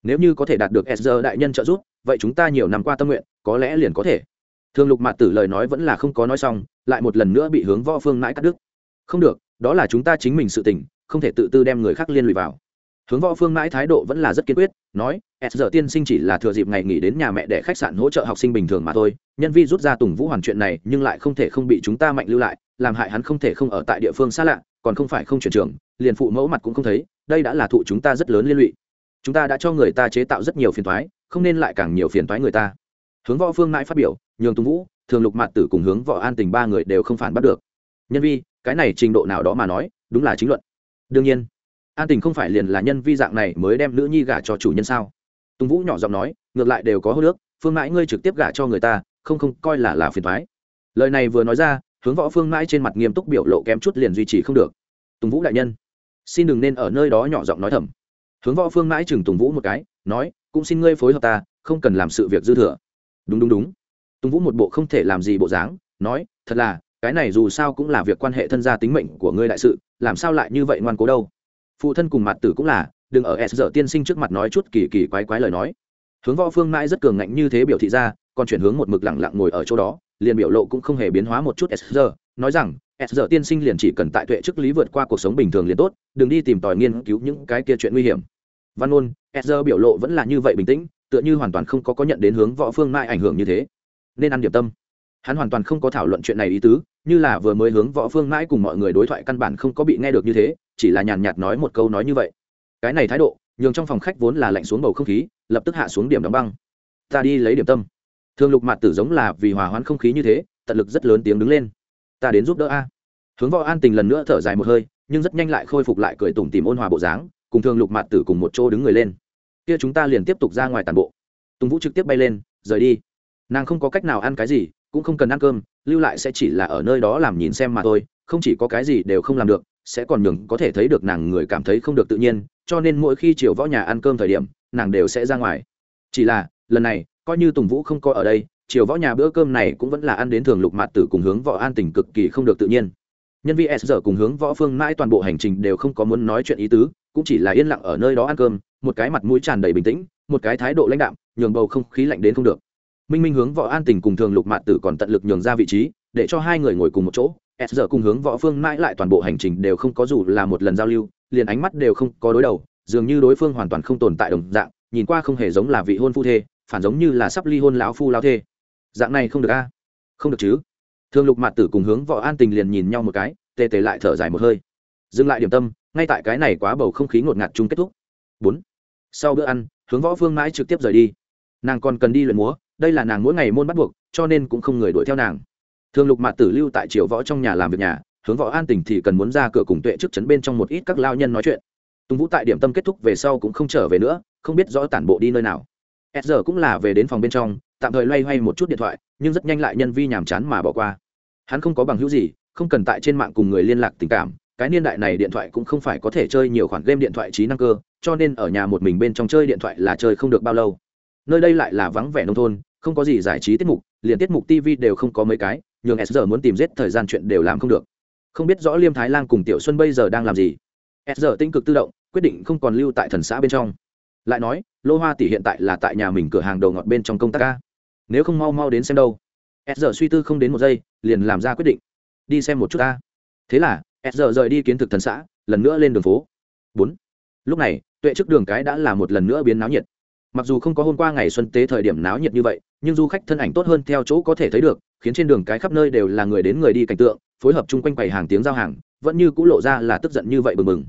Nếu như có thể đạt được Ezra đại nhân trợ giúp, vậy chúng ta nhiều năm qua tâm nguyện, có lẽ liền có thể. Thường lục mạt tử lời nói vẫn là không có nói xong, lại một lần nữa bị hướng võ phương mãi cắt đứt. Không được, đó là chúng ta chính mình sự tình, không thể tự tư đem người khác liên lụy vào. Hướng võ phương mãi thái độ vẫn là rất kiên quyết, nói, s giờ tiên sinh chỉ là thừa dịp ngày nghỉ đến nhà mẹ để khách sạn hỗ trợ học sinh bình thường mà thôi, nhân vi rút ra tùng vũ hoàn chuyện này nhưng lại không thể không bị chúng ta mạnh lưu lại làm hại hắn không thể không ở tại địa phương xa lạ, còn không phải không chuyển trường, liền phụ mẫu mặt cũng không thấy, đây đã là thụ chúng ta rất lớn liên lụy. Chúng ta đã cho người ta chế tạo rất nhiều phiền thoái không nên lại càng nhiều phiền thoái người ta. Hướng võ phương mãi phát biểu, nhường tùng vũ, thường lục mặt tử cùng hướng võ an tình ba người đều không phản bắt được. Nhân vi, cái này trình độ nào đó mà nói, đúng là chính luận. Đương nhiên, an tình không phải liền là nhân vi dạng này mới đem nữ nhi gả cho chủ nhân sao? Tùng vũ nhỏ giọng nói, ngược lại đều có hô nước, phương mãi ngươi trực tiếp gả cho người ta, không không, coi là là phiền thoái lời này vừa nói ra hướng võ phương mãi trên mặt nghiêm túc biểu lộ kém chút liền duy trì không được. Tùng vũ đại nhân, xin đừng nên ở nơi đó nhỏ giọng nói thầm. Hướng võ phương mãi chừng tùng vũ một cái, nói, cũng xin ngươi phối hợp ta, không cần làm sự việc dư thừa. Đúng đúng đúng. Tùng vũ một bộ không thể làm gì bộ dáng, nói, thật là, cái này dù sao cũng là việc quan hệ thân gia tính mệnh của ngươi đại sự, làm sao lại như vậy ngoan cố đâu. Phụ thân cùng mặt tử cũng là, đừng ở s giờ tiên sinh trước mặt nói chút kỳ kỳ quái quái lời nói. Hướng võ phương mãi rất cường ngạnh như thế biểu thị ra, còn chuyển hướng một mực lẳng lặng ngồi ở chỗ đó liền biểu lộ cũng không hề biến hóa một chút s nói rằng, s tiên sinh liền chỉ cần tại tuệ chức lý vượt qua cuộc sống bình thường liền tốt, đừng đi tìm tòi nghiên cứu những cái kia chuyện nguy hiểm. Văn ôn s biểu lộ vẫn là như vậy bình tĩnh, tựa như hoàn toàn không có có nhận đến hướng võ phương mai ảnh hưởng như thế. Nên ăn điểm tâm. Hắn hoàn toàn không có thảo luận chuyện này ý tứ, như là vừa mới hướng võ phương mãi cùng mọi người đối thoại căn bản không có bị nghe được như thế, chỉ là nhàn nhạt nói một câu nói như vậy. Cái này thái độ, nhường trong phòng khách vốn là lạnh xuống bầu không khí, lập tức hạ xuống điểm đóng băng. Ta đi lấy điểm tâm thường lục mạt tử giống là vì hòa hoãn không khí như thế, tận lực rất lớn tiếng đứng lên. Ta đến giúp đỡ a. Hướng võ an tình lần nữa thở dài một hơi, nhưng rất nhanh lại khôi phục lại cười tủm tìm ôn hòa bộ dáng, cùng thường lục mạt tử cùng một chỗ đứng người lên. Kia chúng ta liền tiếp tục ra ngoài tàn bộ. Tùng vũ trực tiếp bay lên, rời đi. Nàng không có cách nào ăn cái gì, cũng không cần ăn cơm, lưu lại sẽ chỉ là ở nơi đó làm nhìn xem mà thôi, không chỉ có cái gì đều không làm được, sẽ còn nhường có thể thấy được nàng người cảm thấy không được tự nhiên, cho nên mỗi khi chiều võ nhà ăn cơm thời điểm, nàng đều sẽ ra ngoài. Chỉ là, lần này coi như tùng vũ không có ở đây, chiều võ nhà bữa cơm này cũng vẫn là ăn đến thường lục mạt tử cùng hướng võ an tình cực kỳ không được tự nhiên. Nhân viên s giờ cùng hướng võ phương mãi toàn bộ hành trình đều không có muốn nói chuyện ý tứ, cũng chỉ là yên lặng ở nơi đó ăn cơm, một cái mặt mũi tràn đầy bình tĩnh, một cái thái độ lãnh đạm, nhường bầu không khí lạnh đến không được. Minh minh hướng võ an tình cùng thường lục mạt tử còn tận lực nhường ra vị trí, để cho hai người ngồi cùng một chỗ, s giờ cùng hướng võ phương mãi lại toàn bộ hành trình đều không có dù là một lần giao lưu, liền ánh mắt đều không có đối đầu, dường như đối phương hoàn toàn không tồn tại đồng dạng, nhìn qua không hề giống là vị hôn phu thê phản giống như là sắp ly hôn lão phu lao thê. Dạng này không được a? Không được chứ. Thường lục mạt tử cùng hướng võ an tình liền nhìn nhau một cái, tê tê lại thở dài một hơi. Dừng lại điểm tâm, ngay tại cái này quá bầu không khí ngột ngạt chung kết thúc. Bốn. Sau bữa ăn, hướng võ phương mãi trực tiếp rời đi. Nàng còn cần đi luyện múa, đây là nàng mỗi ngày môn bắt buộc, cho nên cũng không người đuổi theo nàng. Thường lục mạt tử lưu tại triều võ trong nhà làm việc nhà, hướng võ an tình thì cần muốn ra cửa cùng tuệ trước chấn bên trong một ít các lao nhân nói chuyện. Tùng vũ tại điểm tâm kết thúc về sau cũng không trở về nữa, không biết rõ tản bộ đi nơi nào s giờ cũng là về đến phòng bên trong, tạm thời loay hoay một chút điện thoại, nhưng rất nhanh lại nhân vi nhàm chán mà bỏ qua. Hắn không có bằng hữu gì, không cần tại trên mạng cùng người liên lạc tình cảm, cái niên đại này điện thoại cũng không phải có thể chơi nhiều khoản game điện thoại trí năng cơ, cho nên ở nhà một mình bên trong chơi điện thoại là chơi không được bao lâu. Nơi đây lại là vắng vẻ nông thôn, không có gì giải trí tiết mục, liền tiết mục tv đều không có mấy cái, nhường s muốn tìm giết thời gian chuyện đều làm không được. Không biết rõ liêm thái lan cùng tiểu xuân bây giờ đang làm gì. S tinh cực tự động, quyết định không còn lưu tại thần xã bên trong lại nói, lô hoa tỷ hiện tại là tại nhà mình cửa hàng đầu ngọt bên trong công tác ca. Nếu không mau mau đến xem đâu. S suy tư không đến một giây, liền làm ra quyết định. Đi xem một chút ta. Thế là, s rời đi kiến thực thần xã, lần nữa lên đường phố. Bốn. Lúc này, tuệ trước đường cái đã là một lần nữa biến náo nhiệt. Mặc dù không có hôm qua ngày xuân tế thời điểm náo nhiệt như vậy, nhưng du khách thân ảnh tốt hơn theo chỗ có thể thấy được, khiến trên đường cái khắp nơi đều là người đến người đi cảnh tượng, phối hợp chung quanh quầy hàng tiếng giao hàng, vẫn như c ũ lộ ra là tức giận như vậy bừng bừng.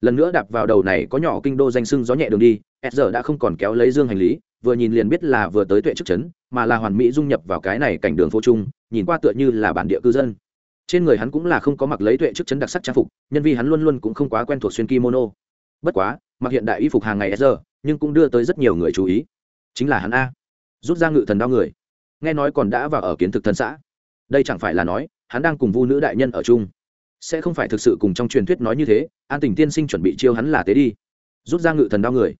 Lần nữa đạp vào đầu này có nhỏ kinh đô danh sưng gió nhẹ đường đi s đã không còn kéo lấy dương hành lý, vừa nhìn liền biết là vừa tới tuệ chức chấn, mà là hoàn mỹ dung nhập vào cái này cảnh đường phố chung, nhìn qua tựa như là bản địa cư dân. Trên người hắn cũng là không có mặc lấy tuệ chức chấn đặc sắc trang phục, nhân vì hắn luôn luôn cũng không quá quen thuộc xuyên kimono. Bất quá, mặc hiện đại y phục hàng ngày s nhưng cũng đưa tới rất nhiều người chú ý. Chính là hắn a. Rút ra ngự thần đao người. Nghe nói còn đã vào ở kiến thực thần xã. Đây chẳng phải là nói, hắn đang cùng vu nữ đại nhân ở chung. Sẽ không phải thực sự cùng trong truyền thuyết nói như thế, an tình tiên sinh chuẩn bị chiêu hắn là tế đi. Rút ra ngự thần đao người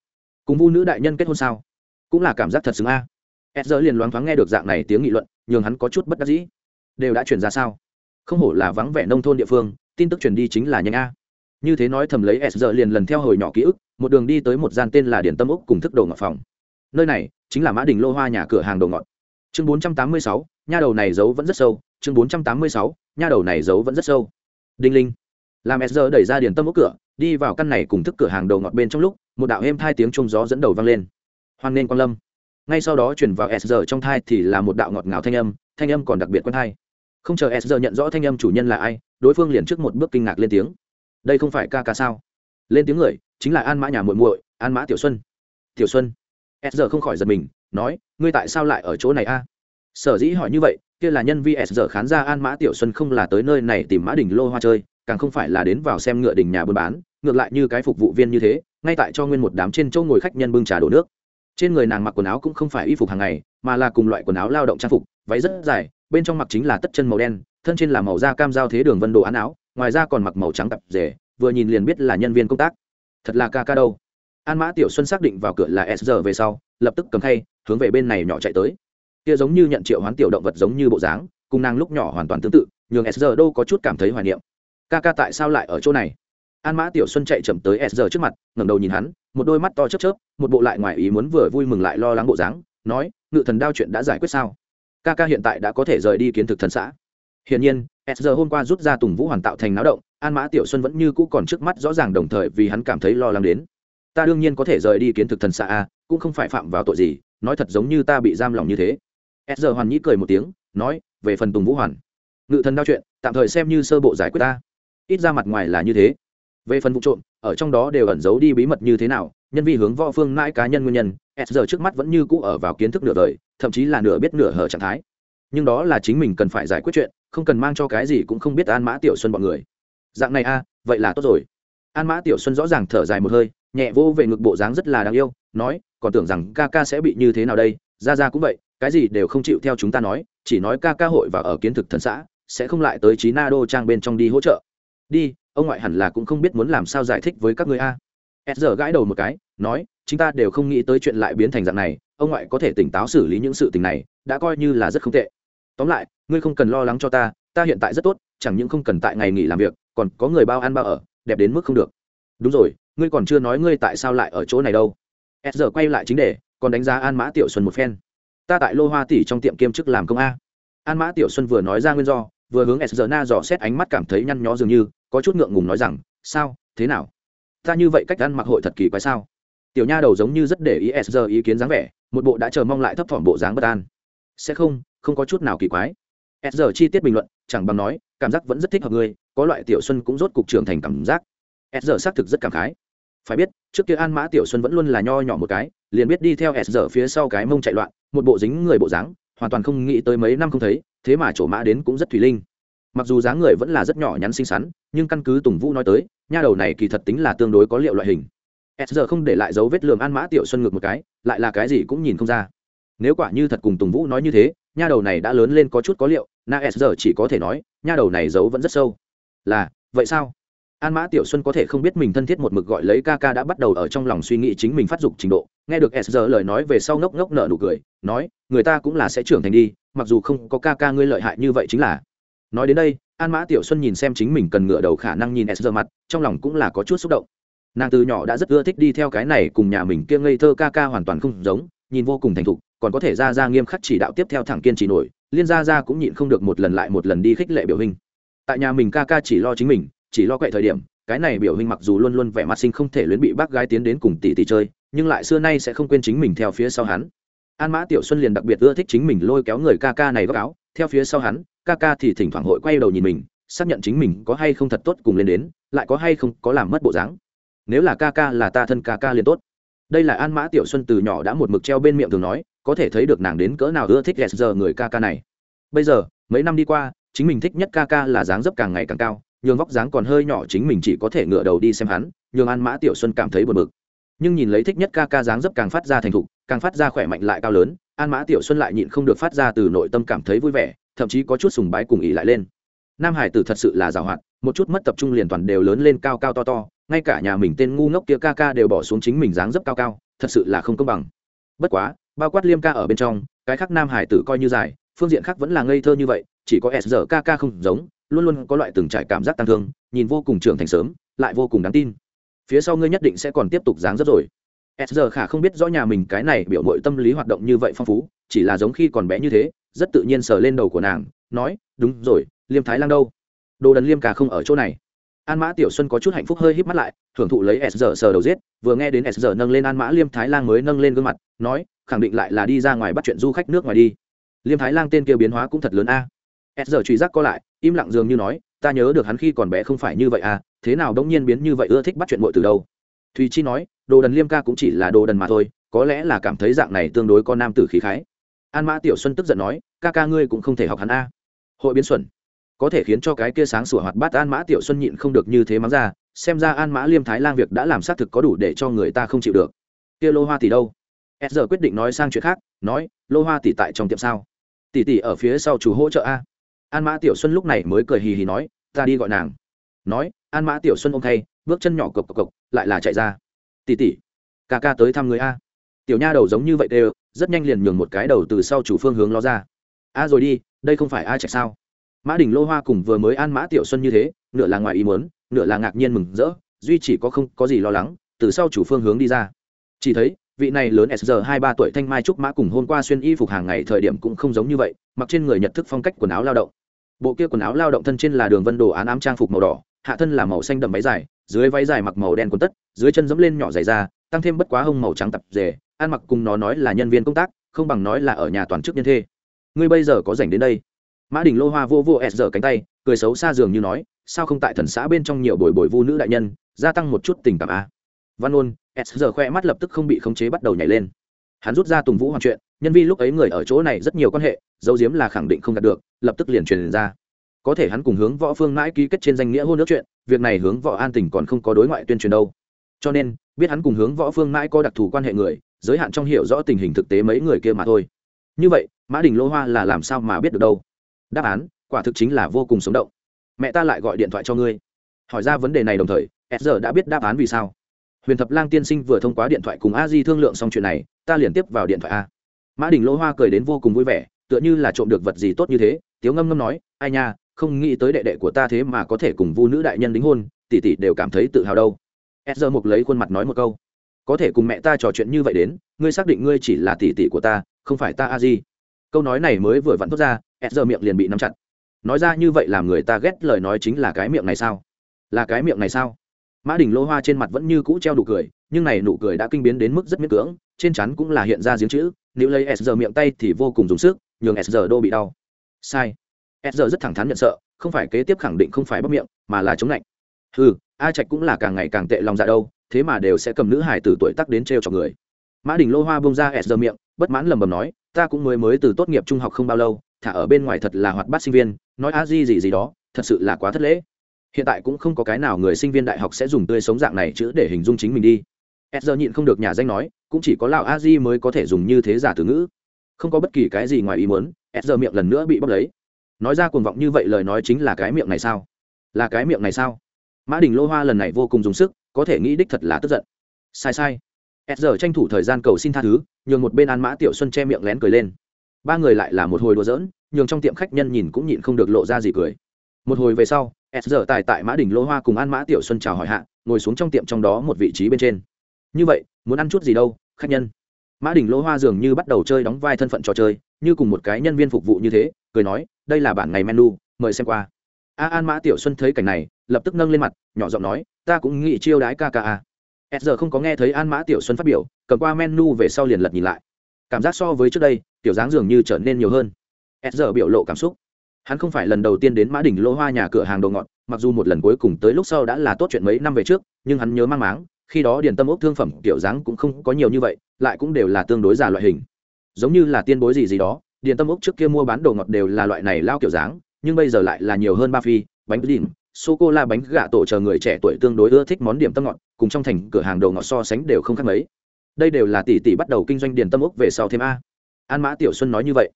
cùng vu nữ đại nhân kết hôn sao? Cũng là cảm giác thật xứng a. Ed giờ liền loáng thoáng nghe được dạng này tiếng nghị luận, nhường hắn có chút bất đắc dĩ. Đều đã chuyển ra sao? Không hổ là vắng vẻ nông thôn địa phương, tin tức truyền đi chính là nhanh a. Như thế nói thầm lấy s giờ liền lần theo hồi nhỏ ký ức, một đường đi tới một gian tên là điển tâm úc cùng thức đồ ngọt phòng. Nơi này chính là mã đình lô hoa nhà cửa hàng đồ ngọt. Chương bốn trăm tám mươi sáu, nha đầu này giấu vẫn rất sâu. Chương bốn trăm tám mươi sáu, nha đầu này giấu vẫn rất sâu. Đinh linh. Làm s giờ đẩy ra điển tâm úc cửa, đi vào căn này cùng thức cửa hàng đồ ngọt bên trong lúc một đạo êm thai tiếng trông gió dẫn đầu vang lên. Hoan nên quan lâm. Ngay sau đó chuyển vào s giờ trong thai thì là một đạo ngọt ngào thanh âm thanh âm còn đặc biệt quen thai không chờ s giờ nhận rõ thanh âm chủ nhân là ai, đối phương liền trước một bước kinh ngạc lên tiếng. Đây không phải ca ca sao? Lên tiếng người, chính là an mã nhà muội muội, an mã tiểu xuân. Tiểu xuân. S giờ không khỏi giật mình, nói, ngươi tại sao lại ở chỗ này a? Sở dĩ hỏi như vậy, kia là nhân vi s giờ khán ra an mã tiểu xuân không là tới nơi này tìm mã đỉnh lô hoa chơi càng không phải là đến vào xem ngựa đình nhà buôn bán, ngược lại như cái phục vụ viên như thế, ngay tại cho nguyên một đám trên chỗ ngồi khách nhân bưng trà đổ nước. Trên người nàng mặc quần áo cũng không phải y phục hàng ngày, mà là cùng loại quần áo lao động trang phục, váy rất dài, bên trong mặc chính là tất chân màu đen, thân trên là màu da cam giao thế đường vân đồ án áo, ngoài ra còn mặc màu trắng tập rể, vừa nhìn liền biết là nhân viên công tác. Thật là ca ca đâu. An mã tiểu xuân xác định vào cửa là s giờ về sau, lập tức cầm khay, hướng về bên này nhỏ chạy tới. Kia giống như nhận triệu hoán tiểu động vật giống như bộ dáng, cùng nàng lúc nhỏ hoàn toàn tương tự, nhường s giờ đâu có chút cảm thấy hoài niệm ca ca tại sao lại ở chỗ này? An mã tiểu xuân chạy chậm tới s giờ trước mặt, ngẩng đầu nhìn hắn, một đôi mắt to chớp chớp, một bộ lại ngoài ý muốn vừa vui mừng lại lo lắng bộ dáng, nói, ngự thần đao chuyện đã giải quyết sao? Ca ca hiện tại đã có thể rời đi kiến thực thần xã. Hiển nhiên, s giờ hôm qua rút ra tùng vũ hoàn tạo thành náo động, an mã tiểu xuân vẫn như cũ còn trước mắt rõ ràng đồng thời vì hắn cảm thấy lo lắng đến. Ta đương nhiên có thể rời đi kiến thực thần xã a, cũng không phải phạm vào tội gì, nói thật giống như ta bị giam lòng như thế. S giờ hoàn nhĩ cười một tiếng, nói, về phần tùng vũ hoàn, ngự thần đao chuyện, tạm thời xem như sơ bộ giải quyết ta ít ra mặt ngoài là như thế. Về phần vụ trộm, ở trong đó đều ẩn giấu đi bí mật như thế nào, nhân vi hướng võ phương mãi cá nhân nguyên nhân, s giờ trước mắt vẫn như cũ ở vào kiến thức nửa đời, thậm chí là nửa biết nửa hở trạng thái. Nhưng đó là chính mình cần phải giải quyết chuyện, không cần mang cho cái gì cũng không biết an mã tiểu xuân bọn người. Dạng này a, vậy là tốt rồi. An mã tiểu xuân rõ ràng thở dài một hơi, nhẹ vô về ngực bộ dáng rất là đáng yêu, nói, còn tưởng rằng ca ca sẽ bị như thế nào đây, ra ra cũng vậy, cái gì đều không chịu theo chúng ta nói, chỉ nói ca ca hội và ở kiến thực thần xã, sẽ không lại tới trí na đô trang bên trong đi hỗ trợ đi, ông ngoại hẳn là cũng không biết muốn làm sao giải thích với các người a. S giờ gãi đầu một cái, nói, chúng ta đều không nghĩ tới chuyện lại biến thành dạng này, ông ngoại có thể tỉnh táo xử lý những sự tình này, đã coi như là rất không tệ. Tóm lại, ngươi không cần lo lắng cho ta ta hiện tại rất tốt, chẳng những không cần tại ngày nghỉ làm việc, còn có người bao ăn bao ở, đẹp đến mức không được. Đúng rồi, ngươi còn chưa nói ngươi tại sao lại ở chỗ này đâu. S giờ quay lại chính đề, còn đánh giá an mã tiểu xuân một phen. Ta tại lô hoa tỷ trong tiệm kiêm chức làm công a. An mã tiểu xuân vừa nói ra nguyên do vừa hướng s giờ na dò xét ánh mắt cảm thấy nhăn nhó dường như, có chút ngượng ngùng nói rằng, sao? Thế nào? Ta như vậy cách ăn mặc hội thật kỳ quái sao? Tiểu nha đầu giống như rất để ý s giờ ý kiến dáng vẻ, một bộ đã chờ mong lại thấp thỏm bộ dáng bất an. Sẽ không không có chút nào kỳ quái. S giờ chi tiết bình luận, chẳng bằng nói, cảm giác vẫn rất thích hợp ngươi, có loại tiểu xuân cũng rốt cục trưởng thành cảm giác. S giờ xác thực rất cảm khái. Phải biết, trước kia an mã tiểu xuân vẫn luôn là nho nhỏ một cái, liền biết đi theo s giờ phía sau cái mông chạy loạn, một bộ dính người bộ dáng hoàn toàn không nghĩ tới mấy năm không thấy, thế mà chỗ mã đến cũng rất thủy linh. Mặc dù dáng người vẫn là rất nhỏ nhắn xinh xắn, nhưng căn cứ tùng vũ nói tới, nha đầu này kỳ thật tính là tương đối có liệu loại hình. S giờ không để lại dấu vết lường an mã tiểu xuân ngược một cái, lại là cái gì cũng nhìn không ra. Nếu quả như thật cùng tùng vũ nói như thế, nha đầu này đã lớn lên có chút có liệu, na s giờ chỉ có thể nói, nha đầu này giấu vẫn rất sâu. Là, vậy sao? An mã tiểu xuân có thể không biết mình thân thiết một mực gọi lấy ca ca đã bắt đầu ở trong lòng suy nghĩ chính mình phát dục trình độ. Nghe được s giờ lời nói về sau ngốc ngốc nợ nụ cười, nói, người ta cũng là sẽ trưởng thành đi, mặc dù không có ca ca ngươi lợi hại như vậy chính là. Nói đến đây, an mã tiểu xuân nhìn xem chính mình cần ngựa đầu khả năng nhìn s giờ mặt, trong lòng cũng là có chút xúc động. Nàng từ nhỏ đã rất ưa thích đi theo cái này cùng nhà mình kia ngây thơ ca ca hoàn toàn không giống, nhìn vô cùng thành thục, còn có thể ra ra nghiêm khắc chỉ đạo tiếp theo thẳng kiên trì nổi, liên gia ra cũng nhịn không được một lần lại một lần đi khích lệ biểu hình. Tại nhà mình ca ca chỉ lo chính mình chỉ lo quậy thời điểm, cái này biểu hình mặc dù luôn luôn vẻ mặt sinh không thể luyến bị bác gái tiến đến cùng tỷ tỷ chơi, nhưng lại xưa nay sẽ không quên chính mình theo phía sau hắn. An mã tiểu xuân liền đặc biệt ưa thích chính mình lôi kéo người ca ca này góc áo, theo phía sau hắn, ca ca thì thỉnh thoảng hội quay đầu nhìn mình, xác nhận chính mình có hay không thật tốt cùng lên đến, lại có hay không có làm mất bộ dáng. Nếu là ca ca là ta thân ca ca liền tốt. Đây là an mã tiểu xuân từ nhỏ đã một mực treo bên miệng thường nói, có thể thấy được nàng đến cỡ nào ưa thích ghét giờ người ca ca này. Bây giờ, mấy năm đi qua, chính mình thích nhất ca ca là dáng dấp càng ngày càng cao nhường vóc dáng còn hơi nhỏ chính mình chỉ có thể ngựa đầu đi xem hắn, nhường an mã tiểu xuân cảm thấy buồn bực. Nhưng nhìn lấy thích nhất ca ca dáng dấp càng phát ra thành thục, càng phát ra khỏe mạnh lại cao lớn, an mã tiểu xuân lại nhịn không được phát ra từ nội tâm cảm thấy vui vẻ, thậm chí có chút sùng bái cùng ỉ lại lên. Nam hải tử thật sự là giàu hoạt, một chút mất tập trung liền toàn đều lớn lên cao cao to to, ngay cả nhà mình tên ngu ngốc kia ca ca đều bỏ xuống chính mình dáng dấp cao cao, thật sự là không công bằng. Bất quá, bao quát liêm ca ở bên trong, cái khác nam hải tử coi như dài, phương diện khác vẫn là ngây thơ như vậy, chỉ có s giờ ca ca không giống luôn luôn có loại từng trải cảm giác tăng thương, nhìn vô cùng trưởng thành sớm, lại vô cùng đáng tin. Phía sau ngươi nhất định sẽ còn tiếp tục dáng rất rồi. S giờ khả không biết rõ nhà mình cái này biểu mội tâm lý hoạt động như vậy phong phú, chỉ là giống khi còn bé như thế, rất tự nhiên sờ lên đầu của nàng, nói, đúng rồi, liêm thái lang đâu? Đồ đần liêm cả không ở chỗ này. An mã tiểu xuân có chút hạnh phúc hơi híp mắt lại, thưởng thụ lấy s giờ sờ đầu giết, vừa nghe đến s giờ nâng lên an mã liêm thái lang mới nâng lên gương mặt, nói, khẳng định lại là đi ra ngoài bắt chuyện du khách nước ngoài đi. Liêm thái lang tên kia biến hóa cũng thật lớn a s giờ truy giác co lại, im lặng dường như nói, ta nhớ được hắn khi còn bé không phải như vậy à thế nào đống nhiên biến như vậy ưa thích bắt chuyện muội từ đâu? Thùy chi nói, đồ đần liêm ca cũng chỉ là đồ đần mà thôi, có lẽ là cảm thấy dạng này tương đối có nam tử khí khái. An mã tiểu xuân tức giận nói, ca ca ngươi cũng không thể học hắn a. Hội biến xuẩn. Có thể khiến cho cái kia sáng sủa hoạt bát an mã tiểu xuân nhịn không được như thế mắng ra, xem ra an mã liêm thái lang việc đã làm xác thực có đủ để cho người ta không chịu được. Kia lô hoa tỷ đâu? S giờ quyết định nói sang chuyện khác, nói, lô hoa tỷ tại trong tiệm sao? Tỷ tỷ ở phía sau chủ hỗ trợ a an mã tiểu xuân lúc này mới cười hì hì nói, ta đi gọi nàng. Nói, an mã tiểu xuân ôm thay bước chân nhỏ cộc cộc cộc, lại là chạy ra. Tỉ tỉ ca ca tới thăm người a. Tiểu nha đầu giống như vậy đều, rất nhanh liền nhường một cái đầu từ sau chủ phương hướng lo ra. A rồi đi, đây không phải a chạy sao? Mã đình lô hoa cùng vừa mới an mã tiểu xuân như thế, nửa là ngoài ý muốn, nửa là ngạc nhiên mừng rỡ, duy chỉ có không có gì lo lắng, từ sau chủ phương hướng đi ra. Chỉ thấy, vị này lớn s giờ hai ba tuổi thanh mai trúc mã cùng hôm qua xuyên y phục hàng ngày thời điểm cũng không giống như vậy, mặc trên người nhật thức phong cách quần áo lao động bộ kia quần áo lao động thân trên là đường vân đồ án ám trang phục màu đỏ, hạ thân là màu xanh đậm váy dài, dưới váy dài mặc màu đen quần tất, dưới chân dẫm lên nhỏ dày ra tăng thêm bất quá hông màu trắng tập dề. ăn mặc cùng nó nói là nhân viên công tác, không bằng nói là ở nhà toàn chức nhân thê. Ngươi bây giờ có rảnh đến đây? Mã đình lô hoa vô vô s giờ cánh tay, cười xấu xa dường như nói, sao không tại thần xã bên trong nhiều bồi bồi vu nữ đại nhân, gia tăng một chút tình cảm a văn ôn s giờ khoe mắt lập tức không bị khống chế bắt đầu nhảy lên. Hắn rút ra tùng vũ hoàn chuyện nhân vi lúc ấy người ở chỗ này rất nhiều quan hệ, dấu diếm là khẳng định không đạt được, lập tức liền truyền ra. Có thể hắn cùng hướng võ phương mãi ký kết trên danh nghĩa hôn nước chuyện, việc này hướng võ an tình còn không có đối ngoại tuyên truyền đâu. Cho nên, biết hắn cùng hướng võ phương mãi có đặc thù quan hệ người, giới hạn trong hiểu rõ tình hình thực tế mấy người kia mà thôi. Như vậy, mã đình lô hoa là làm sao mà biết được đâu? Đáp án, quả thực chính là vô cùng sống động. Mẹ ta lại gọi điện thoại cho ngươi. Hỏi ra vấn đề này đồng thời, s giờ đã biết đáp án vì sao. Huyền thập lang tiên sinh vừa thông qua điện thoại cùng a di thương lượng xong chuyện này, ta liền tiếp vào điện thoại a mã đình lỗ hoa cười đến vô cùng vui vẻ, tựa như là trộm được vật gì tốt như thế. Tiếu ngâm ngâm nói, ai nha, không nghĩ tới đệ đệ của ta thế mà có thể cùng vu nữ đại nhân đính hôn, tỷ tỷ đều cảm thấy tự hào đâu. S giờ mục lấy khuôn mặt nói một câu, có thể cùng mẹ ta trò chuyện như vậy đến, ngươi xác định ngươi chỉ là tỷ tỷ của ta, không phải ta a di. Câu nói này mới vừa vặn thốt ra s giờ miệng liền bị nắm chặt. Nói ra như vậy làm người ta ghét lời nói chính là cái miệng này sao? Là cái miệng này sao? Mã đình lô hoa trên mặt vẫn như cũ treo đủ cười, nhưng này nụ cười đã kinh biến đến mức rất miễn cưỡng, trên chắn cũng là hiện ra giếng chữ nếu lấy s giờ miệng tay thì vô cùng dùng sức, nhường s giờ đô bị đau. Sai. S giờ rất thẳng thắn nhận sợ, không phải kế tiếp khẳng định không phải bóp miệng, mà là chống lạnh. Ừ a trạch cũng là càng ngày càng tệ lòng dạ đâu, thế mà đều sẽ cầm nữ hải từ tuổi tắc đến t cho người. Mã đình lô hoa bông ra s giờ miệng, bất mãn lầm bầm nói, ta cũng mới mới từ tốt nghiệp trung học không bao lâu, thả ở bên ngoài thật là hoạt bát sinh viên, nói a di gì gì đó, thật sự là quá thất lễ. Hiện tại cũng không có cái nào người sinh viên đại học sẽ dùng tươi sống dạng này chữ để hình dung chính mình đi. S giờ nhịn không được nhà danh nói cũng chỉ có lão a di mới có thể dùng như thế giả từ ngữ. Không có bất kỳ cái gì ngoài ý muốn, s giờ miệng lần nữa bị bóc lấy. Nói ra cuồng vọng như vậy lời nói chính là cái miệng này sao? Là cái miệng này sao? Mã đình lô hoa lần này vô cùng dùng sức, có thể nghĩ đích thật là tức giận. Sai sai. S giờ tranh thủ thời gian cầu xin tha thứ, nhường một bên an mã tiểu xuân che miệng lén cười lên. Ba người lại là một hồi đùa giỡn, nhường trong tiệm khách nhân nhìn cũng nhịn không được lộ ra gì cười. Một hồi về sau, s giờ tài tại mã đỉnh lô hoa cùng an mã tiểu xuân chào hỏi hạ, ngồi xuống trong tiệm trong đó một vị trí bên trên như vậy, muốn ăn chút gì đâu, khách nhân. Mã đỉnh lỗ hoa dường như bắt đầu chơi đóng vai thân phận trò chơi, như cùng một cái nhân viên phục vụ như thế, cười nói, đây là bản ngày menu, mời xem qua. A an mã tiểu xuân thấy cảnh này, lập tức nâng lên mặt, nhỏ giọng nói, ta cũng nghĩ chiêu đái ca ca a. S giờ không có nghe thấy an mã tiểu xuân phát biểu, cầm qua menu về sau liền lật nhìn lại. Cảm giác so với trước đây, tiểu dáng dường như trở nên nhiều hơn. S giờ biểu lộ cảm xúc. Hắn không phải lần đầu tiên đến mã đỉnh lỗ hoa nhà cửa hàng đồ ngọt, mặc dù một lần cuối cùng tới lúc sau đã là tốt chuyện mấy năm về trước, nhưng hắn nhớ mang máng khi đó điền tâm ốc thương phẩm kiểu dáng cũng không có nhiều như vậy, lại cũng đều là tương đối già loại hình. Giống như là tiên bối gì gì đó, điền tâm ốc trước kia mua bán đồ ngọt đều là loại này lao kiểu dáng, nhưng bây giờ lại là nhiều hơn ba phi, bánh đỉnh sô cô la bánh gà tổ chờ người trẻ tuổi tương đối ưa thích món điểm tâm ngọt, cùng trong thành cửa hàng đồ ngọt so sánh đều không khác mấy. Đây đều là tỷ tỷ bắt đầu kinh doanh điền tâm ốc về sau thêm a. An mã tiểu xuân nói như vậy.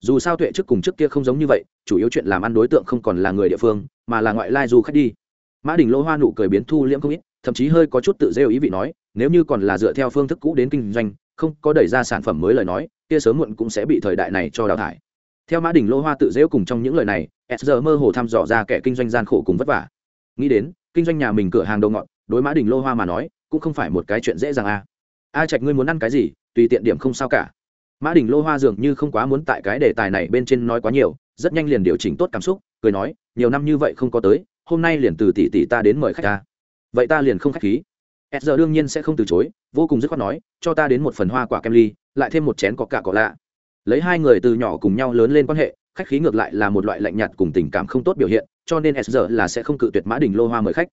Dù sao tuệ trước cùng trước kia không giống như vậy, chủ yếu chuyện làm ăn đối tượng không còn là người địa phương, mà là ngoại lai du khách đi. Mã đình lỗ hoa nụ cười biến thu liễm không ít thậm chí hơi có chút tự rêu ý vị nói, nếu như còn là dựa theo phương thức cũ đến kinh doanh, không có đẩy ra sản phẩm mới lời nói, kia sớm muộn cũng sẽ bị thời đại này cho đào thải. Theo mã đình lô hoa tự rêu cùng trong những lời này, s giờ mơ hồ thăm dò ra kẻ kinh doanh gian khổ cùng vất vả. Nghĩ đến, kinh doanh nhà mình cửa hàng đầu ngọn đối mã đình lô hoa mà nói, cũng không phải một cái chuyện dễ dàng a a trạch ngươi muốn ăn cái gì, tùy tiện điểm không sao cả. Mã đình lô hoa dường như không quá muốn tại cái đề tài này bên trên nói quá nhiều, rất nhanh liền điều chỉnh tốt cảm xúc, cười nói, nhiều năm như vậy không có tới, hôm nay liền từ tỷ tỷ ta đến mời khách ta vậy ta liền không khách khí. S giờ đương nhiên sẽ không từ chối, vô cùng dứt khoát nói, cho ta đến một phần hoa quả kem ly, lại thêm một chén có cả cỏ lạ. Lấy hai người từ nhỏ cùng nhau lớn lên quan hệ, khách khí ngược lại là một loại lạnh nhạt cùng tình cảm không tốt biểu hiện, cho nên s giờ là sẽ không cự tuyệt mã đình lô hoa mời khách.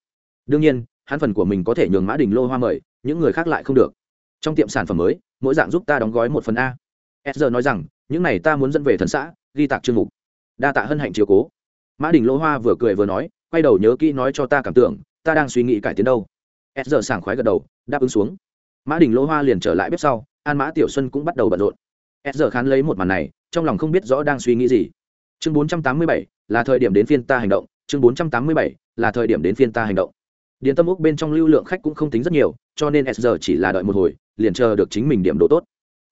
Đương nhiên, hắn phần của mình có thể nhường mã đình lô hoa mời, những người khác lại không được. Trong tiệm sản phẩm mới, mỗi dạng giúp ta đóng gói một phần a. S giờ nói rằng, những này ta muốn dẫn về thần xã, ghi tạc chương mục. Đa tạ hân hạnh chiều cố. Mã đình lô hoa vừa cười vừa nói, quay đầu nhớ kỹ nói cho ta cảm tưởng ta đang suy nghĩ cải tiến đâu. S giờ sảng khoái gật đầu, đáp ứng xuống. Mã đình lô hoa liền trở lại bếp sau, an mã tiểu xuân cũng bắt đầu bận rộn. S giờ khán lấy một màn này, trong lòng không biết rõ đang suy nghĩ gì. Chương bốn trăm tám mươi bảy, là thời điểm đến phiên ta hành động. Chương bốn trăm tám mươi bảy, là thời điểm đến phiên ta hành động. Điền tâm úc bên trong lưu lượng khách cũng không tính rất nhiều, cho nên s giờ chỉ là đợi một hồi, liền chờ được chính mình điểm đồ tốt.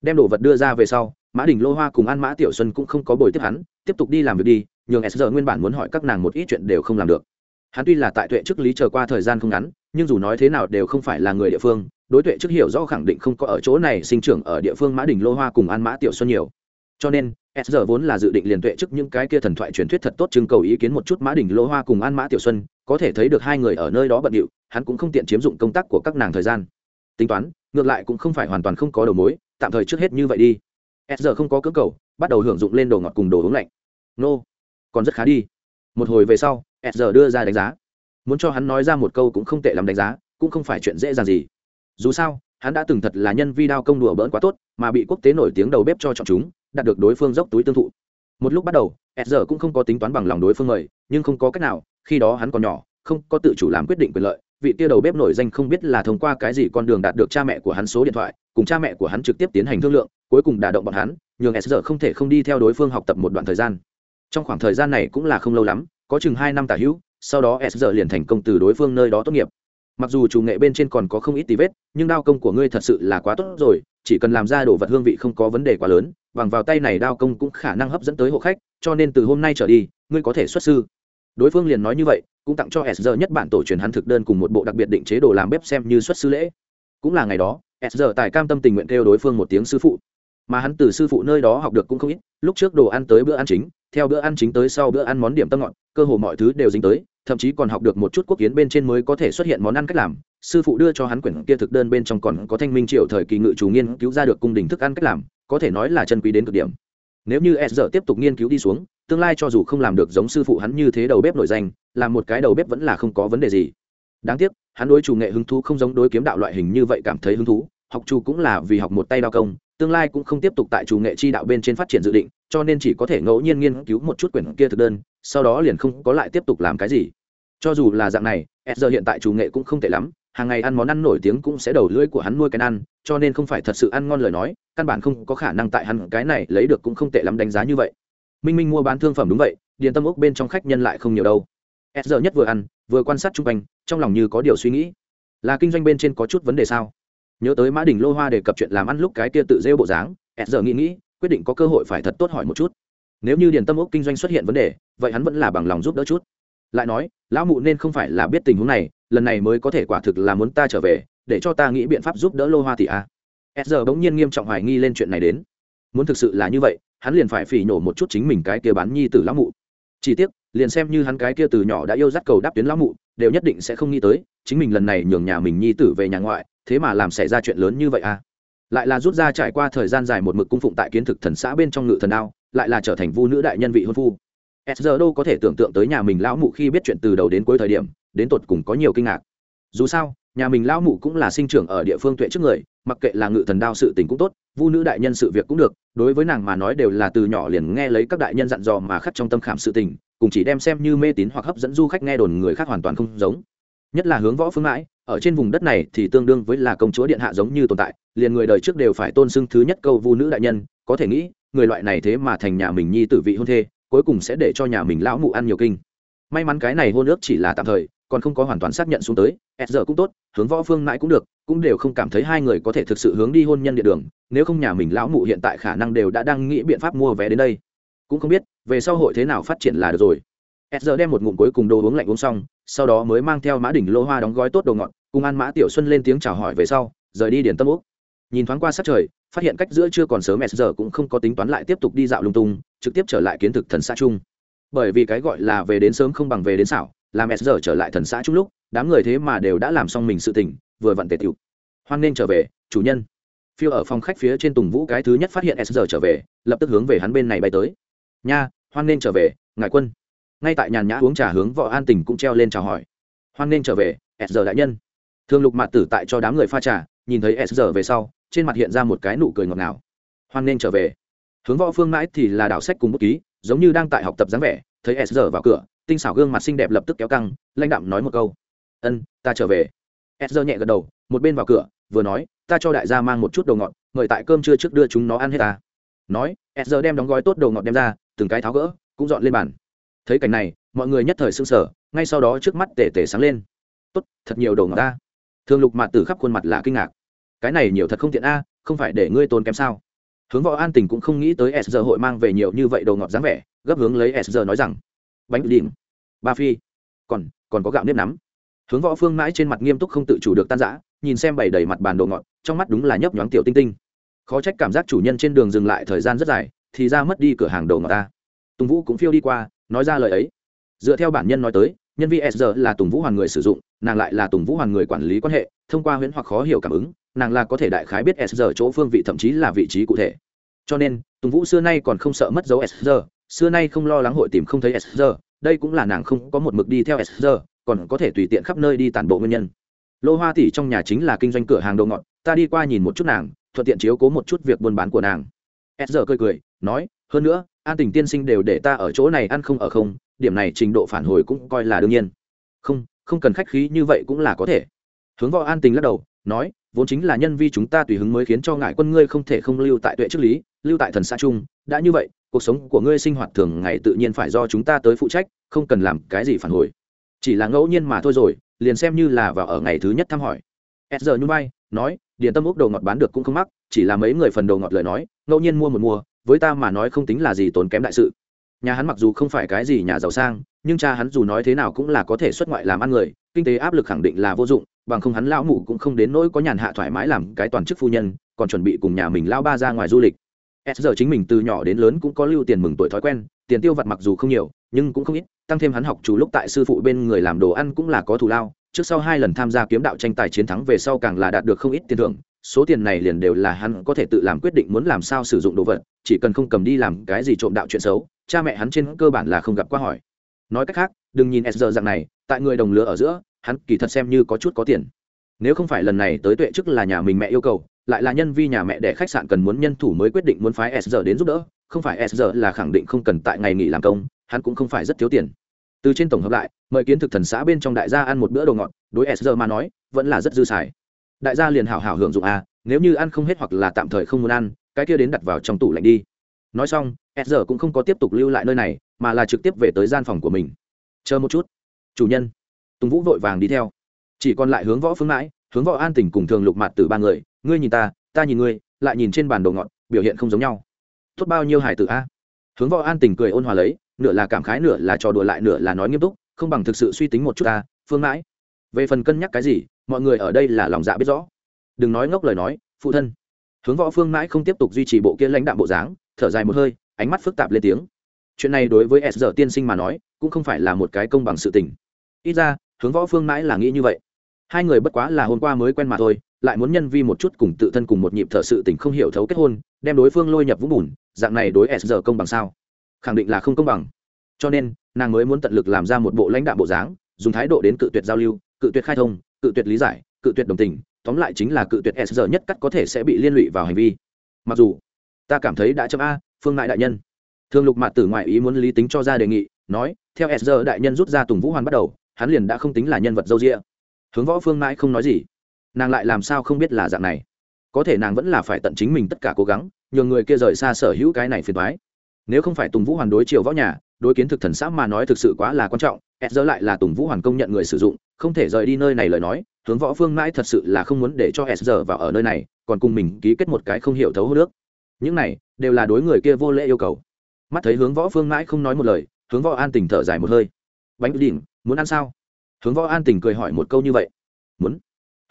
Đem đồ vật đưa ra về sau, mã đình lô hoa cùng an mã tiểu xuân cũng không có bồi tiếp hắn, tiếp tục đi làm việc đi, nhường s giờ nguyên bản muốn hỏi các nàng một ít chuyện đều không làm được hắn tuy là tại tuệ chức lý chờ qua thời gian không ngắn, nhưng dù nói thế nào đều không phải là người địa phương, đối tuệ chức hiểu rõ khẳng định không có ở chỗ này sinh trưởng ở địa phương mã đình lô hoa cùng an mã tiểu xuân nhiều. Cho nên, s giờ vốn là dự định liền tuệ chức những cái kia thần thoại truyền thuyết thật tốt trưng cầu ý kiến một chút mã đình lô hoa cùng an mã tiểu xuân, có thể thấy được hai người ở nơi đó bận điệu, hắn cũng không tiện chiếm dụng công tác của các nàng thời gian. Tính toán, ngược lại cũng không phải hoàn toàn không có đầu mối, tạm thời trước hết như vậy đi. S giờ không có cưỡng cầu, bắt đầu hưởng dụng lên đồ ngọt cùng đồ uống lạnh. Nô, còn rất khá đi. Một hồi về sau s giờ đưa ra đánh giá. Muốn cho hắn nói ra một câu cũng không tệ làm đánh giá, cũng không phải chuyện dễ dàng gì. Dù sao, hắn đã từng thật là nhân vi đao công đùa bỡn quá tốt, mà bị quốc tế nổi tiếng đầu bếp cho chọn chúng, đạt được đối phương dốc túi tương thụ. Một lúc bắt đầu s giờ cũng không có tính toán bằng lòng đối phương mời, nhưng không có cách nào, khi đó hắn còn nhỏ, không có tự chủ làm quyết định quyền lợi, vị tia đầu bếp nổi danh không biết là thông qua cái gì con đường đạt được cha mẹ của hắn số điện thoại, cùng cha mẹ của hắn trực tiếp tiến hành thương lượng, cuối cùng đả động bọn hắn, nhường s giờ không thể không đi theo đối phương học tập một đoạn thời gian. Trong khoảng thời gian này cũng là không lâu lắm có chừng hai năm tả hữu, sau đó s giờ liền thành công từ đối phương nơi đó tốt nghiệp. Mặc dù chủ nghệ bên trên còn có không ít tí vết, nhưng đao công của ngươi thật sự là quá tốt rồi, chỉ cần làm ra đồ vật hương vị không có vấn đề quá lớn, bằng vào tay này đao công cũng khả năng hấp dẫn tới hộ khách, cho nên từ hôm nay trở đi, ngươi có thể xuất sư. Đối phương liền nói như vậy, cũng tặng cho s giờ nhất bản tổ truyền hắn thực đơn cùng một bộ đặc biệt định chế đồ làm bếp xem như xuất sư lễ. Cũng là ngày đó, s giờ tài cam tâm tình nguyện kêu đối phương một tiếng sư phụ. Mà hắn từ sư phụ nơi đó học được cũng không ít, lúc trước đồ ăn tới bữa ăn chính theo bữa ăn chính tới sau bữa ăn món điểm tâm ngọt, cơ hồ mọi thứ đều dính tới, thậm chí còn học được một chút quốc kiến bên trên mới có thể xuất hiện món ăn cách làm. Sư phụ đưa cho hắn quyển kia thực đơn bên trong còn có thanh minh triệu thời kỳ ngự chủ nghiên cứu ra được cung đình thức ăn cách làm, có thể nói là chân quý đến cực điểm. Nếu như s giờ tiếp tục nghiên cứu đi xuống, tương lai cho dù không làm được giống sư phụ hắn như thế đầu bếp nổi danh, làm một cái đầu bếp vẫn là không có vấn đề gì. Đáng tiếc, hắn đối chủ nghệ hứng thú không giống đối kiếm đạo loại hình như vậy cảm thấy hứng thú, học chủ cũng là vì học một tay đao công tương lai cũng không tiếp tục tại chủ nghệ chi đạo bên trên phát triển dự định, cho nên chỉ có thể ngẫu nhiên nghiên cứu một chút quyển kia thực đơn, sau đó liền không có lại tiếp tục làm cái gì. Cho dù là dạng này, s giờ hiện tại chủ nghệ cũng không tệ lắm, hàng ngày ăn món ăn nổi tiếng cũng sẽ đầu lưỡi của hắn nuôi cái ăn, cho nên không phải thật sự ăn ngon lời nói, căn bản không có khả năng tại hắn cái này lấy được cũng không tệ lắm đánh giá như vậy. Minh minh mua bán thương phẩm đúng vậy, điền tâm ốc bên trong khách nhân lại không nhiều đâu. S giờ nhất vừa ăn, vừa quan sát chung quanh, trong lòng như có điều suy nghĩ. Là kinh doanh bên trên có chút vấn đề sao? Nhớ tới mã đình lô hoa đề cập chuyện làm ăn lúc cái kia tự rêu bộ dáng ed giờ nghĩ nghĩ, quyết định có cơ hội phải thật tốt hỏi một chút. Nếu như điền tâm ốc kinh doanh xuất hiện vấn đề, vậy hắn vẫn là bằng lòng giúp đỡ chút. Lại nói, lão mụ nên không phải là biết tình huống này, lần này mới có thể quả thực là muốn ta trở về, để cho ta nghĩ biện pháp giúp đỡ lô hoa tỷ a ed giờ bỗng nhiên nghiêm trọng hoài nghi lên chuyện này đến. Muốn thực sự là như vậy, hắn liền phải phỉ nhổ một chút chính mình cái kia bán nhi tử lão mụ. Chỉ tiếc, liền xem như hắn cái kia từ nhỏ đã yêu dắt cầu đáp tuyến lão mụ, đều nhất định sẽ không nghĩ tới, chính mình lần này nhường nhà mình nhi tử về nhà ngoại thế mà làm xảy ra chuyện lớn như vậy à? Lại là rút ra trải qua thời gian dài một mực cung phụng tại kiến thực thần xã bên trong ngự thần đao, lại là trở thành vu nữ đại nhân vị hôn phu. S giờ đâu có thể tưởng tượng tới nhà mình lão mụ khi biết chuyện từ đầu đến cuối thời điểm, đến tột cùng có nhiều kinh ngạc. Dù sao, nhà mình lão mụ cũng là sinh trưởng ở địa phương tuệ trước người, mặc kệ là ngự thần đao sự tình cũng tốt, vu nữ đại nhân sự việc cũng được, đối với nàng mà nói đều là từ nhỏ liền nghe lấy các đại nhân dặn dò mà khắc trong tâm khảm sự tình, cùng chỉ đem xem như mê tín hoặc hấp dẫn du khách nghe đồn người khác hoàn toàn không giống nhất là hướng võ phương mãi, ở trên vùng đất này thì tương đương với là công chúa điện hạ giống như tồn tại, liền người đời trước đều phải tôn xưng thứ nhất câu vu nữ đại nhân, có thể nghĩ, người loại này thế mà thành nhà mình nhi tử vị hôn thê, cuối cùng sẽ để cho nhà mình lão mụ ăn nhiều kinh. May mắn cái này hôn ước chỉ là tạm thời, còn không có hoàn toàn xác nhận xuống tới s giờ cũng tốt, hướng võ phương mãi cũng được, cũng đều không cảm thấy hai người có thể thực sự hướng đi hôn nhân địa đường, nếu không nhà mình lão mụ hiện tại khả năng đều đã đang nghĩ biện pháp mua vé đến đây. Cũng không biết, về sau hội thế nào phát triển là được rồi s giờ đem một ngụm cuối cùng đồ uống lạnh uống xong, sau đó mới mang theo mã đỉnh lô hoa đóng gói tốt đồ ngọt, cùng ăn mã tiểu xuân lên tiếng chào hỏi về sau, rời đi điển tâm úc. Nhìn thoáng qua sát trời, phát hiện cách giữa chưa còn sớm s giờ cũng không có tính toán lại tiếp tục đi dạo lung tung, trực tiếp trở lại kiến thực thần xã trung bởi vì cái gọi là về đến sớm không bằng về đến xảo, làm s giờ trở lại thần xã trung lúc, đám người thế mà đều đã làm xong mình sự tỉnh vừa vặn tề tiểu. Hoan nên trở về, chủ nhân. Phiêu ở phòng khách phía trên tùng vũ cái thứ nhất phát hiện s giờ trở về, lập tức hướng về hắn bên này bay tới. Nha, hoan nên trở về, ngài quân ngay tại nhàn nhã uống trà hướng võ an tình cũng treo lên chào hỏi. Hoan nên trở về, s giờ đại nhân. Thường lục mạt tử tại cho đám người pha trà, nhìn thấy s giờ về sau, trên mặt hiện ra một cái nụ cười ngọt ngào. Hoan nên trở về. Hướng võ phương mãi thì là đảo sách cùng bút ký, giống như đang tại học tập dáng vẻ, thấy s giờ vào cửa, tinh xảo gương mặt xinh đẹp lập tức kéo căng, lãnh đạm nói một câu. Ân, ta trở về. S giờ nhẹ gật đầu, một bên vào cửa, vừa nói, ta cho đại gia mang một chút đồ ngọt, mời tại cơm trưa trước đưa chúng nó ăn hết ta. Nói, s giờ đem đóng gói tốt đồ ngọt đem ra, từng cái tháo gỡ, cũng dọn lên bàn thấy cảnh này, mọi người nhất thời s ư n g sở ngay sau đó trước mắt tề tề sáng lên. Tốt, thật nhiều đồ ngọt ta. Thường lục mạt từ khắp khuôn mặt là kinh ngạc. Cái này nhiều thật không tiện a, không phải để ngươi tốn kém sao? Hướng võ an tình cũng không nghĩ tới s giờ hội mang về nhiều như vậy đồ ngọt dáng vẻ, gấp hướng lấy s giờ nói rằng, bánh đỉnh, ba phi, còn còn có gạo nếp nắm. Hướng võ phương mãi trên mặt nghiêm túc không tự chủ được tan giã nhìn xem bày đầy mặt bàn đồ ngọt, trong mắt đúng là nhấp nhoáng tiểu tinh tinh. Khó trách cảm giác chủ nhân trên đường dừng lại thời gian rất dài, thì ra mất đi cửa hàng đồ ngọt ta. Tùng vũ cũng phiêu đi qua nói ra lời ấy. Dựa theo bản nhân nói tới, nhân viên s là tùng vũ hoàn người sử dụng, nàng lại là tùng vũ hoàn người quản lý quan hệ, thông qua huyễn hoặc khó hiểu cảm ứng, nàng là có thể đại khái biết s chỗ phương vị thậm chí là vị trí cụ thể. Cho nên, tùng vũ xưa nay còn không sợ mất dấu s xưa nay không lo lắng hội tìm không thấy s đây cũng là nàng không có một mực đi theo s còn có thể tùy tiện khắp nơi đi tản bộ nguyên nhân. Lô hoa tỷ trong nhà chính là kinh doanh cửa hàng đồ ngọt, ta đi qua nhìn một chút nàng, thuận tiện chiếu cố một chút việc buôn bán của nàng. S cười cười, nói, hơn nữa an tình tiên sinh đều để ta ở chỗ này ăn không ở không, điểm này trình độ phản hồi cũng coi là đương nhiên. Không không cần khách khí như vậy cũng là có thể. Hướng võ an tình lắc đầu, nói, vốn chính là nhân vi chúng ta tùy hứng mới khiến cho ngại quân ngươi không thể không lưu tại tuệ chức lý, lưu tại thần xã trung, đã như vậy, cuộc sống của ngươi sinh hoạt thường ngày tự nhiên phải do chúng ta tới phụ trách, không cần làm cái gì phản hồi. Chỉ là ngẫu nhiên mà thôi rồi, liền xem như là vào ở ngày thứ nhất thăm hỏi. S giờ như bay nói điền tâm úc đồ ngọt bán được cũng không mắc, chỉ là mấy người phần đồ ngọt lời nói, ngẫu nhiên mua một mua với ta mà nói không tính là gì tốn kém đại sự. Nhà hắn mặc dù không phải cái gì nhà giàu sang, nhưng cha hắn dù nói thế nào cũng là có thể xuất ngoại làm ăn người, kinh tế áp lực khẳng định là vô dụng, bằng không hắn lão mụ cũng không đến nỗi có nhàn hạ thoải mái làm cái toàn chức phu nhân, còn chuẩn bị cùng nhà mình lao ba ra ngoài du lịch. S giờ chính mình từ nhỏ đến lớn cũng có lưu tiền mừng tuổi thói quen, tiền tiêu vặt mặc dù không nhiều, nhưng cũng không ít, tăng thêm hắn học chủ lúc tại sư phụ bên người làm đồ ăn cũng là có thù lao, trước sau hai lần tham gia kiếm đạo tranh tài chiến thắng về sau càng là đạt được không ít tiền thưởng số tiền này liền đều là hắn có thể tự làm quyết định muốn làm sao sử dụng đồ vật, chỉ cần không cầm đi làm cái gì trộm đạo chuyện xấu, cha mẹ hắn trên cơ bản là không gặp qua hỏi. Nói cách khác, đừng nhìn s giờ dạng này, tại người đồng lứa ở giữa, hắn kỳ thật xem như có chút có tiền. Nếu không phải lần này tới tuệ chức là nhà mình mẹ yêu cầu, lại là nhân vi nhà mẹ để khách sạn cần muốn nhân thủ mới quyết định muốn phái s giờ đến giúp đỡ, không phải s giờ là khẳng định không cần tại ngày nghỉ làm công, hắn cũng không phải rất thiếu tiền. Từ trên tổng hợp lại, mời kiến thực thần xã bên trong đại gia ăn một bữa đồ ngọt, đối s giờ mà nói, vẫn là rất dư xài đại gia liền hảo hảo hưởng dụng a nếu như ăn không hết hoặc là tạm thời không muốn ăn, cái kia đến đặt vào trong tủ lạnh đi. Nói xong s giờ cũng không có tiếp tục lưu lại nơi này, mà là trực tiếp về tới gian phòng của mình. Chờ một chút. Chủ nhân. Tùng vũ vội vàng đi theo. Chỉ còn lại hướng võ phương mãi, hướng võ an tình cùng thường lục mặt từ ba người, ngươi nhìn ta ta nhìn ngươi, lại nhìn trên bản đồ ngọn biểu hiện không giống nhau. Tốt bao nhiêu hải tử a? Hướng võ an tình cười ôn hòa lấy, nửa là cảm khái, nửa là trò đùa lại, nửa là nói nghiêm túc, không bằng thực sự suy tính một chút ta, phương mãi. Về phần cân nhắc cái gì mọi người ở đây là lòng dạ biết rõ. Đừng nói ngốc lời nói, phụ thân. Hướng võ phương mãi không tiếp tục duy trì bộ kia lãnh đạm bộ dáng, thở dài một hơi, ánh mắt phức tạp lên tiếng. Chuyện này đối với s giờ tiên sinh mà nói, cũng không phải là một cái công bằng sự tình. Ít ra, hướng võ phương mãi là nghĩ như vậy. Hai người bất quá là hôm qua mới quen mà thôi, lại muốn nhân vi một chút cùng tự thân cùng một nhịp thở sự tình không hiểu thấu kết hôn, đem đối phương lôi nhập vũng bùn, dạng này đối s giờ công bằng sao? Khẳng định là không công bằng. Cho nên, nàng mới muốn tận lực làm ra một bộ lãnh đạo bộ dáng, dùng thái độ đến cự tuyệt giao lưu, cự tuyệt khai thông cự tuyệt lý giải, cự tuyệt đồng tình, tóm lại chính là cự tuyệt s giờ nhất cắt có thể sẽ bị liên lụy vào hành vi. Mặc dù, ta cảm thấy đã chấm a, phương ngại đại nhân. Thường lục mạt tử ngoại ý muốn lý tính cho ra đề nghị, nói, theo s giờ đại nhân rút ra tùng vũ hoàn bắt đầu, hắn liền đã không tính là nhân vật dâu rịa hướng võ phương mãi không nói gì. Nàng lại làm sao không biết là dạng này. Có thể nàng vẫn là phải tận chính mình tất cả cố gắng, nhường người kia rời xa sở hữu cái này phiền thoái nếu không phải tùng vũ hoàn đối chiều võ nhà đối kiến thực thần xã mà nói thực sự quá là quan trọng, ed giờ lại là tùng vũ hoàn công nhận người sử dụng, không thể rời đi nơi này lời nói, hướng võ phương mãi thật sự là không muốn để cho ed giờ vào ở nơi này, còn cùng mình ký kết một cái không hiểu thấu hô nước. Những này đều là đối người kia vô lễ yêu cầu. Mắt thấy hướng võ phương mãi không nói một lời, hướng võ an tình thở dài một hơi. Bánh đỉnh, muốn ăn sao? Hướng võ an tình cười hỏi một câu như vậy. Muốn.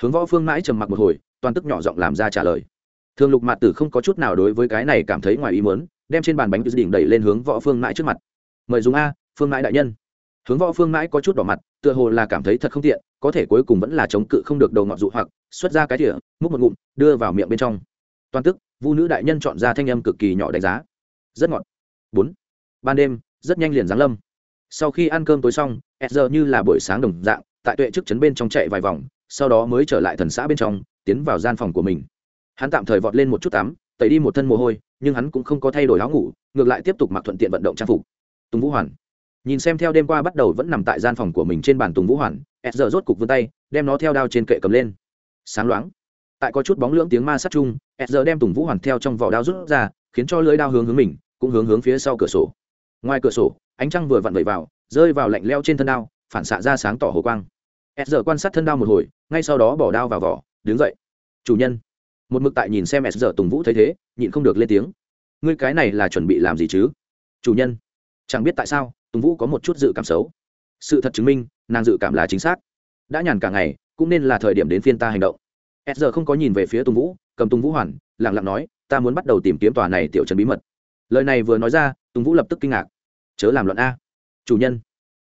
Hướng võ phương mãi trầm mặc một hồi, toàn tức nhỏ giọng làm ra trả lời. Thường lục mạt tử không có chút nào đối với cái này cảm thấy ngoài ý muốn, đem trên bàn bánh đỉnh đẩy lên hướng võ phương mãi trước mặt mời dùng a, phương mãi đại nhân. Hướng võ phương mãi có chút đỏ mặt, tựa hồ là cảm thấy thật không tiện, có thể cuối cùng vẫn là chống cự không được đầu ngọt dụ hoặc, xuất ra cái thỉa múc một ngụm, đưa vào miệng bên trong. Toàn tức, vu nữ đại nhân chọn ra thanh âm cực kỳ nhỏ đánh giá. Rất ngọt. Bốn. Ban đêm, rất nhanh liền giáng lâm. Sau khi ăn cơm tối xong s giờ như là buổi sáng đồng dạng, tại tuệ trước chấn bên trong chạy vài vòng, sau đó mới trở lại thần xã bên trong, tiến vào gian phòng của mình. Hắn tạm thời vọt lên một chút tắm, tẩy đi một thân mồ hôi, nhưng hắn cũng không có thay đổi áo ngủ, ngược lại tiếp tục mặc thuận tiện vận động trang phục tùng vũ hoàn. Nhìn xem theo đêm qua bắt đầu vẫn nằm tại gian phòng của mình trên bàn tùng vũ hoàn, s giờ rốt cục vươn tay, đem nó theo đao trên kệ cầm lên. Sáng loáng. Tại có chút bóng lưỡng tiếng ma sát chung, s giờ đem tùng vũ hoàn theo trong vỏ đao rút ra, khiến cho lưỡi đao hướng hướng mình, cũng hướng hướng phía sau cửa sổ. Ngoài cửa sổ, ánh trăng vừa vặn vẩy vào, rơi vào lạnh leo trên thân đao, phản xạ ra sáng tỏ hồ quang. S giờ quan sát thân đao một hồi, ngay sau đó bỏ đao vào vỏ, đứng dậy. Chủ nhân. Một mực tại nhìn xem s giờ tùng vũ thấy thế, nhịn không được lên tiếng. Ngươi cái này là chuẩn bị làm gì chứ? Chủ nhân chẳng biết tại sao, tùng vũ có một chút dự cảm xấu. Sự thật chứng minh, nàng dự cảm là chính xác. Đã nhàn cả ngày, cũng nên là thời điểm đến phiên ta hành động. S giờ không có nhìn về phía tùng vũ, cầm tùng vũ hoàn lẳng lặng nói, ta muốn bắt đầu tìm kiếm tòa này tiểu trần bí mật. Lời này vừa nói ra, tùng vũ lập tức kinh ngạc. Chớ làm luận a. Chủ nhân.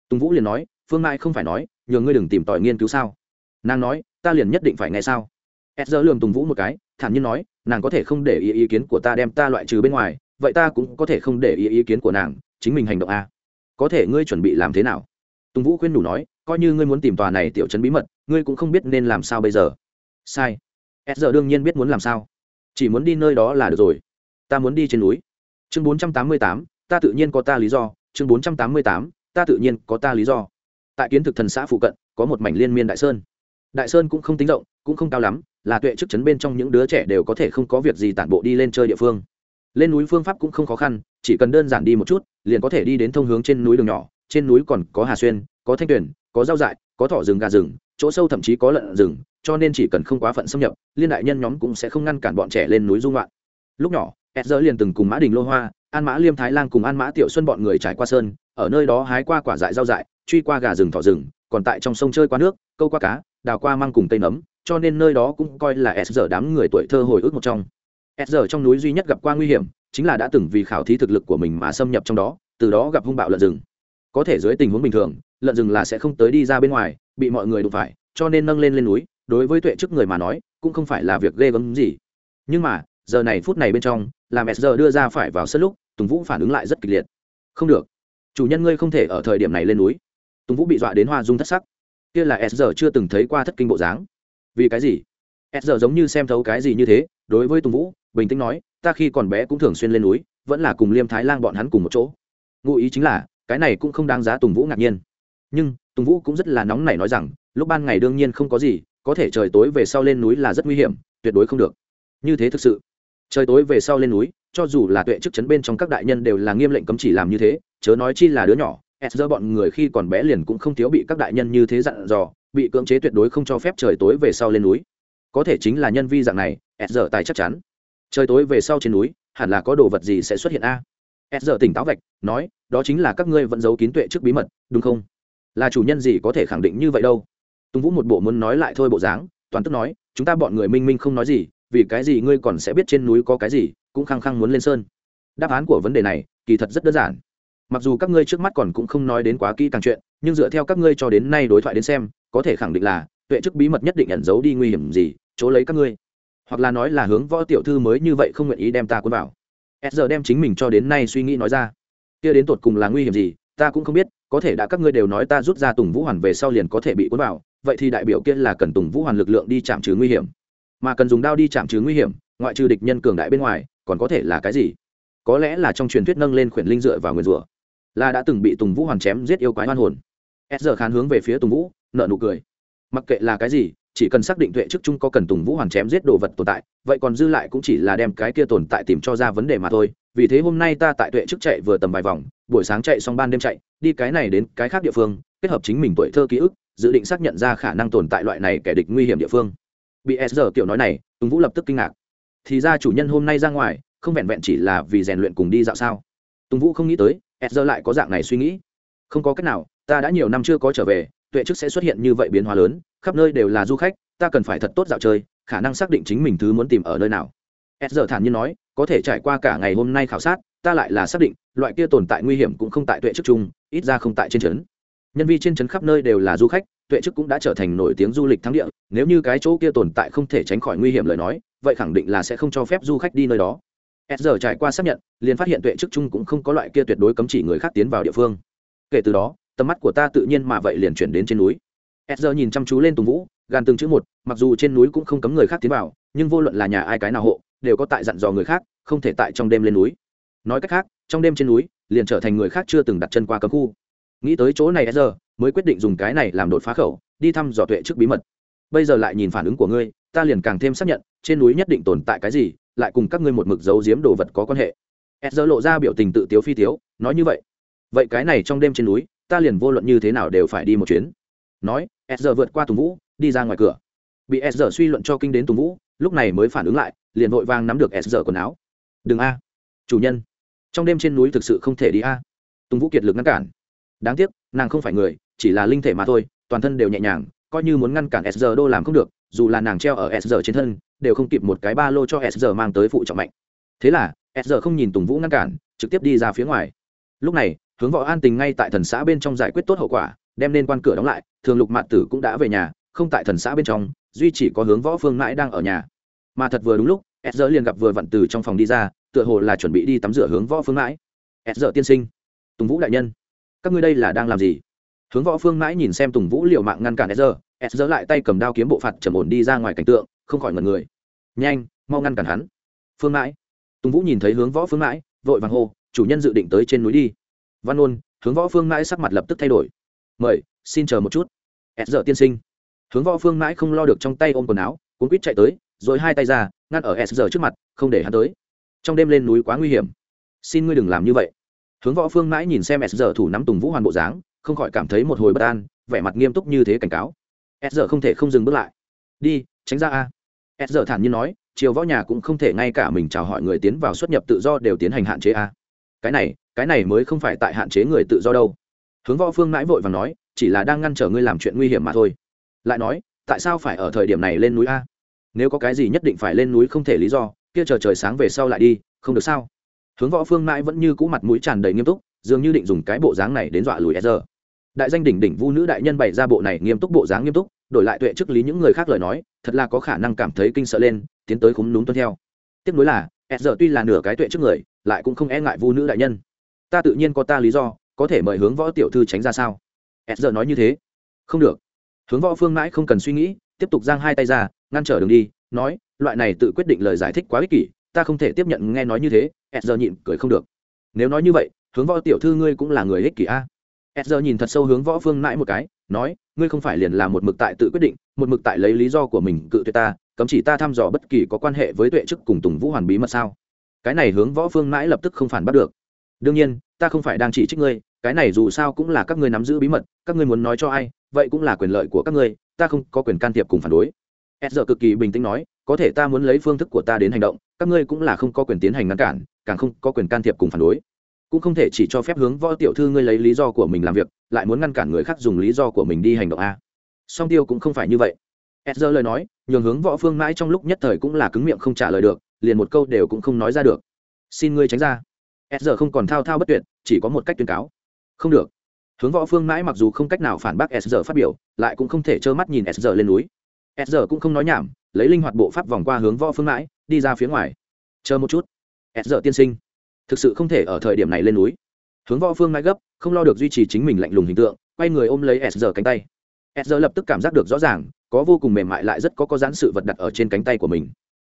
Tùng vũ liền nói, phương mai không phải nói nhờ ngươi đừng tìm tòi nghiên cứu sao? Nàng nói, ta liền nhất định phải nghe sao? Ed giờ lườm tùng vũ một cái, thản nhiên nói, nàng có thể không để ý ý kiến của ta đem ta loại trừ bên ngoài, vậy ta cũng có thể không để ý ý kiến của nàng chính mình hành động a. Có thể ngươi chuẩn bị làm thế nào? Tùng vũ khuyên đủ nói, coi như ngươi muốn tìm tòa này tiểu trấn bí mật, ngươi cũng không biết nên làm sao bây giờ. Sai. S giờ đương nhiên biết muốn làm sao. Chỉ muốn đi nơi đó là được rồi. Ta muốn đi trên núi. Chương bốn trăm tám mươi tám, ta tự nhiên có ta lý do. Chương bốn trăm tám mươi tám, ta tự nhiên có ta lý do. Tại kiến thực thần xã phụ cận, có một mảnh liên miên đại sơn. Đại sơn cũng không tính rộng, cũng không cao lắm, là tuệ chức chấn bên trong những đứa trẻ đều có thể không có việc gì tản bộ đi lên chơi địa phương. Lên núi phương pháp cũng không khó khăn, chỉ cần đơn giản đi một chút liền có thể đi đến thông hướng trên núi đường nhỏ, trên núi còn có hà xuyên, có thanh tuyển có rau dại, có thỏ rừng gà rừng chỗ sâu thậm chí có lợn rừng cho nên chỉ cần không quá phận xâm nhập, liên đại nhân nhóm cũng sẽ không ngăn cản bọn trẻ lên núi dung loạn lúc nhỏ ed dỡ liền từng cùng mã đình lô hoa, an mã liêm thái lan cùng an mã tiểu xuân bọn người trải qua sơn, ở nơi đó hái qua quả dại rau dại, truy qua gà rừng thỏ rừng còn tại trong sông chơi qua nước, câu qua cá, đào qua măng cùng tây nấm, cho nên nơi đó cũng coi là s giờ đám người tuổi thơ hồi ức một trong s giờ trong núi duy nhất gặp qua nguy hiểm, chính là đã từng vì khảo thí thực lực của mình mà xâm nhập trong đó, từ đó gặp hung bạo lợn rừng. Có thể dưới tình huống bình thường, lợn rừng là sẽ không tới đi ra bên ngoài, bị mọi người đụng phải, cho nên nâng lên lên núi, đối với tuệ chức người mà nói, cũng không phải là việc ghê gớm gì. Nhưng mà, giờ này phút này bên trong, làm s giờ đưa ra phải vào sân lúc, tùng vũ phản ứng lại rất kịch liệt. Không được. Chủ nhân ngươi không thể ở thời điểm này lên núi. Tùng vũ bị dọa đến hoa dung thất sắc. Kia là s giờ chưa từng thấy qua thất kinh bộ dáng. Vì cái gì? S giờ giống như xem thấu cái gì như thế, đối với tùng vũ, bình tĩnh nói, ta khi còn bé cũng thường xuyên lên núi, vẫn là cùng liêm thái lang bọn hắn cùng một chỗ. Ngụ ý chính là, cái này cũng không đáng giá tùng vũ ngạc nhiên. Nhưng, tùng vũ cũng rất là nóng nảy nói rằng, lúc ban ngày đương nhiên không có gì, có thể trời tối về sau lên núi là rất nguy hiểm, tuyệt đối không được. Như thế thực sự, trời tối về sau lên núi, cho dù là tuệ chức chấn bên trong các đại nhân đều là nghiêm lệnh cấm chỉ làm như thế, chớ nói chi là đứa nhỏ s giờ bọn người khi còn bé liền cũng không thiếu bị các đại nhân như thế dặn dò, bị cưỡng chế tuyệt đối không cho phép trời tối về sau lên núi có thể chính là nhân vi dạng này, s giờ tài chắc chắn. Trời tối về sau trên núi, hẳn là có đồ vật gì sẽ xuất hiện a? S giờ tỉnh táo vạch, nói, đó chính là các ngươi vẫn giấu kín tuệ trước bí mật, đúng không? Là chủ nhân gì có thể khẳng định như vậy đâu? Tùng vũ một bộ muốn nói lại thôi bộ dáng, toàn tức nói, chúng ta bọn người minh minh không nói gì, vì cái gì ngươi còn sẽ biết trên núi có cái gì, cũng khăng khăng muốn lên sơn. Đáp án của vấn đề này, kỳ thật rất đơn giản. Mặc dù các ngươi trước mắt còn cũng không nói đến quá kỹ càng chuyện, nhưng dựa theo các ngươi cho đến nay đối thoại đến xem, có thể khẳng định là tuệ chức bí mật nhất định ẩn giấu đi nguy hiểm gì, chỗ lấy các ngươi. Hoặc là nói là hướng võ tiểu thư mới như vậy không nguyện ý đem ta cuốn vào. S giờ đem chính mình cho đến nay suy nghĩ nói ra. Kia đến tột cùng là nguy hiểm gì, ta cũng không biết, có thể đã các ngươi đều nói ta rút ra tùng vũ hoàn về sau liền có thể bị cuốn vào, vậy thì đại biểu kia là cần tùng vũ hoàn lực lượng đi chạm trừ nguy hiểm. Mà cần dùng đao đi chạm trừ nguy hiểm, ngoại trừ địch nhân cường đại bên ngoài, còn có thể là cái gì? Có lẽ là trong truyền thuyết nâng lên khuyển linh dựa vào nguyền rủa, là đã từng bị tùng vũ hoàn chém giết yêu quái hoan hồn. S giờ khán hướng về phía tùng vũ nợ nụ cười mặc kệ là cái gì, chỉ cần xác định tuệ chức chung có cần tùng vũ hoàn chém giết đồ vật tồn tại, vậy còn dư lại cũng chỉ là đem cái kia tồn tại tìm cho ra vấn đề mà thôi. Vì thế hôm nay ta tại tuệ chức chạy vừa tầm vài vòng, buổi sáng chạy xong ban đêm chạy, đi cái này đến cái khác địa phương, kết hợp chính mình tuổi thơ ký ức, dự định xác nhận ra khả năng tồn tại loại này kẻ địch nguy hiểm địa phương. Bị s giờ kiểu nói này, tùng vũ lập tức kinh ngạc. Thì ra chủ nhân hôm nay ra ngoài, không vẹn vẹn chỉ là vì rèn luyện cùng đi dạo sao? Tùng vũ không nghĩ tới, s giờ lại có dạng này suy nghĩ. Không có cách nào, ta đã nhiều năm chưa có trở về tuệ chức sẽ xuất hiện như vậy biến hóa lớn, khắp nơi đều là du khách, ta cần phải thật tốt dạo chơi, khả năng xác định chính mình thứ muốn tìm ở nơi nào. S giờ thản nhiên nói, có thể trải qua cả ngày hôm nay khảo sát, ta lại là xác định, loại kia tồn tại nguy hiểm cũng không tại tuệ chức chung, ít ra không tại trên trấn. Nhân viên trên trấn khắp nơi đều là du khách, tuệ chức cũng đã trở thành nổi tiếng du lịch thắng địa, nếu như cái chỗ kia tồn tại không thể tránh khỏi nguy hiểm lời nói, vậy khẳng định là sẽ không cho phép du khách đi nơi đó. S giờ trải qua xác nhận, liền phát hiện tuệ chức chung cũng không có loại kia tuyệt đối cấm chỉ người khác tiến vào địa phương. Kể từ đó tầm mắt của ta tự nhiên mà vậy liền chuyển đến trên núi. Ezra nhìn chăm chú lên tùng vũ gan từng chữ một, mặc dù trên núi cũng không cấm người khác tiến vào, nhưng vô luận là nhà ai cái nào hộ, đều có tại dặn dò người khác, không thể tại trong đêm lên núi. Nói cách khác, trong đêm trên núi, liền trở thành người khác chưa từng đặt chân qua cấm khu. Nghĩ tới chỗ này Ezra, mới quyết định dùng cái này làm đột phá khẩu, đi thăm dò tuệ trước bí mật. Bây giờ lại nhìn phản ứng của ngươi, ta liền càng thêm xác nhận, trên núi nhất định tồn tại cái gì, lại cùng các ngươi một mực giấu giếm đồ vật có quan hệ. Ezra lộ ra biểu tình tự tiếu phi tiếu, nói như vậy. Vậy cái này trong đêm trên núi ta liền vô luận như thế nào đều phải đi một chuyến. Nói, s giờ vượt qua tùng vũ, đi ra ngoài cửa. Bị s giờ suy luận cho kinh đến tùng vũ, lúc này mới phản ứng lại, liền vội vàng nắm được s giờ quần áo. Đừng a. Chủ nhân, trong đêm trên núi thực sự không thể đi a. Tùng vũ kiệt lực ngăn cản. Đáng tiếc, nàng không phải người, chỉ là linh thể mà thôi, toàn thân đều nhẹ nhàng, coi như muốn ngăn cản s giờ đô làm không được, dù là nàng treo ở s giờ trên thân, đều không kịp một cái ba lô cho s giờ mang tới phụ trọng mạnh. Thế là, s giờ không nhìn tùng vũ ngăn cản, trực tiếp đi ra phía ngoài. Lúc này hướng võ an tình ngay tại thần xã bên trong giải quyết tốt hậu quả, đem nên quan cửa đóng lại, thường lục mạn tử cũng đã về nhà, không tại thần xã bên trong, duy chỉ có hướng võ phương mãi đang ở nhà. Mà thật vừa đúng lúc s giờ liền gặp vừa vặn từ trong phòng đi ra, tựa hồ là chuẩn bị đi tắm rửa hướng võ phương mãi. S giờ tiên sinh, tùng vũ đại nhân, các ngươi đây là đang làm gì? Hướng võ phương mãi nhìn xem tùng vũ liều mạng ngăn cản s giờ s giờ lại tay cầm đao kiếm bộ phạt trầm ổn đi ra ngoài cảnh tượng, không khỏi ngần người. Nhanh, mau ngăn cản hắn. Phương mãi. Tùng vũ nhìn thấy hướng võ phương mãi, vội vàng hô, chủ nhân dự định tới trên núi đi văn ôn hướng võ phương mãi sắc mặt lập tức thay đổi. Mời, xin chờ một chút. S dở tiên sinh. Hướng võ phương mãi không lo được trong tay ôm quần áo, cuốn quýt chạy tới, rồi hai tay ra, ngăn ở s giờ trước mặt, không để hắn tới. Trong đêm lên núi quá nguy hiểm. Xin ngươi đừng làm như vậy. Hướng võ phương mãi nhìn xem s giờ thủ nắm tùng vũ hoàn bộ dáng, không khỏi cảm thấy một hồi bất an, vẻ mặt nghiêm túc như thế cảnh cáo. S giờ không thể không dừng bước lại. Đi, tránh ra a. S giờ thản nhiên nói chiều võ nhà cũng không thể ngay cả mình chào hỏi người tiến vào xuất nhập tự do đều tiến hành hạn chế a. Cái này cái này mới không phải tại hạn chế người tự do đâu. Hướng võ phương mãi vội và nói, chỉ là đang ngăn trở ngươi làm chuyện nguy hiểm mà thôi. Lại nói, tại sao phải ở thời điểm này lên núi a? Nếu có cái gì nhất định phải lên núi không thể lý do, kia chờ trời sáng về sau lại đi, không được sao? Hướng võ phương mãi vẫn như cũ mặt mũi tràn đầy nghiêm túc, dường như định dùng cái bộ dáng này đến dọa lùi e giờ đại danh đỉnh đỉnh vu nữ đại nhân bày ra bộ này nghiêm túc bộ dáng nghiêm túc, đổi lại tuệ chức lý những người khác lời nói, thật là có khả năng cảm thấy kinh sợ lên, tiến tới khúm núm tuân theo. Tiếp nối là e giờ tuy là nửa cái tuệ trước người, lại cũng không e ngại vu nữ đại nhân ta tự nhiên có ta lý do, có thể mời hướng võ tiểu thư tránh ra sao? E giờ nói như thế. Không được. Hướng võ phương mãi không cần suy nghĩ, tiếp tục giang hai tay ra, ngăn trở đường đi, nói, loại này tự quyết định lời giải thích quá ích kỷ, ta không thể tiếp nhận nghe nói như thế e giờ nhịn cười không được. Nếu nói như vậy, hướng võ tiểu thư ngươi cũng là người ích kỷ a. E giờ nhìn thật sâu hướng võ phương mãi một cái, nói, ngươi không phải liền là một mực tại tự quyết định, một mực tại lấy lý do của mình cự tuyệt ta, cấm chỉ ta thăm dò bất kỳ có quan hệ với tuệ chức cùng tùng vũ hoàn bí mật sao? Cái này hướng võ phương mãi lập tức không phản bắt được đương nhiên, ta không phải đang chỉ trích ngươi, cái này dù sao cũng là các ngươi nắm giữ bí mật, các ngươi muốn nói cho ai, vậy cũng là quyền lợi của các ngươi, ta không có quyền can thiệp cùng phản đối. S giờ cực kỳ bình tĩnh nói, có thể ta muốn lấy phương thức của ta đến hành động, các ngươi cũng là không có quyền tiến hành ngăn cản, càng không có quyền can thiệp cùng phản đối. Cũng không thể chỉ cho phép hướng võ tiểu thư ngươi lấy lý do của mình làm việc, lại muốn ngăn cản người khác dùng lý do của mình đi hành động a. Song tiêu cũng không phải như vậy. S giờ lời nói, nhường hướng võ phương mãi trong lúc nhất thời cũng là cứng miệng không trả lời được, liền một câu đều cũng không nói ra được. Xin ngươi tránh ra s giờ không còn thao thao bất tuyệt, chỉ có một cách tuyên cáo. Không được. Hướng võ phương mãi mặc dù không cách nào phản bác s giờ phát biểu, lại cũng không thể trơ mắt nhìn s giờ lên núi. S giờ cũng không nói nhảm, lấy linh hoạt bộ pháp vòng qua hướng võ phương mãi, đi ra phía ngoài. Chờ một chút. S giờ tiên sinh. Thực sự không thể ở thời điểm này lên núi. Hướng võ phương mãi gấp, không lo được duy trì chính mình lạnh lùng hình tượng, quay người ôm lấy s giờ cánh tay. S giờ lập tức cảm giác được rõ ràng, có vô cùng mềm mại lại rất có có giãn sự vật đặt ở trên cánh tay của mình.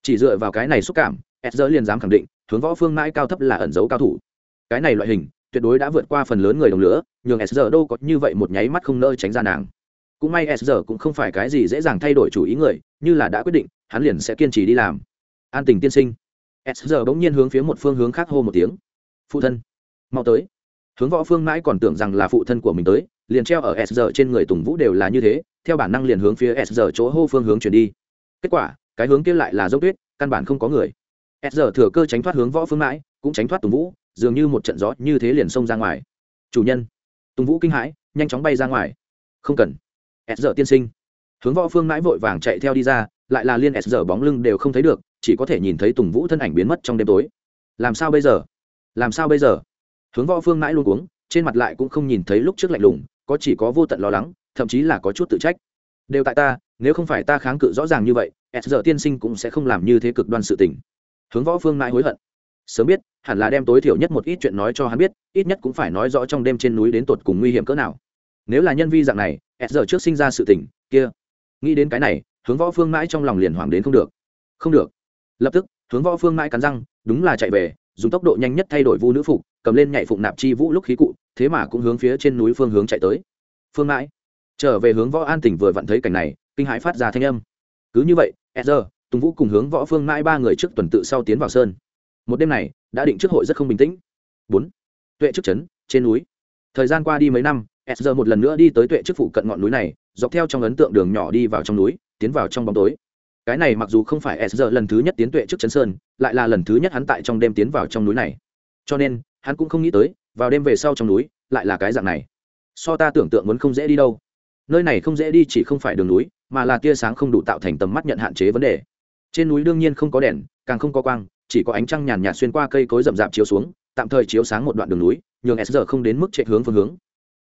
Chỉ dựa vào cái này xúc cảm, s giờ liền dám khẳng định hướng võ phương mãi cao thấp là ẩn dấu cao thủ. Cái này loại hình, tuyệt đối đã vượt qua phần lớn người đồng lửa, nhường s giờ đâu có như vậy một nháy mắt không nơi tránh ra nàng. Cũng may s giờ cũng không phải cái gì dễ dàng thay đổi chủ ý người, như là đã quyết định, hắn liền sẽ kiên trì đi làm. An tình tiên sinh. S giờ bỗng nhiên hướng phía một phương hướng khác hô một tiếng. Phụ thân. Mau tới. Hướng võ phương mãi còn tưởng rằng là phụ thân của mình tới, liền treo ở s giờ trên người tùng vũ đều là như thế, theo bản năng liền hướng phía s giờ chỗ hô phương hướng chuyển đi. Kết quả, cái hướng kia lại là dốc tuyết, căn bản không có người s giờ thừa cơ tránh thoát hướng võ phương mãi, cũng tránh thoát tùng vũ, dường như một trận gió như thế liền xông ra ngoài. Chủ nhân, tùng vũ kinh hãi, nhanh chóng bay ra ngoài. Không cần. S giờ tiên sinh. Hướng võ phương mãi vội vàng chạy theo đi ra, lại là liên s giờ bóng lưng đều không thấy được, chỉ có thể nhìn thấy tùng vũ thân ảnh biến mất trong đêm tối. Làm sao bây giờ? Làm sao bây giờ? Hướng võ phương mãi luôn uống trên mặt lại cũng không nhìn thấy lúc trước lạnh lùng, có chỉ có vô tận lo lắng, thậm chí là có chút tự trách. Đều tại ta, nếu không phải ta kháng cự rõ ràng như vậy, s giờ tiên sinh cũng sẽ không làm như thế cực đoan sự tình hướng võ phương mãi hối hận. Sớm biết, hẳn là đem tối thiểu nhất một ít chuyện nói cho hắn biết, ít nhất cũng phải nói rõ trong đêm trên núi đến tột cùng nguy hiểm cỡ nào. Nếu là nhân vi dạng này, s giờ trước sinh ra sự tình, kia. Nghĩ đến cái này, hướng võ phương mãi trong lòng liền hoảng đến không được. Không được. Lập tức, hướng võ phương mãi cắn răng, đúng là chạy về, dùng tốc độ nhanh nhất thay đổi vu nữ phục, cầm lên nhảy phụng nạp chi vũ lúc khí cụ, thế mà cũng hướng phía trên núi phương hướng chạy tới. Phương mãi. Trở về hướng võ an tỉnh vừa vặn thấy cảnh này, kinh hãi phát ra thanh âm. Cứ như vậy e giờ tùng vũ cùng hướng võ phương mãi ba người trước tuần tự sau tiến vào sơn. Một đêm này, đã định trước hội rất không bình tĩnh. Bốn, tuệ trước trấn, trên núi. Thời gian qua đi mấy năm, s giờ một lần nữa đi tới tuệ trước phụ cận ngọn núi này, dọc theo trong ấn tượng đường nhỏ đi vào trong núi, tiến vào trong bóng tối. Cái này mặc dù không phải s giờ lần thứ nhất tiến tuệ trước trấn sơn, lại là lần thứ nhất hắn tại trong đêm tiến vào trong núi này. Cho nên, hắn cũng không nghĩ tới, vào đêm về sau trong núi, lại là cái dạng này. So ta tưởng tượng muốn không dễ đi đâu. Nơi này không dễ đi chỉ không phải đường núi, mà là tia sáng không đủ tạo thành tầm mắt nhận hạn chế vấn đề trên núi đương nhiên không có đèn, càng không có quang, chỉ có ánh trăng nhàn nhạt xuyên qua cây cối rậm rạp chiếu xuống, tạm thời chiếu sáng một đoạn đường núi, nhường s giờ không đến mức chạy hướng phương hướng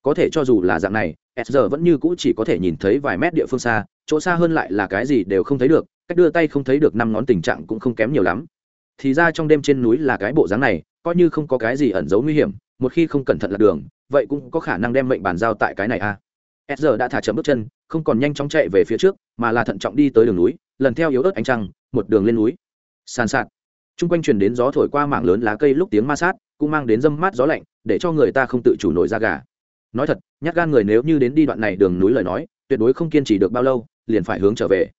có thể cho dù là dạng này, s giờ vẫn như cũ chỉ có thể nhìn thấy vài mét địa phương xa, chỗ xa hơn lại là cái gì đều không thấy được, cách đưa tay không thấy được năm ngón tình trạng cũng không kém nhiều lắm thì ra trong đêm trên núi là cái bộ dáng này, coi như không có cái gì ẩn giấu nguy hiểm, một khi không cẩn thận lạc đường, vậy cũng có khả năng đem mệnh bàn giao tại cái này a à. s giờ đã thả chậm bước chân, không còn nhanh chóng chạy về phía trước, mà là thận trọng đi tới đường núi, lần theo yếu ớt ánh trăng một đường lên núi. Sàn sạt. Chung quanh truyền đến gió thổi qua mảng lớn lá cây lúc tiếng ma sát, cũng mang đến dâm mát gió lạnh, để cho người ta không tự chủ nổi ra gà. Nói thật, nhát gan người nếu như đến đi đoạn này đường núi lời nói, tuyệt đối không kiên trì được bao lâu, liền phải hướng trở về.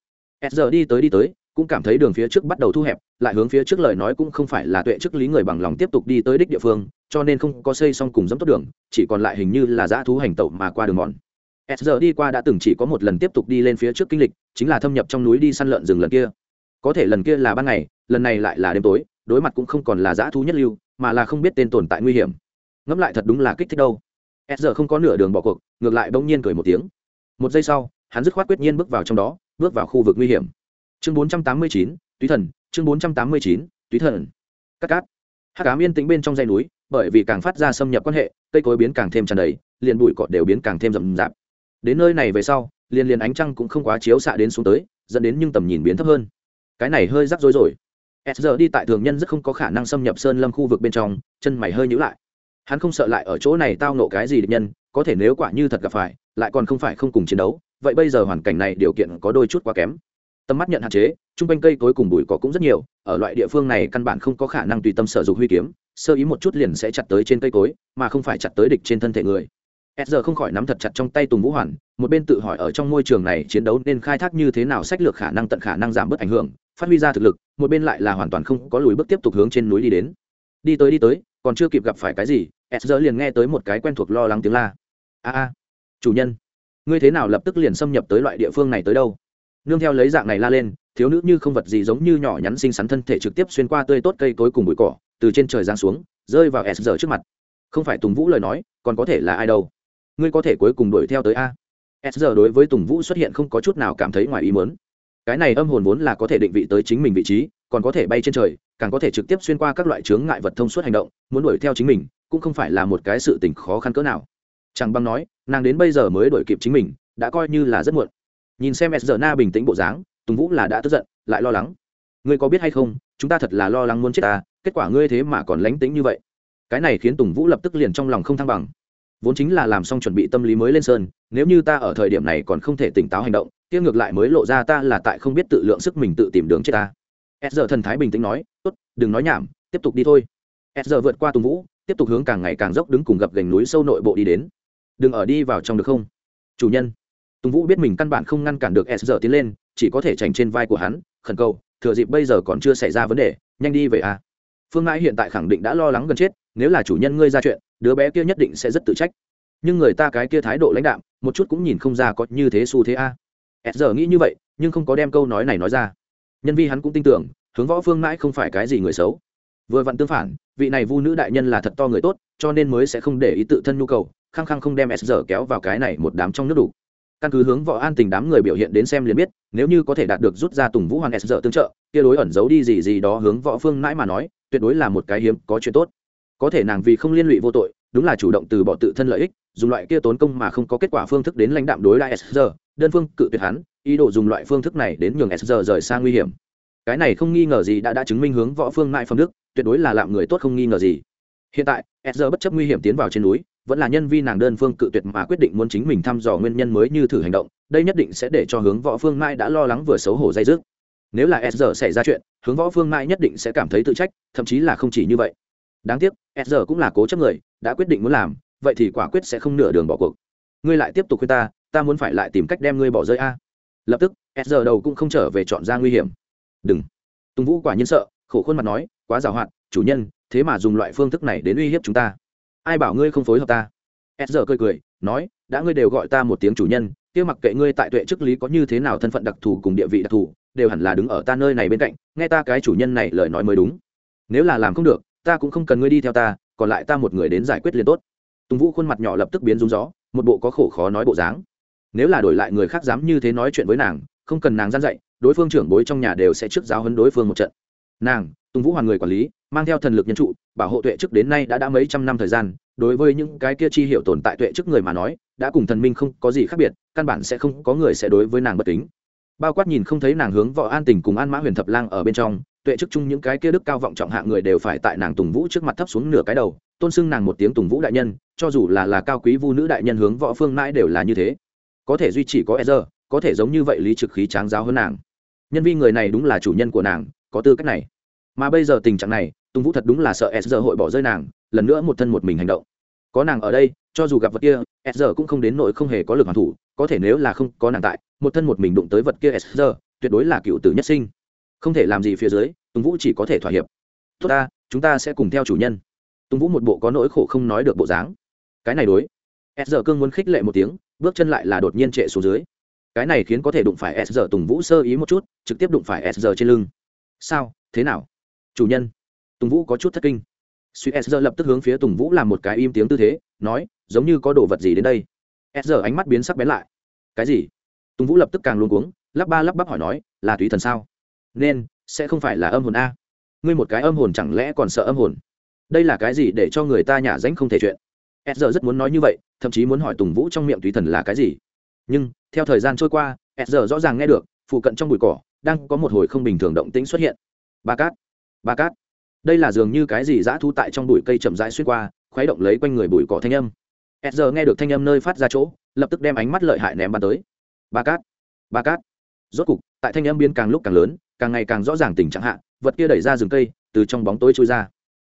S giờ đi tới đi tới, cũng cảm thấy đường phía trước bắt đầu thu hẹp, lại hướng phía trước lời nói cũng không phải là tuệ chức lý người bằng lòng tiếp tục đi tới đích địa phương, cho nên không có xây xong cùng dẫm tốt đường, chỉ còn lại hình như là dã thú hành tẩu mà qua đường mòn. S giờ đi qua đã từng chỉ có một lần tiếp tục đi lên phía trước kinh lịch, chính là thâm nhập trong núi đi săn lợn rừng lần kia có thể lần kia là ban ngày lần này lại là đêm tối đối mặt cũng không còn là dã thú nhất lưu mà là không biết tên tồn tại nguy hiểm. Ngẫm lại thật đúng là kích thích đâu. S giờ không có nửa đường bỏ cuộc ngược lại bỗng nhiên cười một tiếng. Một giây sau hắn dứt khoát quyết nhiên bước vào trong đó bước vào khu vực nguy hiểm. Chương 489, túy thần chương 489, túy thần. Cắt cát. Hát cám yên tĩnh bên trong dây núi bởi vì càng phát ra xâm nhập quan hệ cây cối biến càng thêm tràn đầy liền bụi cọt đều biến càng thêm rậm rạp. Đến nơi này về sau liền liền ánh trăng cũng không quá chiếu xạ đến xuống tới dẫn đến nhưng tầm nhìn biến thấp hơn cái này hơi rắc rối rồi. S giờ đi tại thường nhân rất không có khả năng xâm nhập sơn lâm khu vực bên trong, chân mày hơi nhữ lại. Hắn không sợ lại ở chỗ này tao nộ cái gì địch nhân, có thể nếu quả như thật gặp phải, lại còn không phải không cùng chiến đấu, vậy bây giờ hoàn cảnh này điều kiện có đôi chút quá kém. Tầm mắt nhận hạn chế, chung quanh cây cối cùng bụi cỏ cũng rất nhiều, ở loại địa phương này căn bản không có khả năng tùy tâm sở dụng huy kiếm, sơ ý một chút liền sẽ chặt tới trên cây cối, mà không phải chặt tới địch trên thân thể người. S giờ không khỏi nắm thật chặt trong tay tùng vũ hoàn, một bên tự hỏi ở trong môi trường này chiến đấu nên khai thác như thế nào sách lược khả năng tận khả năng giảm bớt ảnh hưởng phát huy ra thực lực, một bên lại là hoàn toàn không có lùi bước tiếp tục hướng trên núi đi đến. Đi tới đi tới, còn chưa kịp gặp phải cái gì s giờ liền nghe tới một cái quen thuộc lo lắng tiếng la. A a, chủ nhân, ngươi thế nào lập tức liền xâm nhập tới loại địa phương này tới đâu? Nương theo lấy dạng này la lên, thiếu nữ như không vật gì giống như nhỏ nhắn xinh xắn thân thể trực tiếp xuyên qua tươi tốt cây cối cùng bụi cỏ, từ trên trời giáng xuống, rơi vào s giờ trước mặt. Không phải tùng vũ lời nói, còn có thể là ai đâu? Ngươi có thể cuối cùng đuổi theo tới a? S giờ đối với tùng vũ xuất hiện không có chút nào cảm thấy ngoài ý mớn cái này âm hồn vốn là có thể định vị tới chính mình vị trí, còn có thể bay trên trời, càng có thể trực tiếp xuyên qua các loại chướng ngại vật thông suốt hành động, muốn đuổi theo chính mình, cũng không phải là một cái sự tình khó khăn cỡ nào. Chẳng băng nói, nàng đến bây giờ mới đuổi kịp chính mình, đã coi như là rất muộn. Nhìn xem s giờ na bình tĩnh bộ dáng, tùng vũ là đã tức giận, lại lo lắng. Ngươi có biết hay không, chúng ta thật là lo lắng muốn chết ta, kết quả ngươi thế mà còn lánh tính như vậy. Cái này khiến tùng vũ lập tức liền trong lòng không thăng bằng vốn chính là làm xong chuẩn bị tâm lý mới lên sơn, nếu như ta ở thời điểm này còn không thể tỉnh táo hành động, kia ngược lại mới lộ ra ta là tại không biết tự lượng sức mình tự tìm đường chết ta. S giờ thần thái bình tĩnh nói, tốt, đừng nói nhảm, tiếp tục đi thôi. S giờ vượt qua tùng vũ, tiếp tục hướng càng ngày càng dốc đứng cùng gập gành núi sâu nội bộ đi đến. Đừng ở đi vào trong được không? Chủ nhân. Tùng vũ biết mình căn bản không ngăn cản được s giờ tiến lên, chỉ có thể trành trên vai của hắn, khẩn cầu, thừa dịp bây giờ còn chưa xảy ra vấn đề, nhanh đi về à phương mãi hiện tại khẳng định đã lo lắng gần chết, nếu là chủ nhân ngươi ra chuyện, đứa bé kia nhất định sẽ rất tự trách. Nhưng người ta cái kia thái độ lãnh đạm, một chút cũng nhìn không ra có như thế xu thế a. À. s giờ nghĩ như vậy, nhưng không có đem câu nói này nói ra. Nhân vi hắn cũng tin tưởng, hướng võ phương mãi không phải cái gì người xấu. Vừa vặn tương phản, vị này vu nữ đại nhân là thật to người tốt, cho nên mới sẽ không để ý tự thân nhu cầu, khăng khăng không đem s giờ kéo vào cái này một đám trong nước đủ. Căn cứ hướng võ an tình đám người biểu hiện đến xem liền biết, nếu như có thể đạt được rút ra tùng vũ hoàng s giờ tương trợ, kia đối ẩn giấu đi gì gì đó hướng võ phương mãi mà nói tuyệt đối là một cái hiếm có chuyện tốt. Có thể nàng vì không liên lụy vô tội, đúng là chủ động từ bỏ tự thân lợi ích, dùng loại kia tốn công mà không có kết quả phương thức đến lãnh đạm đối lại s giờ đơn phương cự tuyệt hắn, ý đồ dùng loại phương thức này đến nhường s giờ rời xa nguy hiểm. Cái này không nghi ngờ gì đã đã chứng minh hướng võ phương mãi phẩm đức, tuyệt đối là lạm người tốt không nghi ngờ gì. Hiện tại, s giờ bất chấp nguy hiểm tiến vào trên núi, vẫn là nhân vi nàng đơn phương cự tuyệt mà quyết định muốn chính mình thăm dò nguyên nhân mới như thử hành động, đây nhất định sẽ để cho hướng võ phương mai đã lo lắng vừa xấu hổ dây dứt nếu là s giờ xảy ra chuyện, hướng võ phương mãi nhất định sẽ cảm thấy tự trách, thậm chí là không chỉ như vậy. Đáng tiếc, s giờ cũng là cố chấp người, đã quyết định muốn làm, vậy thì quả quyết sẽ không nửa đường bỏ cuộc. Ngươi lại tiếp tục khuyên ta ta muốn phải lại tìm cách đem ngươi bỏ rơi a. Lập tức, s giờ đầu cũng không trở về chọn ra nguy hiểm. Đừng. Tùng vũ quả nhiên sợ, khổ khuôn mặt nói, quá giàu hạn chủ nhân, thế mà dùng loại phương thức này đến uy hiếp chúng ta. Ai bảo ngươi không phối hợp ta? S giờ cười cười, nói, đã ngươi đều gọi ta một tiếng chủ nhân, kia mặc kệ ngươi tại tuệ chức lý có như thế nào thân phận đặc thù cùng địa vị đặc thù đều hẳn là đứng ở ta nơi này bên cạnh, nghe ta cái chủ nhân này lời nói mới đúng. Nếu là làm không được, ta cũng không cần ngươi đi theo ta, còn lại ta một người đến giải quyết liền tốt. Tùng vũ khuôn mặt nhỏ lập tức biến rúng gió, một bộ có khổ khó nói bộ dáng. Nếu là đổi lại người khác dám như thế nói chuyện với nàng, không cần nàng gian dạy, đối phương trưởng bối trong nhà đều sẽ trước giáo hấn đối phương một trận. Nàng, tùng vũ hoàn người quản lý, mang theo thần lực nhân trụ, bảo hộ tuệ chức đến nay đã đã mấy trăm năm thời gian, đối với những cái kia chi hiệu tồn tại tuệ chức người mà nói, đã cùng thần minh không có gì khác biệt, căn bản sẽ không có người sẽ đối với nàng bất tính bao quát nhìn không thấy nàng hướng võ an tình cùng an mã huyền thập lang ở bên trong, tuệ chức chung những cái kia đức cao vọng trọng hạng người đều phải tại nàng tùng vũ trước mặt thấp xuống nửa cái đầu, tôn xưng nàng một tiếng tùng vũ đại nhân, cho dù là là cao quý vu nữ đại nhân hướng võ phương mãi đều là như thế. Có thể duy trì có e dơ, có thể giống như vậy lý trực khí tráng giáo hơn nàng. Nhân viên người này đúng là chủ nhân của nàng, có tư cách này. Mà bây giờ tình trạng này, tùng vũ thật đúng là sợ e dơ hội bỏ rơi nàng, lần nữa một thân một mình hành động. Có nàng ở đây, cho dù gặp vật kia e dơ cũng không đến nỗi không hề có lực hoàn thủ, có thể nếu là không có nàng tại một thân một mình đụng tới vật kia s tuyệt đối là cựu tử nhất sinh. Không thể làm gì phía dưới, tùng vũ chỉ có thể thỏa hiệp. Tốt ta, chúng ta sẽ cùng theo chủ nhân. Tùng vũ một bộ có nỗi khổ không nói được bộ dáng. Cái này đối. S cương muốn khích lệ một tiếng, bước chân lại là đột nhiên trệ xuống dưới. Cái này khiến có thể đụng phải s tùng vũ sơ ý một chút, trực tiếp đụng phải s trên lưng. Sao? Thế nào? Chủ nhân. Tùng vũ có chút thất kinh. Suy, s lập tức hướng phía tùng vũ làm một cái im tiếng tư thế, nói, giống như có đồ vật gì đến đây. S ánh mắt biến sắc bén lại. Cái gì? Tùng vũ lập tức càng luôn cuống, lắp ba lắp bắp hỏi nói, là tùy thần sao? Nên, sẽ không phải là âm hồn a. Ngươi một cái âm hồn chẳng lẽ còn sợ âm hồn? Đây là cái gì để cho người ta nhả danh không thể chuyện? E z r rất muốn nói như vậy, thậm chí muốn hỏi tùng vũ trong miệng tùy thần là cái gì. Nhưng, theo thời gian trôi qua e z r rõ ràng nghe được, phụ cận trong bụi cỏ, đang có một hồi không bình thường động tĩnh xuất hiện. Ba cát ba cát. Đây là dường như cái gì dã thu tại trong bụi cây chậm rãi xuyên qua, khuấy động lấy quanh người bụi cỏ thanh âm. E z r nghe được thanh âm nơi phát ra chỗ, lập tức đem ánh mắt lợi hại ném bắn tới ba cát ba cát. Rốt cục, tại thanh âm biên càng lúc càng lớn, càng ngày càng rõ ràng tình trạng hạ, vật kia đẩy ra rừng cây, từ trong bóng tối trôi ra.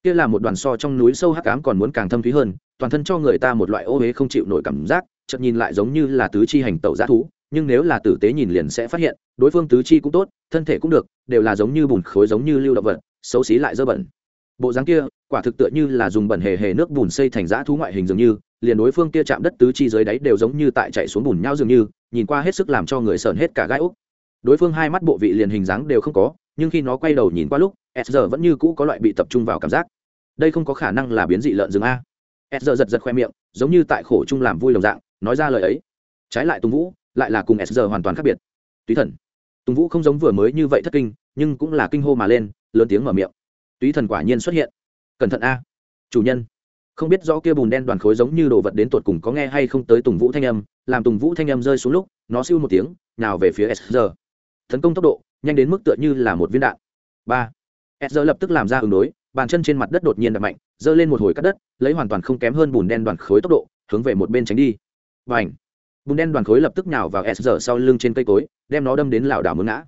Kia là một đoàn so trong núi sâu hắc ám còn muốn càng thâm thúy hơn, toàn thân cho người ta một loại ô huế không chịu nổi cảm giác, chợt nhìn lại giống như là tứ chi hành tẩu g thú, nhưng nếu là tử tế nhìn liền sẽ phát hiện, đối phương tứ chi cũng tốt, thân thể cũng được, đều là giống như bùn khối giống như lưu động vật, xấu xí lại dơ bẩn. Bộ dáng kia, quả thực tựa như là dùng bẩn hề hề nước bùn xây thành dã thú ngoại hình dường như liền đối phương kia chạm đất tứ chi dưới đáy đều giống như tại chạy xuống bùn nhau dường như, nhìn qua hết sức làm cho người sờn hết cả gai úc. Đối phương hai mắt bộ vị liền hình dáng đều không có, nhưng khi nó quay đầu nhìn qua lúc, s giờ vẫn như cũ có loại bị tập trung vào cảm giác. Đây không có khả năng là biến dị lợn rừng a. S giờ giật giật khoe miệng, giống như tại khổ chung làm vui lòng dạng, nói ra lời ấy. Trái lại tùng vũ, lại là cùng s giờ hoàn toàn khác biệt. Túy thần. Tùng vũ không giống vừa mới như vậy thất kinh, nhưng cũng là kinh hô mà lên, lớn tiếng mở miệng. Túy thần quả nhiên xuất hiện. Cẩn thận a. Chủ nhân không biết rõ kia bùn đen đoàn khối giống như đồ vật đến tột cùng có nghe hay không tới tùng vũ thanh âm, làm tùng vũ thanh âm rơi xuống lúc, nó siêu một tiếng, nào về phía sr tấn công tốc độ, nhanh đến mức tựa như là một viên đạn. Ba. Sr lập tức làm ra ứng đối, bàn chân trên mặt đất đột nhiên đập mạnh, giơ lên một hồi cắt đất, lấy hoàn toàn không kém hơn bùn đen đoàn khối tốc độ, hướng về một bên tránh đi. Và ảnh bùn đen đoàn khối lập tức nhào vào sr sau lưng trên cây cối, đem nó đâm đến lảo đảo mướn ngã.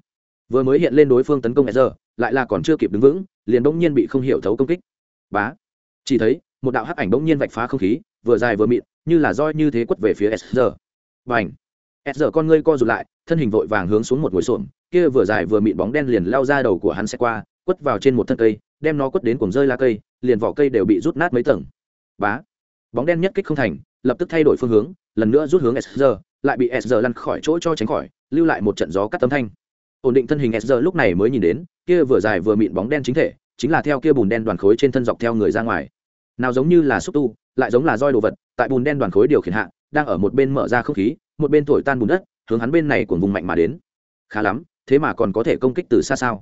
Vừa mới hiện lên đối phương tấn công sr lại là còn chưa kịp đứng vững, liền bỗng nhiên bị không hiểu thấu công kích. Bá. Chỉ thấy một đạo hắc ảnh bỗng nhiên vạch phá không khí, vừa dài vừa mịn, như là roi như thế quất về phía sr giờ và ảnh con ngươi co rụt lại, thân hình vội vàng hướng xuống một ngồi xổm, kia vừa dài vừa mịn bóng đen liền lao ra đầu của hắn xe qua, quất vào trên một thân cây, đem nó quất đến cuồng rơi lá cây, liền vỏ cây đều bị rút nát mấy tầng. Bá! Bóng đen nhất kích không thành, lập tức thay đổi phương hướng, lần nữa rút hướng sr lại bị sr lăn khỏi chỗ cho tránh khỏi, lưu lại một trận gió cắt tấm thanh. Ổn định thân hình sr lúc này mới nhìn đến, kia vừa dài vừa mịn bóng đen chính thể, chính là theo kia bùn đen đoàn khối trên thân dọc theo người ra ngoài nào giống như là xúc tu, lại giống là roi đồ vật, tại bùn đen đoàn khối điều khiển hạ, đang ở một bên mở ra không khí, một bên thổi tan bùn đất, hướng hắn bên này của vùng mạnh mà đến. Khá lắm, thế mà còn có thể công kích từ xa sao?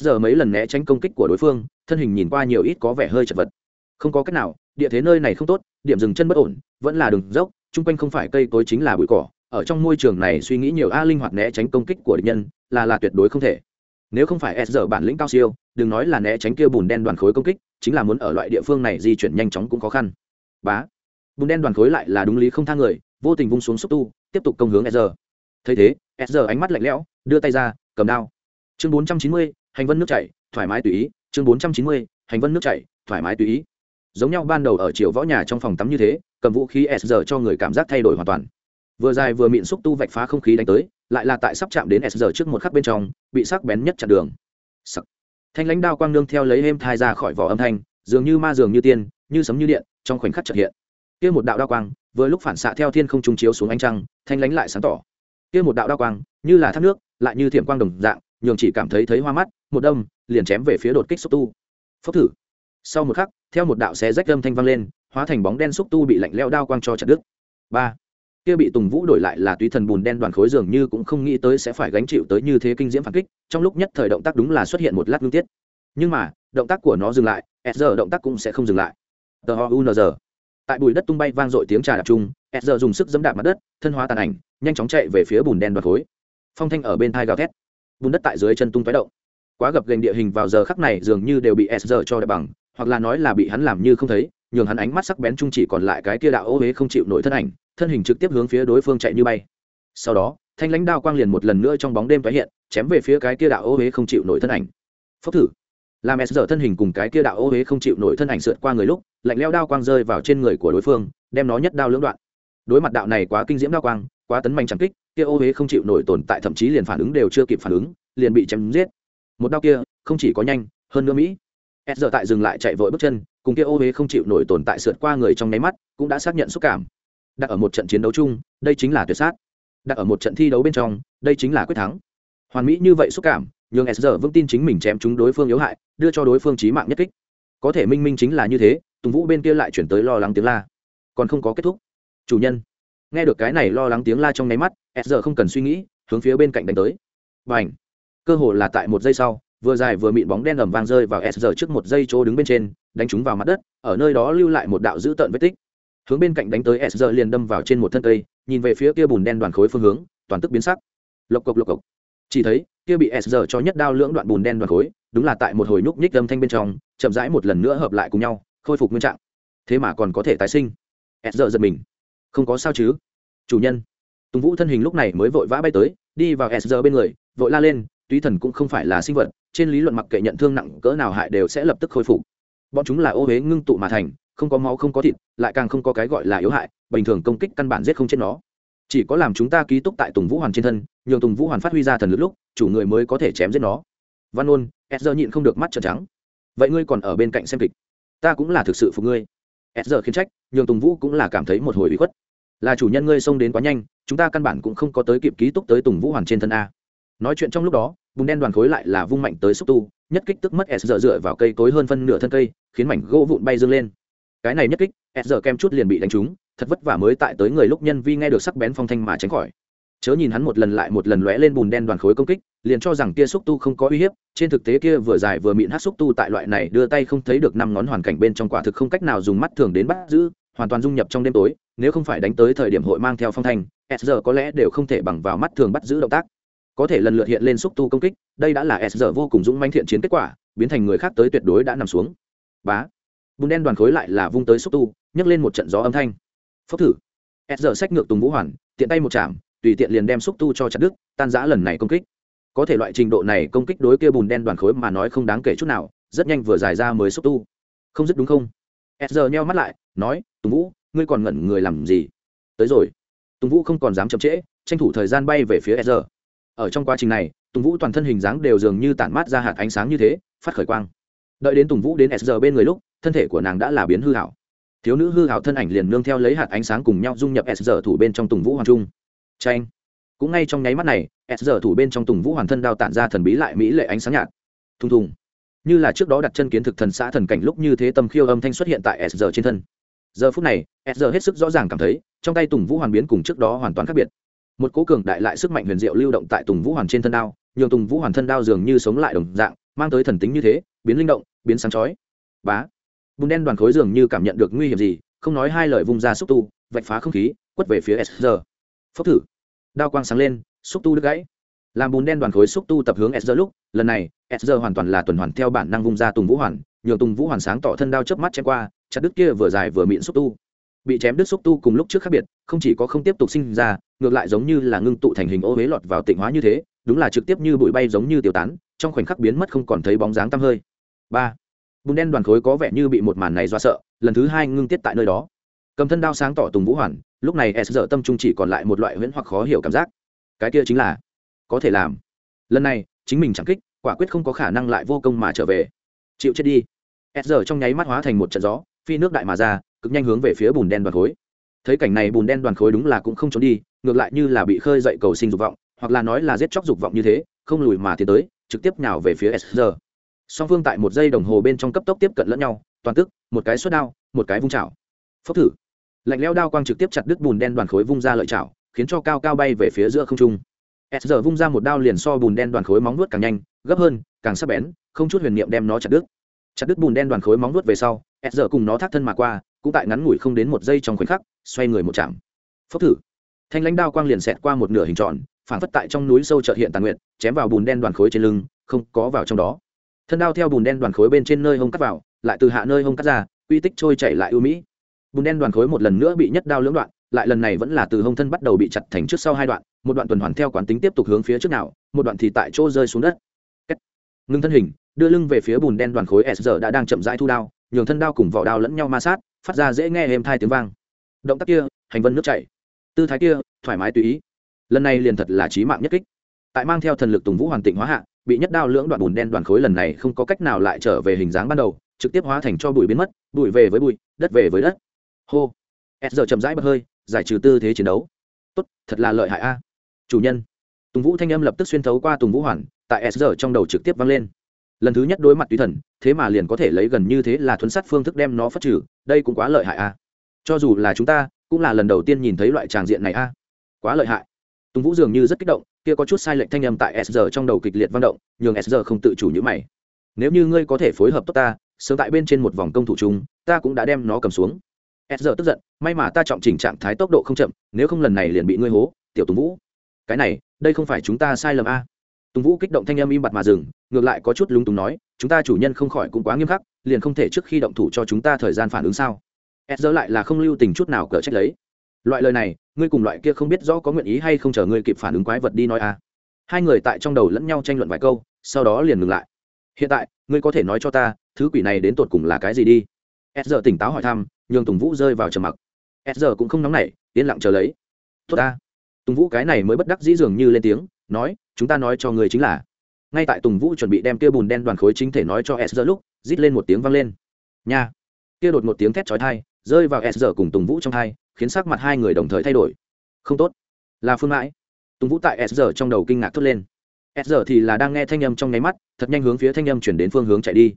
S mấy lần né tránh công kích của đối phương, thân hình nhìn qua nhiều ít có vẻ hơi chật vật. Không có cách nào, địa thế nơi này không tốt, điểm dừng chân bất ổn, vẫn là đường dốc, chung quanh không phải cây cối chính là bụi cỏ, ở trong môi trường này suy nghĩ nhiều a linh hoạt né tránh công kích của địch nhân, là là tuyệt đối không thể. Nếu không phải s bản lĩnh cao siêu, đừng nói là né tránh kia bùn đen đoàn khối công kích chính là muốn ở loại địa phương này di chuyển nhanh chóng cũng khó khăn. Bá. Bùn đen đoàn khối lại là đúng lý không thang người, vô tình vung xuống xúc tu, tiếp tục công hướng SR. thấy thế SR ánh mắt lạnh lẽo, đưa tay ra, cầm đao. Chương bốn trăm chín mươi, hành vân nước chảy, thoải mái tùy ý. Chương bốn trăm chín mươi, hành vân nước chảy, thoải mái tùy ý. Giống nhau ban đầu ở chiều võ nhà trong phòng tắm như thế, cầm vũ khí SR cho người cảm giác thay đổi hoàn toàn. Vừa dài vừa mịn xúc tu vạch phá không khí đánh tới, lại là tại sắp chạm đến SR trước một khắc bên trong, bị sắc bén nhất chặn đường. Sắc thanh lãnh đao quang nương theo lấy êm thai ra khỏi vỏ âm thanh, dường như ma dường như tiên, như sấm như điện, trong khoảnh khắc chợt hiện. Kia một đạo đao quang, vừa lúc phản xạ theo thiên không trung chiếu xuống ánh trăng, thanh lãnh lại sáng tỏ. Kia một đạo đao quang, như là thác nước, lại như thiểm quang đồng dạng, nhường chỉ cảm thấy thấy hoa mắt, một đâm, liền chém về phía đột kích xúc tu. Phốc thử. Sau một khắc, theo một đạo xé rách âm thanh vang lên, hóa thành bóng đen xúc tu bị lạnh leo đao quang cho chặt đứt. Ba kia bị tùng vũ đổi lại là túy thần bùn đen đoàn khối dường như cũng không nghĩ tới sẽ phải gánh chịu tới như thế kinh diễm phản kích, trong lúc nhất thời động tác đúng là xuất hiện một lát ngưng tiết. Nhưng mà, động tác của nó dừng lại, s giờ động tác cũng sẽ không dừng lại. Tờ ho unr tại bụi đất tung bay vang dội tiếng trà đạp chung, s giờ dùng sức dẫm đạp mặt đất, thân hóa tàn ảnh, nhanh chóng chạy về phía bùn đen đoàn khối. Phong thanh ở bên thai gào thét. Bùn đất tại dưới chân tung tóe động. Quá gập gành địa hình vào giờ khắc này dường như đều bị s giờ cho đập bằng, hoặc là nói là bị hắn làm như không thấy nhường hắn ánh mắt sắc bén chung chỉ còn lại cái kia đạo ô huế không chịu nổi thân ảnh, thân hình trực tiếp hướng phía đối phương chạy như bay. Sau đó, thanh lãnh đao quang liền một lần nữa trong bóng đêm tái hiện, chém về phía cái kia đạo ô huế không chịu nổi thân ảnh. Phốc thử. Làm s giờ thân hình cùng cái kia đạo ô huế không chịu nổi thân ảnh sượt qua người lúc, lạnh leo đao quang rơi vào trên người của đối phương, đem nó nhất đao lưỡng đoạn. Đối mặt đạo này quá kinh diễm đao quang, quá tấn manh chẳng kích, kia ô huế không chịu nổi tồn tại thậm chí liền phản ứng đều chưa kịp phản ứng, liền bị chém giết. Một đao kia, không chỉ có nhanh, hơn nữa mỹ. S giờ tại dừng lại chạy vội bước chân cùng kia ô huế không chịu nổi tồn tại sượt qua người trong nháy mắt, cũng đã xác nhận xúc cảm. Đặt ở một trận chiến đấu chung, đây chính là tuyệt sát. Đặt ở một trận thi đấu bên trong, đây chính là quyết thắng. Hoàn mỹ như vậy xúc cảm nhường s giờ vững tin chính mình chém chúng đối phương yếu hại, đưa cho đối phương trí mạng nhất kích. Có thể minh minh chính là như thế, tùng vũ bên kia lại chuyển tới lo lắng tiếng la. Còn không có kết thúc. Chủ nhân. Nghe được cái này lo lắng tiếng la trong nháy mắt, s giờ không cần suy nghĩ, hướng phía bên cạnh đánh tới. Và h cơ hồ là tại một giây sau, vừa dài vừa mịn bóng đen ẩm vang rơi vào s giờ trước một giây chỗ đứng bên trên đánh chúng vào mặt đất, ở nơi đó lưu lại một đạo dữ tợn vết tích. Hướng bên cạnh đánh tới s giờ liền đâm vào trên một thân cây, nhìn về phía kia bùn đen đoàn khối phương hướng, toàn tức biến sắc. Lộc cộc lộc cộc. Chỉ thấy, kia bị s giờ cho nhất đao lưỡng đoạn bùn đen đoàn khối, đúng là tại một hồi nhúc nhích âm thanh bên trong, chậm rãi một lần nữa hợp lại cùng nhau, khôi phục nguyên trạng. Thế mà còn có thể tái sinh. S giờ giật mình. Không có sao chứ. Chủ nhân. Tùng vũ thân hình lúc này mới vội vã bay tới, đi vào s giờ bên người, vội la lên, túy thần cũng không phải là sinh vật, trên lý luận mặc kệ nhận thương nặng cỡ nào hại đều sẽ lập tức khôi phục bọn chúng là ô huế ngưng tụ mà thành, không có máu không có thịt, lại càng không có cái gọi là yếu hại, bình thường công kích căn bản giết không chết nó. Chỉ có làm chúng ta ký túc tại tùng vũ hoàn trên thân, nhường tùng vũ hoàn phát huy ra thần lực lúc, chủ người mới có thể chém giết nó. Văn ôn e nhịn không được mắt trợn trắng. Vậy ngươi còn ở bên cạnh xem kịch? Ta cũng là thực sự phục ngươi. E z r khiến trách, nhường tùng vũ cũng là cảm thấy một hồi bị khuất. Là chủ nhân ngươi xông đến quá nhanh, chúng ta căn bản cũng không có tới kịp ký túc tới tùng vũ hoàn trên thân a. Nói chuyện trong lúc đó, bùn đen đoàn khối lại là vung mạnh tới xúc tu nhất kích tức mất s giờ dựa vào cây tối hơn phân nửa thân cây, khiến mảnh gỗ vụn bay dâng lên. Cái này nhất kích, s giờ kem chút liền bị đánh trúng, thật vất vả mới tại tới người lúc nhân vi nghe được sắc bén phong thanh mà tránh khỏi. Chớ nhìn hắn một lần lại một lần lóe lên bùn đen đoàn khối công kích, liền cho rằng kia xúc tu không có uy hiếp, trên thực tế kia vừa dài vừa mịn hát xúc tu tại loại này đưa tay không thấy được năm ngón hoàn cảnh bên trong quả thực không cách nào dùng mắt thường đến bắt giữ, hoàn toàn dung nhập trong đêm tối, nếu không phải đánh tới thời điểm hội mang theo phong thanh, s giờ có lẽ đều không thể bằng vào mắt thường bắt giữ động tác có thể lần lượt hiện lên xúc tu công kích, đây đã là s giờ vô cùng dũng manh thiện chiến kết quả, biến thành người khác tới tuyệt đối đã nằm xuống. Bá. Bùn đen đoàn khối lại là vung tới xúc tu, nhấc lên một trận gió âm thanh. Phốc thử. S giờ sách ngược tùng vũ hoàn, tiện tay một chạm, tùy tiện liền đem xúc tu cho chặt đứt, tan giã lần này công kích. Có thể loại trình độ này công kích đối kia bùn đen đoàn khối mà nói không đáng kể chút nào, rất nhanh vừa dài ra mới xúc tu. Không dứt đúng không? S giờ nheo mắt lại, nói, tùng vũ, ngươi còn ngẩn người làm gì? Tới rồi. Tùng vũ không còn dám chậm trễ, tranh thủ thời gian bay về phía s giờ ở trong quá trình này, tùng vũ toàn thân hình dáng đều dường như tản mát ra hạt ánh sáng như thế, phát khởi quang. Đợi đến tùng vũ đến s giờ bên người lúc, thân thể của nàng đã là biến hư hảo. Thiếu nữ hư hảo thân ảnh liền nương theo lấy hạt ánh sáng cùng nhau dung nhập s giờ thủ bên trong tùng vũ hoàng trung. Tranh cũng ngay trong nháy mắt này, s giờ thủ bên trong tùng vũ hoàn thân đao tản ra thần bí lại mỹ lệ ánh sáng nhạt. Thùng thùng. Như là trước đó đặt chân kiến thực thần xã thần cảnh lúc như thế tâm khiêu âm thanh xuất hiện tại s giờ trên thân. Giờ phút này, s giờ hết sức rõ ràng cảm thấy, trong tay tùng vũ hoàn biến cùng trước đó hoàn toàn khác biệt một cố cường đại lại sức mạnh huyền diệu lưu động tại tùng vũ hoàn trên thân đao, nhường tùng vũ hoàn thân đao dường như sống lại đồng dạng, mang tới thần tính như thế, biến linh động, biến sáng chói. Bá. Bùn đen đoàn khối dường như cảm nhận được nguy hiểm gì, không nói hai lời vung ra xúc tu, vạch phá không khí, quất về phía s giờ phốc thử. Đao quang sáng lên, xúc tu đứt gãy. Làm bùn đen đoàn khối xúc tu tập hướng s giờ lúc, lần này, s giờ hoàn toàn là tuần hoàn theo bản năng vung ra tùng vũ hoàn, nhường tùng vũ hoàn sáng tỏ thân đao chớp mắt chém qua, chặt đứt kia vừa dài vừa mịn xúc tu. Bị chém đứt xúc tu cùng lúc trước khác biệt không chỉ có không tiếp tục sinh ra, ngược lại giống như là ngưng tụ thành hình ô huế lọt vào tịnh hóa như thế, đúng là trực tiếp như bụi bay giống như tiêu tán, trong khoảnh khắc biến mất không còn thấy bóng dáng tăm hơi. Ba. Bùn đen đoàn khối có vẻ như bị một màn này do sợ, lần thứ hai ngưng tiết tại nơi đó. Cầm thân đao sáng tỏ tùng vũ hoàn, lúc này s giờ tâm trung chỉ còn lại một loại huyễn hoặc khó hiểu cảm giác. Cái kia chính là, có thể làm. Lần này, chính mình chẳng kích, quả quyết không có khả năng lại vô công mà trở về. Chịu chết đi. S giờ trong nháy mắt hóa thành một trận gió, phi nước đại mà ra, cực nhanh hướng về phía bùn đen đoàn khối thấy cảnh này bùn đen đoàn khối đúng là cũng không trốn đi, ngược lại như là bị khơi dậy cầu sinh dục vọng, hoặc là nói là giết chóc dục vọng như thế, không lùi mà tiến tới, trực tiếp nhào về phía s giờ song phương tại một giây đồng hồ bên trong cấp tốc tiếp cận lẫn nhau, toàn tức, một cái suất đao, một cái vung chảo. Phốc thử. Lạnh leo đao quang trực tiếp chặt đứt bùn đen đoàn khối vung ra lợi chảo, khiến cho cao cao bay về phía giữa không trung. S giờ vung ra một đao liền so bùn đen đoàn khối móng nuốt càng nhanh, gấp hơn, càng sắc bén, không chút huyền niệm đem nó chặt đứt. Chặt đứt bùn đen đoàn khối móng nuốt về sau, s giờ cùng nó thác thân mà qua, cũng tại ngắn ngủi không đến một giây trong khoảnh khắc xoay người một chạm. Phốc thử. Thanh lãnh đao quang liền xẹt qua một nửa hình tròn phản phất tại trong núi sâu chợt hiện tàn nguyện chém vào bùn đen đoàn khối trên lưng, không có vào trong đó. Thân đao theo bùn đen đoàn khối bên trên nơi hông cắt vào, lại từ hạ nơi hông cắt ra, uy tích trôi chảy lại ưu mỹ. Bùn đen đoàn khối một lần nữa bị nhất đao lưỡng đoạn, lại lần này vẫn là từ hông thân bắt đầu bị chặt thành trước sau hai đoạn, một đoạn tuần hoàn theo quán tính tiếp tục hướng phía trước nào, một đoạn thì tại chỗ rơi xuống đất. Ngưng thân hình, đưa lưng về phía bùn đen đoàn khối s giờ đã đang chậm rãi thu đao, nhường thân đao cùng vỏ đao lẫn nhau ma sát, phát ra dễ nghe êm thai tiếng vang động tác kia, hành vân nước chảy. Tư thái kia, thoải mái tùy ý. Lần này liền thật là trí mạng nhất kích. Tại mang theo thần lực tùng vũ hoàn tịnh hóa hạ, bị nhất đao lưỡng đoạn bùn đen đoàn khối lần này không có cách nào lại trở về hình dáng ban đầu, trực tiếp hóa thành cho bụi biến mất, bụi về với bụi, đất về với đất. Hô. S giờ chậm rãi bật hơi, giải trừ tư thế chiến đấu. Tốt, thật là lợi hại a. Chủ nhân. Tùng vũ thanh âm lập tức xuyên thấu qua tùng vũ hoàn, tại s giờ trong đầu trực tiếp vang lên. Lần thứ nhất đối mặt tùy thần, thế mà liền có thể lấy gần như thế là thuấn sát phương thức đem nó phát trừ, đây cũng quá lợi hại a cho dù là chúng ta, cũng là lần đầu tiên nhìn thấy loại tràng diện này a. Quá lợi hại. Tùng vũ dường như rất kích động, kia có chút sai lệch thanh âm tại s giờ trong đầu kịch liệt vang động, nhường s giờ không tự chủ như mày. Nếu như ngươi có thể phối hợp tốt ta, sớm tại bên trên một vòng công thủ chúng ta cũng đã đem nó cầm xuống. S giờ tức giận, may mà ta trọng chỉnh trạng thái tốc độ không chậm, nếu không lần này liền bị ngươi hố, tiểu tùng vũ. Cái này, đây không phải chúng ta sai lầm a. Tùng vũ kích động thanh âm im bặt mà dừng, ngược lại có chút lúng túng nói, chúng ta chủ nhân không khỏi cũng quá nghiêm khắc, liền không thể trước khi động thủ cho chúng ta thời gian phản ứng sao? S giờ lại là không lưu tình chút nào cỡ trách lấy. Loại lời này, ngươi cùng loại kia không biết rõ có nguyện ý hay không chờ ngươi kịp phản ứng quái vật đi nói a hai người tại trong đầu lẫn nhau tranh luận vài câu, sau đó liền ngừng lại. Hiện tại, ngươi có thể nói cho ta, thứ quỷ này đến tột cùng là cái gì đi? S giờ tỉnh táo hỏi thăm, nhường tùng vũ rơi vào trầm mặc. S giờ cũng không nóng nảy, yên lặng chờ lấy. Tốt ta. Tùng vũ cái này mới bất đắc dĩ dường như lên tiếng, nói, chúng ta nói cho người chính là. Ngay tại tùng vũ chuẩn bị đem kia bùn đen đoàn khối chính thể nói cho s lúc, rít lên một tiếng vang lên. Nha. Kia đột một tiếng thét chói thai rơi vào s cùng tùng vũ trong thai khiến sắc mặt hai người đồng thời thay đổi. Không tốt. Là phương mãi. Tùng vũ tại s trong đầu kinh ngạc thốt lên. S thì là đang nghe thanh âm trong nháy mắt, thật nhanh hướng phía thanh âm chuyển đến phương hướng chạy đi.